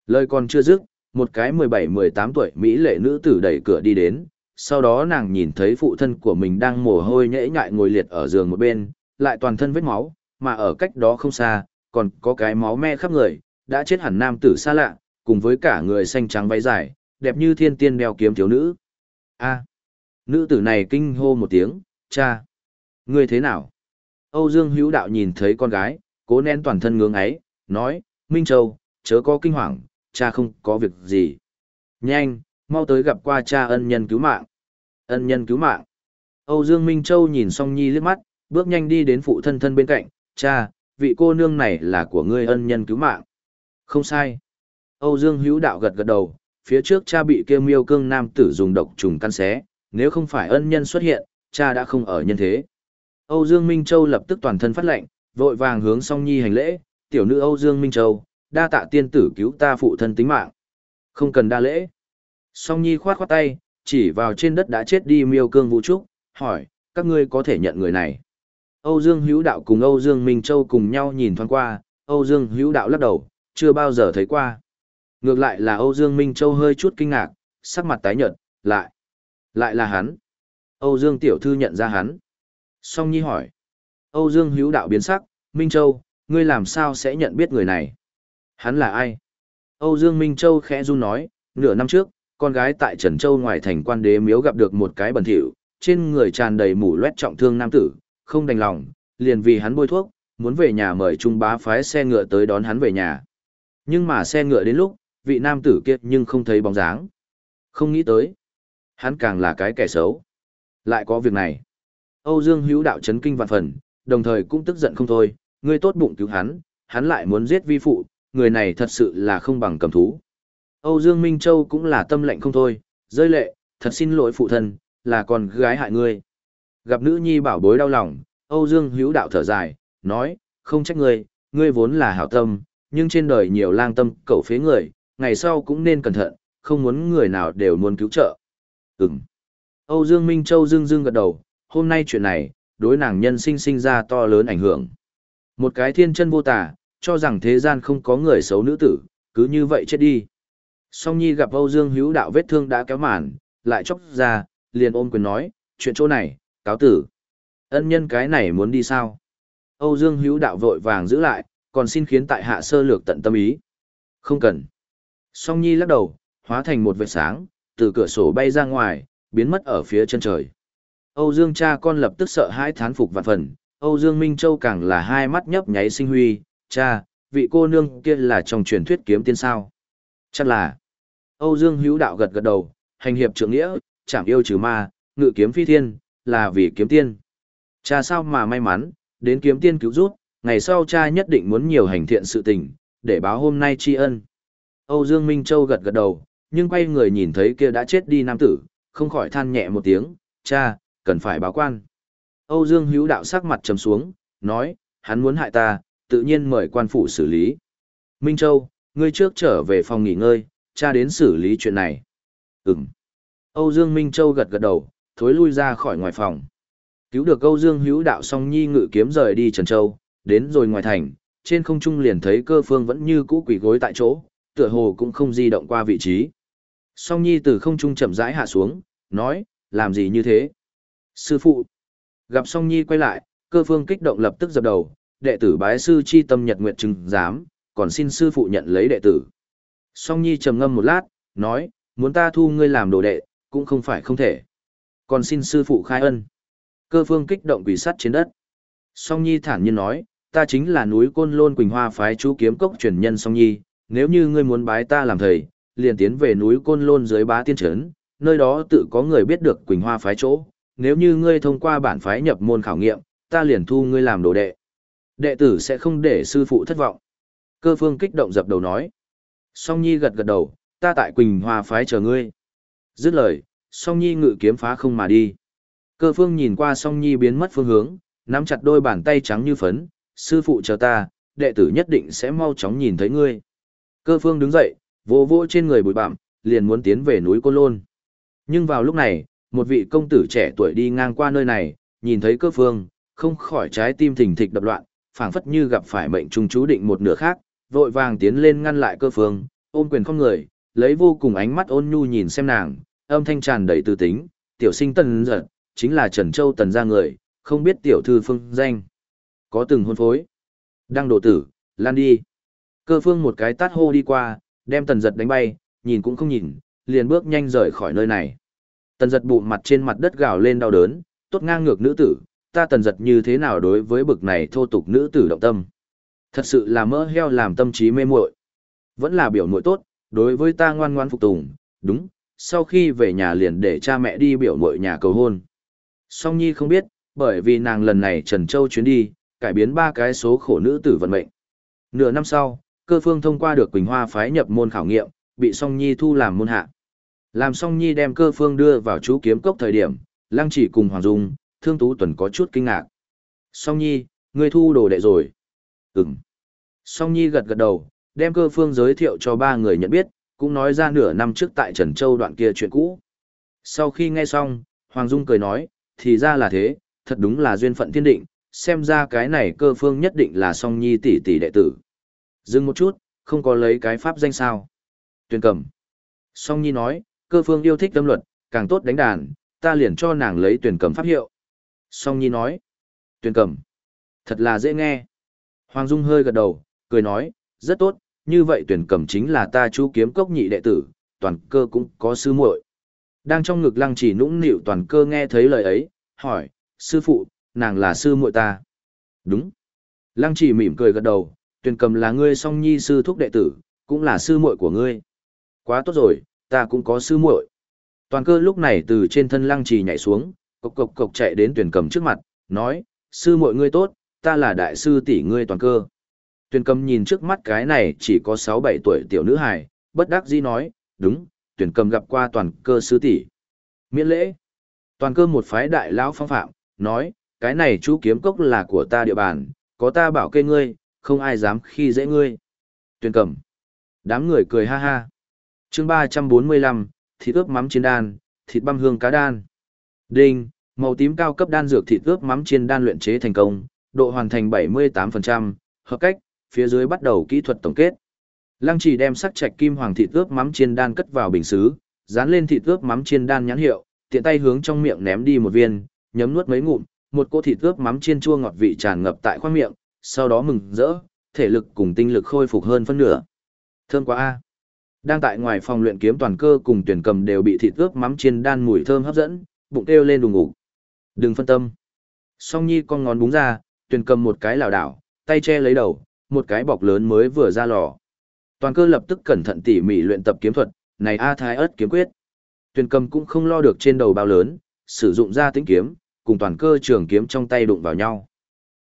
Lời còn chưa dứt, một cái 17-18 tuổi Mỹ lệ nữ tử đẩy cửa đi đến, sau đó nàng nhìn thấy phụ thân của mình đang mồ hôi nhễ nhại ngồi liệt ở giường một bên, lại toàn thân vết máu, mà ở cách đó không xa, còn có cái máu me khắp người, đã chết hẳn nam tử xa lạ, cùng với cả người xanh trắng váy dài, đẹp như thiên tiên đeo kiếm thiếu nữ. A. nữ tử này kinh hô một tiếng, cha. Ngươi thế nào? Âu Dương Hữu Đạo nhìn thấy con gái, cố nén toàn thân ngưỡng ấy, nói, Minh Châu, chớ có kinh hoàng, cha không có việc gì. Nhanh, mau tới gặp qua cha ân nhân cứu mạng. Ân nhân cứu mạng. Âu Dương Minh Châu nhìn Song Nhi liếc mắt, bước nhanh đi đến phụ thân thân bên cạnh, cha, vị cô nương này là của ngươi ân nhân cứu mạng. Không sai. Âu Dương Hữu Đạo gật gật đầu, phía trước cha bị kêu miêu cương nam tử dùng độc trùng căn xé, nếu không phải ân nhân xuất hiện, cha đã không ở nhân thế. Âu Dương Minh Châu lập tức toàn thân phát lệnh, vội vàng hướng Song Nhi hành lễ, tiểu nữ Âu Dương Minh Châu, đa tạ tiên tử cứu ta phụ thân tính mạng. Không cần đa lễ. Song Nhi khoát khoát tay, chỉ vào trên đất đã chết đi miêu cương vũ trúc, hỏi, các ngươi có thể nhận người này. Âu Dương Hữu Đạo cùng Âu Dương Minh Châu cùng nhau nhìn thoáng qua, Âu Dương Hữu Đạo lắc đầu, chưa bao giờ thấy qua. Ngược lại là Âu Dương Minh Châu hơi chút kinh ngạc, sắc mặt tái nhợt, lại, lại là hắn. Âu Dương Tiểu Thư nhận ra hắn. Song Nhi hỏi. Âu Dương Hữu Đạo biến sắc, Minh Châu, ngươi làm sao sẽ nhận biết người này? Hắn là ai? Âu Dương Minh Châu khẽ run nói, nửa năm trước, con gái tại Trần Châu ngoài thành quan đế miếu gặp được một cái bẩn thỉu, trên người tràn đầy mủ loét trọng thương nam tử, không đành lòng, liền vì hắn bôi thuốc, muốn về nhà mời Trung bá phái xe ngựa tới đón hắn về nhà. Nhưng mà xe ngựa đến lúc, vị nam tử kia nhưng không thấy bóng dáng. Không nghĩ tới. Hắn càng là cái kẻ xấu. Lại có việc này. Âu Dương hữu đạo chấn kinh vạn phần, đồng thời cũng tức giận không thôi, ngươi tốt bụng cứu hắn, hắn lại muốn giết vi phụ, người này thật sự là không bằng cầm thú. Âu Dương Minh Châu cũng là tâm lệnh không thôi, rơi lệ, thật xin lỗi phụ thân, là con gái hại ngươi. Gặp nữ nhi bảo bối đau lòng, Âu Dương hữu đạo thở dài, nói, không trách ngươi, ngươi vốn là hảo tâm, nhưng trên đời nhiều lang tâm cẩu phế người, ngày sau cũng nên cẩn thận, không muốn người nào đều muốn cứu trợ. Ừm. Âu Dương Minh Châu dương dương gật đầu, hôm nay chuyện này, đối nàng nhân sinh sinh ra to lớn ảnh hưởng. Một cái thiên chân vô tả, cho rằng thế gian không có người xấu nữ tử, cứ như vậy chết đi. Song Nhi gặp Âu Dương Hữu đạo vết thương đã kéo màn, lại chốc ra, liền ôm quyền nói, chuyện chỗ này, cáo tử. Ân nhân cái này muốn đi sao? Âu Dương Hữu đạo vội vàng giữ lại, còn xin khiến tại hạ sơ lược tận tâm ý. Không cần. Song Nhi lắc đầu, hóa thành một vệt sáng, từ cửa sổ bay ra ngoài, biến mất ở phía chân trời. Âu Dương cha con lập tức sợ hãi thán phục vạn phần, Âu Dương Minh Châu càng là hai mắt nhấp nháy sinh huy, cha, vị cô nương kia là trong truyền thuyết kiếm tiên sao. Chắc là. Âu Dương hữu đạo gật gật đầu, hành hiệp trưởng nghĩa, chảm yêu trừ ma, ngự kiếm phi thiên, là vì kiếm tiên. Cha sao mà may mắn, đến kiếm tiên cứu rút, ngày sau cha nhất định muốn nhiều hành thiện sự tình, để báo hôm nay tri ân. Âu Dương Minh Châu gật gật đầu, nhưng quay người nhìn thấy kia đã chết đi nam tử, không khỏi than nhẹ một tiếng, cha, cần phải báo quan. Âu Dương hữu đạo sắc mặt trầm xuống, nói, hắn muốn hại ta, tự nhiên mời quan phủ xử lý. Minh Châu, ngươi trước trở về phòng nghỉ ngơi, cha đến xử lý chuyện này. Ừm. Âu Dương Minh Châu gật gật đầu, thối lui ra khỏi ngoài phòng. Cứu được Âu Dương hữu đạo song nhi ngự kiếm rời đi Trần Châu, đến rồi ngoài thành, trên không trung liền thấy cơ phương vẫn như cũ quỷ gối tại chỗ, tựa hồ cũng không di động qua vị trí. Song nhi từ không trung chậm rãi hạ xuống, nói, làm gì như thế? Sư phụ. Gặp song nhi quay lại, cơ phương kích động lập tức dập đầu, đệ tử bái sư chi tâm nhật nguyện chứng giám, còn xin sư phụ nhận lấy đệ tử. Song Nhi trầm ngâm một lát, nói, muốn ta thu ngươi làm đồ đệ, cũng không phải không thể. Còn xin sư phụ khai ân. Cơ phương kích động quỷ sắt trên đất. Song Nhi thản nhiên nói, ta chính là núi Côn Lôn Quỳnh Hoa phái chú kiếm cốc truyền nhân Song Nhi, nếu như ngươi muốn bái ta làm thầy, liền tiến về núi Côn Lôn dưới bá tiên trấn, nơi đó tự có người biết được Quỳnh Hoa phái chỗ, nếu như ngươi thông qua bản phái nhập môn khảo nghiệm, ta liền thu ngươi làm đồ đệ. Đệ tử sẽ không để sư phụ thất vọng. Cơ phương kích động dập đầu nói. Song Nhi gật gật đầu, ta tại Quỳnh Hoa phái chờ ngươi. Dứt lời, Song Nhi ngự kiếm phá không mà đi. Cơ phương nhìn qua Song Nhi biến mất phương hướng, nắm chặt đôi bàn tay trắng như phấn, sư phụ chờ ta, đệ tử nhất định sẽ mau chóng nhìn thấy ngươi. Cơ phương đứng dậy, vỗ vỗ trên người bụi bặm, liền muốn tiến về núi Côn Lôn. Nhưng vào lúc này, một vị công tử trẻ tuổi đi ngang qua nơi này, nhìn thấy cơ phương, không khỏi trái tim thình thịch đập loạn, phảng phất như gặp phải mệnh trung chú định một nửa khác, vội vàng tiến lên ngăn lại cơ phương, ôm quyền không người, lấy vô cùng ánh mắt ôn nhu nhìn xem nàng, âm thanh tràn đầy tư tính, tiểu sinh tần giật, chính là Trần Châu tần gia người, không biết tiểu thư phương danh. Có từng hôn phối. Đăng đổ tử, lan đi. Cơ phương một cái tát hô đi qua, đem tần giật đánh bay, nhìn cũng không nhìn, liền bước nhanh rời khỏi nơi này. Tần giật bụng mặt trên mặt đất gào lên đau đớn, tốt ngang ngược nữ tử, ta tần giật như thế nào đối với bực này thô tục nữ tử động tâm. Thật sự là mỡ heo làm tâm trí mê muội. Vẫn là biểu muội tốt, đối với ta ngoan ngoan phục tùng, đúng, sau khi về nhà liền để cha mẹ đi biểu muội nhà cầu hôn. Song Nhi không biết, bởi vì nàng lần này Trần Châu chuyến đi, cải biến ba cái số khổ nữ tử vận mệnh. Nửa năm sau, cơ phương thông qua được Quỳnh Hoa phái nhập môn khảo nghiệm, bị Song Nhi thu làm môn hạ. Làm Song Nhi đem cơ phương đưa vào chú kiếm cốc thời điểm, Lăng chỉ cùng Hoàng Dung, Thương Tú Tuần có chút kinh ngạc. Song Nhi, người thu đồ đệ rồi. Ừm. Song Nhi gật gật đầu, đem cơ phương giới thiệu cho ba người nhận biết, cũng nói ra nửa năm trước tại Trần Châu đoạn kia chuyện cũ. Sau khi nghe xong, Hoàng Dung cười nói, thì ra là thế, thật đúng là duyên phận thiên định, xem ra cái này cơ phương nhất định là Song Nhi tỷ tỷ đệ tử. Dừng một chút, không có lấy cái pháp danh sao. Tuyên cầm. Song Nhi nói, cơ phương yêu thích tâm luật, càng tốt đánh đàn, ta liền cho nàng lấy tuyển cầm pháp hiệu. Song Nhi nói, tuyển cầm. Thật là dễ nghe. Hoàng Dung hơi gật đầu, cười nói, rất tốt, như vậy tuyển cầm chính là ta chú kiếm cốc nhị đệ tử, toàn cơ cũng có sư muội. Đang trong ngực lăng chỉ nũng nịu toàn cơ nghe thấy lời ấy, hỏi, sư phụ, nàng là sư muội ta. Đúng. Lăng chỉ mỉm cười gật đầu, tuyển cầm là ngươi song nhi sư thúc đệ tử, cũng là sư muội của ngươi. Quá tốt rồi, ta cũng có sư muội. Toàn cơ lúc này từ trên thân lăng trì nhảy xuống, cộc cộc cộc chạy đến tuyển cầm trước mặt, nói, sư muội ngươi tốt, ta là đại sư tỷ ngươi toàn cơ. Tuyển cầm nhìn trước mắt cái này chỉ có 6-7 tuổi tiểu nữ hài, bất đắc dĩ nói, đúng, tuyển cầm gặp qua toàn cơ sư tỷ. Miễn lễ. Toàn cơ một phái đại lão phong phạm, nói, cái này chú kiếm cốc là của ta địa bàn, có ta bảo kê ngươi, không ai dám khi dễ ngươi. Tuyên cầm. Đám người cười ha ha. chương 345, thịt ướp mắm chiên đan, thịt băm hương cá đan. Đinh, màu tím cao cấp đan dược thịt ướp mắm chiên đan luyện chế thành công, độ hoàn thành 78%, hợp cách, phía dưới bắt đầu kỹ thuật tổng kết. Lăng chỉ đem sắc trạch kim hoàng thịt ướp mắm chiên đan cất vào bình xứ, dán lên thịt ướp mắm chiên đan nhãn hiệu, tiện tay hướng trong miệng ném đi một viên, nhấm nuốt mấy ngụm, một cô thịt ướp mắm chiên chua ngọt vị tràn ngập tại khoang miệng, sau đó mừng rỡ, thể lực cùng tinh lực khôi phục hơn phân nửa. Thơm quá a. Đang tại ngoài phòng luyện kiếm toàn cơ cùng tuyển cầm đều bị thịt ướp mắm chiên đan mùi thơm hấp dẫn, bụng kêu lên đùng ngủ. Đừng phân tâm. Song Nhi con ngón búng ra, tuyển cầm một cái lảo đảo, tay che lấy đầu, một cái bọc lớn mới vừa ra lò. Toàn cơ lập tức cẩn thận tỉ mỉ luyện tập kiếm thuật, này A Thái ớt kiếm quyết. Tuyển cầm cũng không lo được trên đầu bao lớn, sử dụng ra tĩnh kiếm, cùng toàn cơ trường kiếm trong tay đụng vào nhau.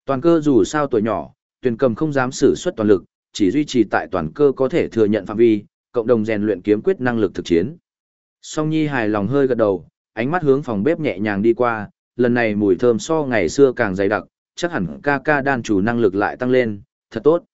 Toàn cơ dù sao tuổi nhỏ, tuyển cầm không dám sử xuất toàn lực, chỉ duy trì tại toàn cơ có thể thừa nhận phạm vi, cộng đồng rèn luyện kiếm quyết năng lực thực chiến. Song Nhi hài lòng hơi gật đầu, ánh mắt hướng phòng bếp nhẹ nhàng đi qua, lần này mùi thơm so ngày xưa càng dày đặc, chắc hẳn ca ca đan chủ năng lực lại tăng lên, thật tốt.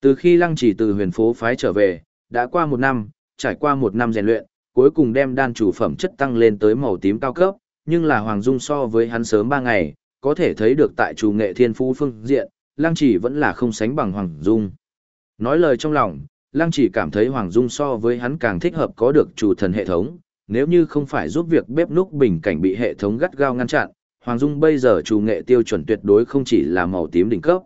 Từ khi lăng chỉ từ huyền phố phái trở về, đã qua một năm, trải qua một năm rèn luyện, cuối cùng đem đan chủ phẩm chất tăng lên tới màu tím cao cấp, nhưng là Hoàng Dung so với hắn sớm ba ngày, có thể thấy được tại chủ nghệ thiên phú phương diện, lăng chỉ vẫn là không sánh bằng Hoàng Dung. Nói lời trong lòng, lăng chỉ cảm thấy Hoàng Dung so với hắn càng thích hợp có được chủ thần hệ thống, nếu như không phải giúp việc bếp núc bình cảnh bị hệ thống gắt gao ngăn chặn, Hoàng Dung bây giờ chủ nghệ tiêu chuẩn tuyệt đối không chỉ là màu tím đỉnh cấp.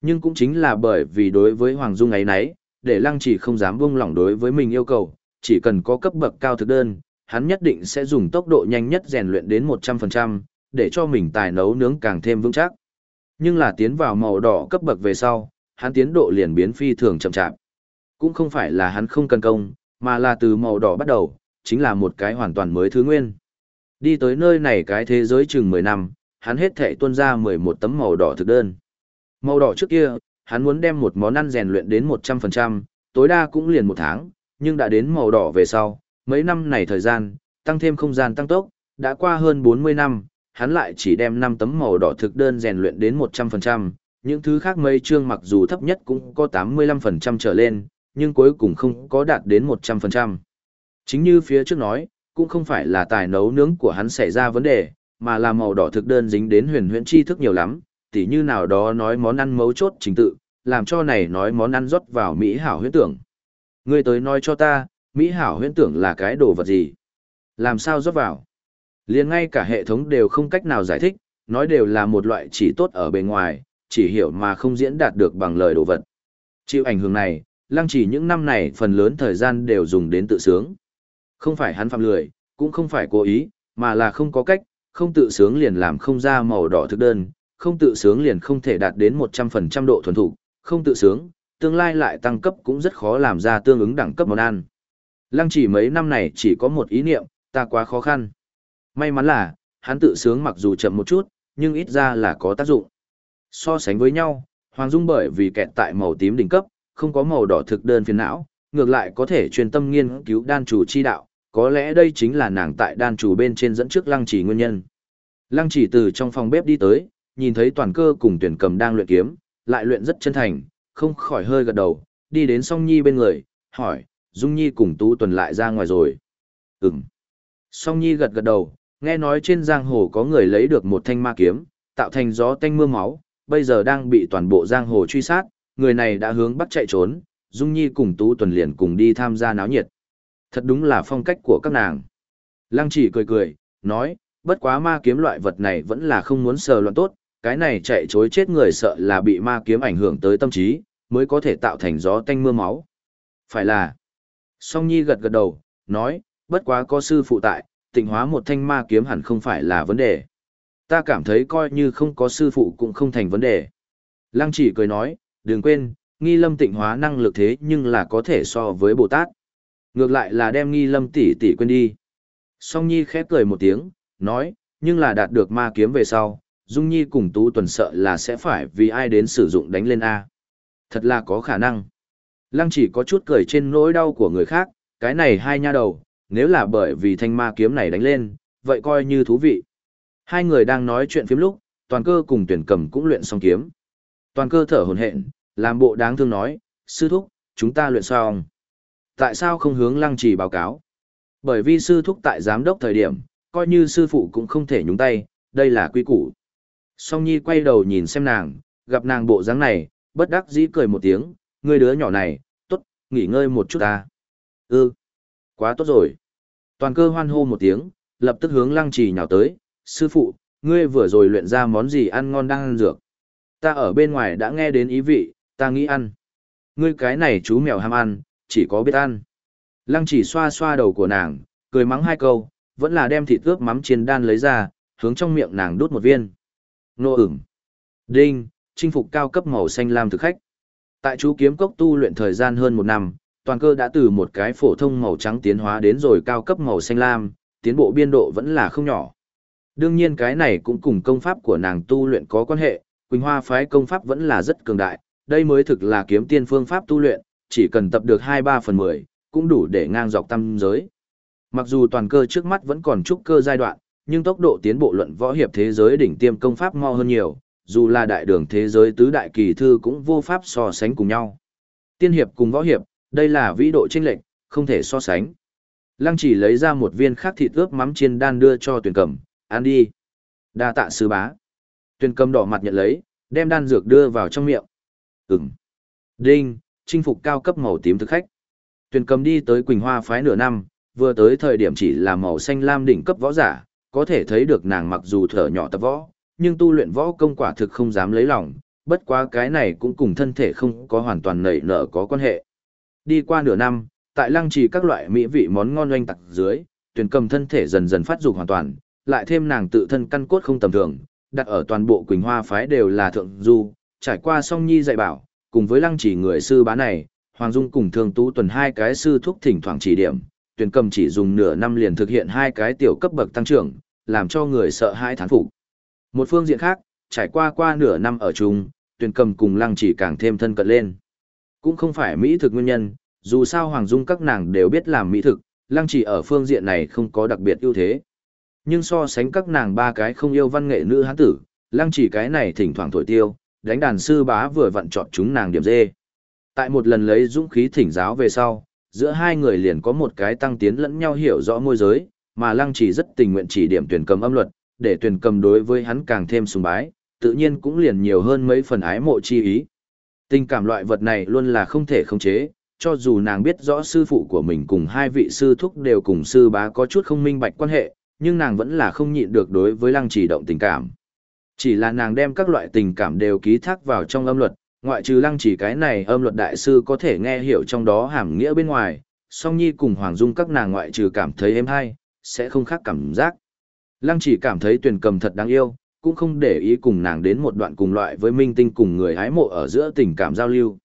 Nhưng cũng chính là bởi vì đối với Hoàng Dung ấy nấy, để lăng chỉ không dám buông lỏng đối với mình yêu cầu, chỉ cần có cấp bậc cao thực đơn, hắn nhất định sẽ dùng tốc độ nhanh nhất rèn luyện đến 100%, để cho mình tài nấu nướng càng thêm vững chắc. Nhưng là tiến vào màu đỏ cấp bậc về sau, hắn tiến độ liền biến phi thường chậm chạp. Cũng không phải là hắn không cần công, mà là từ màu đỏ bắt đầu, chính là một cái hoàn toàn mới thứ nguyên. Đi tới nơi này cái thế giới chừng 10 năm, hắn hết thể tuân ra 11 tấm màu đỏ thực đơn. Màu đỏ trước kia, hắn muốn đem một món ăn rèn luyện đến 100%, tối đa cũng liền một tháng, nhưng đã đến màu đỏ về sau, mấy năm này thời gian, tăng thêm không gian tăng tốc, đã qua hơn 40 năm, hắn lại chỉ đem 5 tấm màu đỏ thực đơn rèn luyện đến 100%, những thứ khác mấy chương mặc dù thấp nhất cũng có 85% trở lên, nhưng cuối cùng không có đạt đến 100%. Chính như phía trước nói, cũng không phải là tài nấu nướng của hắn xảy ra vấn đề, mà là màu đỏ thực đơn dính đến huyền huyễn tri thức nhiều lắm, tỉ như nào đó nói món ăn mấu chốt chính tự, làm cho này nói món ăn rót vào Mỹ hảo huyễn tưởng. Ngươi tới nói cho ta, Mỹ hảo huyễn tưởng là cái đồ vật gì? Làm sao rót vào? liền ngay cả hệ thống đều không cách nào giải thích, nói đều là một loại chỉ tốt ở bề ngoài, chỉ hiểu mà không diễn đạt được bằng lời đồ vật. Chịu ảnh hưởng này, lăng chỉ những năm này phần lớn thời gian đều dùng đến tự sướng. Không phải hắn phạm lười, cũng không phải cố ý, mà là không có cách, không tự sướng liền làm không ra màu đỏ thực đơn, không tự sướng liền không thể đạt đến 100% độ thuần thủ, không tự sướng, tương lai lại tăng cấp cũng rất khó làm ra tương ứng đẳng cấp món ăn. Lăng chỉ mấy năm này chỉ có một ý niệm, ta quá khó khăn. May mắn là, hắn tự sướng mặc dù chậm một chút, nhưng ít ra là có tác dụng. So sánh với nhau, Hoàng Dung bởi vì kẹt tại màu tím đỉnh cấp, không có màu đỏ thực đơn phiền não, ngược lại có thể truyền tâm nghiên cứu đan chủ chi đạo, có lẽ đây chính là nàng tại đan chủ bên trên dẫn trước lăng chỉ nguyên nhân. Lăng chỉ từ trong phòng bếp đi tới, nhìn thấy toàn cơ cùng tuyển cầm đang luyện kiếm, lại luyện rất chân thành, không khỏi hơi gật đầu, đi đến song nhi bên người, hỏi, Dung Nhi cùng Tú Tuần lại ra ngoài rồi. Ừm. Song Nhi gật gật đầu, nghe nói trên giang hồ có người lấy được một thanh ma kiếm, tạo thành gió tanh mưa máu, bây giờ đang bị toàn bộ giang hồ truy sát, người này đã hướng bắt chạy trốn, Dung Nhi cùng Tú Tuần liền cùng đi tham gia náo nhiệt. Thật đúng là phong cách của các nàng. Lăng chỉ cười cười, nói, bất quá ma kiếm loại vật này vẫn là không muốn sờ loạn tốt, cái này chạy chối chết người sợ là bị ma kiếm ảnh hưởng tới tâm trí, mới có thể tạo thành gió tanh mưa máu. Phải là, Song Nhi gật gật đầu, nói, bất quá có sư phụ tại, tịnh hóa một thanh ma kiếm hẳn không phải là vấn đề. Ta cảm thấy coi như không có sư phụ cũng không thành vấn đề. Lăng chỉ cười nói, đừng quên, nghi lâm tịnh hóa năng lực thế nhưng là có thể so với Bồ Tát. Ngược lại là đem nghi lâm tỷ tỷ quên đi. Song Nhi khép cười một tiếng, nói, nhưng là đạt được ma kiếm về sau, Dung Nhi cùng Tú Tuần sợ là sẽ phải vì ai đến sử dụng đánh lên A. Thật là có khả năng. Lăng chỉ có chút cười trên nỗi đau của người khác, cái này hai nha đầu, nếu là bởi vì thanh ma kiếm này đánh lên, vậy coi như thú vị. Hai người đang nói chuyện phiếm lúc, toàn cơ cùng tuyển cầm cũng luyện xong kiếm. Toàn cơ thở hồn hện, làm bộ đáng thương nói, sư thúc, chúng ta luyện xong. Tại sao không hướng lăng trì báo cáo? Bởi vì sư thúc tại giám đốc thời điểm, coi như sư phụ cũng không thể nhúng tay, đây là quy củ. Song Nhi quay đầu nhìn xem nàng, gặp nàng bộ dáng này, bất đắc dĩ cười một tiếng, ngươi đứa nhỏ này, tốt, nghỉ ngơi một chút ta. Ừ, quá tốt rồi. Toàn cơ hoan hô một tiếng, lập tức hướng lăng trì nhào tới, sư phụ, ngươi vừa rồi luyện ra món gì ăn ngon đang ăn dược. Ta ở bên ngoài đã nghe đến ý vị, ta nghĩ ăn. Ngươi cái này chú mèo ham ăn, chỉ có biết ăn. Lăng chỉ xoa xoa đầu của nàng, cười mắng hai câu, vẫn là đem thịt ướp mắm chiên đan lấy ra, hướng trong miệng nàng đút một viên. Nô ửng. Đinh, chinh phục cao cấp màu xanh lam thực khách. Tại chú kiếm cốc tu luyện thời gian hơn một năm, toàn cơ đã từ một cái phổ thông màu trắng tiến hóa đến rồi cao cấp màu xanh lam, tiến bộ biên độ vẫn là không nhỏ. Đương nhiên cái này cũng cùng công pháp của nàng tu luyện có quan hệ, Quỳnh Hoa phái công pháp vẫn là rất cường đại, đây mới thực là kiếm tiên phương pháp tu luyện, chỉ cần tập được 2-3 phần 10, cũng đủ để ngang dọc tâm giới. Mặc dù toàn cơ trước mắt vẫn còn trúc cơ giai đoạn, nhưng tốc độ tiến bộ luận võ hiệp thế giới đỉnh tiêm công pháp mau hơn nhiều, dù là đại đường thế giới tứ đại kỳ thư cũng vô pháp so sánh cùng nhau. Tiên hiệp cùng võ hiệp, đây là vĩ độ chênh lệch, không thể so sánh. Lăng chỉ lấy ra một viên khác thịt ướp mắm chiên đan đưa cho tuyển cầm, ăn đi. đa tạ sư bá. Tuyển cầm đỏ mặt nhận lấy, đem đan dược đưa vào trong miệng. Ừm. Đinh, chinh phục cao cấp màu tím thực khách. Tuyển cầm đi tới Quỳnh Hoa phái nửa năm, vừa tới thời điểm chỉ là màu xanh lam đỉnh cấp võ giả, có thể thấy được nàng mặc dù thở nhỏ tập võ, nhưng tu luyện võ công quả thực không dám lấy lòng, bất quá cái này cũng cùng thân thể không có hoàn toàn nảy nở có quan hệ. Đi qua nửa năm, tại lăng trì các loại mỹ vị món ngon oanh tặc dưới, tuyển cầm thân thể dần dần phát dục hoàn toàn, lại thêm nàng tự thân căn cốt không tầm thường, đặt ở toàn bộ Quỳnh Hoa phái đều là thượng du, trải qua song nhi dạy bảo, cùng với lăng trì người sư bá này, Hoàng Dung cùng Thương Tú tuần hai cái sư thúc thỉnh thoảng chỉ điểm, tuyển cầm chỉ dùng nửa năm liền thực hiện hai cái tiểu cấp bậc tăng trưởng, làm cho người sợ hãi thán phục. Một phương diện khác, trải qua qua nửa năm ở chung, tuyển cầm cùng lăng chỉ càng thêm thân cận lên. Cũng không phải mỹ thực nguyên nhân, dù sao Hoàng Dung các nàng đều biết làm mỹ thực, lăng chỉ ở phương diện này không có đặc biệt ưu thế. Nhưng so sánh các nàng ba cái không yêu văn nghệ nữ hán tử, lăng chỉ cái này thỉnh thoảng thổi tiêu, đánh đàn sư bá vừa vặn chọn chúng nàng điểm dê. Tại một lần lấy dũng khí thỉnh giáo về sau, giữa hai người liền có một cái tăng tiến lẫn nhau hiểu rõ môi giới, mà lăng chỉ rất tình nguyện chỉ điểm tuyển cầm âm luật, để tuyển cầm đối với hắn càng thêm sùng bái, tự nhiên cũng liền nhiều hơn mấy phần ái mộ chi ý. Tình cảm loại vật này luôn là không thể khống chế, cho dù nàng biết rõ sư phụ của mình cùng hai vị sư thúc đều cùng sư bá có chút không minh bạch quan hệ, nhưng nàng vẫn là không nhịn được đối với lăng chỉ động tình cảm. Chỉ là nàng đem các loại tình cảm đều ký thác vào trong âm luật, ngoại trừ lăng chỉ cái này âm luật đại sư có thể nghe hiểu trong đó hàm nghĩa bên ngoài, song nhi cùng Hoàng Dung các nàng ngoại trừ cảm thấy êm hay, sẽ không khác cảm giác. Lăng chỉ cảm thấy tuyển cầm thật đáng yêu, cũng không để ý cùng nàng đến một đoạn cùng loại với minh tinh cùng người hái mộ ở giữa tình cảm giao lưu.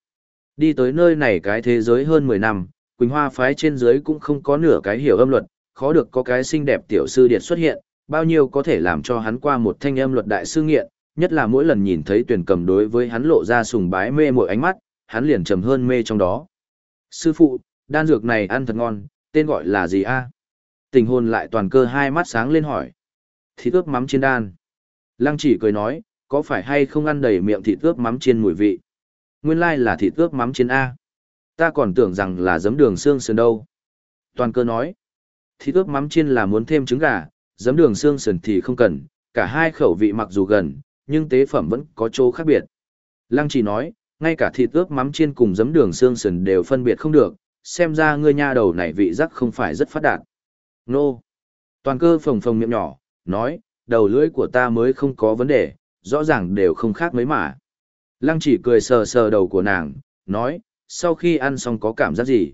Đi tới nơi này cái thế giới hơn 10 năm, Quỳnh Hoa phái trên dưới cũng không có nửa cái hiểu âm luật, khó được có cái xinh đẹp tiểu sư điệt xuất hiện, bao nhiêu có thể làm cho hắn qua một thanh âm luật đại sư nghiện, nhất là mỗi lần nhìn thấy tuyển cầm đối với hắn lộ ra sùng bái mê mội ánh mắt, hắn liền trầm hơn mê trong đó. Sư phụ, đan dược này ăn thật ngon, tên gọi là gì a? Tình hồn lại toàn cơ hai mắt sáng lên hỏi. Thịt ướp mắm chiên đan. Lăng chỉ cười nói, có phải hay không ăn đầy miệng thịt ướp mắm chiên mùi vị? Nguyên lai là thịt ướp mắm chiên A. Ta còn tưởng rằng là giấm đường xương sườn đâu. Toàn cơ nói, thịt ướp mắm chiên là muốn thêm trứng gà, giấm đường xương sườn thì không cần, cả hai khẩu vị mặc dù gần, nhưng tế phẩm vẫn có chỗ khác biệt. Lăng chỉ nói, ngay cả thịt ướp mắm chiên cùng giấm đường xương sườn đều phân biệt không được, xem ra ngươi nha đầu này vị giác không phải rất phát đạt. Nô! Toàn cơ phồng phồng miệng nhỏ, nói, đầu lưỡi của ta mới không có vấn đề, rõ ràng đều không khác mấy mà. Lăng chỉ cười sờ sờ đầu của nàng, nói, sau khi ăn xong có cảm giác gì?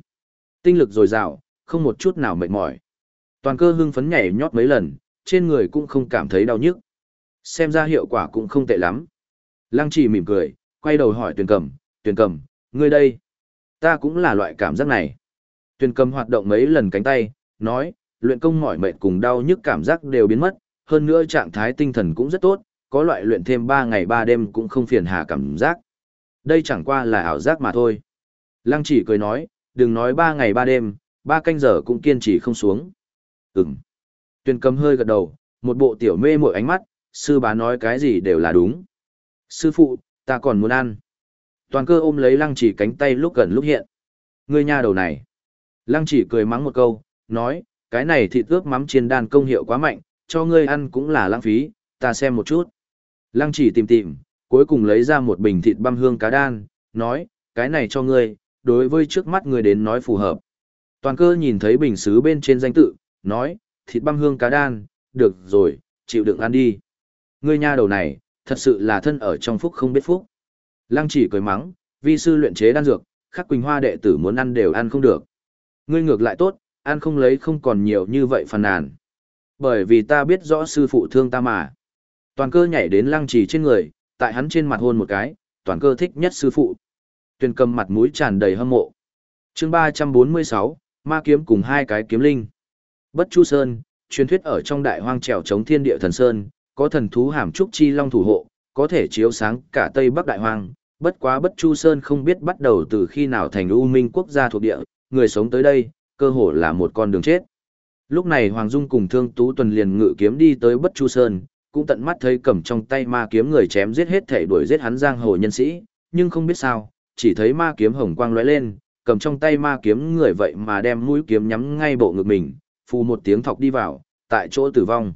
Tinh lực dồi dào, không một chút nào mệt mỏi. Toàn cơ hưng phấn nhảy nhót mấy lần, trên người cũng không cảm thấy đau nhức. Xem ra hiệu quả cũng không tệ lắm. Lăng chỉ mỉm cười, quay đầu hỏi tuyển cầm, tuyển cầm, ngươi đây. Ta cũng là loại cảm giác này. Tuyển cầm hoạt động mấy lần cánh tay, nói, luyện công mỏi mệt cùng đau nhức cảm giác đều biến mất, hơn nữa trạng thái tinh thần cũng rất tốt, có loại luyện thêm 3 ngày 3 đêm cũng không phiền hà cảm giác. Đây chẳng qua là ảo giác mà thôi. Lăng chỉ cười nói, đừng nói 3 ngày 3 đêm, 3 canh giờ cũng kiên trì không xuống. Ừm. Tuyền cầm hơi gật đầu, một bộ tiểu mê mội ánh mắt, sư bá nói cái gì đều là đúng. Sư phụ, ta còn muốn ăn. Toàn cơ ôm lấy lăng chỉ cánh tay lúc gần lúc hiện. Ngươi nhà đầu này. Lăng chỉ cười mắng một câu, nói, cái này thịt ướp mắm chiên đan công hiệu quá mạnh, cho ngươi ăn cũng là lãng phí, ta xem một chút. Lăng chỉ tìm tìm, cuối cùng lấy ra một bình thịt băm hương cá đan, nói, cái này cho ngươi, đối với trước mắt ngươi đến nói phù hợp. Toàn cơ nhìn thấy bình xứ bên trên danh tự, nói, thịt băm hương cá đan, được rồi, chịu đựng ăn đi. Ngươi nha đầu này, thật sự là thân ở trong phúc không biết phúc. Lăng chỉ cười mắng, vi sư luyện chế đan dược, khắc quỳnh hoa đệ tử muốn ăn đều ăn không được. Ngươi ngược lại tốt, ăn không lấy không còn nhiều như vậy phàn nàn. Bởi vì ta biết rõ sư phụ thương ta mà. Toàn cơ nhảy đến lăng trì trên người, tại hắn trên mặt hôn một cái, toàn cơ thích nhất sư phụ. Tuyền cầm mặt mũi tràn đầy hâm mộ. chương 346, ma kiếm cùng hai cái kiếm linh. Bất Chu Sơn, truyền thuyết ở trong đại hoang trèo chống thiên địa thần Sơn, có thần thú hàm trúc chi long thủ hộ, có thể chiếu sáng cả Tây Bắc đại hoang. Bất quá Bất Chu Sơn không biết bắt đầu từ khi nào thành U Minh quốc gia thuộc địa, người sống tới đây, cơ hồ là một con đường chết. Lúc này Hoàng Dung cùng Thương Tú Tuần liền ngự kiếm đi tới Bất Chu Sơn, cũng tận mắt thấy cầm trong tay ma kiếm người chém giết hết thể đuổi giết hắn giang hồ nhân sĩ, nhưng không biết sao, chỉ thấy ma kiếm hồng quang lóe lên, cầm trong tay ma kiếm người vậy mà đem mũi kiếm nhắm ngay bộ ngực mình, phù một tiếng thọc đi vào, tại chỗ tử vong.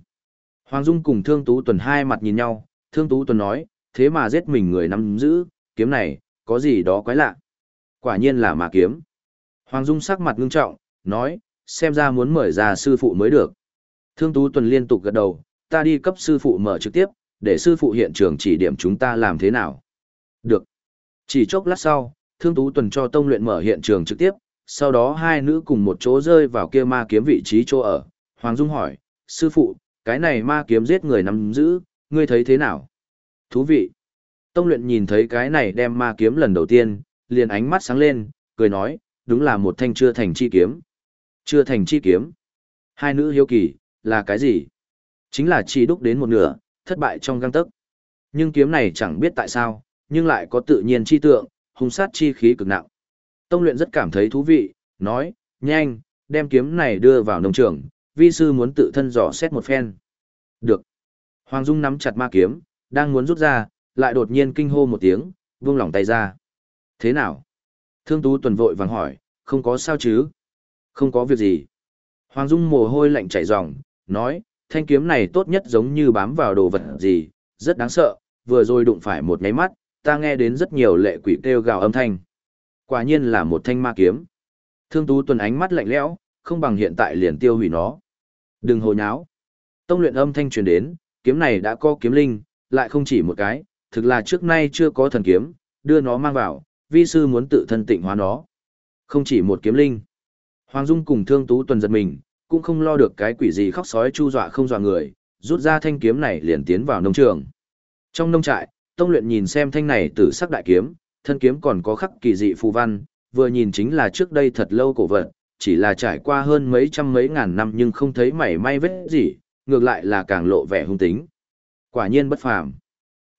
Hoàng Dung cùng Thương Tú Tuần hai mặt nhìn nhau, Thương Tú Tuần nói, thế mà giết mình người nắm giữ, kiếm này, có gì đó quái lạ. Quả nhiên là ma kiếm. Hoàng Dung sắc mặt ngưng trọng, nói, xem ra muốn mời ra sư phụ mới được. Thương Tú Tuần liên tục gật đầu, ta đi cấp sư phụ mở trực tiếp, để sư phụ hiện trường chỉ điểm chúng ta làm thế nào. Được. Chỉ chốc lát sau, Thương Tú Tuần cho Tông luyện mở hiện trường trực tiếp, sau đó hai nữ cùng một chỗ rơi vào kia ma kiếm vị trí chỗ ở. Hoàng Dung hỏi, sư phụ, cái này ma kiếm giết người nắm giữ, ngươi thấy thế nào? Thú vị. Tông luyện nhìn thấy cái này đem ma kiếm lần đầu tiên, liền ánh mắt sáng lên, cười nói, đúng là một thanh chưa thành chi kiếm. Chưa thành chi kiếm. Hai nữ hiếu kỳ, là cái gì? Chính là chi đúc đến một nửa, thất bại trong găng tấc. Nhưng kiếm này chẳng biết tại sao, nhưng lại có tự nhiên chi tượng, hung sát chi khí cực nặng. Tông luyện rất cảm thấy thú vị, nói, nhanh, đem kiếm này đưa vào nông trường, vi sư muốn tự thân dò xét một phen. Được. Hoàng Dung nắm chặt ma kiếm, đang muốn rút ra, lại đột nhiên kinh hô một tiếng, buông lỏng tay ra. Thế nào? Thương Tú tuần vội vàng hỏi, không có sao chứ? Không có việc gì. Hoàng Dung mồ hôi lạnh chảy ròng, nói, thanh kiếm này tốt nhất giống như bám vào đồ vật gì, rất đáng sợ, vừa rồi đụng phải một nháy mắt, ta nghe đến rất nhiều lệ quỷ kêu gào âm thanh. Quả nhiên là một thanh ma kiếm. Thương Tú tuần ánh mắt lạnh lẽo, không bằng hiện tại liền tiêu hủy nó. Đừng hồ nháo. Tông luyện âm thanh truyền đến, kiếm này đã có kiếm linh, lại không chỉ một cái, thực là trước nay chưa có thần kiếm, đưa nó mang vào, vi sư muốn tự thân tịnh hóa nó. Không chỉ một kiếm linh. Hoàng Dung cùng Thương Tú tuần giật mình, cũng không lo được cái quỷ gì khóc sói chu dọa không dọa người, rút ra thanh kiếm này liền tiến vào nông trường. Trong nông trại, Tông luyện nhìn xem thanh này tử sắc đại kiếm, thân kiếm còn có khắc kỳ dị phù văn, vừa nhìn chính là trước đây thật lâu cổ vật, chỉ là trải qua hơn mấy trăm mấy ngàn năm nhưng không thấy mảy may vết gì, ngược lại là càng lộ vẻ hung tính. Quả nhiên bất phàm.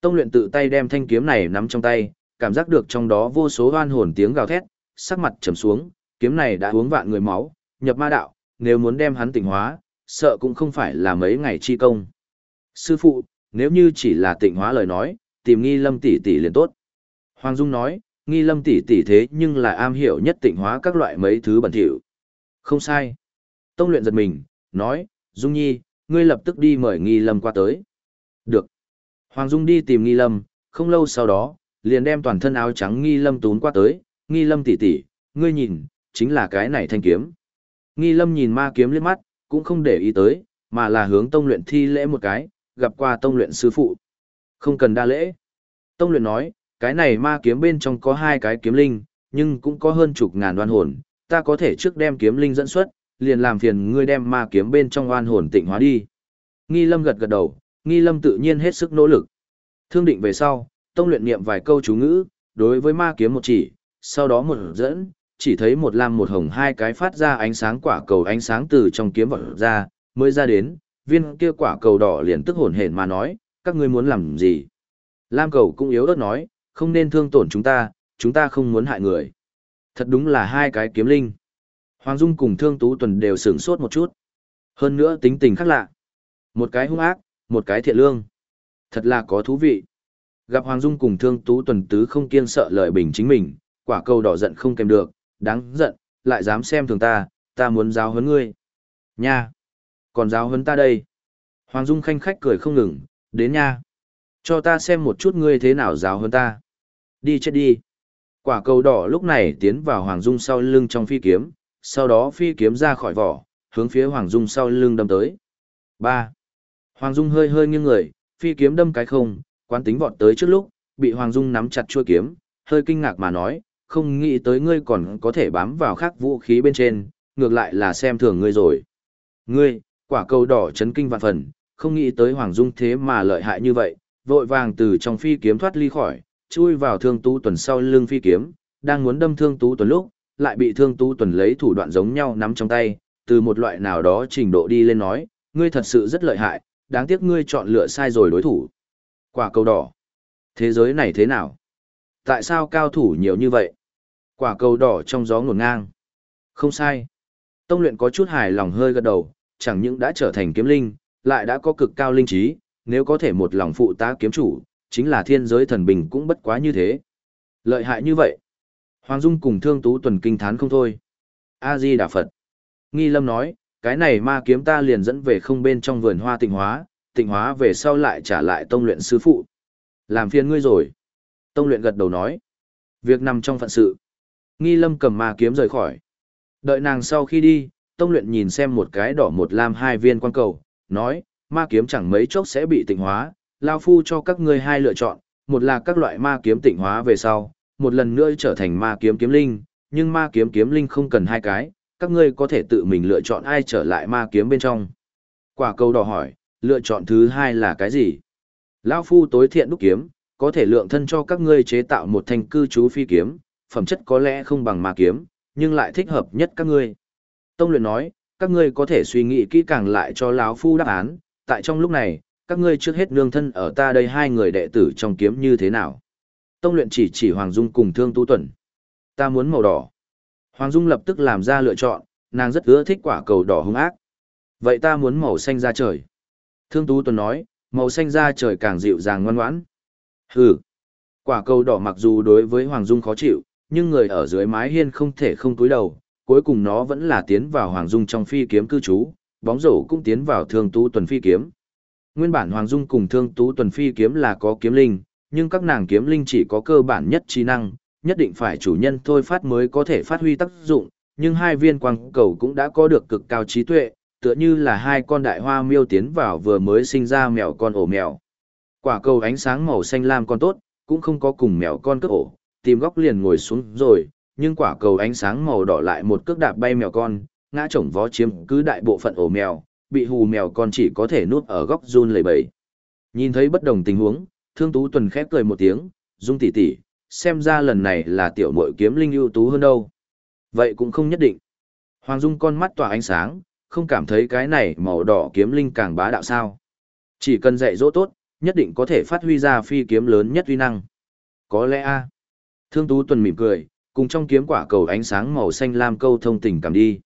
Tông luyện tự tay đem thanh kiếm này nắm trong tay, cảm giác được trong đó vô số oan hồn tiếng gào thét, sắc mặt trầm xuống, kiếm này đã uống vạn người máu, nhập ma đạo, nếu muốn đem hắn tỉnh hóa, sợ cũng không phải là mấy ngày chi công. Sư phụ, nếu như chỉ là tỉnh hóa lời nói, tìm nghi lâm tỷ tỷ liền tốt. Hoàng Dung nói, nghi lâm tỷ tỷ thế nhưng là am hiểu nhất tỉnh hóa các loại mấy thứ bẩn thỉu. Không sai. Tông luyện giật mình, nói, Dung Nhi, ngươi lập tức đi mời nghi lâm qua tới. Được. Hoàng Dung đi tìm nghi lâm, không lâu sau đó, liền đem toàn thân áo trắng nghi lâm tún qua tới, nghi lâm tỷ tỷ, ngươi nhìn, chính là cái này thanh kiếm. Nghi lâm nhìn ma kiếm liếc mắt, cũng không để ý tới, mà là hướng tông luyện thi lễ một cái, gặp qua tông luyện sư phụ. Không cần đa lễ. Tông luyện nói, cái này ma kiếm bên trong có hai cái kiếm linh, nhưng cũng có hơn chục ngàn đoan hồn, ta có thể trước đem kiếm linh dẫn xuất, liền làm phiền ngươi đem ma kiếm bên trong oan hồn tịnh hóa đi. Nghi lâm gật gật đầu, nghi lâm tự nhiên hết sức nỗ lực. Thương định về sau, tông luyện niệm vài câu chú ngữ, đối với ma kiếm một chỉ, sau đó một dẫn, chỉ thấy một lam một hồng hai cái phát ra ánh sáng quả cầu ánh sáng từ trong kiếm vọt ra, mới ra đến, viên kia quả cầu đỏ liền tức hồn hển mà nói, các ngươi muốn làm gì? Lam cầu cũng yếu ớt nói, không nên thương tổn chúng ta, chúng ta không muốn hại người. Thật đúng là hai cái kiếm linh. Hoàng Dung cùng Thương Tú Tuần đều sửng sốt một chút. Hơn nữa tính tình khác lạ. Một cái hung ác, một cái thiện lương. Thật là có thú vị. Gặp Hoàng Dung cùng Thương Tú Tuần tứ không kiên sợ lời bình chính mình, quả cầu đỏ giận không kèm được, đáng giận, lại dám xem thường ta, ta muốn giáo huấn ngươi. Nha! Còn giáo huấn ta đây. Hoàng Dung khanh khách cười không ngừng, đến nha. Cho ta xem một chút ngươi thế nào giáo huấn ta. Đi chết đi. Quả cầu đỏ lúc này tiến vào Hoàng Dung sau lưng trong phi kiếm, sau đó phi kiếm ra khỏi vỏ, hướng phía Hoàng Dung sau lưng đâm tới. 3. Hoàng Dung hơi hơi nghiêng người, phi kiếm đâm cái không, quán tính vọt tới trước lúc, bị Hoàng Dung nắm chặt chuôi kiếm, hơi kinh ngạc mà nói, không nghĩ tới ngươi còn có thể bám vào khác vũ khí bên trên, ngược lại là xem thường ngươi rồi. Ngươi, quả cầu đỏ chấn kinh vạn phần, không nghĩ tới Hoàng Dung thế mà lợi hại như vậy, vội vàng từ trong phi kiếm thoát ly khỏi, chui vào thương tú tuần sau lưng phi kiếm, đang muốn đâm thương tú tuần lúc, lại bị thương tú tuần lấy thủ đoạn giống nhau nắm trong tay, từ một loại nào đó trình độ đi lên nói, ngươi thật sự rất lợi hại, đáng tiếc ngươi chọn lựa sai rồi đối thủ. Quả cầu đỏ. Thế giới này thế nào? Tại sao cao thủ nhiều như vậy? Quả cầu đỏ trong gió ngổn ngang. Không sai. Tông luyện có chút hài lòng hơi gật đầu, chẳng những đã trở thành kiếm linh, lại đã có cực cao linh trí, nếu có thể một lòng phụ tá kiếm chủ, chính là thiên giới thần bình cũng bất quá như thế. Lợi hại như vậy. Hoàng Dung cùng Thương Tú tuần kinh thán không thôi. A-di Đà Phật. Nghi Lâm nói, cái này ma kiếm ta liền dẫn về không bên trong vườn hoa tịnh hóa, tịnh hóa về sau lại trả lại tông luyện sư phụ. Làm phiền ngươi rồi. Tông luyện gật đầu nói. Việc nằm trong phận sự. Nghi Lâm cầm ma kiếm rời khỏi. Đợi nàng sau khi đi, tông luyện nhìn xem một cái đỏ một lam hai viên quan cầu, nói, ma kiếm chẳng mấy chốc sẽ bị tịnh hóa, lao phu cho các ngươi hai lựa chọn, một là các loại ma kiếm tịnh hóa về sau, một lần nữa trở thành ma kiếm kiếm linh, nhưng ma kiếm kiếm linh không cần hai cái, các ngươi có thể tự mình lựa chọn ai trở lại ma kiếm bên trong. Quả cầu đỏ hỏi, lựa chọn thứ hai là cái gì? Lão phu tối thiện đúc kiếm, có thể lượng thân cho các ngươi chế tạo một thanh cư trú phi kiếm, phẩm chất có lẽ không bằng ma kiếm, nhưng lại thích hợp nhất các ngươi. Tông luyện nói, các ngươi có thể suy nghĩ kỹ càng lại cho lão phu đáp án, tại trong lúc này, các ngươi trước hết nương thân ở ta đây hai người đệ tử trong kiếm như thế nào. Tông luyện chỉ chỉ Hoàng Dung cùng Thương Tu Tuần. Ta muốn màu đỏ. Hoàng Dung lập tức làm ra lựa chọn, nàng rất ưa thích quả cầu đỏ hung ác. Vậy ta muốn màu xanh da trời. Thương Tú Tuần nói, màu xanh da trời càng dịu dàng ngoan ngoãn. Hừ. Quả cầu đỏ mặc dù đối với Hoàng Dung khó chịu, nhưng người ở dưới mái hiên không thể không túi đầu, cuối cùng nó vẫn là tiến vào Hoàng Dung trong phi kiếm cư trú, bóng rổ cũng tiến vào Thương Tú Tuần phi kiếm. Nguyên bản Hoàng Dung cùng Thương Tú Tuần phi kiếm là có kiếm linh, nhưng các nàng kiếm linh chỉ có cơ bản nhất trí năng, nhất định phải chủ nhân thôi phát mới có thể phát huy tác dụng, nhưng hai viên quang cầu cũng đã có được cực cao trí tuệ, tựa như là hai con đại hoa miêu tiến vào vừa mới sinh ra mèo con ổ mèo. Quả cầu ánh sáng màu xanh lam con tốt, cũng không có cùng mèo con cướp ổ, tìm góc liền ngồi xuống rồi, nhưng quả cầu ánh sáng màu đỏ lại một cước đạp bay mèo con, ngã chổng vó chiếm cứ đại bộ phận ổ mèo, bị hù mèo con chỉ có thể nuốt ở góc run lầy bầy. Nhìn thấy bất đồng tình huống, Thương Tú Tuần khép cười một tiếng, Dung tỷ tỷ, xem ra lần này là tiểu muội kiếm linh ưu tú hơn đâu. Vậy cũng không nhất định. Hoàng Dung con mắt tỏa ánh sáng, không cảm thấy cái này màu đỏ kiếm linh càng bá đạo sao. Chỉ cần dạy dỗ tốt, nhất định có thể phát huy ra phi kiếm lớn nhất uy năng. Có lẽ a. Thương Tú Tuần mỉm cười, cùng trong kiếm quả cầu ánh sáng màu xanh lam câu thông tình cảm đi.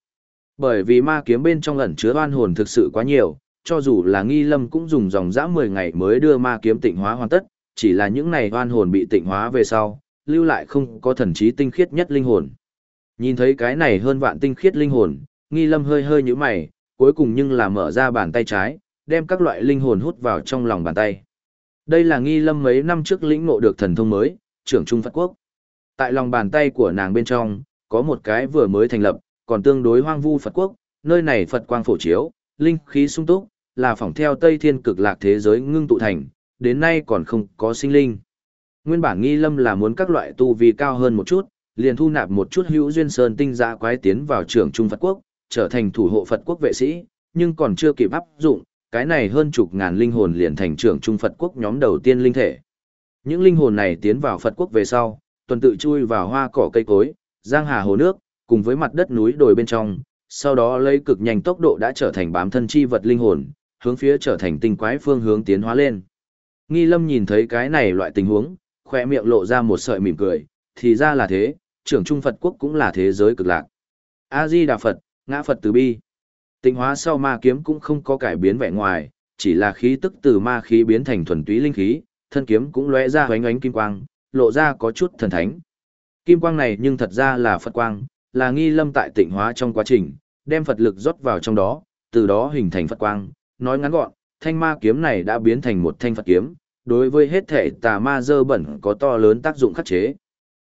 Bởi vì ma kiếm bên trong ẩn chứa oan hồn thực sự quá nhiều, cho dù là nghi lâm cũng dùng dòng dã 10 ngày mới đưa ma kiếm tịnh hóa hoàn tất, chỉ là những này oan hồn bị tịnh hóa về sau, lưu lại không có thần trí tinh khiết nhất linh hồn. Nhìn thấy cái này hơn vạn tinh khiết linh hồn, nghi lâm hơi hơi nhíu mày, cuối cùng nhưng là mở ra bàn tay trái, đem các loại linh hồn hút vào trong lòng bàn tay. Đây là nghi lâm mấy năm trước lĩnh ngộ được thần thông mới, trưởng trung Phật quốc. Tại lòng bàn tay của nàng bên trong, có một cái vừa mới thành lập, còn tương đối hoang vu Phật quốc, nơi này Phật quang phổ chiếu, linh khí sung túc, là phỏng theo Tây Thiên cực lạc thế giới ngưng tụ thành, đến nay còn không có sinh linh. Nguyên bản nghi lâm là muốn các loại tu vi cao hơn một chút, liền thu nạp một chút hữu duyên sơn tinh giã quái tiến vào trưởng trung Phật quốc, trở thành thủ hộ Phật quốc vệ sĩ, nhưng còn chưa kịp áp dụng, cái này hơn chục ngàn linh hồn liền thành trưởng trung Phật quốc nhóm đầu tiên linh thể. Những linh hồn này tiến vào Phật quốc về sau, tuần tự chui vào hoa cỏ cây cối, giang hà hồ nước, cùng với mặt đất núi đồi bên trong, sau đó lấy cực nhanh tốc độ đã trở thành bám thân chi vật linh hồn, hướng phía trở thành tinh quái phương hướng tiến hóa lên. Nghi lâm nhìn thấy cái này loại tình huống, khoe miệng lộ ra một sợi mỉm cười, thì ra là thế, trưởng trung Phật quốc cũng là thế giới cực lạc. A-di Đà Phật, ngã Phật từ bi. Tịnh hóa sau ma kiếm cũng không có cải biến vẻ ngoài, chỉ là khí tức từ ma khí biến thành thuần túy linh khí, thân kiếm cũng lóe ra hoánh ánh kim quang, lộ ra có chút thần thánh. Kim quang này nhưng thật ra là Phật quang, là nghi lâm tại tịnh hóa trong quá trình, đem Phật lực rót vào trong đó, từ đó hình thành Phật quang. Nói ngắn gọn, thanh ma kiếm này đã biến thành một thanh Phật kiếm, đối với hết thể tà ma dơ bẩn có to lớn tác dụng khắc chế.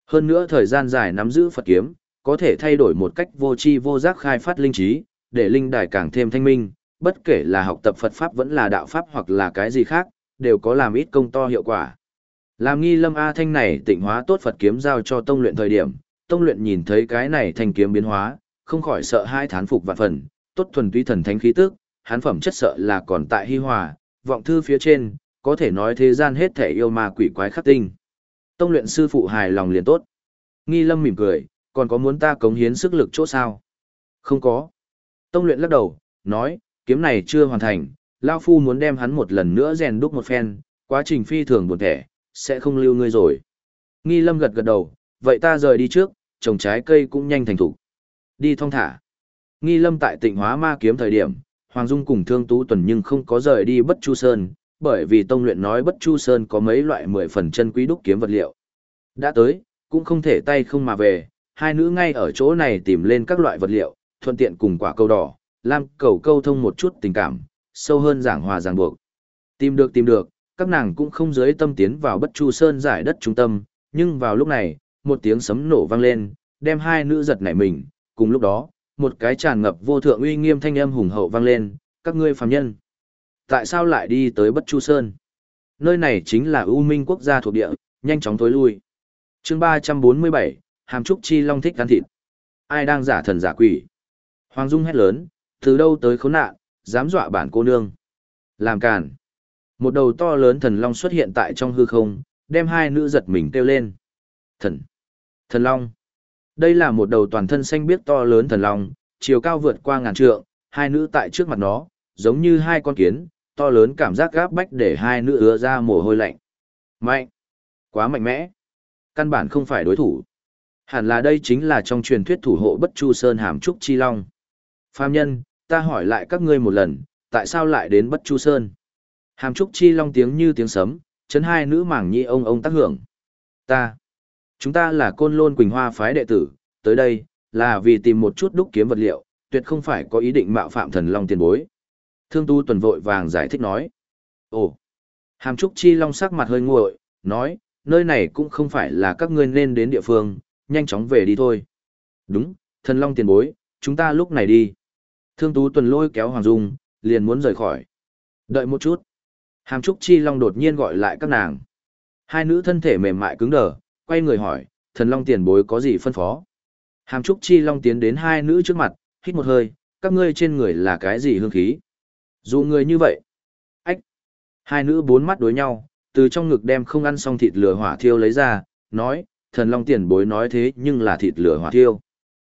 Hơn nữa thời gian dài nắm giữ Phật kiếm, có thể thay đổi một cách vô tri vô giác khai phát linh trí, để linh đài càng thêm thanh minh, bất kể là học tập Phật Pháp vẫn là đạo Pháp hoặc là cái gì khác, đều có làm ít công to hiệu quả. Làm nghi lâm A Thanh này tịnh hóa tốt Phật kiếm giao cho tông luyện thời điểm, tông luyện nhìn thấy cái này thanh kiếm biến hóa, không khỏi sợ hai thán phục vạn phần, tốt thuần túy thần thánh khí tức, hán phẩm chất sợ là còn tại hi hòa, vọng thư phía trên, có thể nói thế gian hết thể yêu ma quỷ quái khắc tinh. Tông luyện sư phụ hài lòng liền tốt. Nghi lâm mỉm cười, còn có muốn ta cống hiến sức lực chỗ sao? Không có. Tông luyện lắc đầu, nói, kiếm này chưa hoàn thành, Lao Phu muốn đem hắn một lần nữa rèn đúc một phen, quá trình phi thường buồn thẻ, sẽ không lưu ngươi rồi. Nghi lâm gật gật đầu, vậy ta rời đi trước, trồng trái cây cũng nhanh thành thủ. Đi thong thả. Nghi lâm tại tịnh hóa ma kiếm thời điểm, Hoàng Dung cùng Thương Tú Tuần nhưng không có rời đi Bất Chu Sơn, bởi vì Tông luyện nói Bất Chu Sơn có mấy loại mười phần chân quý đúc kiếm vật liệu. Đã tới, cũng không thể tay không mà về, hai nữ ngay ở chỗ này tìm lên các loại vật liệu, thuận tiện cùng quả câu đỏ, lam cầu câu thông một chút tình cảm, sâu hơn giảng hòa giảng buộc. Tìm được tìm được, các nàng cũng không dưới tâm tiến vào bất chu sơn giải đất trung tâm, nhưng vào lúc này, một tiếng sấm nổ vang lên, đem hai nữ giật nảy mình, cùng lúc đó, một cái tràn ngập vô thượng uy nghiêm thanh âm hùng hậu vang lên, các ngươi phàm nhân. Tại sao lại đi tới bất chu sơn? Nơi này chính là ưu minh quốc gia thuộc địa, nhanh chóng tối lui. chương 347, hàm trúc chi long thích ăn thịt. Ai đang giả thần giả quỷ? Hoàng Dung hét lớn, từ đâu tới khốn nạn, dám dọa bản cô nương. Làm càn. Một đầu to lớn thần long xuất hiện tại trong hư không, đem hai nữ giật mình kêu lên. Thần. Thần long. Đây là một đầu toàn thân xanh biếc to lớn thần long, chiều cao vượt qua ngàn trượng, hai nữ tại trước mặt nó, giống như hai con kiến, to lớn cảm giác gáp bách để hai nữ ứa ra mồ hôi lạnh. Mạnh. Quá mạnh mẽ. Căn bản không phải đối thủ. Hẳn là đây chính là trong truyền thuyết thủ hộ bất chu sơn hàm trúc chi long. Phàm nhân, ta hỏi lại các ngươi một lần, tại sao lại đến bất chu sơn? Hàm trúc chi long tiếng như tiếng sấm, chấn hai nữ mảng nhị ông ông tác hưởng. Ta, chúng ta là côn lôn quỳnh hoa phái đệ tử, tới đây, là vì tìm một chút đúc kiếm vật liệu, tuyệt không phải có ý định mạo phạm thần long tiền bối. Thương tu tuần vội vàng giải thích nói. Ồ, hàm trúc chi long sắc mặt hơi nguội, nói, nơi này cũng không phải là các ngươi nên đến địa phương, nhanh chóng về đi thôi. Đúng, thần long tiền bối, chúng ta lúc này đi. Thương Tú Tuần lôi kéo Hoàng Dung, liền muốn rời khỏi. Đợi một chút. Hàm Trúc Chi Long đột nhiên gọi lại các nàng. Hai nữ thân thể mềm mại cứng đờ, quay người hỏi, thần long tiền bối có gì phân phó? Hàm Trúc Chi Long tiến đến hai nữ trước mặt, hít một hơi, các ngươi trên người là cái gì hương khí? Dù người như vậy. Ách. Hai nữ bốn mắt đối nhau, từ trong ngực đem không ăn xong thịt lửa hỏa thiêu lấy ra, nói, thần long tiền bối nói thế nhưng là thịt lửa hỏa thiêu.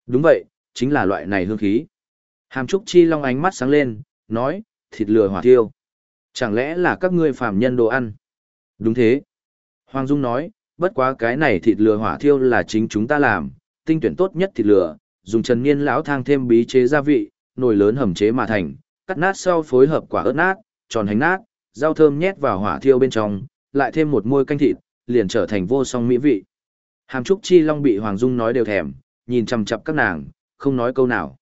Đúng vậy, chính là loại này hương khí. Hàm Trúc Chi Long ánh mắt sáng lên, nói, thịt lừa hỏa thiêu. Chẳng lẽ là các ngươi phàm nhân đồ ăn? Đúng thế. Hoàng Dung nói, bất quá cái này thịt lừa hỏa thiêu là chính chúng ta làm, tinh tuyển tốt nhất thịt lừa, dùng trần niên lão thang thêm bí chế gia vị, nồi lớn hầm chế mà thành, cắt nát sau phối hợp quả ớt nát, tròn hành nát, rau thơm nhét vào hỏa thiêu bên trong, lại thêm một muôi canh thịt, liền trở thành vô song mỹ vị. Hàm Trúc Chi Long bị Hoàng Dung nói đều thèm, nhìn chằm chằm các nàng, không nói câu nào.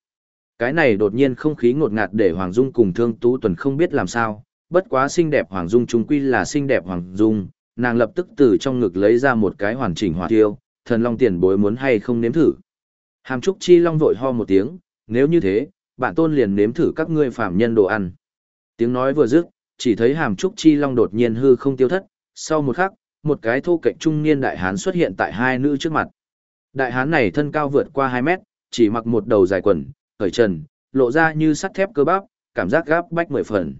Cái này đột nhiên không khí ngột ngạt để Hoàng Dung cùng Thương Tú Tuần không biết làm sao, bất quá xinh đẹp Hoàng Dung trung quy là xinh đẹp Hoàng Dung, nàng lập tức từ trong ngực lấy ra một cái hoàn chỉnh hỏa tiêu, thần long tiền bối muốn hay không nếm thử. Hàm Trúc Chi Long vội ho một tiếng, nếu như thế, bạn tôn liền nếm thử các ngươi phạm nhân đồ ăn. Tiếng nói vừa dứt, chỉ thấy Hàm Trúc Chi Long đột nhiên hư không tiêu thất, sau một khắc, một cái thô cạnh trung niên đại hán xuất hiện tại hai nữ trước mặt. Đại hán này thân cao vượt qua 2 mét, chỉ mặc một đầu dài quần, khởi trần, lộ ra như sắt thép cơ bắp, cảm giác gáp bách mười phần.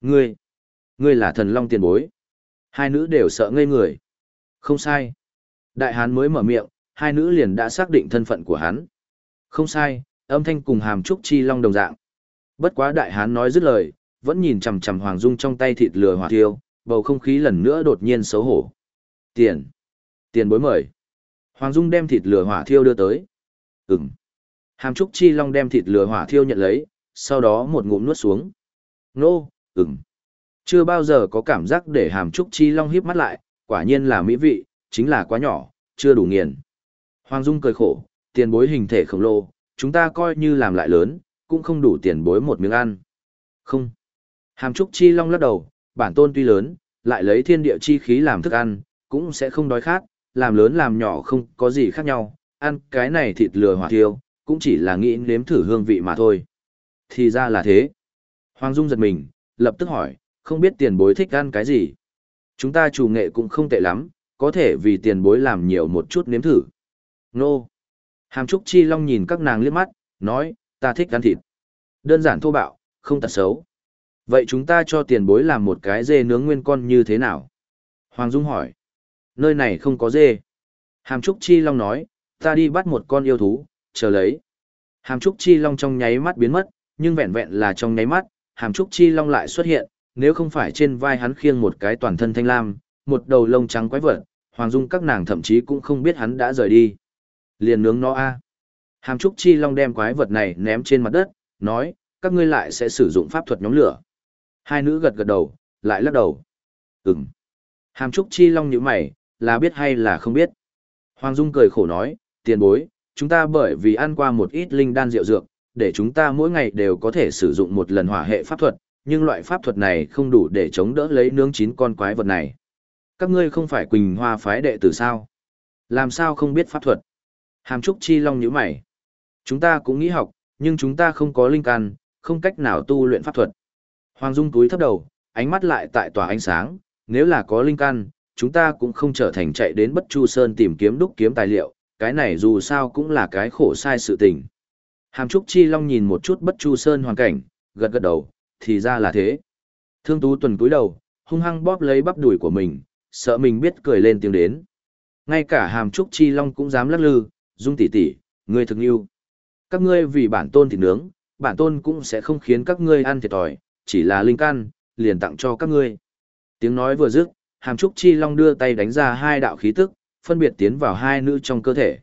Ngươi, ngươi là thần long tiền bối. Hai nữ đều sợ ngây người. Không sai. Đại hán mới mở miệng, hai nữ liền đã xác định thân phận của hắn. Không sai, âm thanh cùng hàm trúc chi long đồng dạng. Bất quá đại hán nói dứt lời, vẫn nhìn chằm chằm Hoàng Dung trong tay thịt lừa hỏa thiêu, bầu không khí lần nữa đột nhiên xấu hổ. Tiền. Tiền bối mời. Hoàng Dung đem thịt lửa hỏa thiêu đưa tới. Ừm. Hàm Trúc Chi Long đem thịt lửa hỏa thiêu nhận lấy, sau đó một ngụm nuốt xuống. Nô, ừm. Chưa bao giờ có cảm giác để Hàm Trúc Chi Long híp mắt lại, quả nhiên là mỹ vị, chính là quá nhỏ, chưa đủ nghiền. Hoàng Dung cười khổ, tiền bối hình thể khổng lồ, chúng ta coi như làm lại lớn, cũng không đủ tiền bối một miếng ăn. Không. Hàm Trúc Chi Long lắc đầu, bản tôn tuy lớn, lại lấy thiên địa chi khí làm thức ăn, cũng sẽ không đói khát, làm lớn làm nhỏ không có gì khác nhau, ăn cái này thịt lừa hỏa thiêu, cũng chỉ là nghĩ nếm thử hương vị mà thôi. Thì ra là thế. Hoàng Dung giật mình, lập tức hỏi, không biết tiền bối thích ăn cái gì. Chúng ta chủ nghệ cũng không tệ lắm, có thể vì tiền bối làm nhiều một chút nếm thử. Nô. Hàm Trúc Chi Long nhìn các nàng liếc mắt, nói, ta thích ăn thịt. Đơn giản thô bạo, không tật xấu. Vậy chúng ta cho tiền bối làm một cái dê nướng nguyên con như thế nào? Hoàng Dung hỏi. Nơi này không có dê. Hàm Trúc Chi Long nói, ta đi bắt một con yêu thú, chờ lấy. Hàm Trúc Chi Long trong nháy mắt biến mất, nhưng vẹn vẹn là trong nháy mắt, Hàm Trúc Chi Long lại xuất hiện, nếu không phải trên vai hắn khiêng một cái toàn thân thanh lam, một đầu lông trắng quái vật, Hoàng Dung các nàng thậm chí cũng không biết hắn đã rời đi. Liền nướng nó a. Hàm Trúc Chi Long đem quái vật này ném trên mặt đất, nói, các ngươi lại sẽ sử dụng pháp thuật nhóm lửa. Hai nữ gật gật đầu, lại lắc đầu. Ừm. Hàm Trúc Chi Long như mày, là biết hay là không biết. Hoàng Dung cười khổ nói, tiền bối, chúng ta bởi vì ăn qua một ít linh đan rượu dược, để chúng ta mỗi ngày đều có thể sử dụng một lần hỏa hệ pháp thuật, nhưng loại pháp thuật này không đủ để chống đỡ lấy nướng chín con quái vật này. Các ngươi không phải Quỳnh Hoa phái đệ tử sao? Làm sao không biết pháp thuật? Hàm Trúc Chi Long nhíu mày. Chúng ta cũng nghĩ học, nhưng chúng ta không có linh căn, không cách nào tu luyện pháp thuật. Hoàng Dung túi thấp đầu, ánh mắt lại tại tòa ánh sáng, nếu là có linh căn, chúng ta cũng không trở thành chạy đến Bất Chu Sơn tìm kiếm đúc kiếm tài liệu, cái này dù sao cũng là cái khổ sai sự tình. Hàm Trúc Chi Long nhìn một chút Bất Chu Sơn hoàn cảnh, gật gật đầu, thì ra là thế. Thương Tú Tuần cúi đầu, hung hăng bóp lấy bắp đùi của mình, sợ mình biết cười lên tiếng đến. Ngay cả Hàm Trúc Chi Long cũng dám lắc lư, Dung tỷ tỷ, ngươi thực yêu. Các ngươi vì bản tôn thịt nướng, bản tôn cũng sẽ không khiến các ngươi ăn thiệt thòi, chỉ là linh căn, liền tặng cho các ngươi. Tiếng nói vừa dứt, Hàm Trúc Chi Long đưa tay đánh ra hai đạo khí tức, phân biệt tiến vào hai nữ trong cơ thể.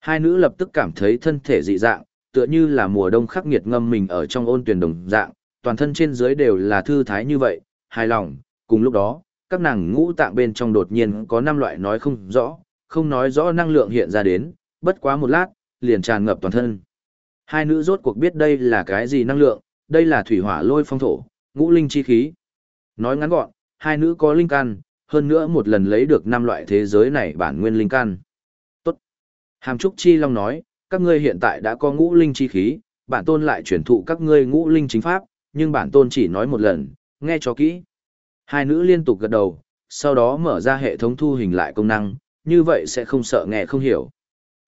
Hai nữ lập tức cảm thấy thân thể dị dạng, tựa như là mùa đông khắc nghiệt ngâm mình ở trong ôn tuyển đồng dạng, toàn thân trên dưới đều là thư thái như vậy, hài lòng, cùng lúc đó, các nàng ngũ tạng bên trong đột nhiên có năm loại nói không rõ, không nói rõ năng lượng hiện ra đến, bất quá một lát, liền tràn ngập toàn thân. Hai nữ rốt cuộc biết đây là cái gì năng lượng, đây là thủy hỏa lôi phong thổ, ngũ linh chi khí. Nói ngắn gọn, hai nữ có linh căn, hơn nữa một lần lấy được năm loại thế giới này bản nguyên linh căn. Tốt. Hàm Trúc Chi Long nói, các ngươi hiện tại đã có ngũ linh chi khí, bản tôn lại truyền thụ các ngươi ngũ linh chính pháp, nhưng bản tôn chỉ nói một lần, nghe cho kỹ. Hai nữ liên tục gật đầu, sau đó mở ra hệ thống thu hình lại công năng, như vậy sẽ không sợ nghe không hiểu.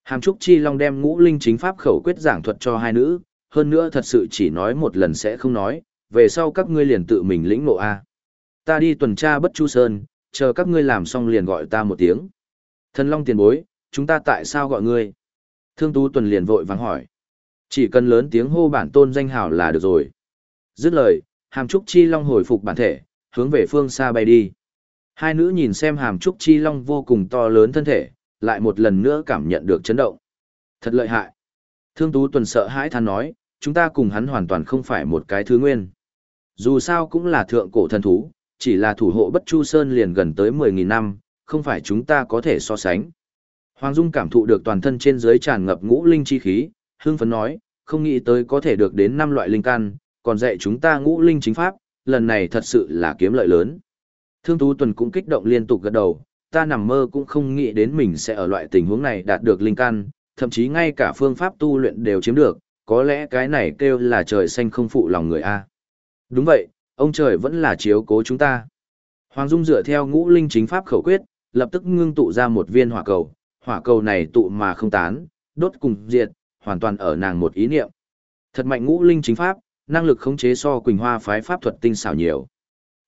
Hàm Trúc Chi Long đem ngũ linh chính pháp khẩu quyết giảng thuật cho hai nữ, hơn nữa thật sự chỉ nói một lần sẽ không nói, về sau các ngươi liền tự mình lĩnh ngộ A. Ta đi tuần tra bất chu sơn, chờ các ngươi làm xong liền gọi ta một tiếng. Thần Long tiền bối, chúng ta tại sao gọi ngươi? Thương Tú Tuần liền vội vàng hỏi. Chỉ cần lớn tiếng hô bản tôn danh hào là được rồi. Dứt lời, Hàm Trúc Chi Long hồi phục bản thể, hướng về phương xa bay đi. Hai nữ nhìn xem Hàm Trúc Chi Long vô cùng to lớn thân thể, lại một lần nữa cảm nhận được chấn động. Thật lợi hại. Thương Tú Tuần sợ hãi than nói, chúng ta cùng hắn hoàn toàn không phải một cái thứ nguyên. Dù sao cũng là thượng cổ thần thú, chỉ là thủ hộ Bất Chu Sơn liền gần tới 10.000 năm, không phải chúng ta có thể so sánh. Hoàng Dung cảm thụ được toàn thân trên dưới tràn ngập ngũ linh chi khí, hương phấn nói, không nghĩ tới có thể được đến năm loại linh căn, còn dạy chúng ta ngũ linh chính pháp, lần này thật sự là kiếm lợi lớn. Thương Tú Tuần cũng kích động liên tục gật đầu, ta nằm mơ cũng không nghĩ đến mình sẽ ở loại tình huống này đạt được linh căn, thậm chí ngay cả phương pháp tu luyện đều chiếm được, có lẽ cái này kêu là trời xanh không phụ lòng người a. Đúng vậy, ông trời vẫn là chiếu cố chúng ta. Hoàng Dung dựa theo ngũ linh chính pháp khẩu quyết, lập tức ngưng tụ ra một viên hỏa cầu, hỏa cầu này tụ mà không tán, đốt cùng diệt, hoàn toàn ở nàng một ý niệm. Thật mạnh ngũ linh chính pháp, năng lực khống chế so Quỳnh Hoa phái pháp thuật tinh xảo nhiều.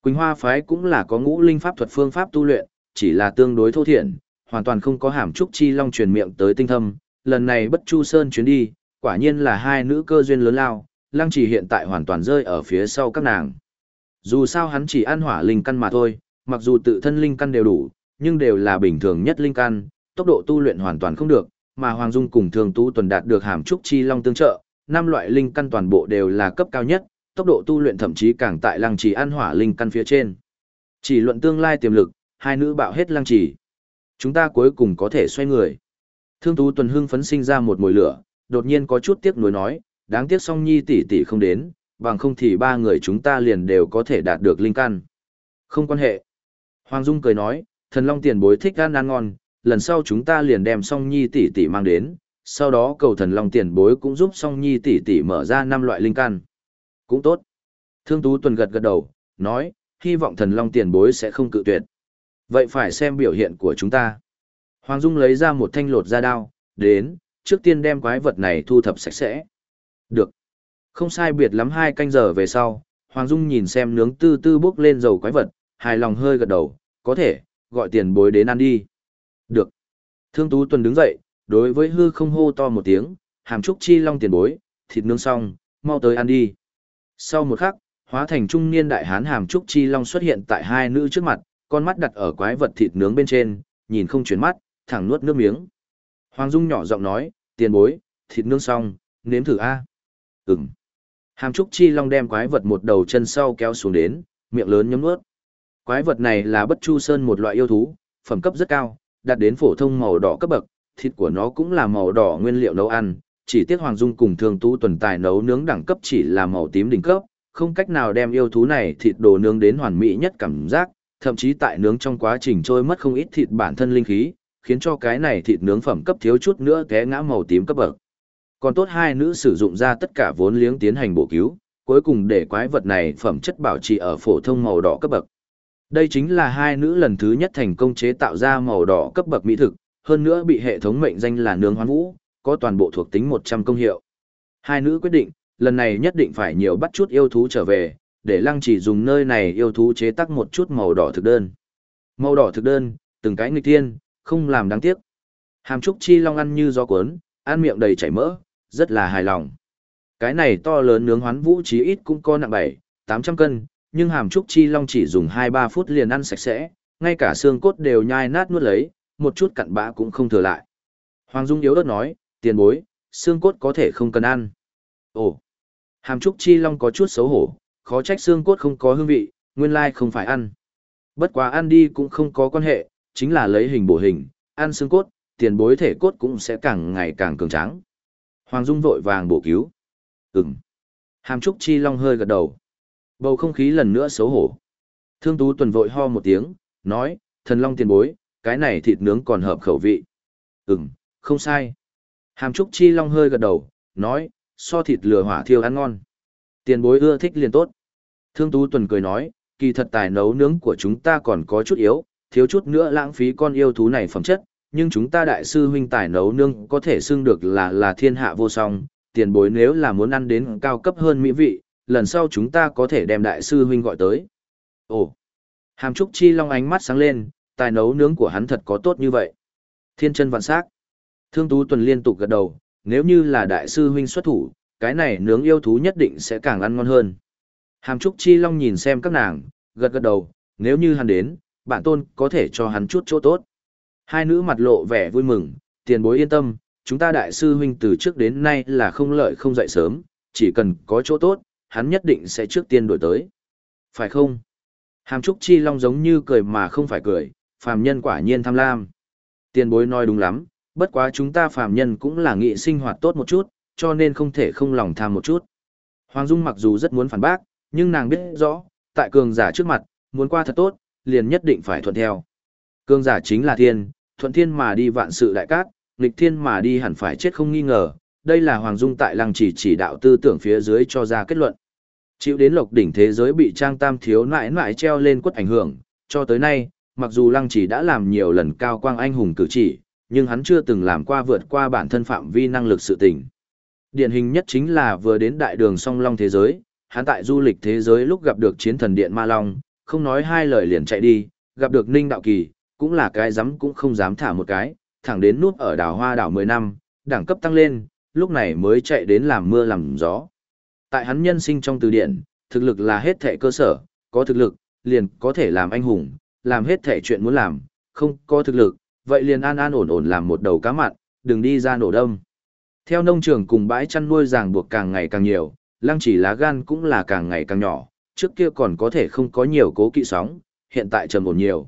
Quỳnh Hoa phái cũng là có ngũ linh pháp thuật phương pháp tu luyện, chỉ là tương đối thô thiển, hoàn toàn không có hàm trúc chi long truyền miệng tới tinh thâm. Lần này Bất Chu Sơn chuyến đi, quả nhiên là hai nữ cơ duyên lớn lao, Lăng Chỉ hiện tại hoàn toàn rơi ở phía sau các nàng. Dù sao hắn chỉ ăn hỏa linh căn mà thôi, mặc dù tự thân linh căn đều đủ, nhưng đều là bình thường nhất linh căn, tốc độ tu luyện hoàn toàn không được, mà Hoàng Dung cùng Thường Tu tuần đạt được hàm trúc chi long tương trợ, năm loại linh căn toàn bộ đều là cấp cao nhất, tốc độ tu luyện thậm chí càng tại lăng trì ăn hỏa linh căn phía trên. Chỉ luận tương lai tiềm lực, hai nữ bạo hết lăng trì. Chúng ta cuối cùng có thể xoay người. Thương Tú Tuần hưng phấn sinh ra một mùi lửa, đột nhiên có chút tiếc nuối nói, đáng tiếc song nhi tỷ tỷ không đến, bằng không thì ba người chúng ta liền đều có thể đạt được linh căn. Không quan hệ. Hoàng Dung cười nói, thần long tiền bối thích ăn ăn ngon, lần sau chúng ta liền đem song nhi tỷ tỷ mang đến, sau đó cầu thần long tiền bối cũng giúp song nhi tỷ tỷ mở ra năm loại linh căn. Cũng tốt. Thương Tú Tuần gật gật đầu, nói, hy vọng thần long tiền bối sẽ không cự tuyệt. Vậy phải xem biểu hiện của chúng ta. Hoàng Dung lấy ra một thanh lột da đao, đến, trước tiên đem quái vật này thu thập sạch sẽ. Được. Không sai biệt lắm hai canh giờ về sau, Hoàng Dung nhìn xem nướng tư tư bốc lên dầu quái vật, hài lòng hơi gật đầu, có thể, gọi tiền bối đến ăn đi. Được. Thương Tú Tuần đứng dậy, đối với hư không hô to một tiếng, hàm trúc chi long tiền bối, thịt nướng xong, mau tới ăn đi. Sau một khắc, hóa thành trung niên đại hán hàm trúc chi long xuất hiện tại hai nữ trước mặt, con mắt đặt ở quái vật thịt nướng bên trên, nhìn không chuyển mắt, thẳng nuốt nước miếng. Hoàng Dung nhỏ giọng nói, tiền bối, thịt nướng xong, nếm thử a. Ừm. Hàm trúc chi long đem quái vật một đầu chân sau kéo xuống đến, miệng lớn nhấm nuốt. Quái vật này là bất chu sơn một loại yêu thú, phẩm cấp rất cao, đạt đến phổ thông màu đỏ cấp bậc, thịt của nó cũng là màu đỏ nguyên liệu nấu ăn, chỉ tiếc Hoàng Dung cùng Thường Tú tuần tài nấu nướng đẳng cấp chỉ là màu tím đỉnh cấp, không cách nào đem yêu thú này thịt đồ nướng đến hoàn mỹ nhất cảm giác, thậm chí tại nướng trong quá trình trôi mất không ít thịt bản thân linh khí, khiến cho cái này thịt nướng phẩm cấp thiếu chút nữa té ngã màu tím cấp bậc. Còn tốt hai nữ sử dụng ra tất cả vốn liếng tiến hành bổ cứu, cuối cùng để quái vật này phẩm chất bảo trì ở phổ thông màu đỏ cấp bậc. Đây chính là hai nữ lần thứ nhất thành công chế tạo ra màu đỏ cấp bậc mỹ thực, hơn nữa bị hệ thống mệnh danh là nướng hoán vũ, có toàn bộ thuộc tính 100 công hiệu. Hai nữ quyết định, lần này nhất định phải nhiều bắt chút yêu thú trở về, để lăng chỉ dùng nơi này yêu thú chế tác một chút màu đỏ thực đơn. Màu đỏ thực đơn, từng cái nghịch tiên, không làm đáng tiếc. Hàm trúc chi long ăn như gió cuốn, ăn miệng đầy chảy mỡ, rất là hài lòng. Cái này to lớn nướng hoán vũ chí ít cũng có nặng 7, 800 cân, nhưng hàm trúc chi long chỉ dùng 2-3 phút liền ăn sạch sẽ, ngay cả xương cốt đều nhai nát nuốt lấy, một chút cặn bã cũng không thừa lại. Hoàng Dung yếu ớt nói, tiền bối, xương cốt có thể không cần ăn. Ồ, hàm trúc chi long có chút xấu hổ, khó trách xương cốt không có hương vị, nguyên lai không phải ăn. Bất quá ăn đi cũng không có quan hệ, chính là lấy hình bổ hình, ăn xương cốt, tiền bối thể cốt cũng sẽ càng ngày càng cường tráng. Hoàng Dung vội vàng bổ cứu. Ừm. Hàm Trúc Chi Long hơi gật đầu. Bầu không khí lần nữa xấu hổ. Thương Tú Tuần vội ho một tiếng, nói, thần Long tiền bối, cái này thịt nướng còn hợp khẩu vị. Ừm, không sai. Hàm Trúc Chi Long hơi gật đầu, nói, so thịt lửa hỏa thiêu ăn ngon. Tiền bối ưa thích liền tốt. Thương Tú Tuần cười nói, kỳ thật tài nấu nướng của chúng ta còn có chút yếu, thiếu chút nữa lãng phí con yêu thú này phẩm chất, nhưng chúng ta đại sư huynh tài nấu nướng có thể xưng được là là thiên hạ vô song, tiền bối nếu là muốn ăn đến cao cấp hơn mỹ vị, lần sau chúng ta có thể đem đại sư huynh gọi tới. Ồ, hàm trúc chi long ánh mắt sáng lên, tài nấu nướng của hắn thật có tốt như vậy. Thiên chân vạn sắc. Thương Tú Tuần liên tục gật đầu, nếu như là đại sư huynh xuất thủ, cái này nướng yêu thú nhất định sẽ càng ăn ngon hơn. Hàm Trúc Chi Long nhìn xem các nàng, gật gật đầu, nếu như hắn đến, bản tôn có thể cho hắn chút chỗ tốt. Hai nữ mặt lộ vẻ vui mừng, tiền bối yên tâm, chúng ta đại sư huynh từ trước đến nay là không lợi không dậy sớm, chỉ cần có chỗ tốt, hắn nhất định sẽ trước tiên đổi tới. Phải không? Hàm Trúc Chi Long giống như cười mà không phải cười, phàm nhân quả nhiên tham lam. Tiền bối nói đúng lắm, bất quá chúng ta phàm nhân cũng là nghị sinh hoạt tốt một chút, cho nên không thể không lòng tham một chút. Hoàng Dung mặc dù rất muốn phản bác, nhưng nàng biết rõ, tại cường giả trước mặt, muốn qua thật tốt, liền nhất định phải thuận theo. Cường giả chính là thiên, thuận thiên mà đi vạn sự đại cát, nghịch thiên mà đi hẳn phải chết không nghi ngờ, đây là Hoàng Dung tại lăng chỉ chỉ đạo tư tưởng phía dưới cho ra kết luận. Chịu đến lộc đỉnh thế giới bị trang tam thiếu nãi nãi treo lên quất ảnh hưởng, cho tới nay, mặc dù lăng chỉ đã làm nhiều lần cao quang anh hùng cử chỉ, nhưng hắn chưa từng làm qua vượt qua bản thân phạm vi năng lực sự tình. Điển hình nhất chính là vừa đến đại đường song long thế giới, hắn tại du lịch thế giới lúc gặp được chiến thần điện ma long, không nói hai lời liền chạy đi, gặp được ninh đạo kỳ, cũng là cái dám cũng không dám thả một cái, thẳng đến nút ở đảo hoa đảo 10 năm, đẳng cấp tăng lên, lúc này mới chạy đến làm mưa làm gió. Tại hắn nhân sinh trong từ điển, thực lực là hết thể cơ sở, có thực lực, liền có thể làm anh hùng, làm hết thể chuyện muốn làm, không có thực lực, vậy liền an an ổn ổn làm một đầu cá mặn, đừng đi ra nổ đông. Theo nông trường cùng bãi chăn nuôi ràng buộc càng ngày càng nhiều, lăng chỉ lá gan cũng là càng ngày càng nhỏ, trước kia còn có thể không có nhiều cố kỵ sóng, hiện tại trầm ổn nhiều.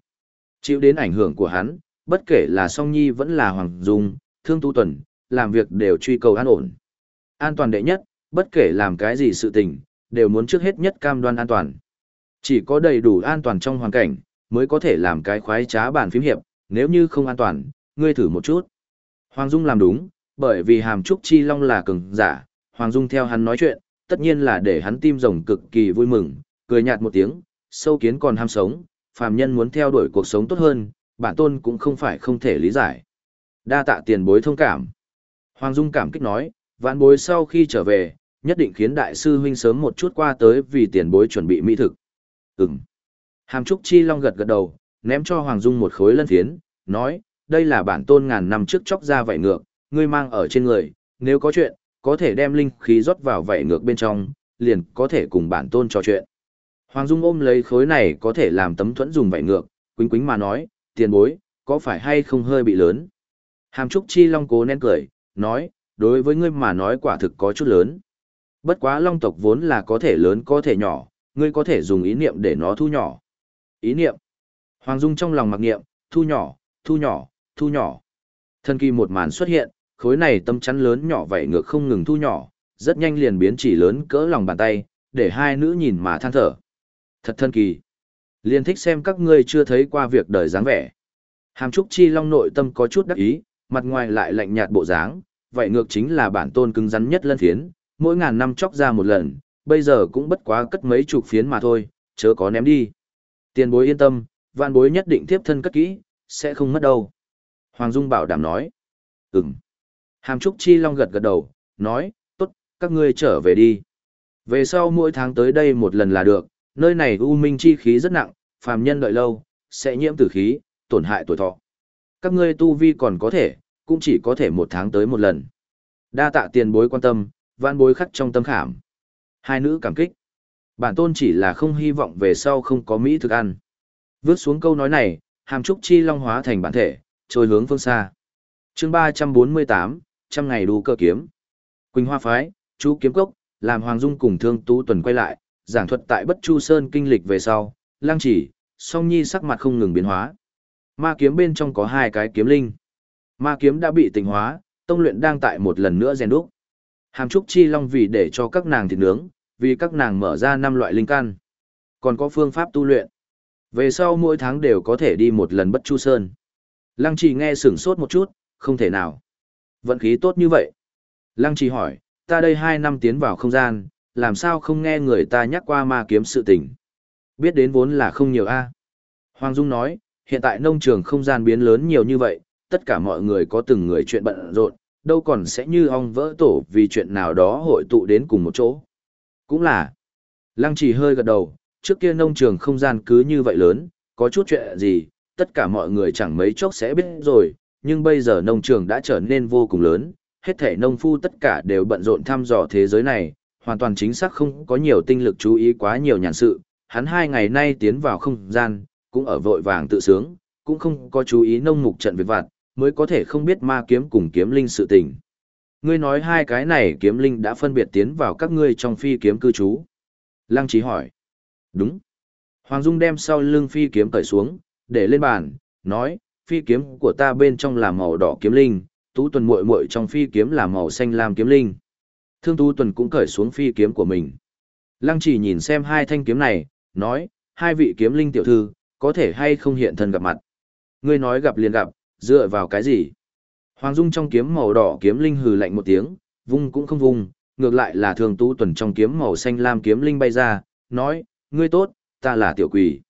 Chịu đến ảnh hưởng của hắn, bất kể là Song Nhi vẫn là Hoàng Dung, thương tu tuần, làm việc đều truy cầu an ổn. An toàn đệ nhất, bất kể làm cái gì sự tình, đều muốn trước hết nhất cam đoan an toàn. Chỉ có đầy đủ an toàn trong hoàn cảnh, mới có thể làm cái khoái trá bản phím hiệp, nếu như không an toàn, ngươi thử một chút. Hoàng Dung làm đúng, bởi vì hàm trúc chi long là cường giả, Hoàng Dung theo hắn nói chuyện, tất nhiên là để hắn tim rồng cực kỳ vui mừng, cười nhạt một tiếng, sâu kiến còn ham sống, phàm nhân muốn theo đuổi cuộc sống tốt hơn, bản tôn cũng không phải không thể lý giải. Đa tạ tiền bối thông cảm. Hoàng Dung cảm kích nói, vạn bối sau khi trở về, nhất định khiến đại sư huynh sớm một chút qua tới vì tiền bối chuẩn bị mỹ thực. Ừm. Hàm Trúc Chi Long gật gật đầu, ném cho Hoàng Dung một khối lân thiến, nói, đây là bản tôn ngàn năm trước chóc ra vảy ngược, ngươi mang ở trên người, nếu có chuyện, có thể đem linh khí rót vào vảy ngược bên trong, liền có thể cùng bản tôn trò chuyện. Hoàng Dung ôm lấy khối này có thể làm tấm thuẫn dùng vậy ngược, quính quính mà nói, tiền bối, có phải hay không hơi bị lớn? Hàm Trúc Chi Long cố nén cười, nói, đối với ngươi mà nói quả thực có chút lớn. Bất quá Long tộc vốn là có thể lớn có thể nhỏ, ngươi có thể dùng ý niệm để nó thu nhỏ. Ý niệm. Hoàng Dung trong lòng mặc niệm, thu nhỏ, thu nhỏ, thu nhỏ. Thân kỳ một màn xuất hiện, khối này tâm chắn lớn nhỏ vậy ngược không ngừng thu nhỏ, rất nhanh liền biến chỉ lớn cỡ lòng bàn tay, để hai nữ nhìn mà than thở. Thật thân kỳ. Liên thích xem các ngươi chưa thấy qua việc đời dáng vẻ. Hàm Trúc Chi Long nội tâm có chút đắc ý, mặt ngoài lại lạnh nhạt bộ dáng, vậy ngược chính là bản tôn cứng rắn nhất lân phiến, mỗi ngàn năm chóc ra một lần, bây giờ cũng bất quá cất mấy chục phiến mà thôi, chớ có ném đi. Tiền bối yên tâm, vạn bối nhất định tiếp thân cất kỹ, sẽ không mất đâu. Hoàng Dung bảo đảm nói. Ừm. Hàm Trúc Chi Long gật gật đầu, nói, tốt, các ngươi trở về đi. Về sau mỗi tháng tới đây một lần là được, nơi này u minh chi khí rất nặng, phàm nhân đợi lâu, sẽ nhiễm tử khí, tổn hại tuổi thọ. Các ngươi tu vi còn có thể, cũng chỉ có thể một tháng tới một lần. Đa tạ tiền bối quan tâm, vạn bối khắc trong tâm khảm. Hai nữ cảm kích. Bản tôn chỉ là không hy vọng về sau không có mỹ thực ăn. Vước xuống câu nói này, hàm trúc chi long hóa thành bản thể, trôi hướng phương xa. chương ba trăm bốn mươi tám, trăm ngày đu cơ kiếm. Quỳnh Hoa Phái, chú Kiếm Cốc, làm Hoàng Dung cùng Thương Tú Tuần quay lại, giảng thuật tại Bất Chu Sơn kinh lịch về sau, lang chỉ, song nhi sắc mặt không ngừng biến hóa. Ma kiếm bên trong có hai cái kiếm linh. Ma kiếm đã bị tình hóa, tông luyện đang tại một lần nữa rèn đúc. Hàm Trúc Chi Long vì để cho các nàng thịt nướng, vì các nàng mở ra năm loại linh căn. Còn có phương pháp tu luyện. Về sau mỗi tháng đều có thể đi một lần Bất Chu Sơn. Lăng Trì nghe sửng sốt một chút, không thể nào. Vận khí tốt như vậy. Lăng Trì hỏi, ta đây hai năm tiến vào không gian, làm sao không nghe người ta nhắc qua ma kiếm sự tình. Biết đến vốn là không nhiều a. Hoàng Dung nói, hiện tại nông trường không gian biến lớn nhiều như vậy, tất cả mọi người có từng người chuyện bận rộn, đâu còn sẽ như ong vỡ tổ vì chuyện nào đó hội tụ đến cùng một chỗ. Cũng là, Lăng chỉ hơi gật đầu, trước kia nông trường không gian cứ như vậy lớn, có chút chuyện gì, tất cả mọi người chẳng mấy chốc sẽ biết rồi, nhưng bây giờ nông trường đã trở nên vô cùng lớn, hết thể nông phu tất cả đều bận rộn thăm dò thế giới này, hoàn toàn chính xác không có nhiều tinh lực chú ý quá nhiều nhàn sự, hắn hai ngày nay tiến vào không gian, cũng ở vội vàng tự sướng, cũng không có chú ý nông mục trận việc vặt, mới có thể không biết ma kiếm cùng kiếm linh sự tình. Ngươi nói hai cái này kiếm linh đã phân biệt tiến vào các ngươi trong phi kiếm cư trú. Lăng trí hỏi. Đúng. Hoàng Dung đem sau lưng phi kiếm cởi xuống, để lên bàn, nói, phi kiếm của ta bên trong là màu đỏ kiếm linh, tú tuần muội muội trong phi kiếm là màu xanh lam kiếm linh. Thương tú tuần cũng cởi xuống phi kiếm của mình. Lăng chỉ nhìn xem hai thanh kiếm này, nói, hai vị kiếm linh tiểu thư, có thể hay không hiện thân gặp mặt. Ngươi nói gặp liền gặp, dựa vào cái gì? Hoàng Dung trong kiếm màu đỏ kiếm linh hừ lạnh một tiếng, vung cũng không vung, ngược lại là Thương tú tuần trong kiếm màu xanh lam kiếm linh bay ra, nói, ngươi tốt, ta là tiểu quỷ.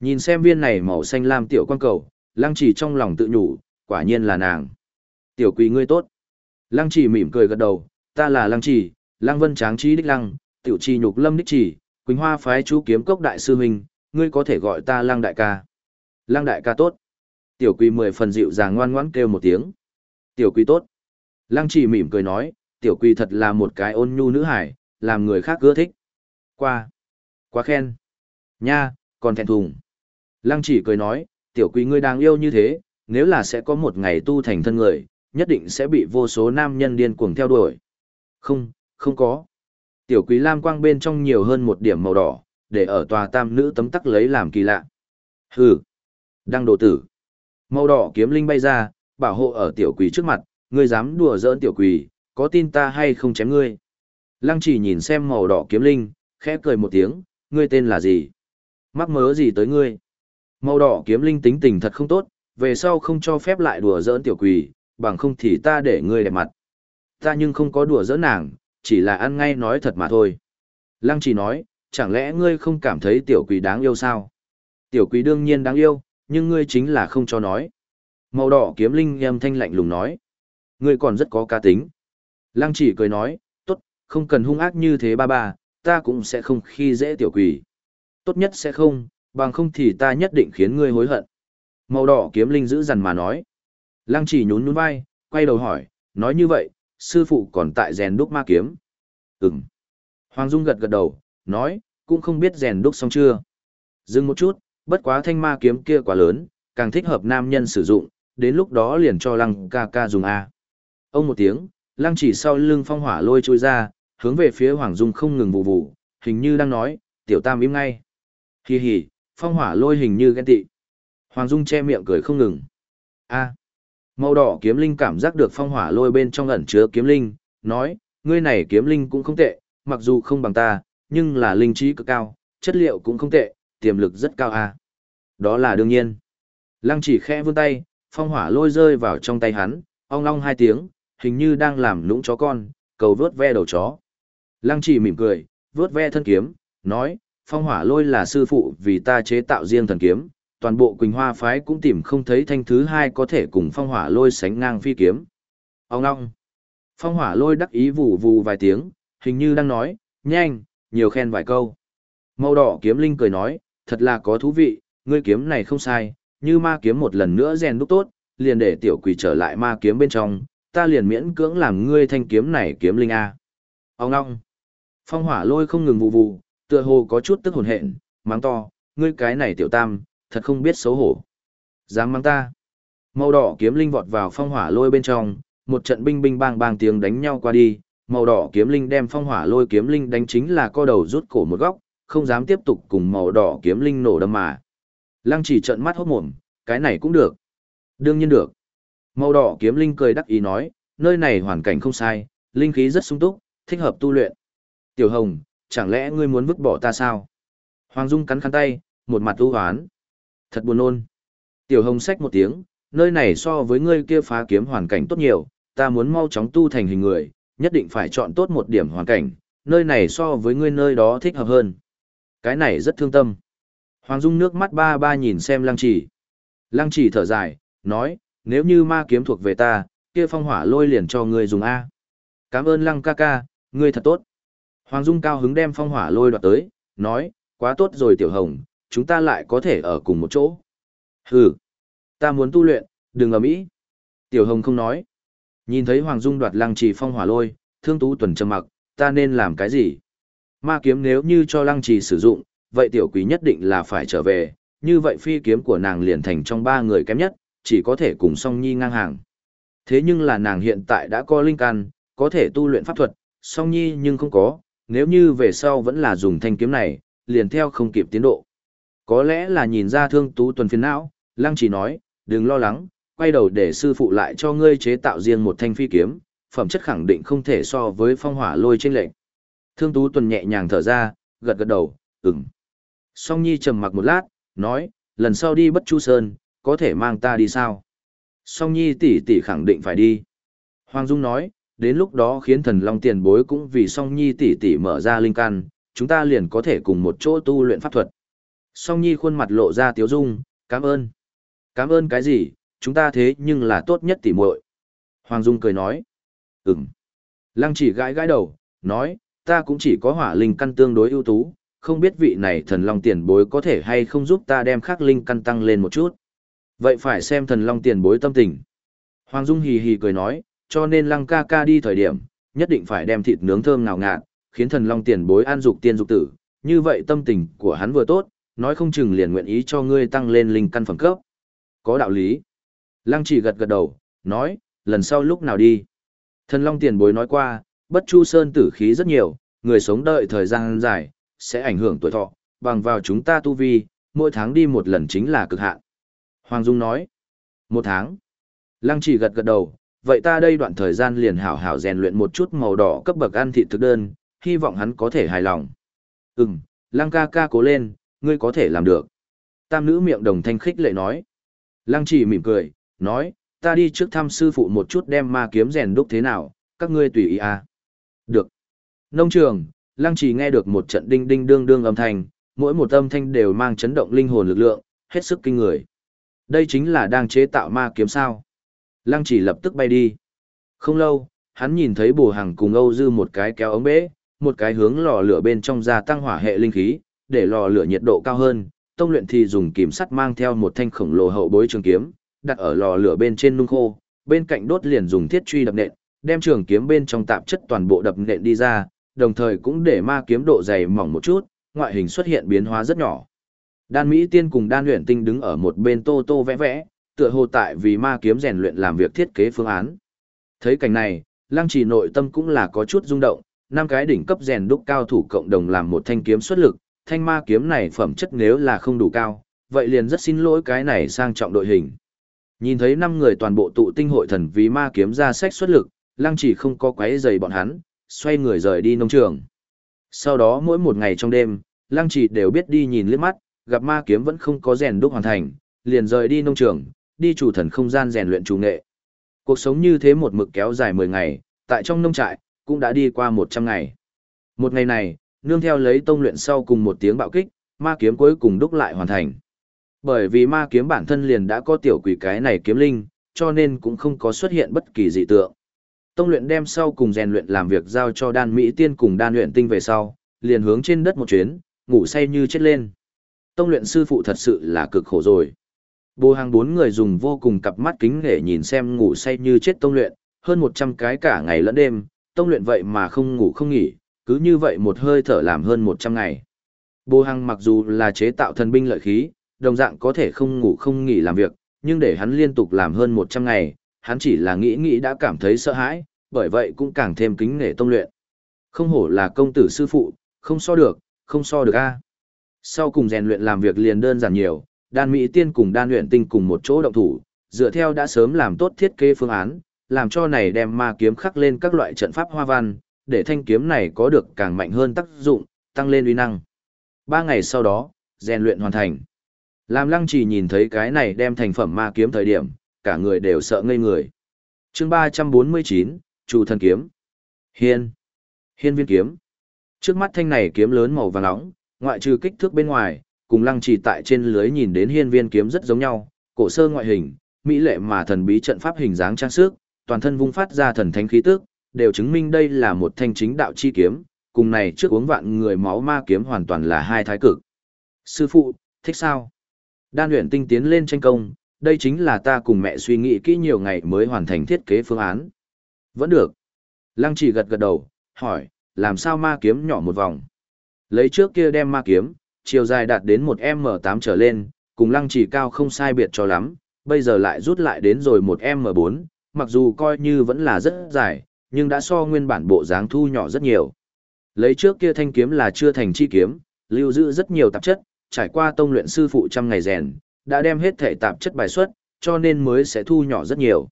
Nhìn xem viên này màu xanh lam tiểu quan cầu, lăng chỉ trong lòng tự nhủ, quả nhiên là nàng. Tiểu quỷ ngươi tốt. Lăng chỉ mỉm cười gật đầu, ta là lăng chỉ, lăng vân tráng trí đích lăng, tiểu trì nhục lâm đích chỉ, quỳnh hoa phái chú kiếm cốc đại sư huynh, ngươi có thể gọi ta lăng đại ca. Lăng đại ca tốt. Tiểu quỳ mười phần dịu dàng ngoan ngoãn kêu một tiếng. Tiểu quỳ tốt. Lăng chỉ mỉm cười nói, tiểu quỳ thật là một cái ôn nhu nữ hải, làm người khác ưa thích. Qua. Quá khen. Nha, còn thẹn thùng. Lăng chỉ cười nói, tiểu quỳ ngươi đang yêu như thế, nếu là sẽ có một ngày tu thành thân người, nhất định sẽ bị vô số nam nhân điên cuồng theo đuổi. Không, không có. Tiểu quý lam quang bên trong nhiều hơn một điểm màu đỏ, để ở tòa tam nữ tấm tắc lấy làm kỳ lạ. Hừ, đăng đồ tử. Màu đỏ kiếm linh bay ra, bảo hộ ở tiểu quý trước mặt, Ngươi dám đùa giỡn tiểu quỷ, có tin ta hay không chém ngươi? Lăng chỉ nhìn xem màu đỏ kiếm linh, khẽ cười một tiếng, ngươi tên là gì? Mắc mớ gì tới ngươi? Màu đỏ kiếm linh tính tình thật không tốt, về sau không cho phép lại đùa giỡn tiểu quỷ, bằng không thì ta để ngươi đẹp mặt. Ta nhưng không có đùa giỡn nàng, chỉ là ăn ngay nói thật mà thôi. Lăng chỉ nói, chẳng lẽ ngươi không cảm thấy tiểu quỷ đáng yêu sao? Tiểu quỷ đương nhiên đáng yêu, nhưng ngươi chính là không cho nói. Màu đỏ kiếm linh âm thanh lạnh lùng nói. Ngươi còn rất có cá tính. Lăng chỉ cười nói, tốt, không cần hung ác như thế ba ba, ta cũng sẽ không khi dễ tiểu quỷ. Tốt nhất sẽ không, bằng không thì ta nhất định khiến ngươi hối hận. Màu đỏ kiếm linh giữ dằn mà nói. Lăng chỉ nhún nhún vai, quay đầu hỏi, nói như vậy, sư phụ còn tại rèn đúc ma kiếm. Ừm. Hoàng Dung gật gật đầu, nói, cũng không biết rèn đúc xong chưa. Dừng một chút, bất quá thanh ma kiếm kia quá lớn, càng thích hợp nam nhân sử dụng, đến lúc đó liền cho lăng ca ca dùng A. Ông một tiếng, lăng chỉ sau lưng phong hỏa lôi trôi ra, hướng về phía Hoàng Dung không ngừng vụ vụ, hình như đang nói, tiểu tam im ngay. Hì hì, phong hỏa lôi hình như ghen tị. Hoàng Dung che miệng cười không ngừng. A. Màu đỏ kiếm linh cảm giác được phong hỏa lôi bên trong ẩn chứa kiếm linh, nói, ngươi này kiếm linh cũng không tệ, mặc dù không bằng ta, nhưng là linh trí cực cao, chất liệu cũng không tệ, tiềm lực rất cao à Đó là đương nhiên. Lăng chỉ khẽ vươn tay, phong hỏa lôi rơi vào trong tay hắn, ong long hai tiếng, hình như đang làm lũng chó con, cầu vớt ve đầu chó. Lăng chỉ mỉm cười, vớt ve thân kiếm, nói, phong hỏa lôi là sư phụ vì ta chế tạo riêng thần kiếm, toàn bộ Quỳnh Hoa phái cũng tìm không thấy thanh thứ hai có thể cùng phong hỏa lôi sánh ngang phi kiếm. Ông ngong. Phong hỏa lôi đắc ý vù vù vài tiếng, hình như đang nói, nhanh, nhiều khen vài câu. Màu đỏ kiếm linh cười nói, thật là có thú vị, ngươi kiếm này không sai, như ma kiếm một lần nữa rèn đúc tốt, liền để tiểu quỷ trở lại ma kiếm bên trong, ta liền miễn cưỡng làm ngươi thanh kiếm này kiếm linh A. Ông ngong. Phong hỏa lôi không ngừng vụ vụ, tựa hồ có chút tức hồn hện, mắng to, ngươi cái này tiểu tam, thật không biết xấu hổ. Dám mang ta. Màu đỏ kiếm linh vọt vào phong hỏa lôi bên trong, một trận binh binh bang bang tiếng đánh nhau qua đi, màu đỏ kiếm linh đem phong hỏa lôi kiếm linh đánh chính là co đầu rút cổ một góc, không dám tiếp tục cùng màu đỏ kiếm linh nổ đâm mà. Lăng chỉ trận mắt hốt mồm, cái này cũng được. Đương nhiên được. Màu đỏ kiếm linh cười đắc ý nói, nơi này hoàn cảnh không sai, linh khí rất sung túc, thích hợp tu luyện. Tiểu Hồng, chẳng lẽ ngươi muốn vứt bỏ ta sao? Hoàng Dung cắn khăn tay, một mặt u hoán. Thật buồn nôn. Tiểu Hồng xách một tiếng, nơi này so với ngươi kia phá kiếm hoàn cảnh tốt nhiều, ta muốn mau chóng tu thành hình người, nhất định phải chọn tốt một điểm hoàn cảnh, nơi này so với ngươi nơi đó thích hợp hơn. Cái này rất thương tâm. Hoàng Dung nước mắt ba ba nhìn xem Lăng Chỉ. Lăng Chỉ thở dài, nói, nếu như ma kiếm thuộc về ta, kia phong hỏa lôi liền cho ngươi dùng A. Cảm ơn Lăng ca ca, ngươi thật tốt. Hoàng Dung cao hứng đem phong hỏa lôi đoạt tới, nói, quá tốt rồi Tiểu Hồng, chúng ta lại có thể ở cùng một chỗ. Hừ, ta muốn tu luyện, đừng ở mỹ. Tiểu Hồng không nói. Nhìn thấy Hoàng Dung đoạt lăng trì phong hỏa lôi, thương tú tuần trầm mặc, ta nên làm cái gì? Ma kiếm nếu như cho lăng trì sử dụng, vậy tiểu quý nhất định là phải trở về, như vậy phi kiếm của nàng liền thành trong ba người kém nhất, chỉ có thể cùng song nhi ngang hàng. Thế nhưng là nàng hiện tại đã có linh căn, có thể tu luyện pháp thuật, song nhi nhưng không có, nếu như về sau vẫn là dùng thanh kiếm này, liền theo không kịp tiến độ. Có lẽ là nhìn ra thương tú tuần phiền não, lăng chỉ nói, đừng lo lắng, quay đầu để sư phụ lại cho ngươi chế tạo riêng một thanh phi kiếm, phẩm chất khẳng định không thể so với phong hỏa lôi trên lệnh. Thương tú tuần nhẹ nhàng thở ra, gật gật đầu, ừm. Song Nhi trầm mặc một lát, nói, lần sau đi bất chu sơn, có thể mang ta đi sao? Song Nhi tỷ tỷ khẳng định phải đi. Hoàng Dung nói, đến lúc đó khiến thần long tiền bối cũng vì Song Nhi tỷ tỷ mở ra linh căn, chúng ta liền có thể cùng một chỗ tu luyện pháp thuật. Song Nhi khuôn mặt lộ ra tiếu dung, cảm ơn. Cảm ơn cái gì, chúng ta thế nhưng là tốt nhất tỉ muội. Hoàng Dung cười nói. Ừm. Lăng chỉ gãi gãi đầu, nói, ta cũng chỉ có hỏa linh căn tương đối ưu tú, không biết vị này thần long tiền bối có thể hay không giúp ta đem khắc linh căn tăng lên một chút. Vậy phải xem thần long tiền bối tâm tình. Hoàng Dung hì hì cười nói, cho nên lăng ca ca đi thời điểm, nhất định phải đem thịt nướng thơm ngào ngạt, khiến thần long tiền bối an dục tiên dục tử, như vậy tâm tình của hắn vừa tốt, nói không chừng liền nguyện ý cho ngươi tăng lên linh căn phẩm cấp. Có đạo lý. Lăng chỉ gật gật đầu, nói, lần sau lúc nào đi. Thần long tiền bối nói qua, bất chu sơn tử khí rất nhiều, người sống đợi thời gian dài, sẽ ảnh hưởng tuổi thọ, bằng vào chúng ta tu vi, mỗi tháng đi một lần chính là cực hạn. Hoàng Dung nói, một tháng. Lăng chỉ gật gật đầu, vậy ta đây đoạn thời gian liền hảo hảo rèn luyện một chút màu đỏ cấp bậc ăn thịt thực đơn, hy vọng hắn có thể hài lòng. Ừm, Lăng ca ca cố lên, ngươi có thể làm được. Tam nữ miệng đồng thanh khích lệ nói. Lăng chỉ mỉm cười, nói, ta đi trước thăm sư phụ một chút đem ma kiếm rèn đúc thế nào, các ngươi tùy ý à. Được. Nông trường, Lăng chỉ nghe được một trận đinh đinh đương đương âm thanh, mỗi một âm thanh đều mang chấn động linh hồn lực lượng, hết sức kinh người. Đây chính là đang chế tạo ma kiếm sao. Lăng chỉ lập tức bay đi. Không lâu, hắn nhìn thấy bồ hàng cùng Âu Dư một cái kéo ống bể, một cái hướng lò lửa bên trong gia tăng hỏa hệ linh khí, để lò lửa nhiệt độ cao hơn. Tông luyện thì dùng kìm sắt mang theo một thanh khổng lồ hậu bối trường kiếm, đặt ở lò lửa bên trên nung khô, bên cạnh đốt liền dùng thiết truy đập nện, đem trường kiếm bên trong tạp chất toàn bộ đập nện đi ra, đồng thời cũng để ma kiếm độ dày mỏng một chút, ngoại hình xuất hiện biến hóa rất nhỏ. Đan Mỹ Tiên cùng Đan Luyện Tinh đứng ở một bên tô tô vẽ vẽ, tựa hồ tại vì ma kiếm rèn luyện làm việc thiết kế phương án. Thấy cảnh này, Lăng Trì nội tâm cũng là có chút rung động, năm cái đỉnh cấp rèn đúc cao thủ cộng đồng làm một thanh kiếm xuất lực, thanh ma kiếm này phẩm chất nếu là không đủ cao, vậy liền rất xin lỗi cái này sang trọng đội hình. Nhìn thấy năm người toàn bộ tụ tinh hội thần vì ma kiếm ra sách xuất lực, Lăng Chỉ không có quấy giày bọn hắn, xoay người rời đi nông trường. Sau đó mỗi một ngày trong đêm, Lăng Chỉ đều biết đi nhìn liếc mắt, gặp ma kiếm vẫn không có rèn đúc hoàn thành, liền rời đi nông trường, đi chủ thần không gian rèn luyện chủ nghệ. Cuộc sống như thế một mực kéo dài 10 ngày, tại trong nông trại, cũng đã đi qua 100 ngày. Một ngày này, nương theo lấy tông luyện sau cùng một tiếng bạo kích, ma kiếm cuối cùng đúc lại hoàn thành. Bởi vì ma kiếm bản thân liền đã có tiểu quỷ cái này kiếm linh, cho nên cũng không có xuất hiện bất kỳ dị tượng. Tông luyện đem sau cùng rèn luyện làm việc giao cho đan Mỹ tiên cùng đan luyện tinh về sau, liền hướng trên đất một chuyến, ngủ say như chết lên. Tông luyện sư phụ thật sự là cực khổ rồi. Bồ hàng bốn người dùng vô cùng cặp mắt kính để nhìn xem ngủ say như chết tông luyện, hơn 100 cái cả ngày lẫn đêm, tông luyện vậy mà không ngủ không nghỉ, cứ như vậy một hơi thở làm hơn 100 ngày. Bồ Hằng mặc dù là chế tạo thần binh lợi khí, đồng dạng có thể không ngủ không nghỉ làm việc, nhưng để hắn liên tục làm hơn 100 ngày, hắn chỉ là nghĩ nghĩ đã cảm thấy sợ hãi, bởi vậy cũng càng thêm kính nể tông luyện. Không hổ là công tử sư phụ, không so được, không so được a. Sau cùng rèn luyện làm việc liền đơn giản nhiều, đan mỹ tiên cùng đan luyện tinh cùng một chỗ động thủ, dựa theo đã sớm làm tốt thiết kế phương án, làm cho này đem ma kiếm khắc lên các loại trận pháp hoa văn, để thanh kiếm này có được càng mạnh hơn tác dụng, tăng lên uy năng. Ba ngày sau đó, rèn luyện hoàn thành. Làm lăng chỉ nhìn thấy cái này đem thành phẩm ma kiếm thời điểm, cả người đều sợ ngây người. chương 349, Chủ thần kiếm. Hiên. Hiên viên kiếm. Trước mắt thanh này kiếm lớn màu vàng nóng, ngoại trừ kích thước bên ngoài, cùng lăng trì tại trên lưới nhìn đến hiên viên kiếm rất giống nhau, cổ sơ ngoại hình, mỹ lệ mà thần bí trận pháp hình dáng trang sức, toàn thân vung phát ra thần thánh khí tức, đều chứng minh đây là một thanh chính đạo chi kiếm, cùng này trước uống vạn người máu ma kiếm hoàn toàn là hai thái cực. Sư phụ, thích sao? Đan luyện tinh tiến lên tranh công, đây chính là ta cùng mẹ suy nghĩ kỹ nhiều ngày mới hoàn thành thiết kế phương án. Vẫn được. Lăng chỉ gật gật đầu, hỏi, làm sao ma kiếm nhỏ một vòng? Lấy trước kia đem ma kiếm, chiều dài đạt đến một m 8 trở lên, cùng lăng chỉ cao không sai biệt cho lắm, bây giờ lại rút lại đến rồi một m 4 mặc dù coi như vẫn là rất dài, nhưng đã so nguyên bản bộ dáng thu nhỏ rất nhiều. Lấy trước kia thanh kiếm là chưa thành chi kiếm, lưu giữ rất nhiều tạp chất, trải qua tông luyện sư phụ trăm ngày rèn, đã đem hết thể tạp chất bài xuất, cho nên mới sẽ thu nhỏ rất nhiều.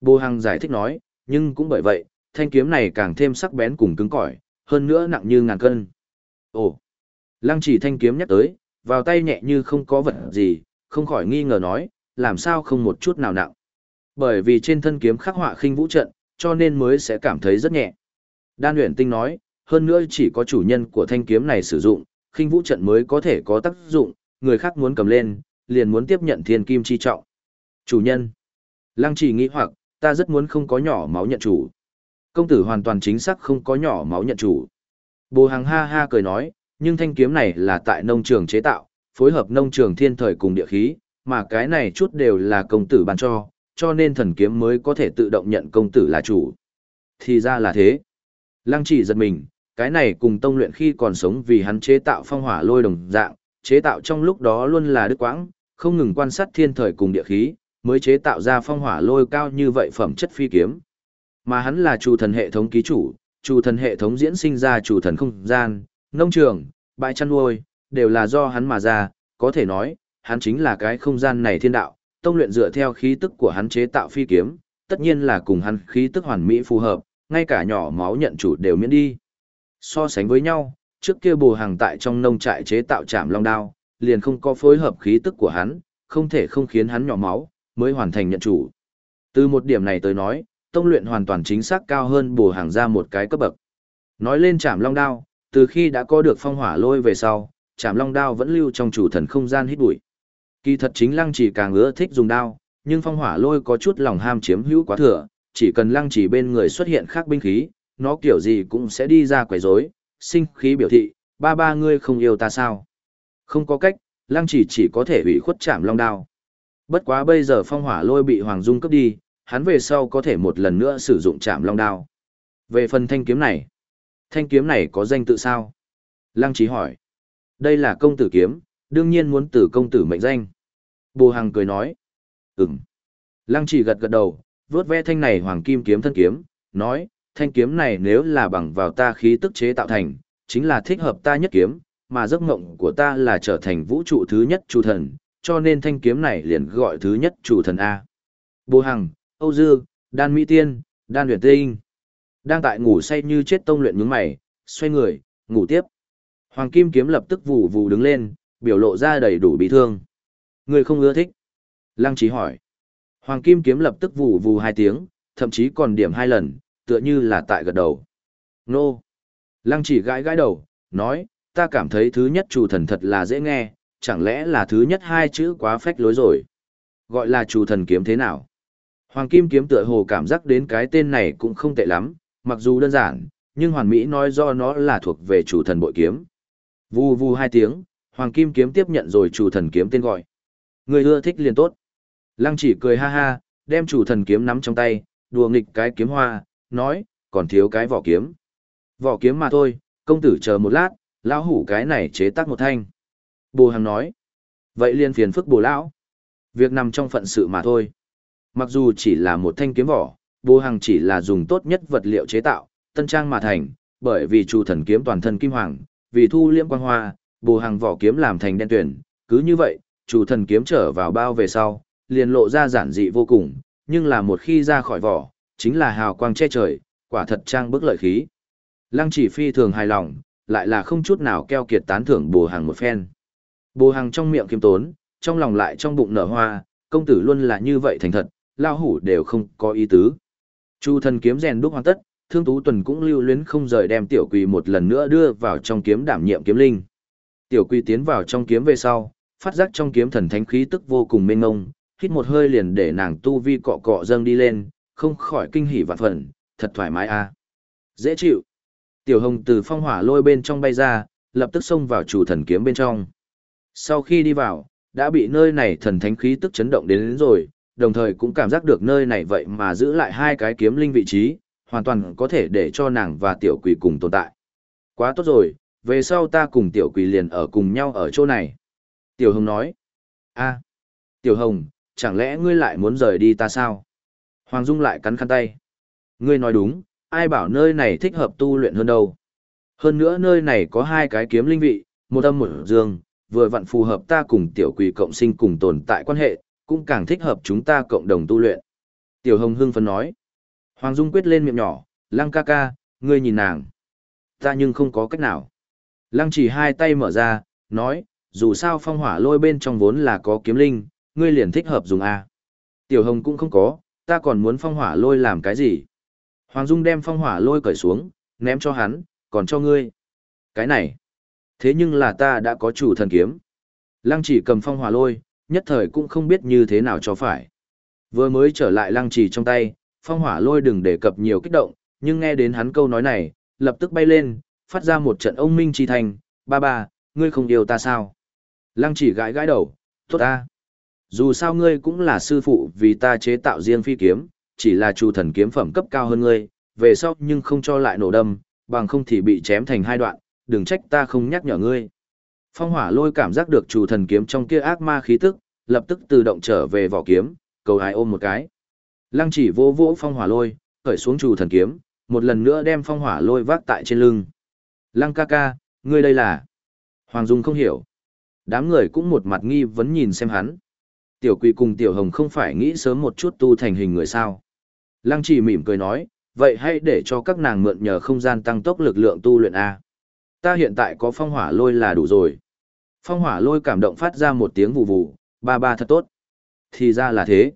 Bồ Hằng giải thích nói, nhưng cũng bởi vậy, thanh kiếm này càng thêm sắc bén cùng cứng cỏi, hơn nữa nặng như ngàn cân. Ồ, lăng chỉ thanh kiếm nhắc tới, vào tay nhẹ như không có vật gì, không khỏi nghi ngờ nói, làm sao không một chút nào nặng. Bởi vì trên thân kiếm khắc họa khinh vũ trận, cho nên mới sẽ cảm thấy rất nhẹ. Đan luyện tinh nói, hơn nữa chỉ có chủ nhân của thanh kiếm này sử dụng, khinh vũ trận mới có thể có tác dụng, người khác muốn cầm lên, liền muốn tiếp nhận thiên kim chi trọng. Chủ nhân. Lăng chỉ nghĩ hoặc, ta rất muốn không có nhỏ máu nhận chủ. Công tử hoàn toàn chính xác không có nhỏ máu nhận chủ. Bồ hàng ha ha cười nói, nhưng thanh kiếm này là tại nông trường chế tạo, phối hợp nông trường thiên thời cùng địa khí, mà cái này chút đều là công tử ban cho, cho nên thần kiếm mới có thể tự động nhận công tử là chủ. Thì ra là thế. Lăng chỉ giật mình, cái này cùng tông luyện khi còn sống vì hắn chế tạo phong hỏa lôi đồng dạng, chế tạo trong lúc đó luôn là đức quãng, không ngừng quan sát thiên thời cùng địa khí, mới chế tạo ra phong hỏa lôi cao như vậy phẩm chất phi kiếm. Mà hắn là chủ thần hệ thống ký chủ, chủ thần hệ thống diễn sinh ra chủ thần không gian, nông trường, bãi chăn nuôi, đều là do hắn mà ra, có thể nói, hắn chính là cái không gian này thiên đạo, tông luyện dựa theo khí tức của hắn chế tạo phi kiếm, tất nhiên là cùng hắn khí tức hoàn mỹ phù hợp, ngay cả nhỏ máu nhận chủ đều miễn đi. So sánh với nhau, trước kia bồ hàng tại trong nông trại chế tạo trạm long đao, liền không có phối hợp khí tức của hắn, không thể không khiến hắn nhỏ máu, mới hoàn thành nhận chủ. Từ một điểm này tới nói, tông luyện hoàn toàn chính xác cao hơn bồ hàng ra một cái cấp bậc. Nói lên trạm long đao, từ khi đã có được phong hỏa lôi về sau, trạm long đao vẫn lưu trong chủ thần không gian hít bụi. Kỳ thật chính lăng chỉ càng ưa thích dùng đao, nhưng phong hỏa lôi có chút lòng ham chiếm hữu quá thừa, chỉ cần lăng chỉ bên người xuất hiện khác binh khí, nó kiểu gì cũng sẽ đi ra quấy rối, sinh khí biểu thị, ba ba ngươi không yêu ta sao? Không có cách, lăng chỉ chỉ có thể hủy khuất chạm long đao. Bất quá bây giờ phong hỏa lôi bị Hoàng Dung cướp đi, hắn về sau có thể một lần nữa sử dụng chạm long đao. Về phần thanh kiếm này, thanh kiếm này có danh tự sao? Lăng chỉ hỏi. Đây là công tử kiếm, đương nhiên muốn tử công tử mệnh danh. Bồ Hằng cười nói. Ừm. Lăng chỉ gật gật đầu, vớt ve thanh này hoàng kim kiếm thân kiếm, nói, thanh kiếm này nếu là bằng vào ta khí tức chế tạo thành, chính là thích hợp ta nhất kiếm, mà giấc mộng của ta là trở thành vũ trụ thứ nhất chủ thần, cho nên thanh kiếm này liền gọi thứ nhất chủ thần A. Bồ Hằng, Âu Dư, Đan Mỹ Tiên, Đan Luyện Tinh. Đang tại ngủ say như chết tông luyện nhướng mày, xoay người, ngủ tiếp. Hoàng Kim kiếm lập tức vù vù đứng lên, biểu lộ ra đầy đủ bị thương. Người không ưa thích. Lăng trí hỏi. Hoàng Kim kiếm lập tức vù vù hai tiếng, thậm chí còn điểm hai lần, tựa như là tại gật đầu. Nô. Lăng chỉ gãi gãi đầu, nói, ta cảm thấy thứ nhất chủ thần thật là dễ nghe, chẳng lẽ là thứ nhất hai chữ quá phách lối rồi. Gọi là chủ thần kiếm thế nào? Hoàng Kim kiếm tựa hồ cảm giác đến cái tên này cũng không tệ lắm, mặc dù đơn giản, nhưng hoàn mỹ nói do nó là thuộc về chủ thần bội kiếm. Vù vù hai tiếng, Hoàng Kim kiếm tiếp nhận rồi chủ thần kiếm tên gọi. Người ưa thích liền tốt. Lăng chỉ cười ha ha, đem chủ thần kiếm nắm trong tay, đùa nghịch cái kiếm hoa, nói, còn thiếu cái vỏ kiếm. Vỏ kiếm mà thôi, công tử chờ một lát, lão hủ cái này chế tác một thanh. Bồ Hằng nói, vậy liền phiền phức bồ lão. Việc nằm trong phận sự mà thôi. Mặc dù chỉ là một thanh kiếm vỏ, bồ Hằng chỉ là dùng tốt nhất vật liệu chế tạo, tân trang mà thành, bởi vì chủ thần kiếm toàn thân kim hoàng, vì thu liễm quang hoa, bồ Hằng vỏ kiếm làm thành đen tuyển, cứ như vậy, chủ thần kiếm trở vào bao về sau, liền lộ ra giản dị vô cùng, nhưng là một khi ra khỏi vỏ, chính là hào quang che trời, quả thật trang bức lợi khí. Lăng chỉ phi thường hài lòng, lại là không chút nào keo kiệt tán thưởng bồ hàng một phen. Bồ hàng trong miệng kiêm tốn, trong lòng lại trong bụng nở hoa, công tử luôn là như vậy thành thật, lao hủ đều không có ý tứ. Chu thần kiếm rèn đúc hoàn tất, thương tú tuần cũng lưu luyến không rời đem tiểu quỳ một lần nữa đưa vào trong kiếm đảm nhiệm kiếm linh. Tiểu quỳ tiến vào trong kiếm về sau, phát giác trong kiếm thần thánh khí tức vô cùng mênh ngông, hít một hơi liền để nàng tu vi cọ cọ dâng đi lên, không khỏi kinh hỉ vạn phần, thật thoải mái a. À. Dễ chịu. Tiểu Hồng từ phong hỏa lôi bên trong bay ra, lập tức xông vào chủ thần kiếm bên trong. Sau khi đi vào, đã bị nơi này thần thánh khí tức chấn động đến, đến rồi, đồng thời cũng cảm giác được nơi này vậy mà giữ lại hai cái kiếm linh vị trí, hoàn toàn có thể để cho nàng và tiểu quỷ cùng tồn tại. Quá tốt rồi, về sau ta cùng tiểu quỷ liền ở cùng nhau ở chỗ này. Tiểu Hồng nói, a, Tiểu Hồng, chẳng lẽ ngươi lại muốn rời đi ta sao? Hoàng Dung lại cắn khăn tay. Ngươi nói đúng, ai bảo nơi này thích hợp tu luyện hơn đâu. Hơn nữa nơi này có hai cái kiếm linh vị, một âm một dương, vừa vặn phù hợp ta cùng tiểu quỷ cộng sinh cùng tồn tại quan hệ, cũng càng thích hợp chúng ta cộng đồng tu luyện. Tiểu Hồng hưng phấn nói. Hoàng Dung quyết lên miệng nhỏ, lăng ca ca, ngươi nhìn nàng. Ta nhưng không có cách nào. Lăng chỉ hai tay mở ra, nói, dù sao phong hỏa lôi bên trong vốn là có kiếm linh, ngươi liền thích hợp dùng A. Tiểu Hồng cũng không có, ta còn muốn phong hỏa lôi làm cái gì? Hoàng Dung đem phong hỏa lôi cởi xuống, ném cho hắn, còn cho ngươi. Cái này. Thế nhưng là ta đã có chủ thần kiếm. Lăng chỉ cầm phong hỏa lôi, nhất thời cũng không biết như thế nào cho phải. Vừa mới trở lại lăng chỉ trong tay, phong hỏa lôi đừng đề cập nhiều kích động, nhưng nghe đến hắn câu nói này, lập tức bay lên, phát ra một trận ông minh chi thành, ba ba, ngươi không yêu ta sao? Lăng chỉ gãi gãi đầu, tốt ta. Dù sao ngươi cũng là sư phụ vì ta chế tạo riêng phi kiếm, chỉ là chủ thần kiếm phẩm cấp cao hơn ngươi, về sau nhưng không cho lại nổ đâm, bằng không thì bị chém thành hai đoạn, đừng trách ta không nhắc nhở ngươi. Phong hỏa lôi cảm giác được chủ thần kiếm trong kia ác ma khí tức, lập tức tự động trở về vỏ kiếm, cầu ai ôm một cái. Lăng chỉ vỗ vỗ phong hỏa lôi, khởi xuống chủ thần kiếm, một lần nữa đem phong hỏa lôi vác tại trên lưng. Lăng ca ca, ngươi đây là... Hoàng Dung không hiểu. Đám người cũng một mặt nghi vấn nhìn xem hắn tiểu quỷ cùng tiểu hồng không phải nghĩ sớm một chút tu thành hình người sao. Lăng chỉ mỉm cười nói, vậy hãy để cho các nàng mượn nhờ không gian tăng tốc lực lượng tu luyện A. Ta hiện tại có phong hỏa lôi là đủ rồi. Phong hỏa lôi cảm động phát ra một tiếng vù vù, ba ba thật tốt. Thì ra là thế.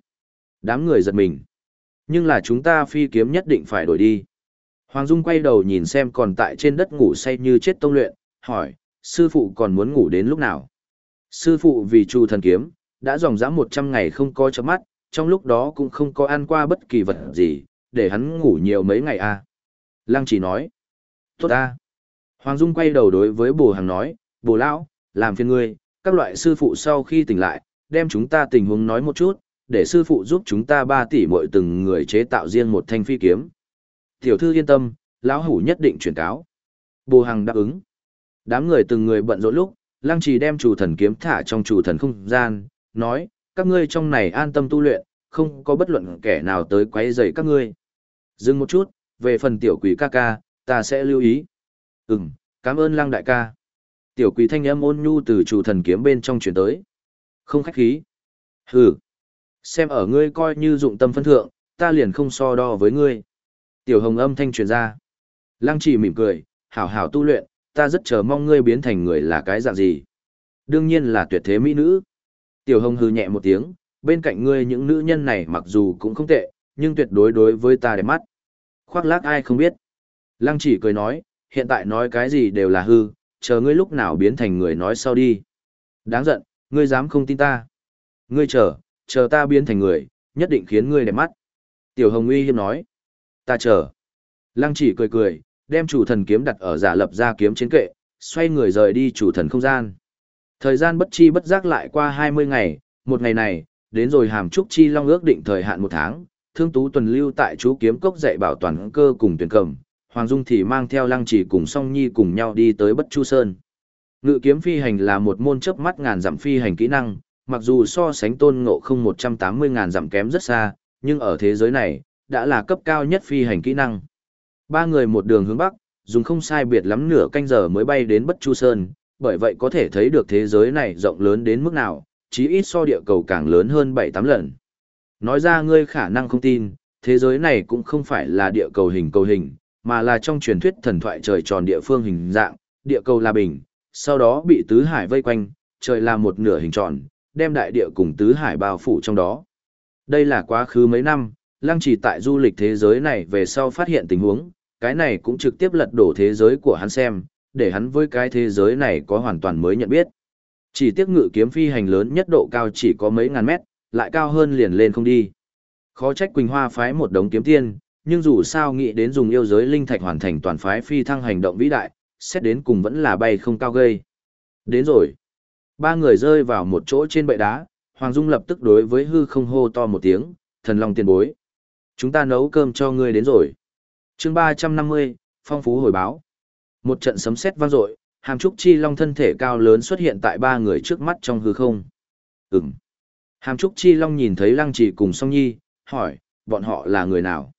Đám người giật mình. Nhưng là chúng ta phi kiếm nhất định phải đổi đi. Hoàng Dung quay đầu nhìn xem còn tại trên đất ngủ say như chết tông luyện, hỏi, sư phụ còn muốn ngủ đến lúc nào? Sư phụ vì chu thần kiếm, đã dòng dã một trăm ngày không coi chấm mắt, trong lúc đó cũng không có ăn qua bất kỳ vật gì, để hắn ngủ nhiều mấy ngày à. Lăng chỉ nói, tốt à. Hoàng Dung quay đầu đối với bồ hàng nói, bồ lão, làm phiền ngươi, các loại sư phụ sau khi tỉnh lại, đem chúng ta tình huống nói một chút, để sư phụ giúp chúng ta ba tỷ mỗi từng người chế tạo riêng một thanh phi kiếm. Tiểu thư yên tâm, lão hủ nhất định chuyển cáo. Bồ Hằng đáp ứng. Đám người từng người bận rộn lúc, Lăng Trì đem chủ thần kiếm thả trong chủ thần không gian, nói, các ngươi trong này an tâm tu luyện, không có bất luận kẻ nào tới quấy rầy các ngươi. Dừng một chút, về phần tiểu quỷ ca ca, ta sẽ lưu ý. Ừm, cảm ơn Lăng đại ca. Tiểu quỷ thanh âm ôn nhu từ chủ thần kiếm bên trong chuyển tới. Không khách khí. Hừ. Xem ở ngươi coi như dụng tâm phân thượng, ta liền không so đo với ngươi. Tiểu hồng âm thanh truyền ra. Lăng trì mỉm cười, hảo hảo tu luyện, ta rất chờ mong ngươi biến thành người là cái dạng gì. Đương nhiên là tuyệt thế mỹ nữ. Tiểu hồng hừ nhẹ một tiếng, bên cạnh ngươi những nữ nhân này mặc dù cũng không tệ, nhưng tuyệt đối đối với ta đẹp mắt. Khoác lác ai không biết. Lăng chỉ cười nói, hiện tại nói cái gì đều là hư, chờ ngươi lúc nào biến thành người nói sau đi. Đáng giận, ngươi dám không tin ta. Ngươi chờ, chờ ta biến thành người, nhất định khiến ngươi đẹp mắt. Tiểu Hồng uy hiếp nói. Ta chờ. Lăng chỉ cười cười, đem chủ thần kiếm đặt ở giả lập ra kiếm chiến kệ, xoay người rời đi chủ thần không gian. Thời gian bất chi bất giác lại qua 20 ngày, một ngày này, đến rồi hàm trúc chi long ước định thời hạn một tháng, thương tú tuần lưu tại chú kiếm cốc dạy bảo toàn cơ cùng tuyển cầm, Hoàng Dung thì mang theo lăng chỉ cùng song nhi cùng nhau đi tới bất chu sơn. Ngự kiếm phi hành là một môn chớp mắt ngàn dặm phi hành kỹ năng, mặc dù so sánh tôn ngộ không 180 ngàn dặm kém rất xa, nhưng ở thế giới này, đã là cấp cao nhất phi hành kỹ năng. Ba người một đường hướng bắc, dùng không sai biệt lắm nửa canh giờ mới bay đến Bất Chu Sơn, bởi vậy có thể thấy được thế giới này rộng lớn đến mức nào, chí ít so địa cầu càng lớn hơn 7-8 lần. Nói ra ngươi khả năng không tin, thế giới này cũng không phải là địa cầu hình cầu hình, mà là trong truyền thuyết thần thoại trời tròn địa phương hình dạng, địa cầu là bình, sau đó bị tứ hải vây quanh, trời là một nửa hình tròn, đem đại địa cùng tứ hải bao phủ trong đó. Đây là quá khứ mấy năm, lăng chỉ tại du lịch thế giới này về sau phát hiện tình huống, cái này cũng trực tiếp lật đổ thế giới của hắn xem, để hắn với cái thế giới này có hoàn toàn mới nhận biết. Chỉ tiếc ngự kiếm phi hành lớn nhất độ cao chỉ có mấy ngàn mét, lại cao hơn liền lên không đi. Khó trách Quỳnh Hoa phái một đống kiếm tiên, nhưng dù sao nghĩ đến dùng yêu giới linh thạch hoàn thành toàn phái phi thăng hành động vĩ đại, xét đến cùng vẫn là bay không cao gây. Đến rồi. Ba người rơi vào một chỗ trên bệ đá, Hoàng Dung lập tức đối với hư không hô to một tiếng, thần long tiền bối. Chúng ta nấu cơm cho ngươi đến rồi chương ba trăm năm mươi, phong phú hồi báo. Một trận sấm sét vang dội, hàm trúc chi long thân thể cao lớn xuất hiện tại ba người trước mắt trong hư không. Ừm. Hàm trúc chi long nhìn thấy lăng trì cùng song nhi, hỏi, bọn họ là người nào?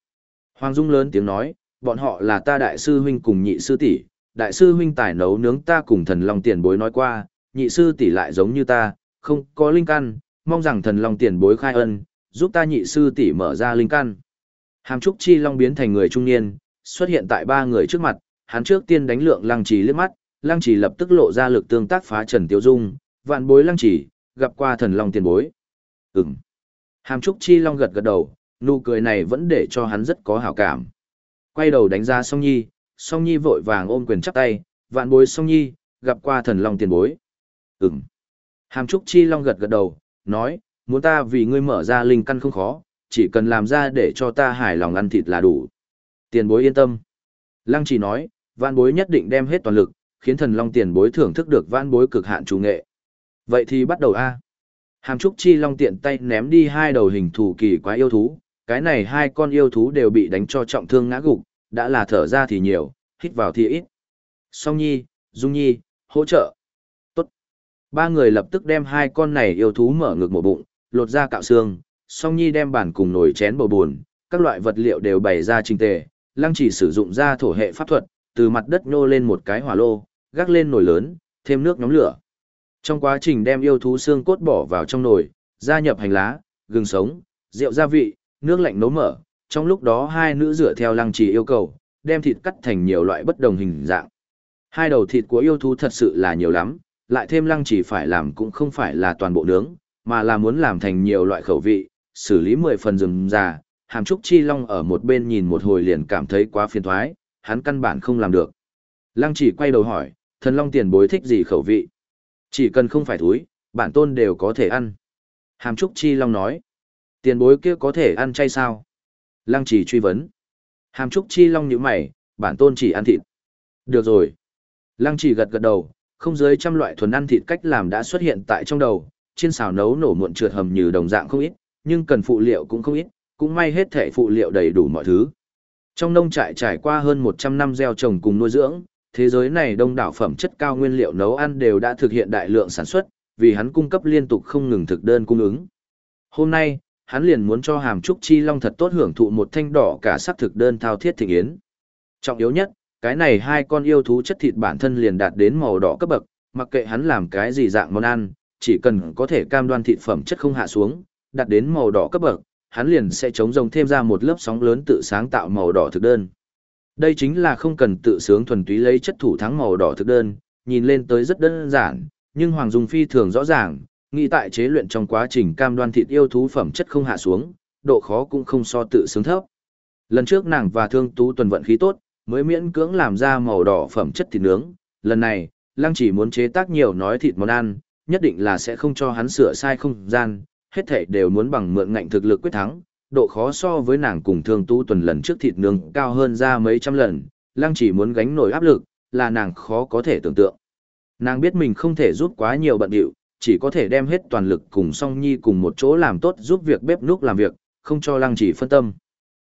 Hoàng Dung lớn tiếng nói, bọn họ là ta đại sư huynh cùng nhị sư tỷ, đại sư huynh tài nấu nướng ta cùng thần long tiền bối nói qua, nhị sư tỷ lại giống như ta, không có linh căn, mong rằng thần long tiền bối khai ân, giúp ta nhị sư tỷ mở ra linh căn. Hàm Trúc Chi Long biến thành người trung niên, xuất hiện tại ba người trước mặt, hắn trước tiên đánh lượng Lăng Trì liếc mắt, Lăng Trì lập tức lộ ra lực tương tác phá Trần Tiêu Dung, vạn bối Lăng Trì, gặp qua thần long tiền bối. Ừm. Hàm Trúc Chi Long gật gật đầu, nụ cười này vẫn để cho hắn rất có hảo cảm. Quay đầu đánh ra Song Nhi, Song Nhi vội vàng ôm quyền chắp tay, vạn bối Song Nhi, gặp qua thần long tiền bối. Ừm. Hàm Trúc Chi Long gật gật đầu, nói, muốn ta vì ngươi mở ra linh căn không khó, chỉ cần làm ra để cho ta hài lòng ăn thịt là đủ. Tiền bối yên tâm. Lăng chỉ nói, vạn bối nhất định đem hết toàn lực, khiến thần long tiền bối thưởng thức được vạn bối cực hạn chủ nghệ. Vậy thì bắt đầu a. Hàm Trúc Chi Long tiện tay ném đi hai đầu hình thù kỳ quá yêu thú, cái này hai con yêu thú đều bị đánh cho trọng thương ngã gục, đã là thở ra thì nhiều, hít vào thì ít. Song Nhi, Dung Nhi, hỗ trợ. Ba người lập tức đem hai con này yêu thú mở ngực một bụng, lột ra cạo xương, song nhi đem bản cùng nồi chén bầu buồn, các loại vật liệu đều bày ra trình tề, lăng chỉ sử dụng ra thổ hệ pháp thuật, từ mặt đất nhô lên một cái hỏa lô, gác lên nồi lớn, thêm nước nhóm lửa. Trong quá trình đem yêu thú xương cốt bỏ vào trong nồi, gia nhập hành lá, gừng sống, rượu gia vị, nước lạnh nấu mở, trong lúc đó hai nữ dựa theo lăng trì yêu cầu, đem thịt cắt thành nhiều loại bất đồng hình dạng. Hai đầu thịt của yêu thú thật sự là nhiều lắm, lại thêm lăng trì phải làm cũng không phải là toàn bộ nướng, mà là muốn làm thành nhiều loại khẩu vị, xử lý 10 phần rừng già, hàm trúc chi long ở một bên nhìn một hồi liền cảm thấy quá phiền thoái, hắn căn bản không làm được. Lăng chỉ quay đầu hỏi, thần long tiền bối thích gì khẩu vị? Chỉ cần không phải thúi, bản tôn đều có thể ăn. Hàm trúc chi long nói, tiền bối kia có thể ăn chay sao? Lăng chỉ truy vấn. Hàm trúc chi long nhíu mày, bản tôn chỉ ăn thịt. Được rồi. Lăng chỉ gật gật đầu, không dưới trăm loại thuần ăn thịt cách làm đã xuất hiện tại trong đầu, trên xào nấu nổ muộn trượt hầm như đồng dạng không ít, nhưng cần phụ liệu cũng không ít, cũng may hết thể phụ liệu đầy đủ mọi thứ. Trong nông trại trải qua hơn 100 năm gieo trồng cùng nuôi dưỡng, thế giới này đông đảo phẩm chất cao nguyên liệu nấu ăn đều đã thực hiện đại lượng sản xuất, vì hắn cung cấp liên tục không ngừng thực đơn cung ứng. Hôm nay, hắn liền muốn cho Hàm Trúc Chi Long thật tốt hưởng thụ một thanh đỏ cả sắc thực đơn thao thiết thịnh yến. Trọng yếu nhất, cái này hai con yêu thú chất thịt bản thân liền đạt đến màu đỏ cấp bậc, mặc kệ hắn làm cái gì dạng món ăn, chỉ cần có thể cam đoan thịt phẩm chất không hạ xuống, đạt đến màu đỏ cấp bậc, hắn liền sẽ chống rồng thêm ra một lớp sóng lớn tự sáng tạo màu đỏ thực đơn. Đây chính là không cần tự sướng thuần túy lấy chất thủ thắng màu đỏ thực đơn, nhìn lên tới rất đơn giản, nhưng Hoàng Dung phi thường rõ ràng, nghĩ tại chế luyện trong quá trình cam đoan thịt yêu thú phẩm chất không hạ xuống, độ khó cũng không so tự sướng thấp. Lần trước nàng và Thương Tú tuần vận khí tốt, mới miễn cưỡng làm ra màu đỏ phẩm chất thịt nướng, lần này, Lăng chỉ muốn chế tác nhiều nói thịt món ăn, nhất định là sẽ không cho hắn sửa sai không gian, hết thảy đều muốn bằng mượn ngạnh thực lực quyết thắng, độ khó so với nàng cùng thương tu tuần lần trước thịt nướng cao hơn ra mấy trăm lần, lăng chỉ muốn gánh nổi áp lực, là nàng khó có thể tưởng tượng. Nàng biết mình không thể giúp quá nhiều bận điệu, chỉ có thể đem hết toàn lực cùng song nhi cùng một chỗ làm tốt giúp việc bếp núc làm việc, không cho lăng chỉ phân tâm.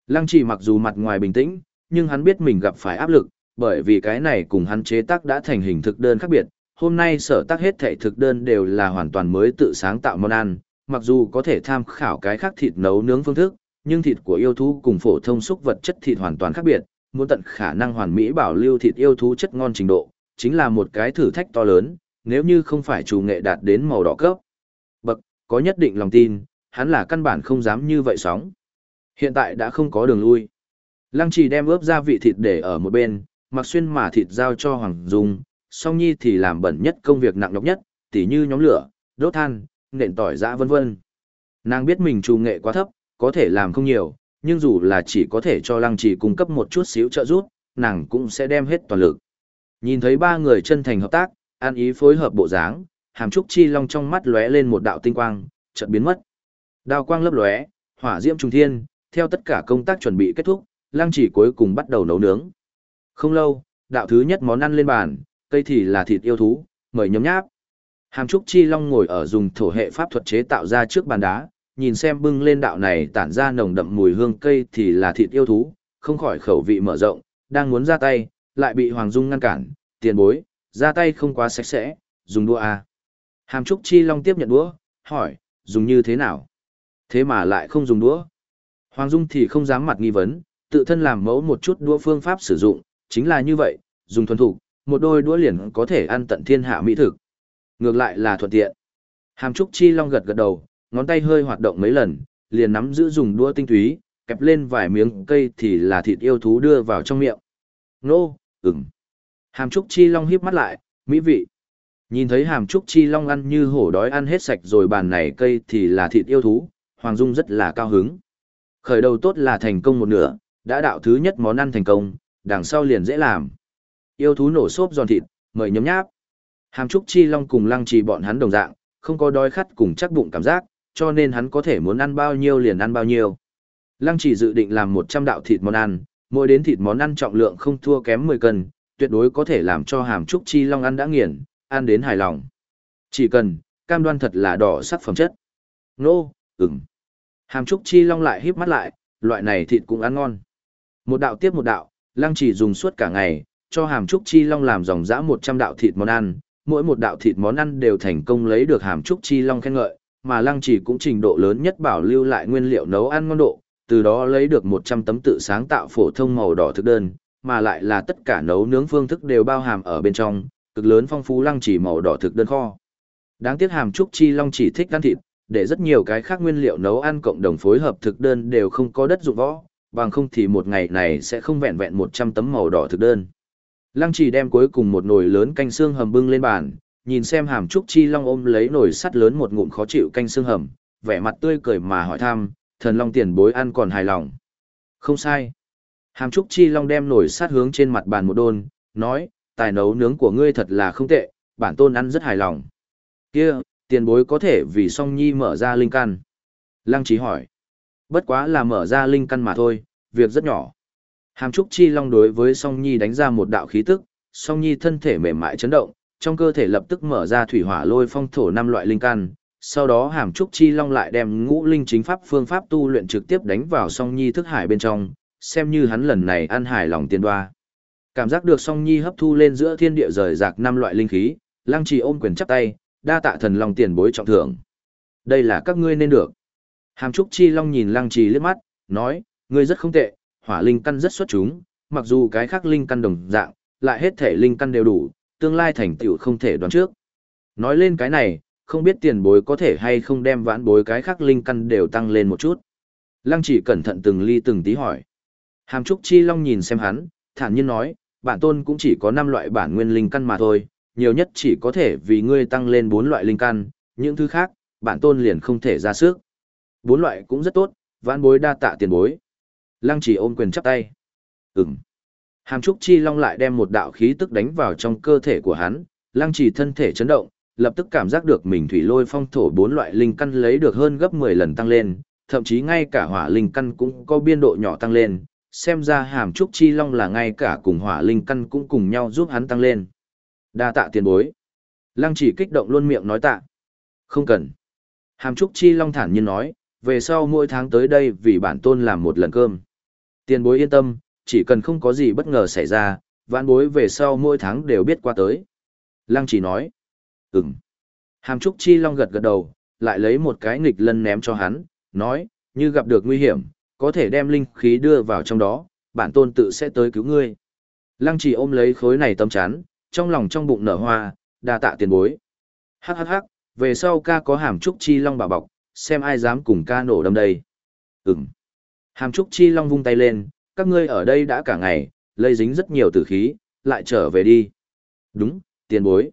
Lăng chỉ mặc dù mặt ngoài bình tĩnh, nhưng hắn biết mình gặp phải áp lực, bởi vì cái này cùng hắn chế tác đã thành hình thực đơn khác biệt. Hôm nay sở tác hết thảy thực đơn đều là hoàn toàn mới tự sáng tạo món ăn, mặc dù có thể tham khảo cái khác thịt nấu nướng phương thức, nhưng thịt của yêu thú cùng phổ thông xúc vật chất thịt hoàn toàn khác biệt, muốn tận khả năng hoàn mỹ bảo lưu thịt yêu thú chất ngon trình độ, chính là một cái thử thách to lớn, nếu như không phải chủ nghệ đạt đến màu đỏ cấp. Bậc, có nhất định lòng tin, hắn là căn bản không dám như vậy sóng. Hiện tại đã không có đường lui. Lăng trì đem ướp gia vị thịt để ở một bên, mặc xuyên mà thịt giao cho Hoàng Dung, song nhi thì làm bẩn nhất công việc nặng nhọc nhất, tỉ như nhóm lửa, đốt than, nện tỏi dã vân vân. Nàng biết mình trù nghệ quá thấp, có thể làm không nhiều, nhưng dù là chỉ có thể cho lăng trì cung cấp một chút xíu trợ giúp, nàng cũng sẽ đem hết toàn lực. Nhìn thấy ba người chân thành hợp tác, an ý phối hợp bộ dáng, hàm trúc chi long trong mắt lóe lên một đạo tinh quang, chợt biến mất. Đao quang lấp lóe, hỏa diễm trùng thiên, theo tất cả công tác chuẩn bị kết thúc, lăng chỉ cuối cùng bắt đầu nấu nướng. Không lâu, đạo thứ nhất món ăn lên bàn, cây thì là thịt yêu thú, mời nhấm nháp. Hàm Trúc Chi Long ngồi ở dùng thổ hệ pháp thuật chế tạo ra trước bàn đá, nhìn xem bưng lên đạo này tản ra nồng đậm mùi hương cây thì là thịt yêu thú, không khỏi khẩu vị mở rộng, đang muốn ra tay, lại bị Hoàng Dung ngăn cản, tiền bối, ra tay không quá sạch sẽ, dùng đũa à. Hàm Trúc Chi Long tiếp nhận đũa, hỏi, dùng như thế nào? Thế mà lại không dùng đũa. Hoàng Dung thì không dám mặt nghi vấn, tự thân làm mẫu một chút đũa phương pháp sử dụng, chính là như vậy, dùng thuần thủ, một đôi đũa liền có thể ăn tận thiên hạ mỹ thực. Ngược lại là thuận tiện. Hàm Trúc Chi Long gật gật đầu, ngón tay hơi hoạt động mấy lần, liền nắm giữ dùng đũa tinh túy, kẹp lên vài miếng cây thì là thịt yêu thú đưa vào trong miệng. Nô, ừm. Hàm Trúc Chi Long híp mắt lại, mỹ vị. Nhìn thấy Hàm Trúc Chi Long ăn như hổ đói ăn hết sạch rồi bàn này cây thì là thịt yêu thú, Hoàng Dung rất là cao hứng. Khởi đầu tốt là thành công một nửa, đã đạo thứ nhất món ăn thành công, đằng sau liền dễ làm. Yêu thú nổ xốp giòn thịt, mời nhấm nháp. Hàm Trúc Chi Long cùng Lăng Trì bọn hắn đồng dạng, không có đói khát cùng chắc bụng cảm giác, cho nên hắn có thể muốn ăn bao nhiêu liền ăn bao nhiêu. Lăng Trì dự định làm 100 đạo thịt món ăn, mỗi đến thịt món ăn trọng lượng không thua kém 10 cân, tuyệt đối có thể làm cho Hàm Trúc Chi Long ăn đã nghiền, ăn đến hài lòng. Chỉ cần, cam đoan thật là đỏ sắc phẩm chất. Nô, ừm. Hàm Trúc Chi Long lại híp mắt lại, loại này thịt cũng ăn ngon. Một đạo tiếp một đạo, Lăng Trì dùng suốt cả ngày, cho Hàm Trúc Chi Long làm dòng dã 100 đạo thịt món ăn, mỗi một đạo thịt món ăn đều thành công lấy được hàm trúc chi long khen ngợi, mà lăng trì cũng trình độ lớn nhất bảo lưu lại nguyên liệu nấu ăn ngon độ, từ đó lấy được 100 tấm tự sáng tạo phổ thông màu đỏ thực đơn, mà lại là tất cả nấu nướng phương thức đều bao hàm ở bên trong, cực lớn phong phú lăng trì màu đỏ thực đơn kho. Đáng tiếc hàm trúc chi long chỉ thích ăn thịt, để rất nhiều cái khác nguyên liệu nấu ăn cộng đồng phối hợp thực đơn đều không có đất dụng võ, bằng không thì một ngày này sẽ không vẹn vẹn 100 tấm màu đỏ thực đơn. Lăng chỉ đem cuối cùng một nồi lớn canh xương hầm bưng lên bàn, nhìn xem hàm trúc chi long ôm lấy nồi sắt lớn một ngụm khó chịu canh xương hầm, vẻ mặt tươi cười mà hỏi thăm, thần long tiền bối ăn còn hài lòng. Không sai. Hàm trúc chi long đem nồi sắt hướng trên mặt bàn một đôn, nói, tài nấu nướng của ngươi thật là không tệ, bản tôn ăn rất hài lòng. Kia, tiền bối có thể vì song nhi mở ra linh căn. Lăng trí hỏi. Bất quá là mở ra linh căn mà thôi, việc rất nhỏ. Hàm Trúc Chi Long đối với Song Nhi đánh ra một đạo khí tức, Song Nhi thân thể mềm mại chấn động, trong cơ thể lập tức mở ra thủy hỏa lôi phong thổ năm loại linh căn. Sau đó Hàm Trúc Chi Long lại đem ngũ linh chính pháp phương pháp tu luyện trực tiếp đánh vào Song Nhi thức hải bên trong, xem như hắn lần này ăn hài lòng tiên đoa. Cảm giác được Song Nhi hấp thu lên giữa thiên địa rời rạc năm loại linh khí, Lăng Trì ôm quyền chắp tay, đa tạ thần long tiền bối trọng thưởng. Đây là các ngươi nên được. Hàm Trúc Chi Long nhìn Lăng Trì liếc mắt, nói, ngươi rất không tệ, hỏa linh căn rất xuất chúng, mặc dù cái khác linh căn đồng dạng, lại hết thể linh căn đều đủ, tương lai thành tựu không thể đoán trước. Nói lên cái này, không biết tiền bối có thể hay không đem vãn bối cái khác linh căn đều tăng lên một chút. Lăng chỉ cẩn thận từng ly từng tí hỏi. Hàm Trúc Chi Long nhìn xem hắn, thản nhiên nói, bản tôn cũng chỉ có 5 loại bản nguyên linh căn mà thôi, nhiều nhất chỉ có thể vì ngươi tăng lên 4 loại linh căn, những thứ khác, bản tôn liền không thể ra sức. Bốn loại cũng rất tốt, vãn bối đa tạ tiền bối. Lăng chỉ ôm quyền chắp tay. Ừm. Hàm Trúc Chi Long lại đem một đạo khí tức đánh vào trong cơ thể của hắn, lăng chỉ thân thể chấn động, lập tức cảm giác được mình thủy lôi phong thổ bốn loại linh căn lấy được hơn gấp 10 lần tăng lên, thậm chí ngay cả hỏa linh căn cũng có biên độ nhỏ tăng lên, xem ra hàm trúc chi long là ngay cả cùng hỏa linh căn cũng cùng nhau giúp hắn tăng lên. Đa tạ tiền bối. Lăng chỉ kích động luôn miệng nói tạ. Không cần. Hàm trúc chi long thản nhiên nói, về sau mỗi tháng tới đây vì bản tôn làm một lần cơm. Tiền bối yên tâm, chỉ cần không có gì bất ngờ xảy ra, vãn bối về sau mỗi tháng đều biết qua tới. Lăng chỉ nói, ừm. Hàm Trúc Chi Long gật gật đầu, lại lấy một cái nghịch lân ném cho hắn, nói, như gặp được nguy hiểm, có thể đem linh khí đưa vào trong đó, bản tôn tự sẽ tới cứu ngươi. Lăng chỉ ôm lấy khối này tâm chán, trong lòng trong bụng nở hoa, đa tạ tiền bối. Hắc hắc hắc, về sau ca có hàm Trúc Chi Long bảo bọc, xem ai dám cùng ca nổ đâm đây. Ừm. Hàm Trúc Chi Long vung tay lên, các ngươi ở đây đã cả ngày, lây dính rất nhiều tử khí, lại trở về đi. Đúng, tiền bối.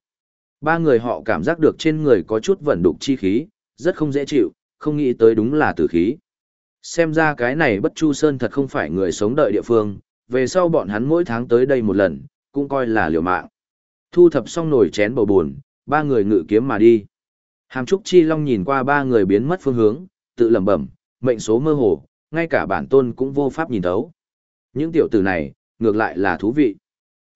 Ba người họ cảm giác được trên người có chút vận đục chi khí, rất không dễ chịu, không nghĩ tới đúng là tử khí. Xem ra cái này bất chu sơn thật không phải người sống đợi địa phương, về sau bọn hắn mỗi tháng tới đây một lần, cũng coi là liều mạng. Thu thập xong nồi chén bầu buồn, ba người ngự kiếm mà đi. Hàm Trúc Chi Long nhìn qua ba người biến mất phương hướng, tự lẩm bẩm, mệnh số mơ hồ, ngay cả bản tôn cũng vô pháp nhìn thấu. Những tiểu tử này, ngược lại là thú vị.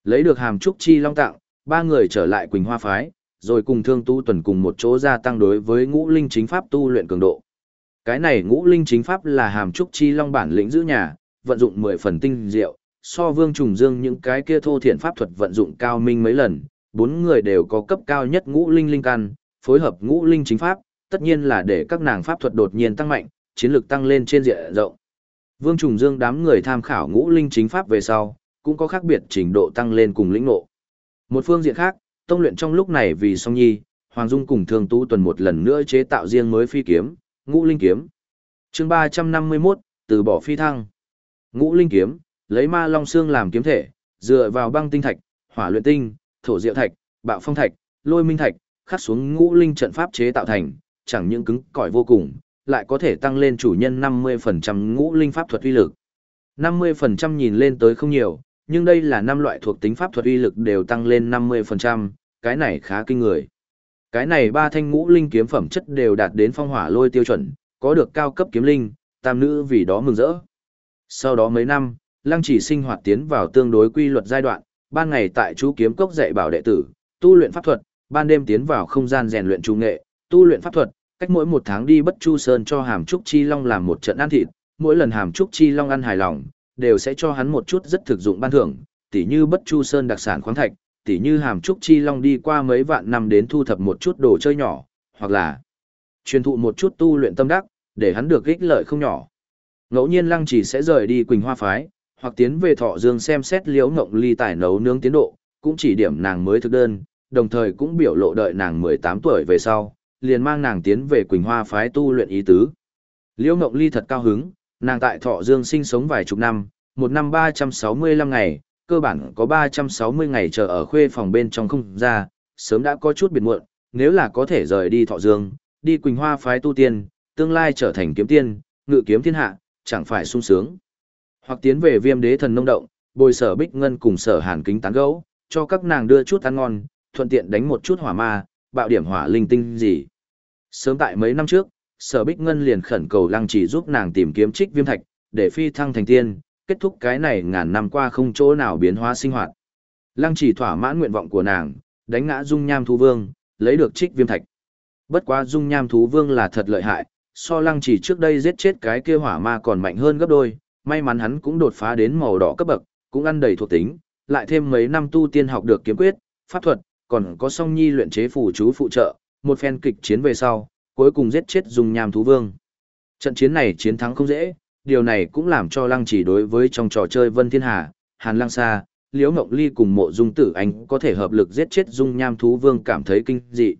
Lấy được Hàm Trúc Chi Long tặng, ba người trở lại Quỳnh Hoa Phái, rồi cùng Thương Tu Tuần cùng một chỗ gia tăng đối với ngũ linh chính pháp tu luyện cường độ. Cái này ngũ linh chính pháp là Hàm Trúc Chi Long bản lĩnh giữ nhà, vận dụng 10 phần tinh diệu, so Vương Trùng Dương những cái kia thô thiện pháp thuật vận dụng cao minh mấy lần, bốn người đều có cấp cao nhất ngũ linh linh căn, phối hợp ngũ linh chính pháp, tất nhiên là để các nàng pháp thuật đột nhiên tăng mạnh, chiến lược tăng lên trên diện rộng. Vương Trùng Dương đám người tham khảo ngũ linh chính pháp về sau, cũng có khác biệt trình độ tăng lên cùng lĩnh ngộ. Một phương diện khác, tông luyện trong lúc này vì song nhi, Hoàng Dung cùng thường Tu tuần một lần nữa chế tạo riêng mới phi kiếm, ngũ linh kiếm. chương 351, từ bỏ phi thăng. Ngũ linh kiếm, lấy ma long xương làm kiếm thể, dựa vào băng tinh thạch, hỏa luyện tinh, thổ diệu thạch, bạo phong thạch, lôi minh thạch, khắc xuống ngũ linh trận pháp chế tạo thành, chẳng những cứng cỏi vô cùng, lại có thể tăng lên chủ nhân 50% ngũ linh pháp thuật uy lực. 50% nhìn lên tới không nhiều, nhưng đây là năm loại thuộc tính pháp thuật uy lực đều tăng lên 50%, cái này khá kinh người. Cái này ba thanh ngũ linh kiếm phẩm chất đều đạt đến phong hỏa lôi tiêu chuẩn, có được cao cấp kiếm linh, tam nữ vì đó mừng rỡ. Sau đó mấy năm, Lăng Chỉ sinh hoạt tiến vào tương đối quy luật giai đoạn, ban ngày tại chú kiếm cốc dạy bảo đệ tử, tu luyện pháp thuật, ban đêm tiến vào không gian rèn luyện trung nghệ, tu luyện pháp thuật, cách mỗi một tháng đi bất chu sơn cho hàm trúc chi long làm một trận ăn thịt, mỗi lần hàm trúc chi long ăn hài lòng, đều sẽ cho hắn một chút rất thực dụng ban thưởng, tỉ như bất chu sơn đặc sản khoáng thạch, tỉ như hàm trúc chi long đi qua mấy vạn năm đến thu thập một chút đồ chơi nhỏ, hoặc là truyền thụ một chút tu luyện tâm đắc, để hắn được ích lợi không nhỏ. Ngẫu nhiên lăng chỉ sẽ rời đi Quỳnh Hoa Phái, hoặc tiến về Thọ Dương xem xét liễu ngộng ly tài nấu nướng tiến độ, cũng chỉ điểm nàng mới thực đơn, đồng thời cũng biểu lộ đợi nàng 18 tuổi về sau, liền mang nàng tiến về Quỳnh Hoa phái tu luyện ý tứ. Liễu Ngộng Ly thật cao hứng, Nàng tại Thọ Dương sinh sống vài chục năm, một năm 365 ngày, cơ bản có 360 ngày chờ ở khuê phòng bên trong không ra, sớm đã có chút biệt muộn, nếu là có thể rời đi Thọ Dương, đi Quỳnh Hoa phái tu tiên, tương lai trở thành kiếm tiên, ngự kiếm thiên hạ, chẳng phải sung sướng. Hoặc tiến về viêm đế thần nông động, bồi sở bích ngân cùng sở hàn kính tán gẫu cho các nàng đưa chút ăn ngon, thuận tiện đánh một chút hỏa ma, bạo điểm hỏa linh tinh gì. Sớm tại mấy năm trước, sở bích ngân liền khẩn cầu lăng chỉ giúp nàng tìm kiếm trích viêm thạch, để phi thăng thành tiên, kết thúc cái này ngàn năm qua không chỗ nào biến hóa sinh hoạt. Lăng chỉ thỏa mãn nguyện vọng của nàng, đánh ngã dung nham thú vương, lấy được trích viêm thạch. Bất quá dung nham thú vương là thật lợi hại, so lăng chỉ trước đây giết chết cái kia hỏa ma còn mạnh hơn gấp đôi, may mắn hắn cũng đột phá đến màu đỏ cấp bậc, cũng ăn đầy thuộc tính, lại thêm mấy năm tu tiên học được kiếm quyết, pháp thuật, còn có song nhi luyện chế phù chú phụ trợ, một phen kịch chiến về sau, cuối cùng giết chết dung nham thú vương. Trận chiến này chiến thắng không dễ, điều này cũng làm cho lăng chỉ đối với trong trò chơi Vân Thiên Hà, Hàn Lăng Sa, Liễu ngọc Ly cùng mộ dung tử anh có thể hợp lực giết chết dung nham thú vương cảm thấy kinh dị.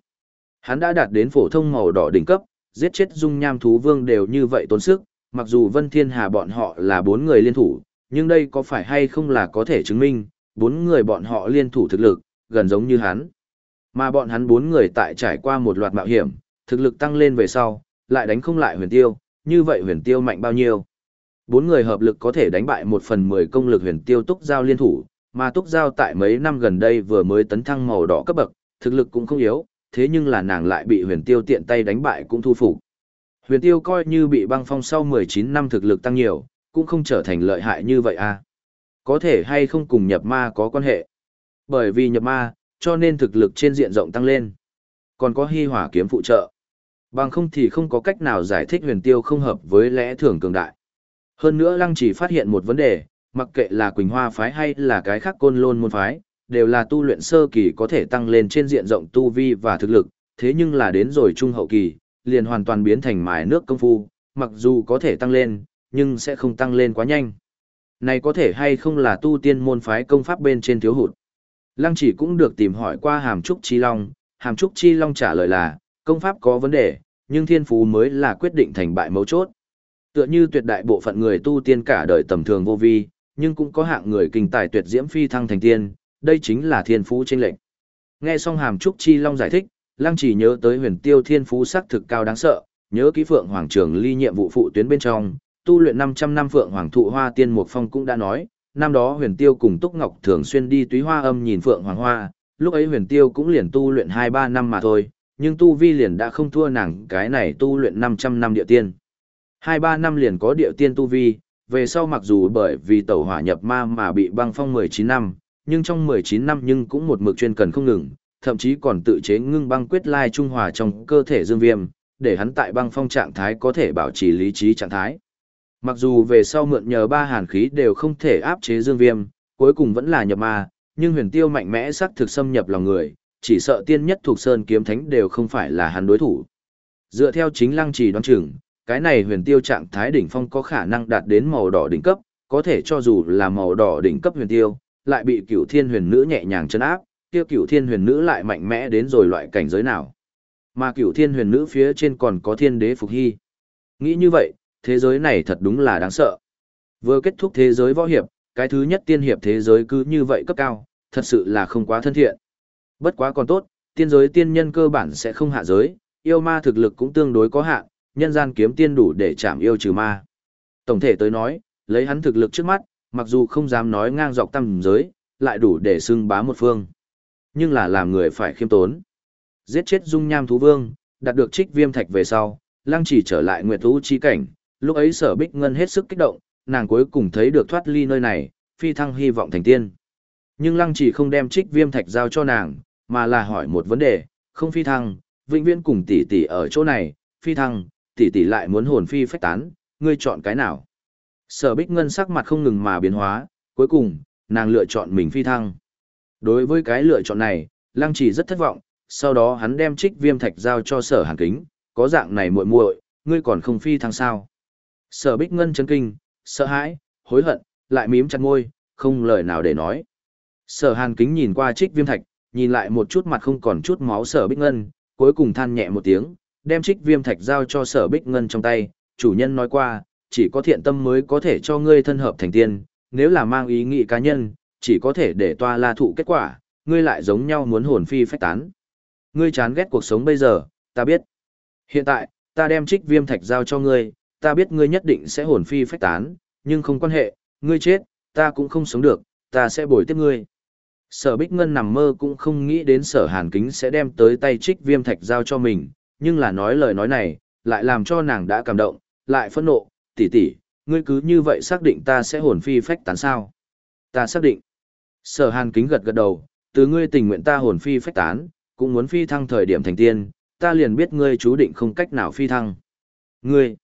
Hắn đã đạt đến phổ thông màu đỏ đỉnh cấp, giết chết dung nham thú vương đều như vậy tốn sức, mặc dù Vân Thiên Hà bọn họ là bốn người liên thủ, nhưng đây có phải hay không là có thể chứng minh, bốn người bọn họ liên thủ thực lực, gần giống như hắn. Mà bọn hắn bốn người tại trải qua một loạt mạo hiểm, thực lực tăng lên về sau, lại đánh không lại huyền tiêu, như vậy huyền tiêu mạnh bao nhiêu. Bốn người hợp lực có thể đánh bại một phần mười công lực huyền tiêu túc giao liên thủ, mà túc giao tại mấy năm gần đây vừa mới tấn thăng màu đỏ cấp bậc, thực lực cũng không yếu, thế nhưng là nàng lại bị huyền tiêu tiện tay đánh bại cũng thu phục. Huyền tiêu coi như bị băng phong sau 19 năm thực lực tăng nhiều, cũng không trở thành lợi hại như vậy à. Có thể hay không cùng nhập ma có quan hệ. Bởi vì nhập ma, cho nên thực lực trên diện rộng tăng lên. Còn có hy hỏa kiếm phụ trợ. Bằng không thì không có cách nào giải thích huyền tiêu không hợp với lẽ thường cường đại. Hơn nữa lăng chỉ phát hiện một vấn đề, mặc kệ là Quỳnh Hoa phái hay là cái khác côn lôn môn phái, đều là tu luyện sơ kỳ có thể tăng lên trên diện rộng tu vi và thực lực, thế nhưng là đến rồi trung hậu kỳ, liền hoàn toàn biến thành mài nước công phu, mặc dù có thể tăng lên, nhưng sẽ không tăng lên quá nhanh. Này có thể hay không là tu tiên môn phái công pháp bên trên thiếu hụt. Lăng chỉ cũng được tìm hỏi qua Hàm Trúc Chi Long, Hàm Trúc Chi Long trả lời là, công pháp có vấn đề, nhưng thiên phú mới là quyết định thành bại mấu chốt. Tựa như tuyệt đại bộ phận người tu tiên cả đời tầm thường vô vi, nhưng cũng có hạng người kinh tài tuyệt diễm phi thăng thành tiên, đây chính là thiên phú chênh lệnh. Nghe xong Hàm Trúc Chi Long giải thích, Lăng chỉ nhớ tới huyền tiêu thiên phú sắc thực cao đáng sợ, nhớ ký phượng hoàng trường ly nhiệm vụ phụ tuyến bên trong, tu luyện 500 năm phượng hoàng thụ hoa tiên mục phong cũng đã nói, năm đó huyền tiêu cùng Túc Ngọc thường xuyên đi túy hoa âm nhìn phượng hoàng hoa, lúc ấy huyền tiêu cũng liền tu luyện 2-3 năm mà thôi, nhưng tu vi liền đã không thua nàng cái này tu luyện 500 năm địa tiên. 2-3 năm liền có địa tiên tu vi, về sau mặc dù bởi vì tẩu hỏa nhập ma mà bị băng phong 19 năm, nhưng trong 19 năm nhưng cũng một mực chuyên cần không ngừng, thậm chí còn tự chế ngưng băng quyết lai trung hòa trong cơ thể dương viêm, để hắn tại băng phong trạng thái có thể bảo trì lý trí trạng thái. Mặc dù về sau mượn nhờ ba hàn khí đều không thể áp chế dương viêm, cuối cùng vẫn là nhập ma, nhưng huyền tiêu mạnh mẽ sắc thực xâm nhập lòng người, chỉ sợ tiên nhất thuộc sơn kiếm thánh đều không phải là hắn đối thủ. Dựa theo chính lăng trì đoán chừng, cái này huyền tiêu trạng thái đỉnh phong có khả năng đạt đến màu đỏ đỉnh cấp, có thể cho dù là màu đỏ đỉnh cấp huyền tiêu, lại bị cửu thiên huyền nữ nhẹ nhàng chân áp, kia cửu thiên huyền nữ lại mạnh mẽ đến rồi loại cảnh giới nào. Mà cửu thiên huyền nữ phía trên còn có thiên đế phục hy. Nghĩ như vậy, thế giới này thật đúng là đáng sợ. Vừa kết thúc thế giới võ hiệp, cái thứ nhất tiên hiệp thế giới cứ như vậy cấp cao, thật sự là không quá thân thiện. Bất quá còn tốt, tiên giới tiên nhân cơ bản sẽ không hạ giới, yêu ma thực lực cũng tương đối có hạn, nhân gian kiếm tiên đủ để chạm yêu trừ ma. Tổng thể tới nói, lấy hắn thực lực trước mắt, mặc dù không dám nói ngang dọc tầm giới, lại đủ để xưng bá một phương. Nhưng là làm người phải khiêm tốn. Giết chết dung nham thú vương, đạt được trích viêm thạch về sau, lăng chỉ trở lại nguyệt thú chi cảnh, lúc ấy sở bích ngân hết sức kích động, nàng cuối cùng thấy được thoát ly nơi này, phi thăng hy vọng thành tiên. Nhưng lăng chỉ không đem trích viêm thạch giao cho nàng, mà là hỏi một vấn đề, không phi thăng, vĩnh viễn cùng tỷ tỷ ở chỗ này, phi thăng, tỷ tỷ lại muốn hồn phi phách tán, ngươi chọn cái nào? Sở bích ngân sắc mặt không ngừng mà biến hóa, cuối cùng, nàng lựa chọn mình phi thăng. Đối với cái lựa chọn này, lăng chỉ rất thất vọng, sau đó hắn đem trích viêm thạch giao cho sở hàn kính, có dạng này muội muội, ngươi còn không phi thăng sao? Sở Bích Ngân chấn kinh, sợ hãi, hối hận, lại mím chặt môi, không lời nào để nói. Sở Hàn Kính nhìn qua trích viêm thạch, nhìn lại một chút mặt không còn chút máu Sở Bích Ngân, cuối cùng than nhẹ một tiếng, đem trích viêm thạch giao cho Sở Bích Ngân trong tay, chủ nhân nói qua, chỉ có thiện tâm mới có thể cho ngươi thân hợp thành tiên, nếu là mang ý nghĩ cá nhân, chỉ có thể để toa la thụ kết quả, ngươi lại giống nhau muốn hồn phi phách tán. Ngươi chán ghét cuộc sống bây giờ, ta biết. Hiện tại, ta đem trích viêm thạch giao cho ngươi, ta biết ngươi nhất định sẽ hồn phi phách tán, nhưng không quan hệ, ngươi chết, ta cũng không sống được, ta sẽ bồi tiếp ngươi. Sở Bích Ngân nằm mơ cũng không nghĩ đến sở hàn kính sẽ đem tới tay trích viêm thạch giao cho mình, nhưng là nói lời nói này, lại làm cho nàng đã cảm động, lại phẫn nộ, tỷ tỷ, ngươi cứ như vậy xác định ta sẽ hồn phi phách tán sao. Ta xác định. Sở hàn kính gật gật đầu, từ ngươi tình nguyện ta hồn phi phách tán, cũng muốn phi thăng thời điểm thành tiên, ta liền biết ngươi chú định không cách nào phi thăng. Ngươi,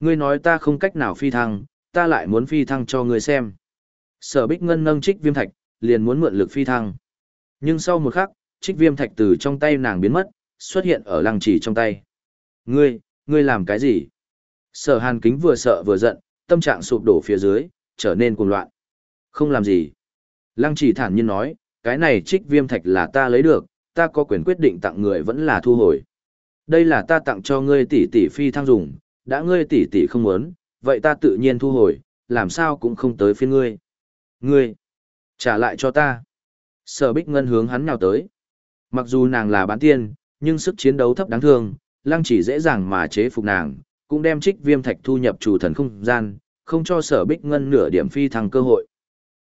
ngươi nói ta không cách nào phi thăng, ta lại muốn phi thăng cho ngươi xem. Sở Bích Ngân nâng trích viêm thạch, liền muốn mượn lực phi thăng. Nhưng sau một khắc, trích viêm thạch từ trong tay nàng biến mất, xuất hiện ở lăng chỉ trong tay. Ngươi, ngươi làm cái gì? Sở hàn kính vừa sợ vừa giận, tâm trạng sụp đổ phía dưới, trở nên cuồng loạn. Không làm gì. Lăng chỉ thản nhiên nói, cái này trích viêm thạch là ta lấy được, ta có quyền quyết định tặng người vẫn là thu hồi. Đây là ta tặng cho ngươi tỷ tỷ phi thăng dùng, đã ngươi tỷ tỷ không muốn, vậy ta tự nhiên thu hồi, làm sao cũng không tới phiên ngươi. Ngươi, trả lại cho ta. Sở Bích Ngân hướng hắn nào tới. Mặc dù nàng là bán tiên, nhưng sức chiến đấu thấp đáng thương, lăng chỉ dễ dàng mà chế phục nàng, cũng đem trích viêm thạch thu nhập chủ thần không gian, không cho sở Bích Ngân nửa điểm phi thăng cơ hội.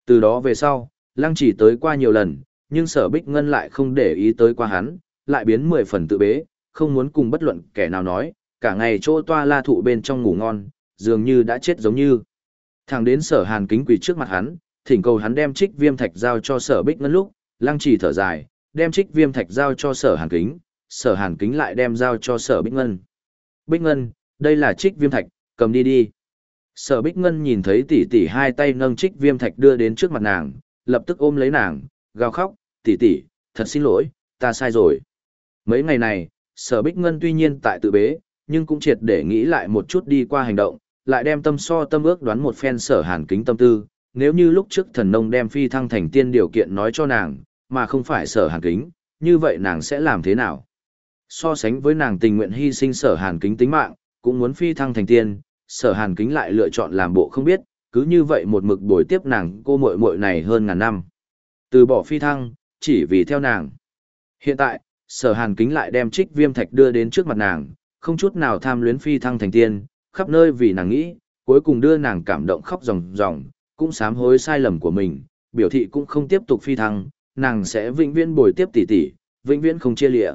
Từ đó về sau, lăng chỉ tới qua nhiều lần, nhưng sở Bích Ngân lại không để ý tới qua hắn, lại biến mười phần tự bế, không muốn cùng bất luận kẻ nào nói, cả ngày chỗ toa la thụ bên trong ngủ ngon, dường như đã chết giống như. Thẳng đến sở hàn kính quỳ trước mặt hắn, thỉnh cầu hắn đem trích viêm thạch giao cho sở bích ngân lúc, lăng trì thở dài, đem trích viêm thạch giao cho sở hàn kính, sở hàn kính lại đem giao cho sở bích ngân. Bích ngân, đây là trích viêm thạch, cầm đi đi. Sở bích ngân nhìn thấy tỷ tỷ hai tay nâng trích viêm thạch đưa đến trước mặt nàng, lập tức ôm lấy nàng, gào khóc, tỷ tỷ, thật xin lỗi, ta sai rồi. Mấy ngày này, sở bích ngân tuy nhiên tại tự bế, nhưng cũng triệt để nghĩ lại một chút đi qua hành động, lại đem tâm so tâm ước đoán một phen sở hàn kính tâm tư, nếu như lúc trước thần nông đem phi thăng thành tiên điều kiện nói cho nàng, mà không phải sở hàn kính, như vậy nàng sẽ làm thế nào? So sánh với nàng tình nguyện hy sinh sở hàn kính tính mạng, cũng muốn phi thăng thành tiên, sở hàn kính lại lựa chọn làm bộ không biết, cứ như vậy một mực bồi tiếp nàng cô muội muội này hơn ngàn năm. Từ bỏ phi thăng, chỉ vì theo nàng. Hiện tại, sở hàn kính lại đem trích viêm thạch đưa đến trước mặt nàng, không chút nào tham luyến phi thăng thành tiên, khắp nơi vì nàng nghĩ, cuối cùng đưa nàng cảm động khóc ròng ròng, cũng sám hối sai lầm của mình, biểu thị cũng không tiếp tục phi thăng, nàng sẽ vĩnh viễn bồi tiếp tỷ tỷ, vĩnh viễn không chia lìa.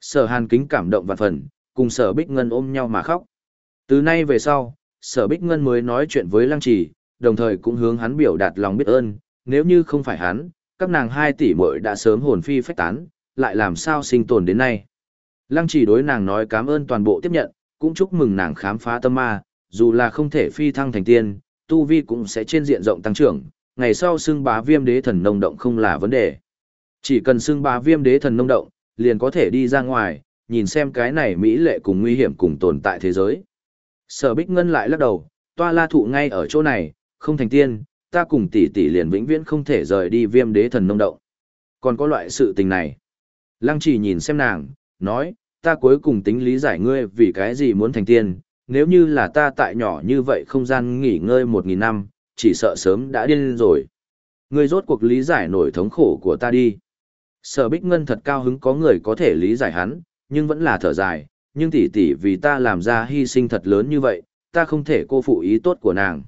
Sở Hàn kính cảm động vạn phần, cùng Sở Bích Ngân ôm nhau mà khóc. Từ nay về sau, Sở Bích Ngân mới nói chuyện với Lăng Trì, đồng thời cũng hướng hắn biểu đạt lòng biết ơn, nếu như không phải hắn, các nàng hai tỷ muội đã sớm hồn phi phách tán, lại làm sao sinh tồn đến nay. Lăng Chỉ đối nàng nói cảm ơn toàn bộ tiếp nhận, cũng chúc mừng nàng khám phá tâm ma, dù là không thể phi thăng thành tiên, tu vi cũng sẽ trên diện rộng tăng trưởng, ngày sau xưng bá viêm đế thần nông động không là vấn đề. Chỉ cần xưng bá viêm đế thần nông động, liền có thể đi ra ngoài, nhìn xem cái này mỹ lệ cùng nguy hiểm cùng tồn tại thế giới. Sở Bích Ngân lại lắc đầu, toa la thụ ngay ở chỗ này, không thành tiên, ta cùng tỷ tỷ liền vĩnh viễn không thể rời đi viêm đế thần nông động. Còn có loại sự tình này. Lăng chỉ nhìn xem nàng, nói, ta cuối cùng tính lý giải ngươi vì cái gì muốn thành tiên, nếu như là ta tại nhỏ như vậy không gian nghỉ ngơi một nghìn năm, chỉ sợ sớm đã điên rồi. Ngươi rốt cuộc lý giải nổi thống khổ của ta đi. Sở Bích Ngân thật cao hứng có người có thể lý giải hắn, nhưng vẫn là thở dài, nhưng tỷ tỷ vì ta làm ra hy sinh thật lớn như vậy, ta không thể cô phụ ý tốt của nàng.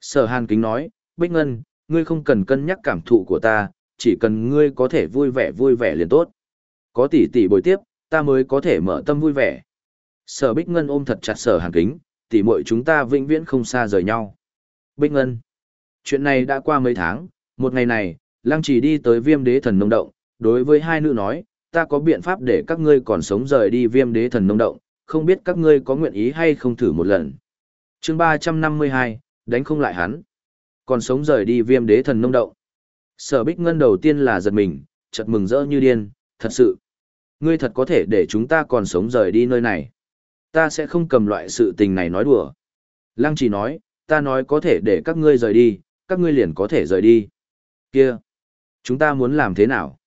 Sở Hàn Kính nói, Bích Ngân, ngươi không cần cân nhắc cảm thụ của ta, chỉ cần ngươi có thể vui vẻ vui vẻ liền tốt. Có tỷ tỷ bồi tiếp, ta mới có thể mở tâm vui vẻ. Sở Bích Ngân ôm thật chặt sở hàn kính, tỉ muội chúng ta vĩnh viễn không xa rời nhau. Bích Ngân. Chuyện này đã qua mấy tháng, một ngày này, Lăng Chỉ đi tới Viêm Đế Thần Nông Động, đối với hai nữ nói, ta có biện pháp để các ngươi còn sống rời đi Viêm Đế Thần Nông Động, không biết các ngươi có nguyện ý hay không thử một lần. Chương 352, đánh không lại hắn. Còn sống rời đi Viêm Đế Thần Nông Động. Sở Bích Ngân đầu tiên là giật mình, chợt mừng rỡ như điên, thật sự. Ngươi thật có thể để chúng ta còn sống rời đi nơi này. Ta sẽ không cầm loại sự tình này nói đùa. Lăng chỉ nói, ta nói có thể để các ngươi rời đi, các ngươi liền có thể rời đi. Kia, chúng ta muốn làm thế nào?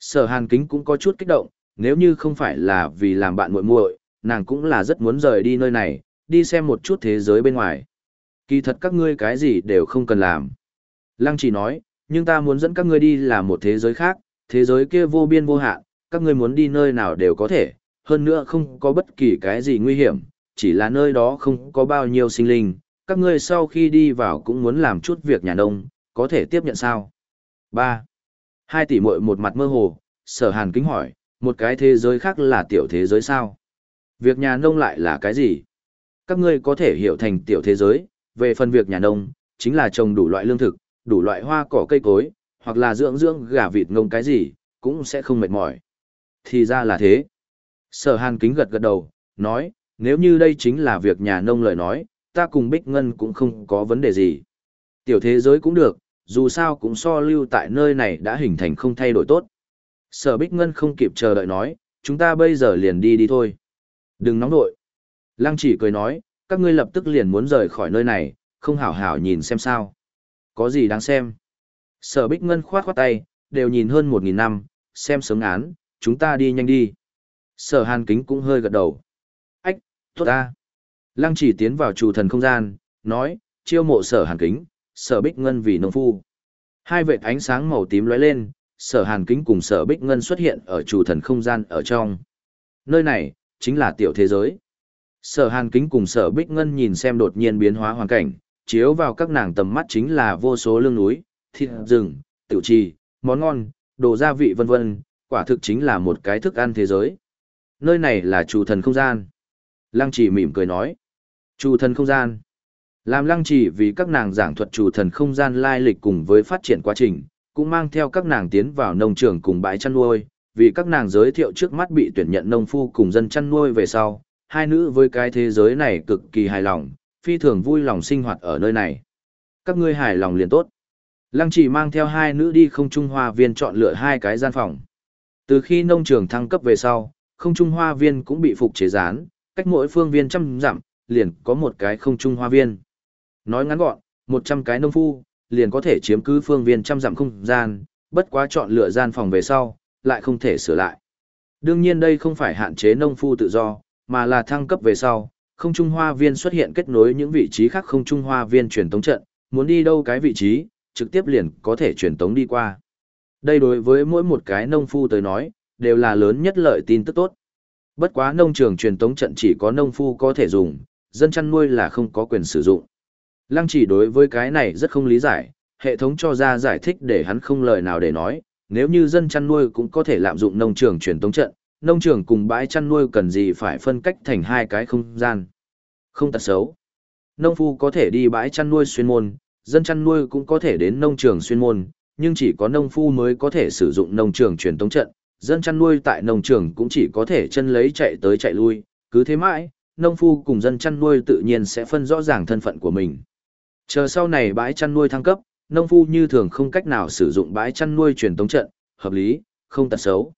Sở hàn kính cũng có chút kích động, nếu như không phải là vì làm bạn muội muội, nàng cũng là rất muốn rời đi nơi này, đi xem một chút thế giới bên ngoài. Kỳ thật các ngươi cái gì đều không cần làm. Lăng chỉ nói, nhưng ta muốn dẫn các ngươi đi là một thế giới khác, thế giới kia vô biên vô hạn, các ngươi muốn đi nơi nào đều có thể, hơn nữa không có bất kỳ cái gì nguy hiểm, chỉ là nơi đó không có bao nhiêu sinh linh, các ngươi sau khi đi vào cũng muốn làm chút việc nhà nông, có thể tiếp nhận sao? 3. Hai tỷ muội một mặt mơ hồ, sở hàn kính hỏi, một cái thế giới khác là tiểu thế giới sao? Việc nhà nông lại là cái gì? Các ngươi có thể hiểu thành tiểu thế giới, về phần việc nhà nông, chính là trồng đủ loại lương thực, đủ loại hoa cỏ cây cối, hoặc là dưỡng dưỡng gà vịt ngông cái gì, cũng sẽ không mệt mỏi. Thì ra là thế. Sở hàn kính gật gật đầu, nói, nếu như đây chính là việc nhà nông lời nói, ta cùng Bích Ngân cũng không có vấn đề gì. Tiểu thế giới cũng được, dù sao cũng so lưu tại nơi này đã hình thành không thay đổi tốt. Sở Bích Ngân không kịp chờ đợi nói, chúng ta bây giờ liền đi đi thôi. Đừng nóng nội. Lăng chỉ cười nói, các ngươi lập tức liền muốn rời khỏi nơi này, không hảo hảo nhìn xem sao. Có gì đáng xem. Sở Bích Ngân khoát khoát tay, đều nhìn hơn một nghìn năm, xem sớm án, chúng ta đi nhanh đi. Sở Hàn Kính cũng hơi gật đầu. Ách, tốt ta. Lăng chỉ tiến vào chủ thần không gian, nói, chiêu mộ sở Hàn Kính, sở Bích Ngân vì nông phu. Hai vệt ánh sáng màu tím lóe lên, sở Hàn Kính cùng sở Bích Ngân xuất hiện ở chủ thần không gian ở trong. Nơi này, chính là tiểu thế giới. Sở Hàn Kính cùng sở Bích Ngân nhìn xem đột nhiên biến hóa hoàn cảnh, chiếu vào các nàng tầm mắt chính là vô số lương núi, thịt rừng, tiểu trì, món ngon, đồ gia vị vân vân, quả thực chính là một cái thức ăn thế giới. Nơi này là chủ thần không gian. Lăng chỉ mỉm cười nói. Chủ thần không gian. Làm lăng chỉ vì các nàng giảng thuật chủ thần không gian lai lịch cùng với phát triển quá trình, cũng mang theo các nàng tiến vào nông trường cùng bãi chăn nuôi, vì các nàng giới thiệu trước mắt bị tuyển nhận nông phu cùng dân chăn nuôi về sau, hai nữ với cái thế giới này cực kỳ hài lòng, phi thường vui lòng sinh hoạt ở nơi này. Các ngươi hài lòng liền tốt. Lăng chỉ mang theo hai nữ đi không trung hoa viên chọn lựa hai cái gian phòng. Từ khi nông trường thăng cấp về sau, không trung hoa viên cũng bị phục chế rán, cách mỗi phương viên trăm dặm, liền có một cái không trung hoa viên. Nói ngắn gọn, 100 cái nông phu, liền có thể chiếm cứ phương viên trăm dặm không gian, bất quá chọn lựa gian phòng về sau, lại không thể sửa lại. Đương nhiên đây không phải hạn chế nông phu tự do, mà là thăng cấp về sau, không trung hoa viên xuất hiện kết nối những vị trí khác không trung hoa viên truyền tống trận, muốn đi đâu cái vị trí, trực tiếp liền có thể truyền tống đi qua. Đây đối với mỗi một cái nông phu tới nói, đều là lớn nhất lợi tin tức tốt. Bất quá nông trường truyền tống trận chỉ có nông phu có thể dùng, dân chăn nuôi là không có quyền sử dụng. Lăng chỉ đối với cái này rất không lý giải, hệ thống cho ra giải thích để hắn không lời nào để nói, nếu như dân chăn nuôi cũng có thể lạm dụng nông trường truyền tống trận, nông trường cùng bãi chăn nuôi cần gì phải phân cách thành hai cái không gian. Không tật xấu. Nông phu có thể đi bãi chăn nuôi xuyên môn, dân chăn nuôi cũng có thể đến nông trường xuyên môn, nhưng chỉ có nông phu mới có thể sử dụng nông trường truyền tống trận, dân chăn nuôi tại nông trường cũng chỉ có thể chân lấy chạy tới chạy lui, cứ thế mãi, nông phu cùng dân chăn nuôi tự nhiên sẽ phân rõ ràng thân phận của mình. Chờ sau này bãi chăn nuôi thăng cấp, nông phu như thường không cách nào sử dụng bãi chăn nuôi truyền tống trận, hợp lý, không tật xấu.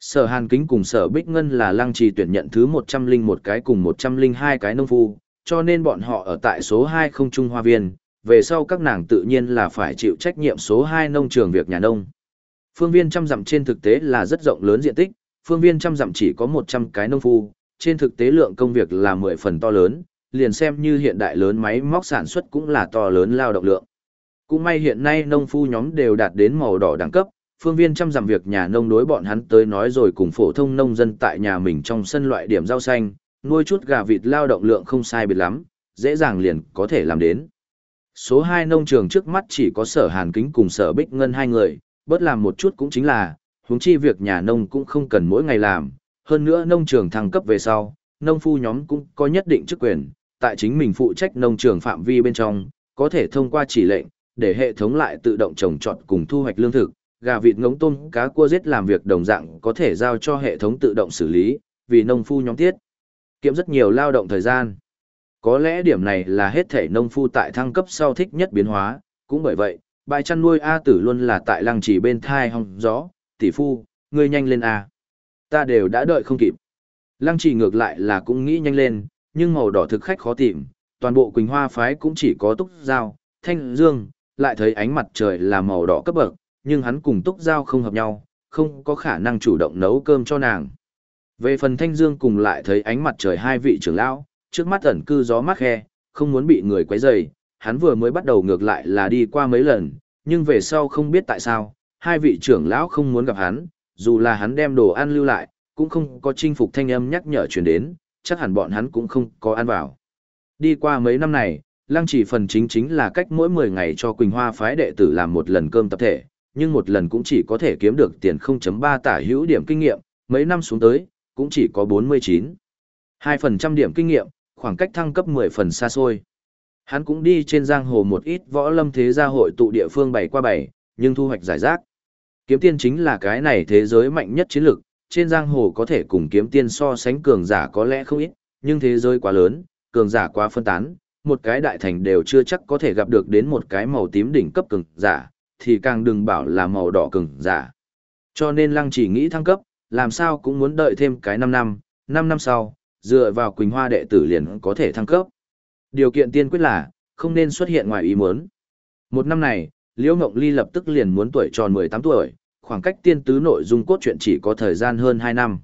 Sở Hàn Kính cùng Sở Bích Ngân là lăng trì tuyển nhận thứ 101 cái cùng 102 cái nông phu, cho nên bọn họ ở tại số 2 không trung hoa viên, về sau các nàng tự nhiên là phải chịu trách nhiệm số 2 nông trường việc nhà nông. Phương viên trăm dặm trên thực tế là rất rộng lớn diện tích, phương viên trăm dặm chỉ có 100 cái nông phu, trên thực tế lượng công việc là 10 phần to lớn, liền xem như hiện đại lớn máy móc sản xuất cũng là to lớn lao động lượng. Cũng may hiện nay nông phu nhóm đều đạt đến màu đỏ đẳng cấp, phương viên trăm dặm việc nhà nông đối bọn hắn tới nói rồi cùng phổ thông nông dân tại nhà mình trong sân loại điểm rau xanh, nuôi chút gà vịt lao động lượng không sai biệt lắm, dễ dàng liền có thể làm đến. Số hai nông trường trước mắt chỉ có sở hàn kính cùng sở bích ngân hai người, bớt làm một chút cũng chính là, huống chi việc nhà nông cũng không cần mỗi ngày làm, hơn nữa nông trường thăng cấp về sau, nông phu nhóm cũng có nhất định chức quyền, tại chính mình phụ trách nông trường phạm vi bên trong, có thể thông qua chỉ lệnh, để hệ thống lại tự động trồng trọt cùng thu hoạch lương thực, gà vịt ngống tôm cá cua giết làm việc đồng dạng có thể giao cho hệ thống tự động xử lý, vì nông phu nhóm tiết. Kiệm rất nhiều lao động thời gian. Có lẽ điểm này là hết thể nông phu tại thăng cấp sau thích nhất biến hóa, cũng bởi vậy, bài chăn nuôi A tử luôn là tại lăng chỉ bên thai hong gió, tỷ phu, ngươi nhanh lên A. Ta đều đã đợi không kịp. Lăng chỉ ngược lại là cũng nghĩ nhanh lên, nhưng màu đỏ thực khách khó tìm, toàn bộ Quỳnh Hoa phái cũng chỉ có túc dao thanh dương, lại thấy ánh mặt trời là màu đỏ cấp bậc, nhưng hắn cùng túc dao không hợp nhau, không có khả năng chủ động nấu cơm cho nàng. Về phần thanh dương cùng lại thấy ánh mặt trời hai vị trưởng lão, trước mắt ẩn cư gió mát khe, không muốn bị người quấy rầy, hắn vừa mới bắt đầu ngược lại là đi qua mấy lần, nhưng về sau không biết tại sao, hai vị trưởng lão không muốn gặp hắn, dù là hắn đem đồ ăn lưu lại, cũng không có chinh phục thanh âm nhắc nhở truyền đến, chắc hẳn bọn hắn cũng không có ăn vào. Đi qua mấy năm này, lăng chỉ phần chính chính là cách mỗi 10 ngày cho Quỳnh Hoa phái đệ tử làm một lần cơm tập thể, nhưng một lần cũng chỉ có thể kiếm được tiền 0.3 tả hữu điểm kinh nghiệm, mấy năm xuống tới, cũng chỉ có 49. 2% điểm kinh nghiệm, khoảng cách thăng cấp 10 phần xa xôi. Hắn cũng đi trên giang hồ một ít võ lâm thế gia hội tụ địa phương bảy qua bảy, nhưng thu hoạch giải rác. Kiếm tiên chính là cái này thế giới mạnh nhất chiến lực, trên giang hồ có thể cùng kiếm tiên so sánh cường giả có lẽ không ít, nhưng thế giới quá lớn, cường giả quá phân tán, một cái đại thành đều chưa chắc có thể gặp được đến một cái màu tím đỉnh cấp cường giả, thì càng đừng bảo là màu đỏ cường giả. Cho nên lăng chỉ nghĩ thăng cấp, làm sao cũng muốn đợi thêm cái 5 năm, 5 năm sau, dựa vào Quỳnh Hoa đệ tử liền có thể thăng cấp. Điều kiện tiên quyết là, không nên xuất hiện ngoài ý muốn. Một năm này, Liễu Ngộng Ly lập tức liền muốn tuổi tròn 18 tuổi, khoảng cách tiên tứ nội dung cốt truyện chỉ có thời gian hơn 2 năm.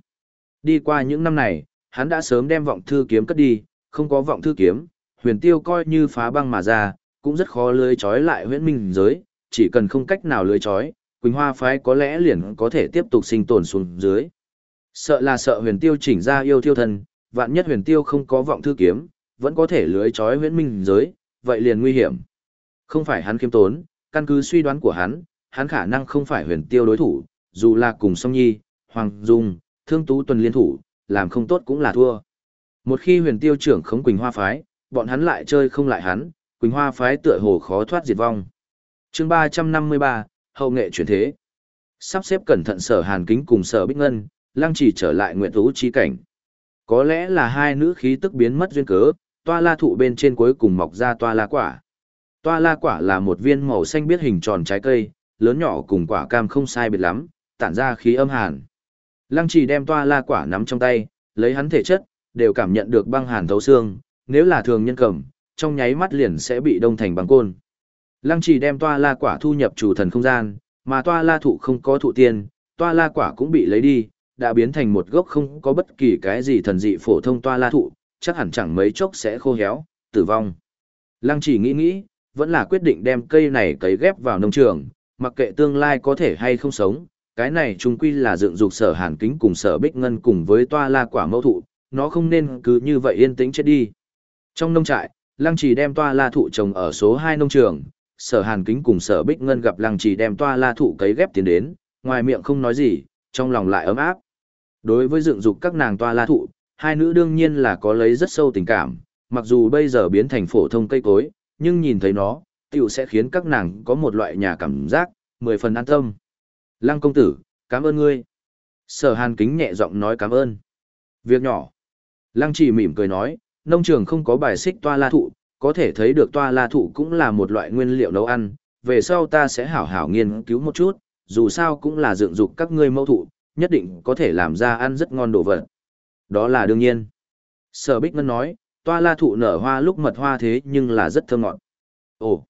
Đi qua những năm này, hắn đã sớm đem vọng thư kiếm cất đi, không có vọng thư kiếm, huyền tiêu coi như phá băng mà ra, cũng rất khó lưới trói lại huyễn minh giới, chỉ cần không cách nào lưới trói, Quỳnh Hoa phái có lẽ liền có thể tiếp tục sinh tồn xuống dưới. Sợ là sợ huyền tiêu chỉnh ra yêu thiêu thần vạn nhất huyền tiêu không có vọng thư kiếm, vẫn có thể lưới trói huyễn minh giới, vậy liền nguy hiểm. Không phải hắn kiếm tốn, căn cứ suy đoán của hắn, hắn khả năng không phải huyền tiêu đối thủ, dù là cùng song nhi, hoàng dung, thương tú tuần liên thủ, làm không tốt cũng là thua. Một khi huyền tiêu trưởng khống Quỳnh Hoa phái, bọn hắn lại chơi không lại hắn, Quỳnh Hoa phái tựa hồ khó thoát diệt vong. chương 353, hậu nghệ chuyển thế. Sắp xếp cẩn thận sở hàn kính cùng sở bích ngân, Lang chỉ trở lại nguyện thú chi cảnh. Có lẽ là hai nữ khí tức biến mất duyên cớ, toa la thụ bên trên cuối cùng mọc ra toa la quả. Toa la quả là một viên màu xanh biết hình tròn trái cây, lớn nhỏ cùng quả cam không sai biệt lắm, tản ra khí âm hàn. Lăng chỉ đem toa la quả nắm trong tay, lấy hắn thể chất, đều cảm nhận được băng hàn thấu xương, nếu là thường nhân cầm, trong nháy mắt liền sẽ bị đông thành băng côn. Lăng chỉ đem toa la quả thu nhập chủ thần không gian, mà toa la thụ không có thụ tiền, toa la quả cũng bị lấy đi, đã biến thành một gốc không có bất kỳ cái gì thần dị phổ thông toa la thụ, chắc hẳn chẳng mấy chốc sẽ khô héo, tử vong. Lăng chỉ nghĩ nghĩ, vẫn là quyết định đem cây này cấy ghép vào nông trường, mặc kệ tương lai có thể hay không sống, cái này chung quy là dựng dục sở hàn kính cùng sở bích ngân cùng với toa la quả mẫu thụ, nó không nên cứ như vậy yên tĩnh chết đi. Trong nông trại, Lăng chỉ đem toa la thụ trồng ở số 2 nông trường, sở hàn kính cùng sở bích ngân gặp Lăng chỉ đem toa la thụ cấy ghép tiến đến, ngoài miệng không nói gì, trong lòng lại ấm áp. Đối với dựng dục các nàng toa la thụ, hai nữ đương nhiên là có lấy rất sâu tình cảm, mặc dù bây giờ biến thành phổ thông cây cối, nhưng nhìn thấy nó, tiểu sẽ khiến các nàng có một loại nhà cảm giác, mười phần an tâm. Lăng công tử, cảm ơn ngươi. Sở hàn kính nhẹ giọng nói cảm ơn. Việc nhỏ. Lăng chỉ mỉm cười nói, nông trường không có bài xích toa la thụ, có thể thấy được toa la thụ cũng là một loại nguyên liệu nấu ăn, về sau ta sẽ hảo hảo nghiên cứu một chút, dù sao cũng là dựng dục các ngươi mẫu thụ, nhất định có thể làm ra ăn rất ngon đồ vật. Đó là đương nhiên. Sở Bích Ngân nói, toa la thụ nở hoa lúc mật hoa thế nhưng là rất thơm ngọt. Ồ,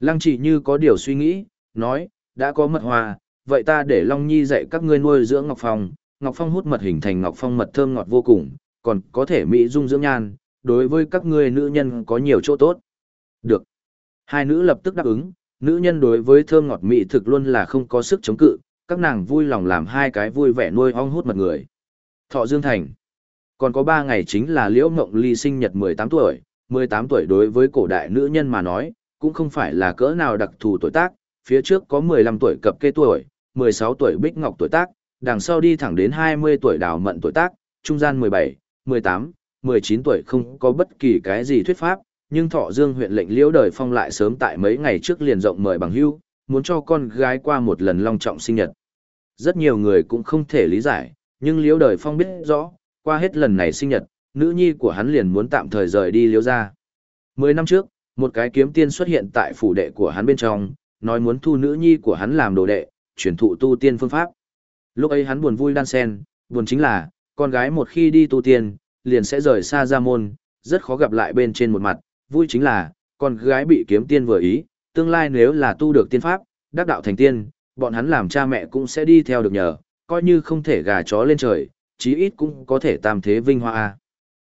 lăng chỉ như có điều suy nghĩ, nói, đã có mật hoa, vậy ta để Long Nhi dạy các ngươi nuôi dưỡng Ngọc Phong, Ngọc Phong hút mật hình thành Ngọc Phong mật thơm ngọt vô cùng, còn có thể mỹ dung dưỡng nhan, đối với các ngươi nữ nhân có nhiều chỗ tốt. Được. Hai nữ lập tức đáp ứng, nữ nhân đối với thơm ngọt mỹ thực luôn là không có sức chống cự, các nàng vui lòng làm hai cái vui vẻ nuôi ong hút mật người. Thọ Dương Thành. Còn có ba ngày chính là Liễu Ngộng Ly sinh nhật 18 tuổi, 18 tuổi đối với cổ đại nữ nhân mà nói, cũng không phải là cỡ nào đặc thù tuổi tác, phía trước có 15 tuổi cập kê tuổi, 16 tuổi bích ngọc tuổi tác, đằng sau đi thẳng đến 20 tuổi đào mận tuổi tác, trung gian 17, 18, 19 tuổi không có bất kỳ cái gì thuyết pháp, nhưng Thọ Dương huyện lệnh Liễu Đời Phong lại sớm tại mấy ngày trước liền rộng mời bằng hưu muốn cho con gái qua một lần long trọng sinh nhật. Rất nhiều người cũng không thể lý giải, nhưng Liễu Đời Phong biết rõ, qua hết lần này sinh nhật, nữ nhi của hắn liền muốn tạm thời rời đi Liễu gia. Mười năm trước, một cái kiếm tiên xuất hiện tại phủ đệ của hắn bên trong, nói muốn thu nữ nhi của hắn làm đồ đệ, truyền thụ tu tiên phương pháp. Lúc ấy hắn buồn vui đan sen, buồn chính là, con gái một khi đi tu tiên, liền sẽ rời xa gia môn, rất khó gặp lại bên trên một mặt, vui chính là, con gái bị kiếm tiên vừa ý, tương lai nếu là tu được tiên pháp, đắc đạo thành tiên, bọn hắn làm cha mẹ cũng sẽ đi theo được nhờ, coi như không thể gà chó lên trời, chí ít cũng có thể tam thế vinh hoa.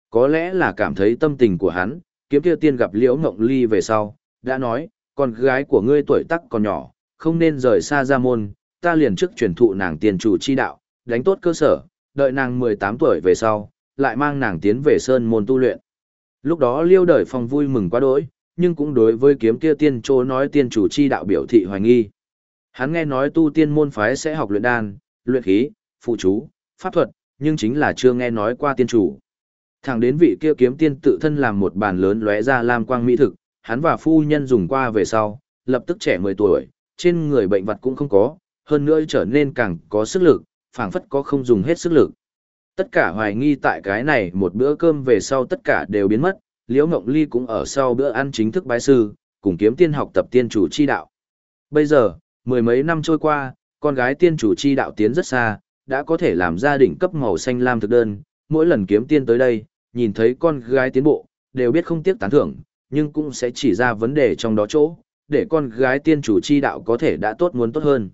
Có lẽ là cảm thấy tâm tình của hắn, kiếm kia tiên gặp Liễu Ngộng Ly về sau, đã nói, con gái của ngươi tuổi tác còn nhỏ, không nên rời xa gia môn, ta liền trước truyền thụ nàng tiền chủ chi đạo, đánh tốt cơ sở, đợi nàng 18 tuổi về sau, lại mang nàng tiến về sơn môn tu luyện. Lúc đó Liêu Đời Phong vui mừng quá đỗi, nhưng cũng đối với kiếm kia tiên trô nói tiên chủ chi đạo biểu thị hoài nghi. Hắn nghe nói tu tiên môn phái sẽ học luyện đan, luyện khí, phụ chú, pháp thuật, nhưng chính là chưa nghe nói qua tiên chủ. Thẳng đến vị kia kiếm tiên tự thân làm một bàn lớn lóe ra lam quang mỹ thực, hắn và phu nhân dùng qua về sau, lập tức trẻ 10 tuổi, trên người bệnh vật cũng không có, hơn nữa trở nên càng có sức lực, phảng phất có không dùng hết sức lực. Tất cả hoài nghi tại cái này một bữa cơm về sau tất cả đều biến mất, Liễu Ngộng Ly cũng ở sau bữa ăn chính thức bái sư, cùng kiếm tiên học tập tiên chủ chi đạo. Bây giờ, mười mấy năm trôi qua, con gái tiên chủ chi đạo tiến rất xa, đã có thể làm gia đình cấp màu xanh lam thực đơn, mỗi lần kiếm tiên tới đây, nhìn thấy con gái tiến bộ, đều biết không tiếc tán thưởng, nhưng cũng sẽ chỉ ra vấn đề trong đó chỗ, để con gái tiên chủ chi đạo có thể đã tốt muốn tốt hơn.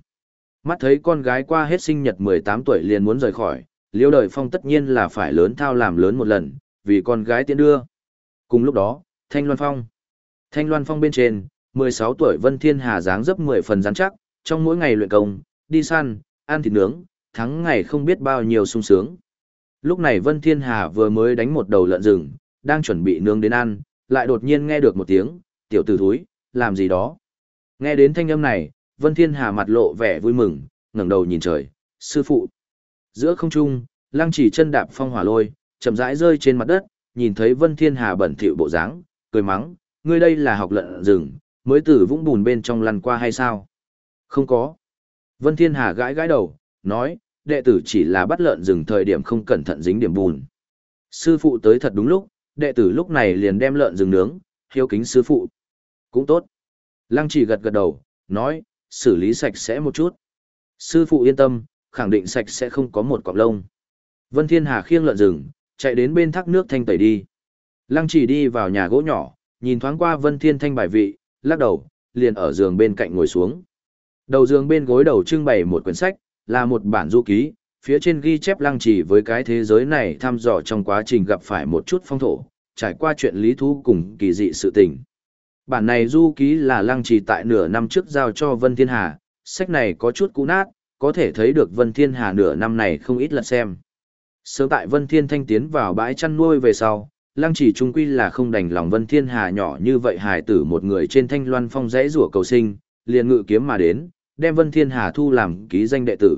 Mắt thấy con gái qua hết sinh nhật 18 tuổi liền muốn rời khỏi, liêu đời phong tất nhiên là phải lớn thao làm lớn một lần, vì con gái tiến đưa. Cùng lúc đó, Thanh Loan Phong. Thanh Loan Phong bên trên, 16 tuổi Vân Thiên Hà dáng dấp 10 phần rắn chắc, trong mỗi ngày luyện công, đi săn, ăn thịt nướng, thắng ngày không biết bao nhiêu sung sướng. Lúc này Vân Thiên Hà vừa mới đánh một đầu lợn rừng, đang chuẩn bị nướng đến ăn, lại đột nhiên nghe được một tiếng, tiểu tử thúi, làm gì đó. Nghe đến thanh âm này, Vân Thiên Hà mặt lộ vẻ vui mừng, ngẩng đầu nhìn trời, sư phụ. Giữa không trung, lăng chỉ chân đạp phong hỏa lôi, chậm rãi rơi trên mặt đất, nhìn thấy Vân Thiên Hà bẩn thỉu bộ dáng, cười mắng, ngươi đây là học lợn rừng, mới từ vũng bùn bên trong lăn qua hay sao? Không có. Vân Thiên Hà gãi gãi đầu, nói, đệ tử chỉ là bắt lợn rừng thời điểm không cẩn thận dính điểm bùn. Sư phụ tới thật đúng lúc, đệ tử lúc này liền đem lợn rừng nướng, hiếu kính sư phụ. Cũng tốt. Lăng chỉ gật gật đầu, nói, xử lý sạch sẽ một chút. Sư phụ yên tâm, khẳng định sạch sẽ không có một cọng lông. Vân Thiên Hà khiêng lợn rừng, chạy đến bên thác nước thanh tẩy đi. Lăng chỉ đi vào nhà gỗ nhỏ, nhìn thoáng qua Vân Thiên Thanh bài vị, lắc đầu, liền ở giường bên cạnh ngồi xuống. Đầu giường bên gối đầu trưng bày một quyển sách, là một bản du ký, phía trên ghi chép lăng chỉ với cái thế giới này thăm dò trong quá trình gặp phải một chút phong thổ, trải qua chuyện lý thú cùng kỳ dị sự tình. Bản này du ký là lăng trì tại nửa năm trước giao cho Vân Thiên Hà, sách này có chút cũ nát, có thể thấy được Vân Thiên Hà nửa năm này không ít lần xem. Sớm tại Vân Thiên Thanh tiến vào bãi chăn nuôi về sau, lăng chỉ trung quy là không đành lòng Vân Thiên Hà nhỏ như vậy hài tử một người trên thanh loan phong rẽ rủa cầu sinh, liền ngự kiếm mà đến, đem Vân Thiên Hà thu làm ký danh đệ tử.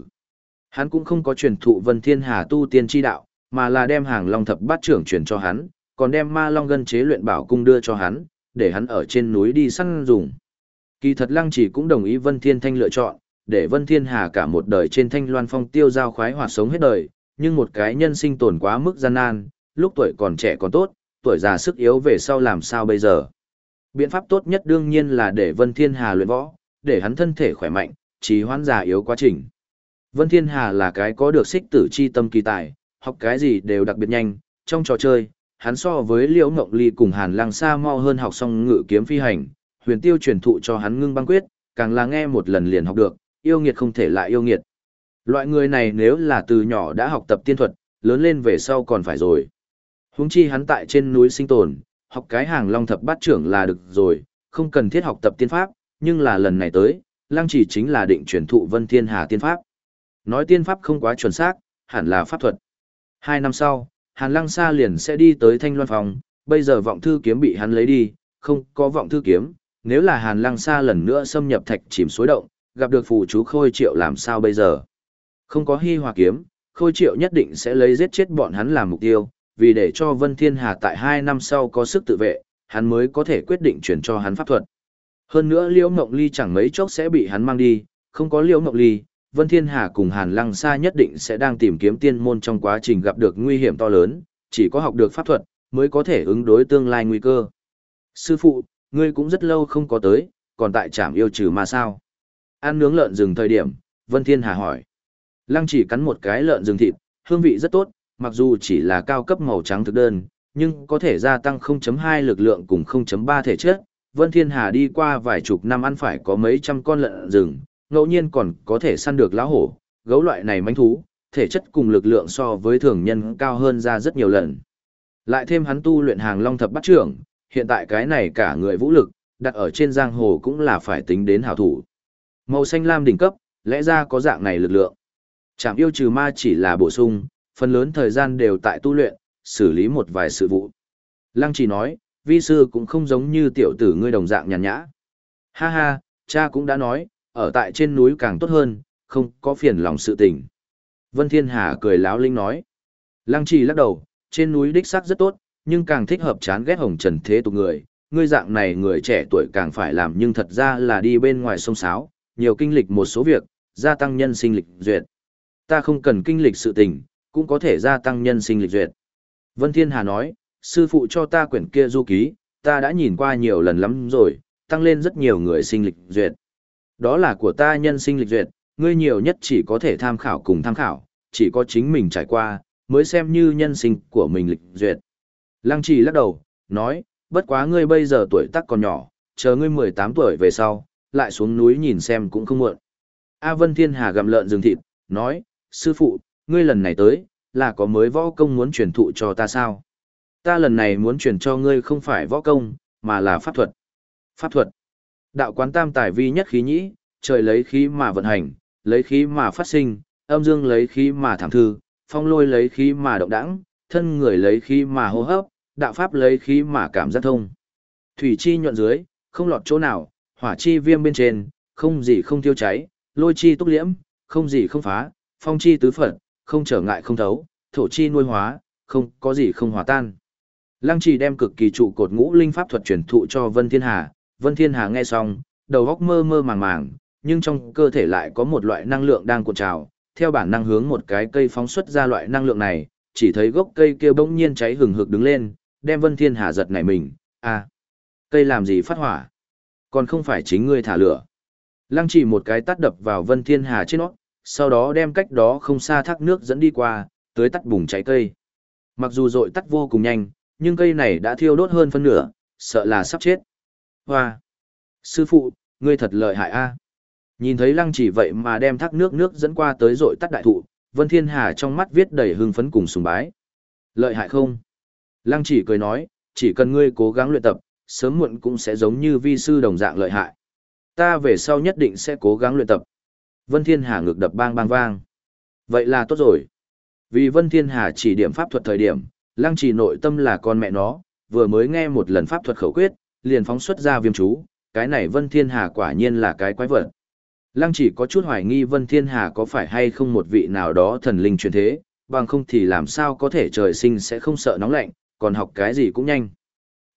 Hắn cũng không có truyền thụ Vân Thiên Hà tu tiên chi đạo, mà là đem hàng long thập bát trưởng truyền cho hắn, còn đem ma long gân chế luyện bảo cung đưa cho hắn, để hắn ở trên núi đi săn dùng. Kỳ thật lăng chỉ cũng đồng ý Vân Thiên Thanh lựa chọn, để Vân Thiên Hà cả một đời trên thanh loan phong tiêu giao khoái hoạt sống hết đời, nhưng một cái nhân sinh tồn quá mức gian nan, lúc tuổi còn trẻ còn tốt, tuổi già sức yếu về sau làm sao bây giờ. Biện pháp tốt nhất đương nhiên là để Vân Thiên Hà luyện võ, để hắn thân thể khỏe mạnh, trí hoãn già yếu quá trình. Vân Thiên Hà là cái có được xích tử chi tâm kỳ tài, học cái gì đều đặc biệt nhanh, trong trò chơi, hắn so với Liễu Ngộng Ly cùng Hàn Lăng Sa mau hơn học xong ngự kiếm phi hành, huyền tiêu truyền thụ cho hắn ngưng băng quyết, càng là nghe một lần liền học được, yêu nghiệt không thể lại yêu nghiệt. Loại người này nếu là từ nhỏ đã học tập tiên thuật, lớn lên về sau còn phải rồi. Huống chi hắn tại trên núi sinh tồn, học cái hàng long thập bát trưởng là được rồi, không cần thiết học tập tiên pháp, nhưng là lần này tới, lăng chỉ chính là định truyền thụ vân thiên hà tiên pháp. Nói tiên pháp không quá chuẩn xác, hẳn là pháp thuật. Hai năm sau, Hàn Lăng Sa liền sẽ đi tới Thanh Loan Phòng, bây giờ vọng thư kiếm bị hắn lấy đi, không có vọng thư kiếm, nếu là Hàn Lăng Sa lần nữa xâm nhập thạch chìm suối động, gặp được phù chú Khôi Triệu làm sao bây giờ? Không có hy hòa kiếm, Khôi Triệu nhất định sẽ lấy giết chết bọn hắn làm mục tiêu, vì để cho Vân Thiên Hà tại hai năm sau có sức tự vệ, hắn mới có thể quyết định chuyển cho hắn pháp thuật. Hơn nữa Liễu Mộng Ly chẳng mấy chốc sẽ bị hắn mang đi, không có Liễu Mộng Ly, Vân Thiên Hà cùng Hàn Lăng Sa nhất định sẽ đang tìm kiếm tiên môn trong quá trình gặp được nguy hiểm to lớn, chỉ có học được pháp thuật, mới có thể ứng đối tương lai nguy cơ. Sư phụ, ngươi cũng rất lâu không có tới, còn tại trạm yêu trừ mà sao? Ăn nướng lợn rừng thời điểm, Vân Thiên Hà hỏi. Lăng chỉ cắn một cái lợn rừng thịt, hương vị rất tốt, mặc dù chỉ là cao cấp màu trắng thực đơn, nhưng có thể gia tăng 0.2 lực lượng cùng 0.3 thể chất. Vân Thiên Hà đi qua vài chục năm ăn phải có mấy trăm con lợn rừng, ngẫu nhiên còn có thể săn được lão hổ, gấu loại này manh thú, thể chất cùng lực lượng so với thường nhân cao hơn ra rất nhiều lần. Lại thêm hắn tu luyện hàng long thập bắt trưởng, hiện tại cái này cả người vũ lực, đặt ở trên giang hồ cũng là phải tính đến hảo thủ. Màu xanh lam đỉnh cấp, lẽ ra có dạng này lực lượng. Chạm yêu trừ ma chỉ là bổ sung, phần lớn thời gian đều tại tu luyện, xử lý một vài sự vụ. Lăng chỉ nói, vi sư cũng không giống như tiểu tử ngươi đồng dạng nhàn nhã. Ha ha, cha cũng đã nói, ở tại trên núi càng tốt hơn, không có phiền lòng sự tình. Vân Thiên Hà cười láo linh nói. Lăng Chỉ lắc đầu, trên núi đích xác rất tốt, nhưng càng thích hợp chán ghét hồng trần thế tục người. Ngươi dạng này người trẻ tuổi càng phải làm nhưng thật ra là đi bên ngoài sông sáo, nhiều kinh lịch một số việc, gia tăng nhân sinh lịch duyệt. Ta không cần kinh lịch sự tình, cũng có thể gia tăng nhân sinh lịch duyệt. Vân Thiên Hà nói, sư phụ cho ta quyển kia du ký, ta đã nhìn qua nhiều lần lắm rồi, tăng lên rất nhiều người sinh lịch duyệt. Đó là của ta nhân sinh lịch duyệt, ngươi nhiều nhất chỉ có thể tham khảo cùng tham khảo, chỉ có chính mình trải qua, mới xem như nhân sinh của mình lịch duyệt. Lăng trì lắc đầu, nói, bất quá ngươi bây giờ tuổi tác còn nhỏ, chờ ngươi 18 tuổi về sau, lại xuống núi nhìn xem cũng không muộn. A Vân Thiên Hà gặm lợn rừng thịt, nói, sư phụ, ngươi lần này tới, là có mới võ công muốn truyền thụ cho ta sao? Ta lần này muốn truyền cho ngươi không phải võ công, mà là pháp thuật. Pháp thuật. Đạo quán tam tài vi nhất khí nhĩ, trời lấy khí mà vận hành, lấy khí mà phát sinh, âm dương lấy khí mà thảm thư, phong lôi lấy khí mà động đãng, thân người lấy khí mà hô hấp, đạo pháp lấy khí mà cảm giác thông. Thủy chi nhuận dưới, không lọt chỗ nào, hỏa chi viêm bên trên, không gì không tiêu cháy, lôi chi túc liễm, không gì không phá, phong chi tứ phận, không trở ngại không thấu, thổ chi nuôi hóa, không có gì không hòa tan. Lăng trì đem cực kỳ trụ cột ngũ linh pháp thuật truyền thụ cho Vân Thiên Hà, Vân Thiên Hà nghe xong, đầu óc mơ mơ màng màng, nhưng trong cơ thể lại có một loại năng lượng đang cuộn trào, theo bản năng hướng một cái cây phóng xuất ra loại năng lượng này, chỉ thấy gốc cây kia bỗng nhiên cháy hừng hực đứng lên, đem Vân Thiên Hà giật nảy mình, à, cây làm gì phát hỏa? Còn không phải chính ngươi thả lửa. Lăng trì một cái tắt đập vào Vân Thiên Hà trên nó, sau đó đem cách đó không xa thác nước dẫn đi qua, tới tắt bùng cháy cây. Mặc dù dội tắt vô cùng nhanh, nhưng cây này đã thiêu đốt hơn phân nửa, sợ là sắp chết. Hoa! Sư phụ, ngươi thật lợi hại a. Nhìn thấy lăng chỉ vậy mà đem thác nước nước dẫn qua tới dội tắt đại thụ, Vân Thiên Hà trong mắt viết đầy hưng phấn cùng sùng bái. Lợi hại không? Lăng chỉ cười nói, chỉ cần ngươi cố gắng luyện tập, sớm muộn cũng sẽ giống như vi sư đồng dạng lợi hại. Ta về sau nhất định sẽ cố gắng luyện tập. Vân Thiên Hà ngực đập bang bang vang. Vậy là tốt rồi. Vì Vân Thiên Hà chỉ điểm pháp thuật thời điểm, lăng trì nội tâm là con mẹ nó, vừa mới nghe một lần pháp thuật khẩu quyết, liền phóng xuất ra viêm chú, cái này Vân Thiên Hà quả nhiên là cái quái vật. Lăng chỉ có chút hoài nghi Vân Thiên Hà có phải hay không một vị nào đó thần linh truyền thế, bằng không thì làm sao có thể trời sinh sẽ không sợ nóng lạnh, còn học cái gì cũng nhanh.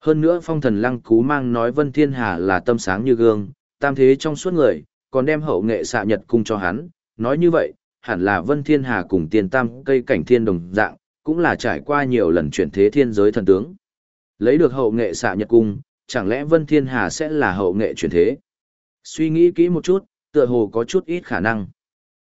Hơn nữa phong thần lăng cú mang nói Vân Thiên Hà là tâm sáng như gương, tam thế trong suốt người, còn đem hậu nghệ xạ nhật cung cho hắn, nói như vậy, hẳn là Vân Thiên Hà cùng tiền tam cây cảnh thiên đồng dạng, cũng là trải qua nhiều lần chuyển thế thiên giới thần tướng. Lấy được hậu nghệ xạ nhật cung, chẳng lẽ Vân Thiên Hà sẽ là hậu nghệ chuyển thế? Suy nghĩ kỹ một chút, tựa hồ có chút ít khả năng.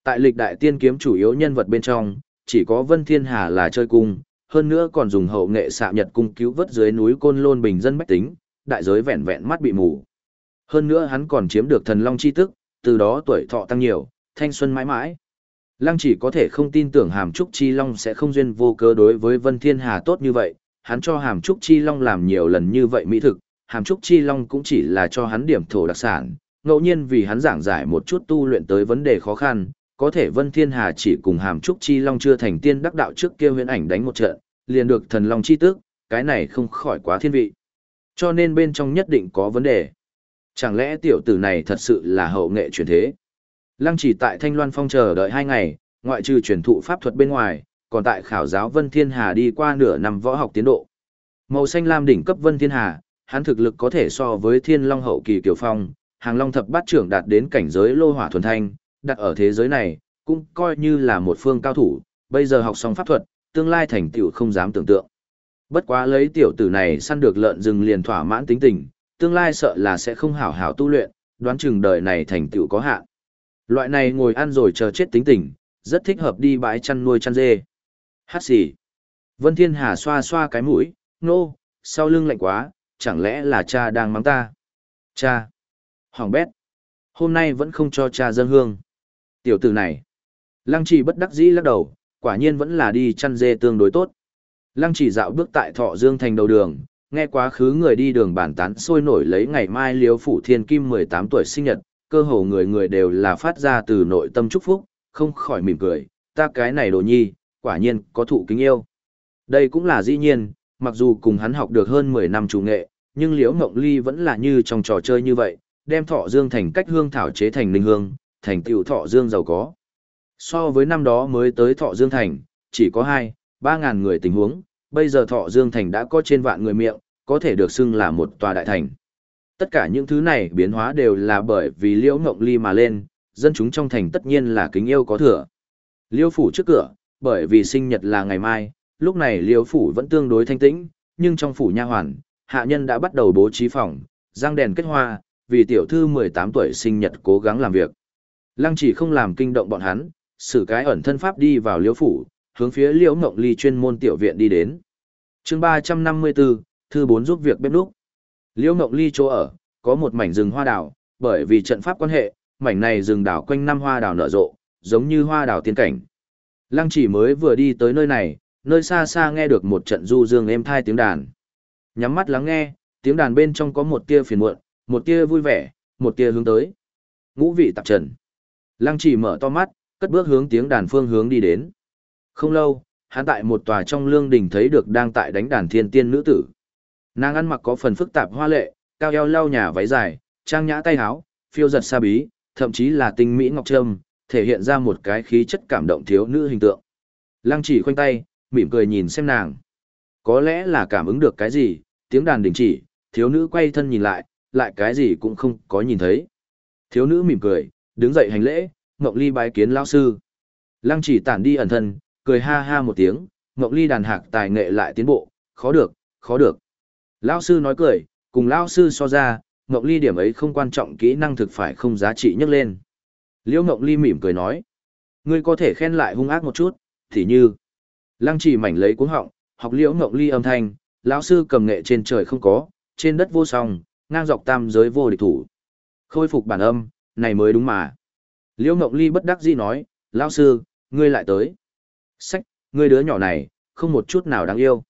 Tại lịch đại tiên kiếm chủ yếu nhân vật bên trong, chỉ có Vân Thiên Hà là chơi cung, hơn nữa còn dùng hậu nghệ xạ nhật cung cứu vớt dưới núi côn lôn bình dân bách tính, đại giới vẹn vẹn mắt bị mù. Hơn nữa hắn còn chiếm được thần long chi tức, từ đó tuổi thọ tăng nhiều, thanh xuân mãi mãi. Lăng chỉ có thể không tin tưởng Hàm Trúc Chi Long sẽ không duyên vô cớ đối với Vân Thiên Hà tốt như vậy, hắn cho Hàm Trúc Chi Long làm nhiều lần như vậy mỹ thực, Hàm Trúc Chi Long cũng chỉ là cho hắn điểm thổ đặc sản, ngẫu nhiên vì hắn giảng giải một chút tu luyện tới vấn đề khó khăn, có thể Vân Thiên Hà chỉ cùng Hàm Trúc Chi Long chưa thành tiên đắc đạo trước kia huyễn ảnh đánh một trận, liền được thần long chi tức, cái này không khỏi quá thiên vị. Cho nên bên trong nhất định có vấn đề. Chẳng lẽ tiểu tử này thật sự là hậu nghệ truyền thế? Lăng chỉ tại Thanh Loan Phong chờ đợi hai ngày, ngoại trừ truyền thụ pháp thuật bên ngoài, còn tại khảo giáo Vân Thiên Hà đi qua nửa năm võ học tiến độ. Màu xanh lam đỉnh cấp Vân Thiên Hà, hắn thực lực có thể so với Thiên Long hậu kỳ Kiều Phong, hàng long thập bát trưởng đạt đến cảnh giới lô hỏa thuần thanh, đặt ở thế giới này, cũng coi như là một phương cao thủ, bây giờ học xong pháp thuật, tương lai thành tựu không dám tưởng tượng. Bất quá lấy tiểu tử này săn được lợn rừng liền thỏa mãn tính tình, tương lai sợ là sẽ không hảo hảo tu luyện, đoán chừng đời này thành tựu có hạn. Loại này ngồi ăn rồi chờ chết tính tình, rất thích hợp đi bãi chăn nuôi chăn dê. Hát gì? Vân Thiên Hà xoa xoa cái mũi, nô, sau lưng lạnh quá, chẳng lẽ là cha đang mắng ta? Cha. Hoàng bét. Hôm nay vẫn không cho cha dân hương. Tiểu tử này. Lăng Chỉ bất đắc dĩ lắc đầu, quả nhiên vẫn là đi chăn dê tương đối tốt. Lăng chỉ dạo bước tại thọ dương thành đầu đường, nghe quá khứ người đi đường bàn tán sôi nổi lấy ngày mai liếu phủ thiên kim 18 tuổi sinh nhật, cơ hồ người người đều là phát ra từ nội tâm chúc phúc, không khỏi mỉm cười, ta cái này đồ nhi, quả nhiên có thụ kính yêu. Đây cũng là dĩ nhiên, mặc dù cùng hắn học được hơn 10 năm chủ nghệ, nhưng liễu mộng ly vẫn là như trong trò chơi như vậy, đem thọ dương thành cách hương thảo chế thành linh hương, thành tiểu thọ dương giàu có. So với năm đó mới tới thọ dương thành, chỉ có 2, 3 ngàn người tình huống, bây giờ thọ dương thành đã có trên vạn người miệng, có thể được xưng là một tòa đại thành. Tất cả những thứ này biến hóa đều là bởi vì liễu Ngộng ly mà lên, dân chúng trong thành tất nhiên là kính yêu có thừa. Liễu phủ trước cửa, bởi vì sinh nhật là ngày mai, lúc này liễu phủ vẫn tương đối thanh tĩnh, nhưng trong phủ nha hoàn, hạ nhân đã bắt đầu bố trí phòng, răng đèn kết hoa, vì tiểu thư 18 tuổi sinh nhật cố gắng làm việc. Lăng chỉ không làm kinh động bọn hắn, xử cái ẩn thân pháp đi vào liễu phủ, hướng phía liễu mộng ly chuyên môn tiểu viện đi đến chương 354, thư 4 giúp việc bếp núc. Liễu ngọc ly chỗ ở, có một mảnh rừng hoa đào, bởi vì trận pháp quan hệ, mảnh này rừng đào quanh năm hoa đào nở rộ, giống như hoa đào tiên cảnh. Lăng chỉ mới vừa đi tới nơi này, nơi xa xa nghe được một trận du dương êm thai tiếng đàn. Nhắm mắt lắng nghe, tiếng đàn bên trong có một tia phiền muộn, một tia vui vẻ, một tia hướng tới. Ngũ vị tạp trần. Lăng chỉ mở to mắt, cất bước hướng tiếng đàn phương hướng đi đến. Không lâu, hắn tại một tòa trong lương đình thấy được đang tại đánh đàn thiên tiên nữ tử. Nàng ăn mặc có phần phức tạp hoa lệ, cao eo lau nhà váy dài, trang nhã tay áo, phiêu giật xa bí, thậm chí là tinh mỹ ngọc trâm, thể hiện ra một cái khí chất cảm động thiếu nữ hình tượng. Lăng chỉ khoanh tay, mỉm cười nhìn xem nàng. Có lẽ là cảm ứng được cái gì, tiếng đàn đình chỉ, thiếu nữ quay thân nhìn lại, lại cái gì cũng không có nhìn thấy. Thiếu nữ mỉm cười, đứng dậy hành lễ, Ngọc Ly bái kiến lão sư. Lăng chỉ tản đi ẩn thân, cười ha ha một tiếng, Ngọc Ly đàn hạc tài nghệ lại tiến bộ, khó được, khó được. Lão sư nói cười, cùng lão sư so ra, Ngọc Ly điểm ấy không quan trọng kỹ năng thực phải không giá trị nhất lên. Liễu Ngọc Ly mỉm cười nói, ngươi có thể khen lại hung ác một chút, thì như. Lăng chỉ mảnh lấy cuống họng, học Liễu Ngọc Ly âm thanh, lão sư cầm nghệ trên trời không có, trên đất vô song, ngang dọc tam giới vô địch thủ. Khôi phục bản âm, này mới đúng mà. Liễu Ngọc Ly bất đắc dĩ nói, lão sư, ngươi lại tới. Sách, ngươi đứa nhỏ này, không một chút nào đáng yêu.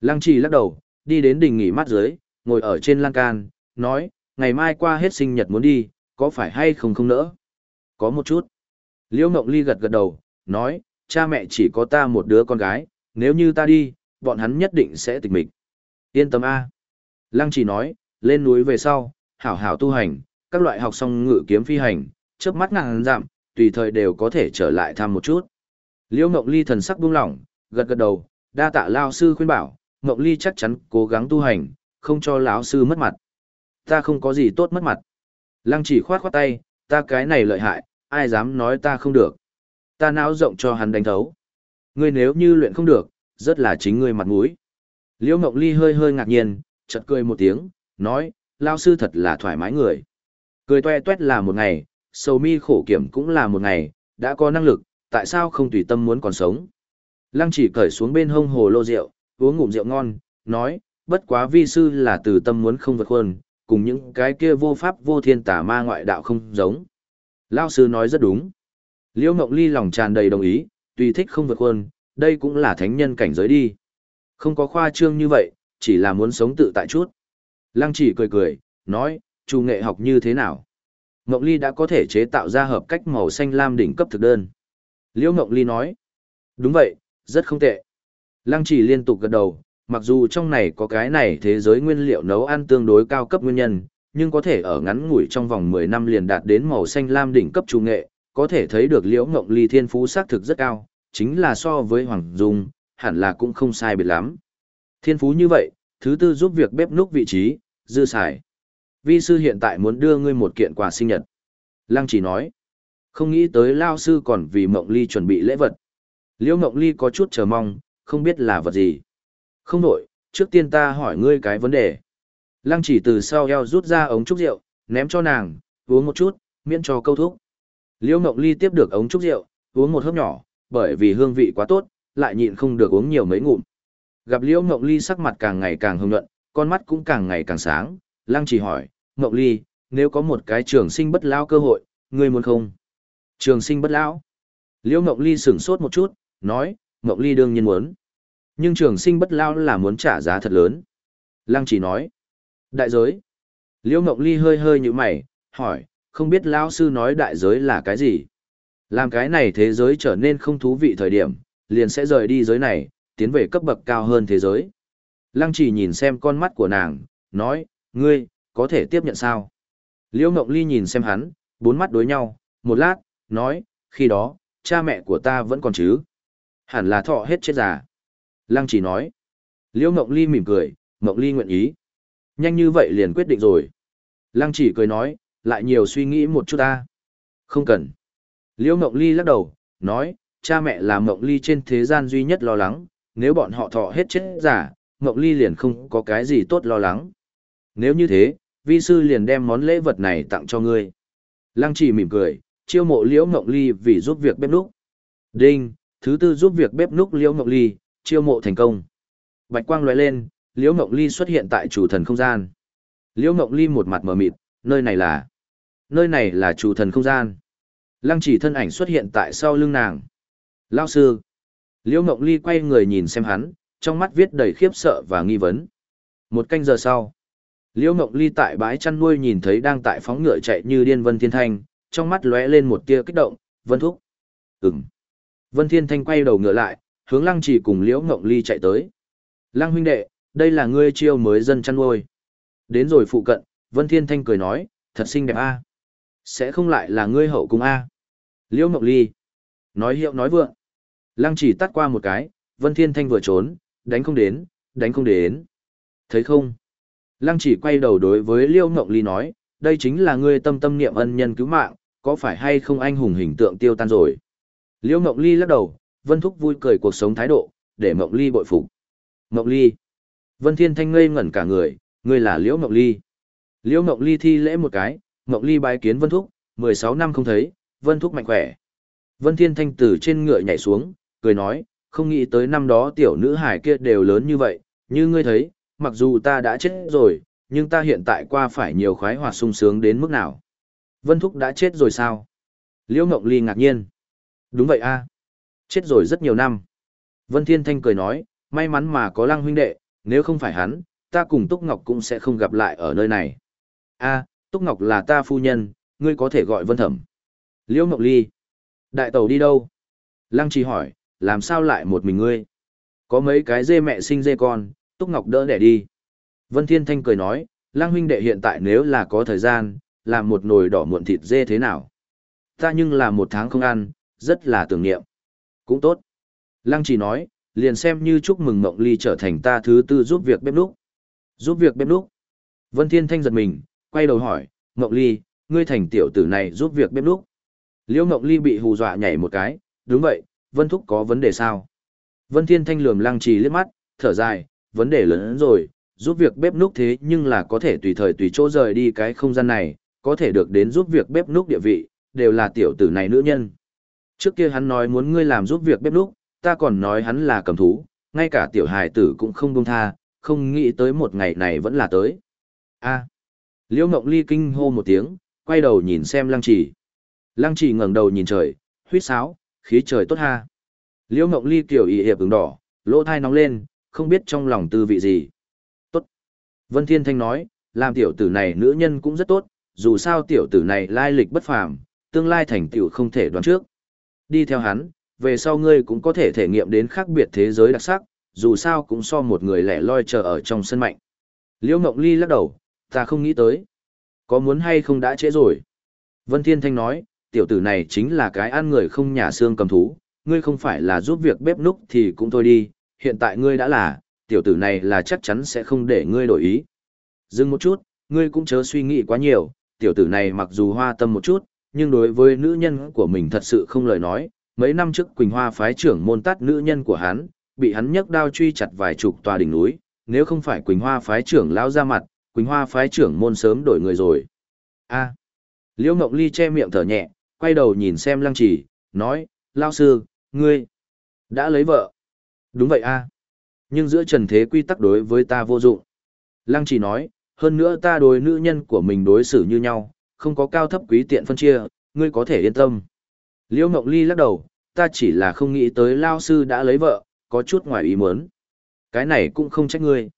Lăng trì lắc đầu, đi đến đình nghỉ mát dưới, ngồi ở trên lan can, nói, ngày mai qua hết sinh nhật muốn đi, có phải hay không không nỡ? Có một chút. Liễu Ngộng Ly gật gật đầu, nói, cha mẹ chỉ có ta một đứa con gái, nếu như ta đi, bọn hắn nhất định sẽ tịch mịch. Yên tâm A. Lăng chỉ nói, lên núi về sau, hảo hảo tu hành, các loại học xong ngự kiếm phi hành, chớp mắt ngàn giảm, tùy thời đều có thể trở lại thăm một chút. Liễu Ngọc Ly thần sắc buông lỏng, gật gật đầu, đa tạ Lão sư khuyên bảo, Ngọc Ly chắc chắn cố gắng tu hành, không cho lão sư mất mặt. Ta không có gì tốt mất mặt. Lăng chỉ khoát khoát tay, ta cái này lợi hại, ai dám nói ta không được. Ta não rộng cho hắn đánh thấu. Ngươi nếu như luyện không được, rất là chính ngươi mặt mũi. Liễu Ngọc Ly hơi hơi ngạc nhiên, chợt cười một tiếng, nói, Lão sư thật là thoải mái người. Cười toe toét là một ngày, sầu mi khổ kiểm cũng là một ngày, đã có năng lực, tại sao không tùy tâm muốn còn sống. Lăng chỉ cởi xuống bên hông hồ lô rượu, uống ngụm rượu ngon, nói, bất quá vi sư là từ tâm muốn không vượt khuôn, cùng những cái kia vô pháp vô thiên tả ma ngoại đạo không giống. Lao sư nói rất đúng. Liễu Mộng Ly lòng tràn đầy đồng ý, tùy thích không vượt khuôn, đây cũng là thánh nhân cảnh giới đi. Không có khoa trương như vậy, chỉ là muốn sống tự tại chút. Lăng chỉ cười cười, nói, chủ nghệ học như thế nào? Mộng Ly đã có thể chế tạo ra hợp cách màu xanh lam đỉnh cấp thực đơn. Liễu Ngộng Ly nói, đúng vậy, rất không tệ. Lăng chỉ liên tục gật đầu, mặc dù trong này có cái này thế giới nguyên liệu nấu ăn tương đối cao cấp nguyên nhân, nhưng có thể ở ngắn ngủi trong vòng 10 năm liền đạt đến màu xanh lam đỉnh cấp trung nghệ, có thể thấy được Liễu Ngộng Ly thiên phú xác thực rất cao, chính là so với Hoàng Dung, hẳn là cũng không sai biệt lắm. Thiên phú như vậy, thứ tư giúp việc bếp núc vị trí, dư xài. Vi sư hiện tại muốn đưa ngươi một kiện quà sinh nhật. Lăng chỉ nói, không nghĩ tới Lao sư còn vì Mộng Ly chuẩn bị lễ vật. Liễu Mộng Ly có chút chờ mong, không biết là vật gì. Không nổi, trước tiên ta hỏi ngươi cái vấn đề. Lăng chỉ từ sau eo rút ra ống trúc rượu, ném cho nàng, uống một chút, miễn cho câu thúc. Liễu Mộng Ly tiếp được ống trúc rượu, uống một hớp nhỏ, bởi vì hương vị quá tốt, lại nhịn không được uống nhiều mấy ngụm. Gặp Liễu Mộng Ly sắc mặt càng ngày càng hưng nhuận, con mắt cũng càng ngày càng sáng, Lăng chỉ hỏi, Mộng Ly, nếu có một cái trường sinh bất lao cơ hội, ngươi muốn không? Trường sinh bất lão. Liễu Ngộng Ly sửng sốt một chút, nói, Ngộng Ly đương nhiên muốn. Nhưng trường sinh bất lao là muốn trả giá thật lớn. Lăng chỉ nói. Đại giới. Liễu Ngọc Ly hơi hơi như mày, hỏi, không biết lão sư nói đại giới là cái gì? Làm cái này thế giới trở nên không thú vị thời điểm, liền sẽ rời đi giới này, tiến về cấp bậc cao hơn thế giới. Lăng chỉ nhìn xem con mắt của nàng, nói, ngươi, có thể tiếp nhận sao? Liễu Ngọc Ly nhìn xem hắn, bốn mắt đối nhau, một lát, nói, khi đó, cha mẹ của ta vẫn còn chứ? Hẳn là thọ hết chết già. Lăng chỉ nói. Liễu Mộng Ly mỉm cười, Mộng Ly nguyện ý. Nhanh như vậy liền quyết định rồi. Lăng chỉ cười nói, lại nhiều suy nghĩ một chút ta. Không cần. Liễu Mộng Ly lắc đầu, nói, cha mẹ là Mộng Ly trên thế gian duy nhất lo lắng, nếu bọn họ thọ hết chết giả, Mộng Ly liền không có cái gì tốt lo lắng. Nếu như thế, vi sư liền đem món lễ vật này tặng cho ngươi. Lăng chỉ mỉm cười, chiêu mộ Liễu ngộng Ly vì giúp việc bếp núc. Đinh, thứ tư giúp việc bếp núc Liễu ngộng Ly, chiêu mộ thành công. Bạch quang loại lên, Liễu ngộng Ly xuất hiện tại chủ thần không gian. Liễu ngộng Ly một mặt mờ mịt, nơi này là... Nơi này là chủ thần không gian. Lăng chỉ thân ảnh xuất hiện tại sau lưng nàng. Lao sư. Liễu ngộng Ly quay người nhìn xem hắn, trong mắt viết đầy khiếp sợ và nghi vấn. Một canh giờ sau. Liễu ngộng Ly tại bãi chăn nuôi nhìn thấy đang tại phóng ngựa chạy như điên Vân Thiên Thanh, trong mắt lóe lên một tia kích động, Vân Thúc. Ừm. Vân Thiên Thanh quay đầu ngựa lại, hướng Lăng Chỉ cùng Liễu Ngộng Ly chạy tới. Lăng huynh đệ, đây là ngươi chiêu mới dân chăn nuôi. Đến rồi phụ cận, Vân Thiên Thanh cười nói, thật xinh đẹp a. Sẽ không lại là ngươi hậu cung a. Liễu Ngộng Ly. Nói hiệu nói vượng. Lăng chỉ tắt qua một cái, Vân Thiên Thanh vừa trốn, đánh không đến, đánh không đến. Thấy không? Lăng chỉ quay đầu đối với Liễu Ngộng Ly nói, đây chính là ngươi tâm tâm niệm ân nhân cứu mạng, có phải hay không anh hùng hình tượng tiêu tan rồi. Liễu Mộng Ly lắc đầu, Vân Thúc vui cười cuộc sống thái độ, để Mộng Ly bội phục. Mộng Ly. Vân Thiên Thanh ngây ngẩn cả người, ngươi là Liễu Mộng Ly. Liễu Mộng Ly thi lễ một cái, Mộng Ly bái kiến Vân Thúc, 16 năm không thấy, Vân Thúc mạnh khỏe. Vân Thiên Thanh từ trên ngựa nhảy xuống, cười nói, không nghĩ tới năm đó tiểu nữ hải kia đều lớn như vậy, như ngươi thấy, mặc dù ta đã chết rồi, nhưng ta hiện tại qua phải nhiều khoái hoạt sung sướng đến mức nào. Vân Thúc đã chết rồi sao? Liễu Ngọc Ly ngạc nhiên. Đúng vậy a, Chết rồi rất nhiều năm. Vân Thiên Thanh cười nói, may mắn mà có lăng huynh đệ, nếu không phải hắn, ta cùng Túc Ngọc cũng sẽ không gặp lại ở nơi này. a Túc Ngọc là ta phu nhân, ngươi có thể gọi Vân Thẩm. Liễu Ngọc Ly. Đại tàu đi đâu? Lăng Trì hỏi, làm sao lại một mình ngươi? Có mấy cái dê mẹ sinh dê con, Túc Ngọc đỡ đẻ đi. Vân Thiên Thanh cười nói, Lăng huynh đệ hiện tại nếu là có thời gian, làm một nồi đỏ muộn thịt dê thế nào? Ta nhưng là một tháng không ăn, rất là tưởng niệm. Cũng tốt. Lăng Trì nói, liền xem như chúc mừng Mộng Ly trở thành ta thứ tư giúp việc bếp núc. Giúp việc bếp núc. Vân Thiên Thanh giật mình, quay đầu hỏi, Mộng Ly, ngươi thành tiểu tử này giúp việc bếp núc. Liễu Mộng Ly bị hù dọa nhảy một cái, đúng vậy, Vân Thúc có vấn đề sao? Vân Thiên Thanh lườm lăng trì liếc mắt, thở dài, vấn đề lớn hơn rồi, giúp việc bếp núc thế nhưng là có thể tùy thời tùy chỗ rời đi cái không gian này, có thể được đến giúp việc bếp núc địa vị, đều là tiểu tử này nữ nhân. Trước kia hắn nói muốn ngươi làm giúp việc bếp núc, ta còn nói hắn là cầm thú, ngay cả tiểu hài tử cũng không buông tha, không nghĩ tới một ngày này vẫn là tới. A. À. Liễu Ngộng Ly kinh hô một tiếng, quay đầu nhìn xem Lăng Chỉ. Lăng Chỉ ngẩng đầu nhìn trời, huýt sáo, khí trời tốt ha. Liễu Ngộng Ly kiểu y hiệp ứng đỏ, lỗ thai nóng lên, không biết trong lòng tư vị gì. Tốt. Vân Thiên Thanh nói, làm tiểu tử này nữ nhân cũng rất tốt, dù sao tiểu tử này lai lịch bất phàm, tương lai thành tiểu không thể đoán trước. Đi theo hắn, về sau ngươi cũng có thể thể nghiệm đến khác biệt thế giới đặc sắc, dù sao cũng so một người lẻ loi chờ ở trong sân mạnh. Liễu Ngộng Ly lắc đầu, ta không nghĩ tới. Có muốn hay không đã trễ rồi. Vân Thiên Thanh nói, tiểu tử này chính là cái ăn người không nhà xương cầm thú, ngươi không phải là giúp việc bếp núc thì cũng thôi đi, hiện tại ngươi đã là, tiểu tử này là chắc chắn sẽ không để ngươi đổi ý. Dừng một chút, ngươi cũng chớ suy nghĩ quá nhiều, tiểu tử này mặc dù hoa tâm một chút, nhưng đối với nữ nhân của mình thật sự không lời nói, mấy năm trước Quỳnh Hoa phái trưởng môn tát nữ nhân của hắn, bị hắn nhấc đao truy chặt vài chục tòa đỉnh núi, nếu không phải Quỳnh Hoa phái trưởng lao ra mặt, Quỳnh Hoa phái trưởng môn sớm đổi người rồi. A. Liễu Ngộng Ly che miệng thở nhẹ, quay đầu nhìn xem Lăng Chỉ, nói, lao sư, ngươi, đã lấy vợ. Đúng vậy a. Nhưng giữa trần thế quy tắc đối với ta vô dụng. Lăng Chỉ nói, hơn nữa ta đối nữ nhân của mình đối xử như nhau, không có cao thấp quý tiện phân chia, ngươi có thể yên tâm. Liễu Ngộng Ly lắc đầu, ta chỉ là không nghĩ tới lao sư đã lấy vợ, có chút ngoài ý muốn. Cái này cũng không trách ngươi.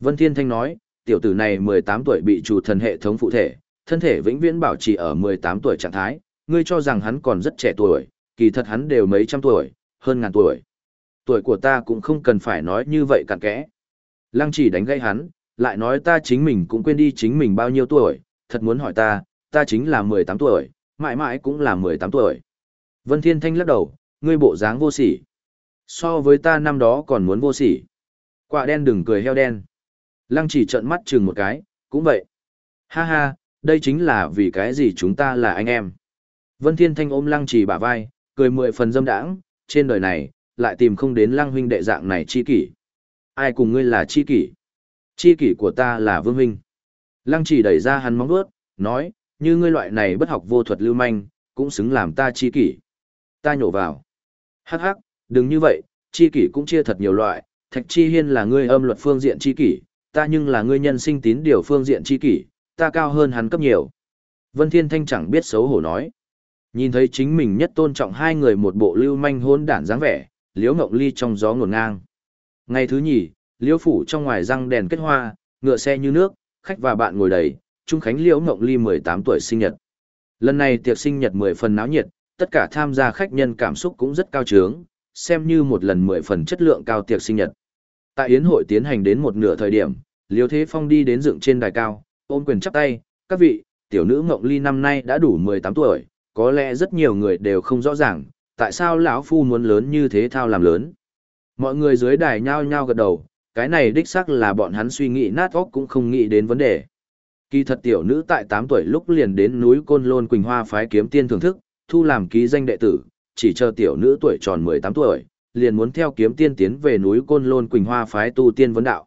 Vân Thiên Thanh nói, tiểu tử này 18 tuổi bị chủ thần hệ thống phụ thể, thân thể vĩnh viễn bảo trì ở 18 tuổi trạng thái, ngươi cho rằng hắn còn rất trẻ tuổi, kỳ thật hắn đều mấy trăm tuổi, hơn ngàn tuổi. Tuổi của ta cũng không cần phải nói như vậy cặn kẽ. Lăng chỉ đánh gây hắn, lại nói ta chính mình cũng quên đi chính mình bao nhiêu tuổi, thật muốn hỏi ta, ta chính là 18 tuổi, mãi mãi cũng là 18 tuổi. Vân Thiên Thanh lắc đầu, ngươi bộ dáng vô sỉ. So với ta năm đó còn muốn vô sỉ. Quả đen đừng cười heo đen. Lăng chỉ trợn mắt chừng một cái, cũng vậy. Ha ha, đây chính là vì cái gì chúng ta là anh em. Vân Thiên Thanh ôm lăng chỉ bả vai, cười mười phần dâm đãng, trên đời này, lại tìm không đến lăng huynh đệ dạng này chi kỷ. Ai cùng ngươi là chi kỷ? Chi kỷ của ta là vương huynh. Lăng chỉ đẩy ra hắn móng vuốt, nói, như ngươi loại này bất học vô thuật lưu manh, cũng xứng làm ta chi kỷ. Ta nhổ vào. Hắc hắc, đừng như vậy, chi kỷ cũng chia thật nhiều loại, thạch chi hiên là ngươi âm luật phương diện chi kỷ, ta nhưng là ngươi nhân sinh tín điều phương diện chi kỷ, ta cao hơn hắn cấp nhiều. Vân Thiên Thanh chẳng biết xấu hổ nói. Nhìn thấy chính mình nhất tôn trọng hai người một bộ lưu manh hôn đản dáng vẻ, liễu ngộng ly trong gió ngổn ngang. Ngày thứ nhì, liễu phủ trong ngoài răng đèn kết hoa, ngựa xe như nước, khách và bạn ngồi đầy, Trung Khánh liễu ngộng ly 18 tuổi sinh nhật. Lần này tiệc sinh nhật 10 phần náo nhiệt, tất cả tham gia khách nhân cảm xúc cũng rất cao trướng, xem như một lần 10 phần chất lượng cao tiệc sinh nhật. Tại yến hội tiến hành đến một nửa thời điểm, Liêu Thế Phong đi đến dựng trên đài cao, ôm quyền chắp tay, các vị, tiểu nữ Ngộng Ly năm nay đã đủ 18 tuổi, có lẽ rất nhiều người đều không rõ ràng, tại sao lão phu muốn lớn như thế thao làm lớn. Mọi người dưới đài nhao nhao gật đầu, cái này đích xác là bọn hắn suy nghĩ nát óc cũng không nghĩ đến vấn đề. Kỳ thật tiểu nữ tại 8 tuổi lúc liền đến núi Côn Lôn Quỳnh Hoa phái kiếm tiên thưởng thức, thu làm ký danh đệ tử, chỉ chờ tiểu nữ tuổi tròn 18 tuổi, liền muốn theo kiếm tiên tiến về núi Côn Lôn Quỳnh Hoa phái tu tiên vấn đạo.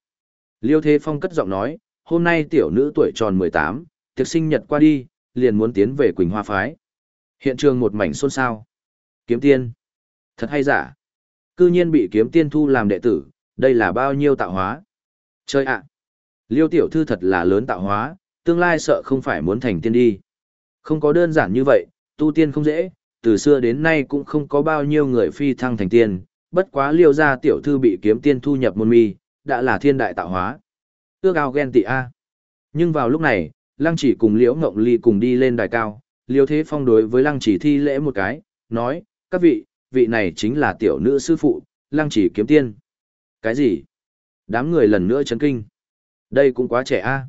Liêu Thế Phong cất giọng nói, hôm nay tiểu nữ tuổi tròn 18, tiệc sinh nhật qua đi, liền muốn tiến về Quỳnh Hoa phái. Hiện trường một mảnh xôn xao. Kiếm tiên. Thật hay giả. Cư nhiên bị kiếm tiên thu làm đệ tử, đây là bao nhiêu tạo hóa. Chơi ạ. Liêu tiểu thư thật là lớn tạo hóa, tương lai sợ không phải muốn thành tiên đi. Không có đơn giản như vậy, tu tiên không dễ, từ xưa đến nay cũng không có bao nhiêu người phi thăng thành tiên, bất quá liêu gia tiểu thư bị kiếm tiên thu nhập môn mi, đã là thiên đại tạo hóa. Ước ao ghen tị A. Nhưng vào lúc này, Lăng chỉ cùng Liễu Ngộng Ly cùng đi lên đài cao, Liêu Thế Phong đối với Lăng chỉ thi lễ một cái, nói, các vị, vị này chính là tiểu nữ sư phụ, Lăng chỉ kiếm tiên. Cái gì? Đám người lần nữa chấn kinh. Đây cũng quá trẻ a.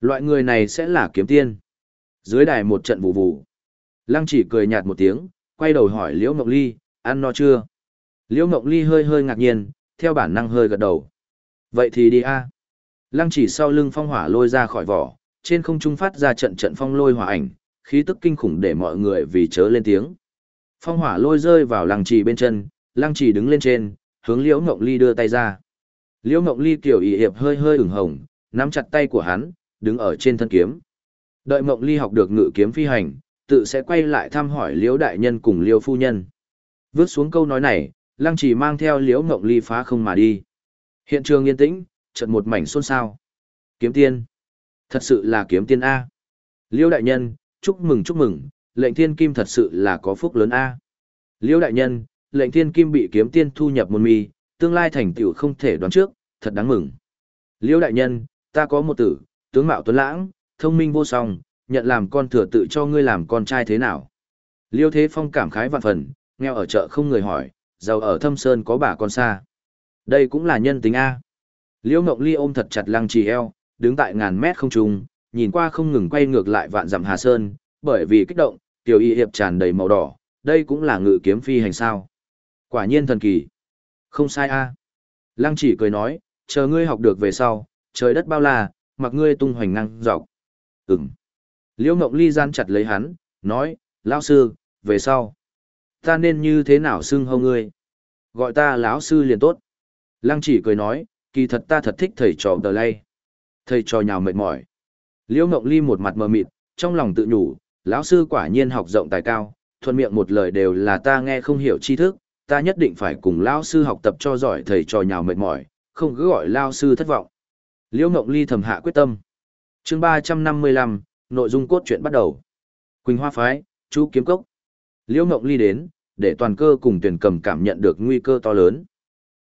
Loại người này sẽ là kiếm tiên. Dưới đài một trận vụ vụ. Lăng chỉ cười nhạt một tiếng, quay đầu hỏi Liễu ngọc Ly, ăn no chưa? Liễu ngọc Ly hơi hơi ngạc nhiên, theo bản năng hơi gật đầu. Vậy thì đi a. Lăng chỉ sau lưng phong hỏa lôi ra khỏi vỏ, trên không trung phát ra trận trận phong lôi hỏa ảnh, khí tức kinh khủng để mọi người vì chớ lên tiếng. Phong hỏa lôi rơi vào lăng trì bên chân, lăng trì đứng lên trên, hướng Liễu Ngộng Ly đưa tay ra. Liễu Ngộng Ly kiểu y hiệp hơi hơi ửng hồng, nắm chặt tay của hắn, đứng ở trên thân kiếm. Đợi Ngộng Ly học được ngự kiếm phi hành, tự sẽ quay lại thăm hỏi Liễu đại nhân cùng Liễu phu nhân. Vước xuống câu nói này, lăng trì mang theo Liễu Ngộng Ly phá không mà đi. Hiện trường yên tĩnh, chợt một mảnh xôn xao. Kiếm tiên. Thật sự là kiếm tiên A. Liễu đại nhân, chúc mừng chúc mừng, lệnh thiên kim thật sự là có phúc lớn A. Liễu đại nhân, lệnh thiên kim bị kiếm tiên thu nhập môn mi, tương lai thành tựu không thể đoán trước, thật đáng mừng. Liễu đại nhân, ta có một tử, tướng mạo tuấn lãng, thông minh vô song, nhận làm con thừa tự cho ngươi làm con trai thế nào. Liêu Thế Phong cảm khái vạn phần, nghèo ở chợ không người hỏi, giàu ở thâm sơn có bà con xa. Đây cũng là nhân tính A. Liêu Ngọc Ly ôm thật chặt lăng trì eo, đứng tại ngàn mét không trung, nhìn qua không ngừng quay ngược lại vạn dặm Hà Sơn, bởi vì kích động, tiểu y hiệp tràn đầy màu đỏ, đây cũng là ngự kiếm phi hành sao. Quả nhiên thần kỳ. Không sai a. Lăng chỉ cười nói, chờ ngươi học được về sau, trời đất bao la, mặc ngươi tung hoành năng dọc. Ừm. Liễu Ngộng Ly gian chặt lấy hắn, nói, lão sư, về sau. Ta nên như thế nào xưng hâu ngươi? Gọi ta lão sư liền tốt. Lăng chỉ cười nói, kỳ thật ta thật thích thầy trò tờ lay. Thầy trò nhào mệt mỏi. Liễu Ngộng Ly một mặt mờ mịt, trong lòng tự nhủ, lão sư quả nhiên học rộng tài cao, thuận miệng một lời đều là ta nghe không hiểu tri thức, ta nhất định phải cùng lão sư học tập cho giỏi thầy trò nhào mệt mỏi, không cứ gọi lão sư thất vọng. Liễu ngọc Ly thầm hạ quyết tâm. Chương ba trăm năm mươi lăm, nội dung cốt truyện bắt đầu. Quỳnh Hoa phái, chú kiếm cốc. Liễu ngọc Ly đến, để toàn cơ cùng tuyển cầm cảm nhận được nguy cơ to lớn.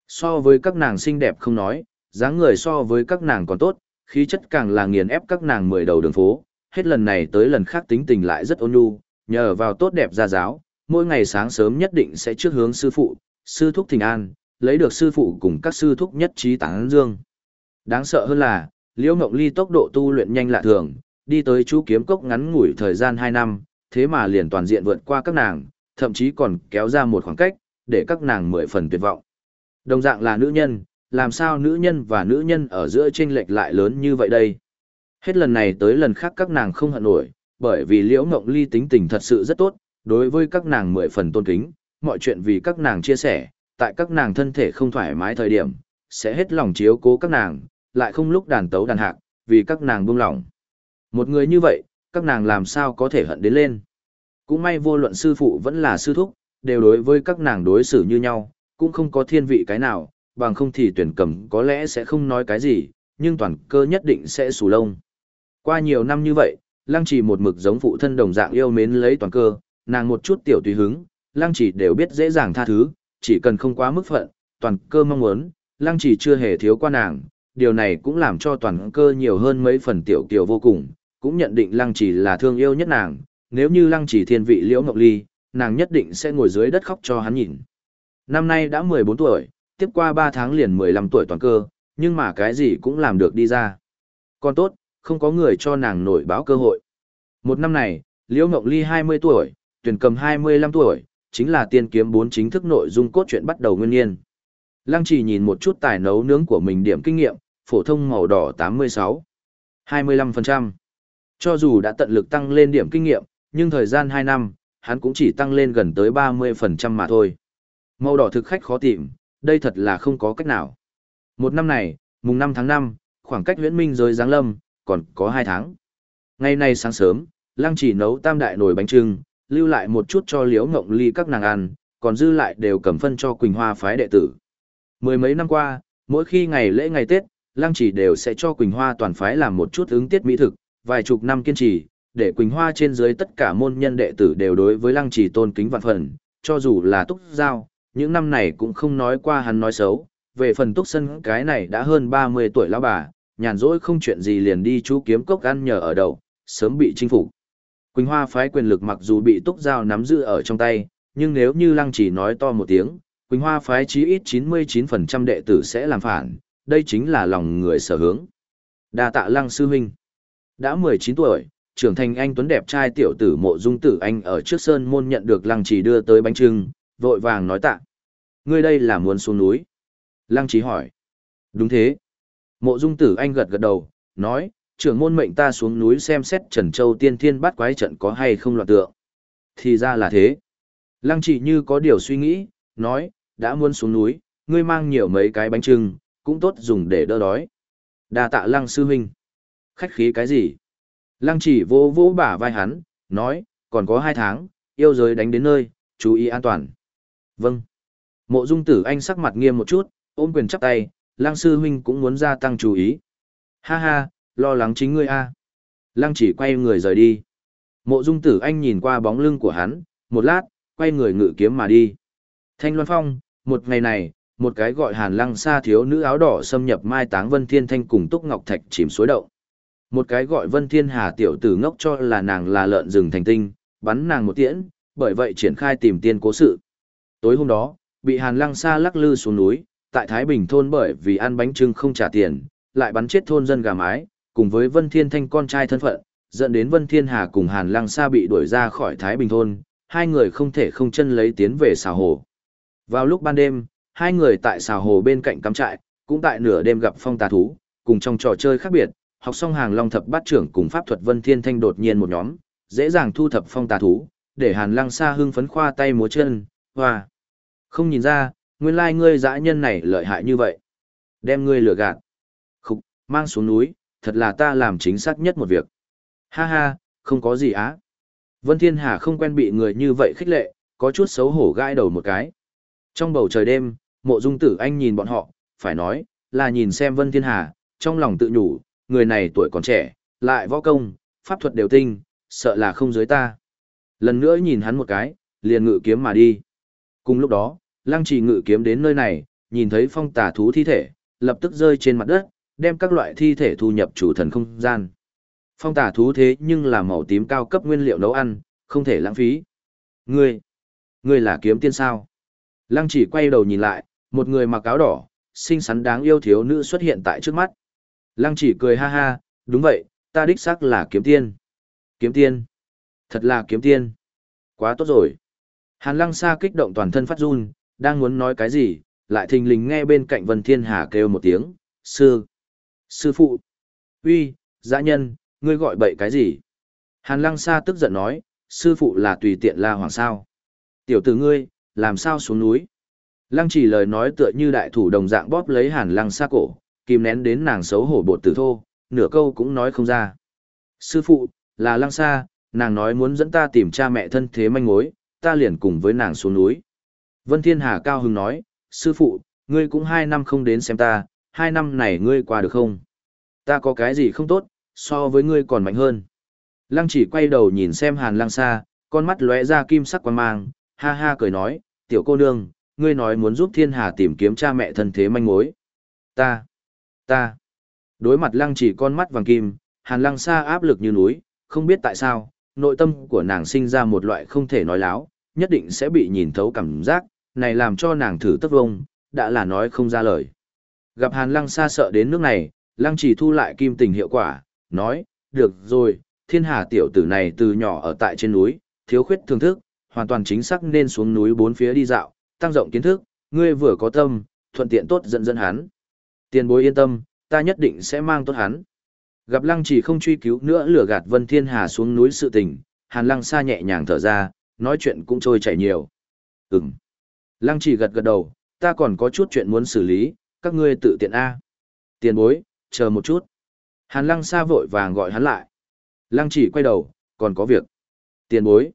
So với các nàng xinh đẹp không nói, dáng người so với các nàng còn tốt, khí chất càng là nghiền ép các nàng mười đầu đường phố, hết lần này tới lần khác tính tình lại rất ôn nhu, nhờ vào tốt đẹp gia giáo, mỗi ngày sáng sớm nhất định sẽ trước hướng sư phụ, sư thúc thỉnh an, lấy được sư phụ cùng các sư thúc nhất trí tán dương. Đáng sợ hơn là, Liễu Ngộng Ly tốc độ tu luyện nhanh lạ thường, đi tới chú kiếm cốc ngắn ngủi thời gian 2 năm, thế mà liền toàn diện vượt qua các nàng, thậm chí còn kéo ra một khoảng cách, để các nàng mười phần tuyệt vọng. Đồng dạng là nữ nhân, làm sao nữ nhân và nữ nhân ở giữa chênh lệch lại lớn như vậy đây? Hết lần này tới lần khác các nàng không hận nổi, bởi vì Liễu Ngộng Ly tính tình thật sự rất tốt, đối với các nàng mười phần tôn kính, mọi chuyện vì các nàng chia sẻ, tại các nàng thân thể không thoải mái thời điểm, sẽ hết lòng chiếu cố các nàng, lại không lúc đàn tấu đàn hạc, vì các nàng buông lòng. Một người như vậy, các nàng làm sao có thể hận đến lên. Cũng may vô luận sư phụ vẫn là sư thúc, đều đối với các nàng đối xử như nhau, cũng không có thiên vị cái nào, bằng không thì tuyển cầm có lẽ sẽ không nói cái gì, nhưng toàn cơ nhất định sẽ sù lông. Qua nhiều năm như vậy, lăng trì một mực giống phụ thân đồng dạng yêu mến lấy toàn cơ, nàng một chút tiểu tùy hứng, lăng Chỉ đều biết dễ dàng tha thứ, chỉ cần không quá mức phận, toàn cơ mong muốn, lăng Chỉ chưa hề thiếu qua nàng, điều này cũng làm cho toàn cơ nhiều hơn mấy phần tiểu kiều vô cùng, cũng nhận định lăng Chỉ là thương yêu nhất nàng, nếu như lăng Chỉ thiên vị liễu ngọc ly, nàng nhất định sẽ ngồi dưới đất khóc cho hắn nhìn. Năm nay đã 14 tuổi, tiếp qua 3 tháng liền 15 tuổi toàn cơ, nhưng mà cái gì cũng làm được đi ra. Còn tốt, không có người cho nàng nổi báo cơ hội. Một năm này, Liễu Ngọc Ly 20 tuổi, tuyển cầm 25 tuổi, chính là tiên kiếm bốn chính thức nội dung cốt truyện bắt đầu nguyên niên. Lăng chỉ nhìn một chút tài nấu nướng của mình điểm kinh nghiệm, phổ thông màu đỏ 86, 25%. Cho dù đã tận lực tăng lên điểm kinh nghiệm, nhưng thời gian 2 năm, hắn cũng chỉ tăng lên gần tới 30% mà thôi. Màu đỏ thực khách khó tìm, đây thật là không có cách nào. Một năm này, mùng 5 tháng 5, khoảng cách huyễn minh rời giáng lâm, còn có 2 tháng. Ngày nay sáng sớm, lăng chỉ nấu tam đại nồi bánh trưng, lưu lại một chút cho liễu ngộng ly các nàng ăn, còn dư lại đều cầm phân cho Quỳnh Hoa phái đệ tử. Mười mấy năm qua, mỗi khi ngày lễ ngày Tết, lăng chỉ đều sẽ cho Quỳnh Hoa toàn phái làm một chút ứng tiết mỹ thực, vài chục năm kiên trì, để Quỳnh Hoa trên dưới tất cả môn nhân đệ tử đều đối với lăng chỉ tôn kính vạn phần, cho dù là túc giao, những năm này cũng không nói qua hắn nói xấu, về phần túc sân cái này đã hơn 30 tuổi lão bà, nhàn rỗi không chuyện gì liền đi chú kiếm cốc ăn nhờ ở đậu, sớm bị chinh phục. Quỳnh Hoa phái quyền lực mặc dù bị túc giao nắm giữ ở trong tay, nhưng nếu như lăng chỉ nói to một tiếng, Quỳnh Hoa phái chí ít 99% đệ tử sẽ làm phản, đây chính là lòng người sở hướng. Đa tạ lăng sư huynh. Đã 19 tuổi, trưởng thành anh tuấn đẹp trai tiểu tử mộ dung tử anh ở trước sơn môn nhận được lăng chỉ đưa tới bánh trưng, vội vàng nói tạ. Ngươi đây là muốn xuống núi. Lăng chỉ hỏi. Đúng thế. Mộ dung tử anh gật gật đầu, nói, trưởng môn mệnh ta xuống núi xem xét Trần Châu tiên thiên bắt quái trận có hay không loạn tượng. Thì ra là thế. Lăng chỉ như có điều suy nghĩ, nói, đã muốn xuống núi, ngươi mang nhiều mấy cái bánh trưng, cũng tốt dùng để đỡ đói. đa tạ lăng sư huynh. Khách khí cái gì? Lăng chỉ vô vô bả vai hắn, nói, còn có hai tháng, yêu giới đánh đến nơi, chú ý an toàn. Vâng. Mộ dung tử anh sắc mặt nghiêm một chút, ôm quyền chắp tay, lăng sư huynh cũng muốn gia tăng chú ý. Ha ha, lo lắng chính ngươi a. Lăng chỉ quay người rời đi. Mộ dung tử anh nhìn qua bóng lưng của hắn, một lát, quay người ngự kiếm mà đi. Thanh Loan Phong, một ngày này, một cái gọi hàn lăng xa thiếu nữ áo đỏ xâm nhập mai táng Vân Thiên Thanh cùng Túc Ngọc Thạch chìm suối đậu. Một cái gọi Vân Thiên Hà tiểu tử ngốc cho là nàng là lợn rừng thành tinh, bắn nàng một tiễn, bởi vậy triển khai tìm tiên cố sự. Tối hôm đó, bị hàn lăng xa lắc lư xuống núi, tại Thái Bình thôn bởi vì ăn bánh trưng không trả tiền, lại bắn chết thôn dân gà mái, cùng với Vân Thiên Thanh con trai thân phận, dẫn đến Vân Thiên Hà cùng Hàn Lăng Sa bị đuổi ra khỏi Thái Bình thôn, hai người không thể không chân lấy tiến về xào hồ. Vào lúc ban đêm, hai người tại xào hồ bên cạnh cắm trại, cũng tại nửa đêm gặp phong tà thú, cùng trong trò chơi khác biệt, học xong hàng long thập bát trưởng cùng pháp thuật Vân Thiên Thanh đột nhiên một nhóm, dễ dàng thu thập phong tà thú, để Hàn Lăng Sa hưng phấn khoa tay múa chân, hoa. Không nhìn ra, nguyên lai ngươi dã nhân này lợi hại như vậy. Đem ngươi lừa gạt. Khục, mang xuống núi, thật là ta làm chính xác nhất một việc. Ha ha, không có gì á. Vân Thiên Hà không quen bị người như vậy khích lệ, có chút xấu hổ gãi đầu một cái. Trong bầu trời đêm, mộ dung tử anh nhìn bọn họ, phải nói, là nhìn xem Vân Thiên Hà, trong lòng tự nhủ, người này tuổi còn trẻ, lại võ công, pháp thuật đều tinh, sợ là không dưới ta. Lần nữa nhìn hắn một cái, liền ngự kiếm mà đi. Cùng lúc đó, lăng trì ngự kiếm đến nơi này, nhìn thấy phong tà thú thi thể, lập tức rơi trên mặt đất, đem các loại thi thể thu nhập chủ thần không gian. Phong tà thú thế nhưng là màu tím cao cấp nguyên liệu nấu ăn, không thể lãng phí. Ngươi, ngươi là kiếm tiên sao? Lăng chỉ quay đầu nhìn lại, một người mặc áo đỏ, xinh xắn đáng yêu thiếu nữ xuất hiện tại trước mắt. Lăng chỉ cười ha ha, đúng vậy, ta đích xác là kiếm tiên. Kiếm tiên. Thật là kiếm tiên. Quá tốt rồi. Hàn lăng xa kích động toàn thân phát run, đang muốn nói cái gì, lại thình lình nghe bên cạnh Vân Thiên Hà kêu một tiếng, sư. Sư phụ. uy, dã nhân, ngươi gọi bậy cái gì? Hàn lăng xa tức giận nói, sư phụ là tùy tiện la hoàng sao. Tiểu tử ngươi, làm sao xuống núi? Lăng chỉ lời nói tựa như đại thủ đồng dạng bóp lấy hàn lăng xa cổ, kìm nén đến nàng xấu hổ bột tử thô, nửa câu cũng nói không ra. Sư phụ, là lăng xa, nàng nói muốn dẫn ta tìm cha mẹ thân thế manh mối, ta liền cùng với nàng xuống núi. Vân Thiên Hà cao hứng nói, sư phụ, ngươi cũng hai năm không đến xem ta, hai năm này ngươi qua được không? Ta có cái gì không tốt, so với ngươi còn mạnh hơn. Lăng chỉ quay đầu nhìn xem hàn lăng xa, con mắt lóe ra kim sắc quan mang, ha ha cười nói, tiểu cô nương, ngươi nói muốn giúp thiên hà tìm kiếm cha mẹ thân thế manh mối. Ta, ta, đối mặt lăng chỉ con mắt vàng kim, hàn lăng xa áp lực như núi, không biết tại sao, nội tâm của nàng sinh ra một loại không thể nói láo, nhất định sẽ bị nhìn thấu cảm giác, này làm cho nàng thử tất vông, đã là nói không ra lời. Gặp hàn lăng xa sợ đến nước này, lăng chỉ thu lại kim tình hiệu quả, nói, được rồi, thiên hà tiểu tử này từ nhỏ ở tại trên núi, thiếu khuyết thưởng thức, hoàn toàn chính xác nên xuống núi bốn phía đi dạo, tăng rộng kiến thức, ngươi vừa có tâm, thuận tiện tốt dẫn dẫn hắn. Tiền bối yên tâm, ta nhất định sẽ mang tốt hắn. Gặp lăng chỉ không truy cứu nữa lửa gạt Vân Thiên Hà xuống núi sự tình, Hàn lăng xa nhẹ nhàng thở ra, nói chuyện cũng trôi chảy nhiều. Ừm. Lăng chỉ gật gật đầu, ta còn có chút chuyện muốn xử lý, các ngươi tự tiện A. Tiền bối, chờ một chút. Hàn lăng xa vội vàng gọi hắn lại. Lăng chỉ quay đầu, còn có việc. Tiền bối.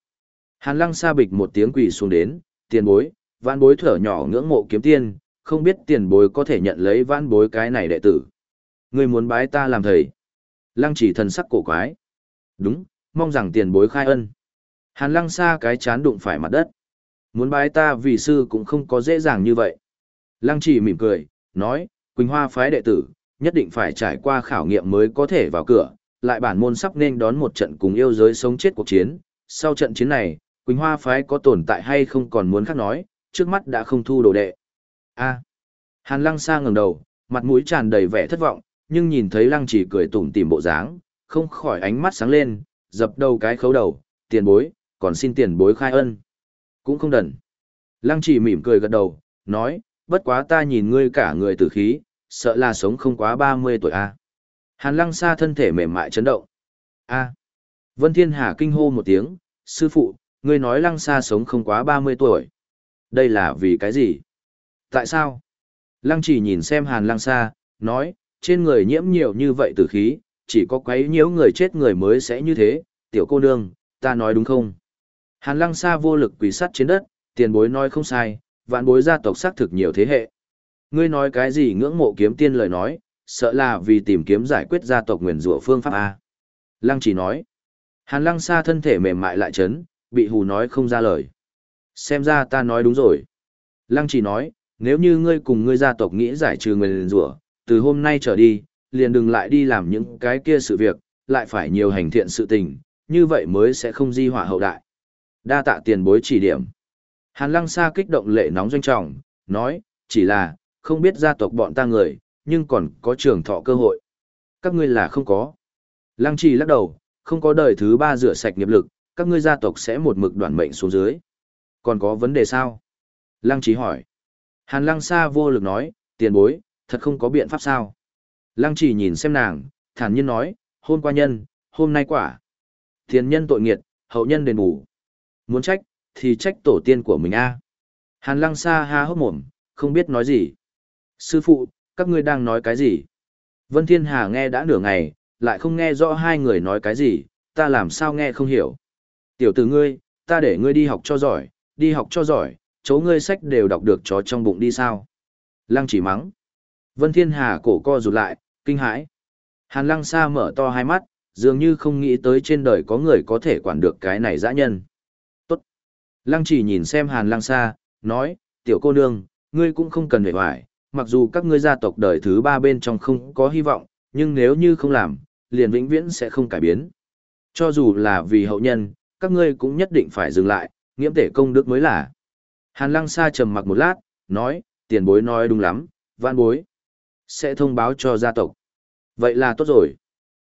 Hàn lăng xa bịch một tiếng quỳ xuống đến, tiền bối, vãn bối thở nhỏ ngưỡng mộ kiếm tiên, không biết tiền bối có thể nhận lấy vãn bối cái này đệ tử. Ngươi muốn bái ta làm thầy. Lăng chỉ thần sắc cổ quái. Đúng, mong rằng tiền bối khai ân. Hàn lăng xa cái chán đụng phải mặt đất. Muốn bái ta vì sư cũng không có dễ dàng như vậy. Lăng chỉ mỉm cười, nói, Quỳnh Hoa phái đệ tử, nhất định phải trải qua khảo nghiệm mới có thể vào cửa, lại bản môn sắp nên đón một trận cùng yêu giới sống chết cuộc chiến. Sau trận chiến này, Quỳnh Hoa phái có tồn tại hay không còn muốn khác nói, trước mắt đã không thu đồ đệ. A. Hàn Lăng Sa ngẩng đầu, mặt mũi tràn đầy vẻ thất vọng, nhưng nhìn thấy Lăng Chỉ cười tủm tỉm bộ dáng, không khỏi ánh mắt sáng lên, dập đầu cái khấu đầu, tiền bối, còn xin tiền bối khai ân. Cũng không đần. Lăng Chỉ mỉm cười gật đầu, nói, bất quá ta nhìn ngươi cả người tử khí, sợ là sống không quá 30 tuổi a. Hàn Lăng Sa thân thể mềm mại chấn động. A. Vân Thiên Hà kinh hô một tiếng, sư phụ, ngươi nói Lăng Sa sống không quá 30 tuổi. Đây là vì cái gì? Tại sao? Lăng chỉ nhìn xem hàn lăng Sa, nói, trên người nhiễm nhiều như vậy tử khí, chỉ có quấy nhiễu người chết người mới sẽ như thế, tiểu cô nương, ta nói đúng không? Hàn lăng Sa vô lực quỳ sắt trên đất, tiền bối nói không sai, vạn bối gia tộc xác thực nhiều thế hệ. Ngươi nói cái gì ngưỡng mộ kiếm tiên lời nói, sợ là vì tìm kiếm giải quyết gia tộc nguyền rủa phương pháp A. Lăng chỉ nói, hàn lăng xa thân thể mềm mại lại chấn, bị hù nói không ra lời. Xem ra ta nói đúng rồi. Lăng chỉ nói, nếu như ngươi cùng ngươi gia tộc nghĩ giải trừ người rủa, từ hôm nay trở đi, liền đừng lại đi làm những cái kia sự việc, lại phải nhiều hành thiện sự tình, như vậy mới sẽ không di họa hậu đại. Đa tạ tiền bối chỉ điểm. Hàn lăng xa kích động lệ nóng doanh trọng, nói, chỉ là, không biết gia tộc bọn ta người, nhưng còn có trường thọ cơ hội. Các ngươi là không có. Lăng trì lắc đầu, không có đời thứ ba rửa sạch nghiệp lực, các ngươi gia tộc sẽ một mực đoạn mệnh xuống dưới. Còn có vấn đề sao? Lăng trì hỏi. Hàn lăng xa vô lực nói, tiền bối, thật không có biện pháp sao? Lăng chỉ nhìn xem nàng, thản nhiên nói, hôm qua nhân, hôm nay quả. Tiền nhân tội nghiệt, hậu nhân đền bù. Muốn trách, thì trách tổ tiên của mình a. Hàn lăng xa ha hốc mồm, không biết nói gì. Sư phụ, các ngươi đang nói cái gì? Vân Thiên Hà nghe đã nửa ngày, lại không nghe rõ hai người nói cái gì, ta làm sao nghe không hiểu. Tiểu tử ngươi, ta để ngươi đi học cho giỏi, đi học cho giỏi, chỗ ngươi sách đều đọc được chó trong bụng đi sao. Lăng chỉ mắng. Vân Thiên Hà cổ co rụt lại, kinh hãi. Hàn lăng Sa mở to hai mắt, dường như không nghĩ tới trên đời có người có thể quản được cái này dã nhân. Lăng chỉ nhìn xem hàn lăng xa, nói, tiểu cô nương, ngươi cũng không cần hề hoài, mặc dù các ngươi gia tộc đời thứ ba bên trong không có hy vọng, nhưng nếu như không làm, liền vĩnh viễn sẽ không cải biến. Cho dù là vì hậu nhân, các ngươi cũng nhất định phải dừng lại, nghiễm tể công đức mới là. Hàn Lăng Sa trầm mặc một lát, nói, tiền bối nói đúng lắm, vạn bối. Sẽ thông báo cho gia tộc. Vậy là tốt rồi.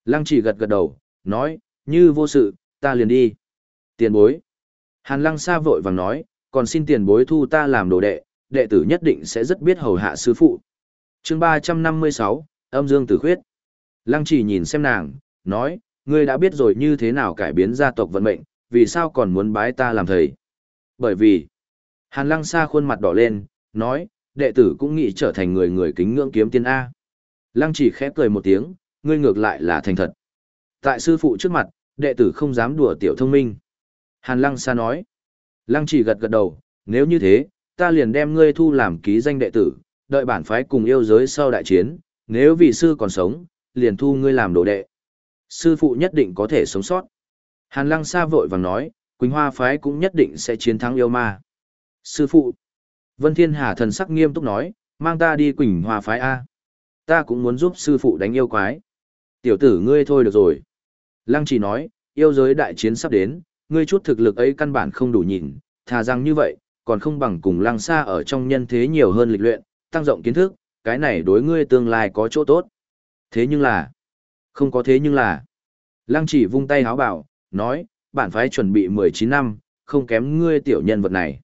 Lăng chỉ gật gật đầu, nói, như vô sự, ta liền đi. Tiền bối. Hàn Lăng Sa vội vàng nói, còn xin tiền bối thu ta làm đồ đệ, đệ tử nhất định sẽ rất biết hầu hạ sư phụ. chương 356, âm dương tử khuyết. Lăng chỉ nhìn xem nàng, nói, ngươi đã biết rồi như thế nào cải biến gia tộc vận mệnh, vì sao còn muốn bái ta làm thầy? Bởi vì, Hàn Lăng Sa khuôn mặt đỏ lên, nói, đệ tử cũng nghĩ trở thành người người kính ngưỡng kiếm tiên A. Lăng chỉ khẽ cười một tiếng, ngươi ngược lại là thành thật. Tại sư phụ trước mặt, đệ tử không dám đùa tiểu thông minh. Hàn Lăng Sa nói, Lăng chỉ gật gật đầu, nếu như thế, ta liền đem ngươi thu làm ký danh đệ tử, đợi bản phái cùng yêu giới sau đại chiến, nếu vị sư còn sống, liền thu ngươi làm đồ đệ. Sư phụ nhất định có thể sống sót. Hàn Lăng Sa vội vàng nói, Quỳnh Hoa phái cũng nhất định sẽ chiến thắng yêu ma. Sư phụ. Vân Thiên Hà thần sắc nghiêm túc nói, mang ta đi Quỳnh Hoa phái A. Ta cũng muốn giúp sư phụ đánh yêu quái. Tiểu tử ngươi thôi được rồi. Lăng chỉ nói, yêu giới đại chiến sắp đến, ngươi chút thực lực ấy căn bản không đủ nhìn, thà rằng như vậy, còn không bằng cùng lăng xa ở trong nhân thế nhiều hơn lịch luyện, tăng rộng kiến thức, cái này đối ngươi tương lai có chỗ tốt. Thế nhưng là, không có thế nhưng là, lăng chỉ vung tay háo bảo, nói, bản phái chuẩn bị 19 năm, không kém ngươi tiểu nhân vật này.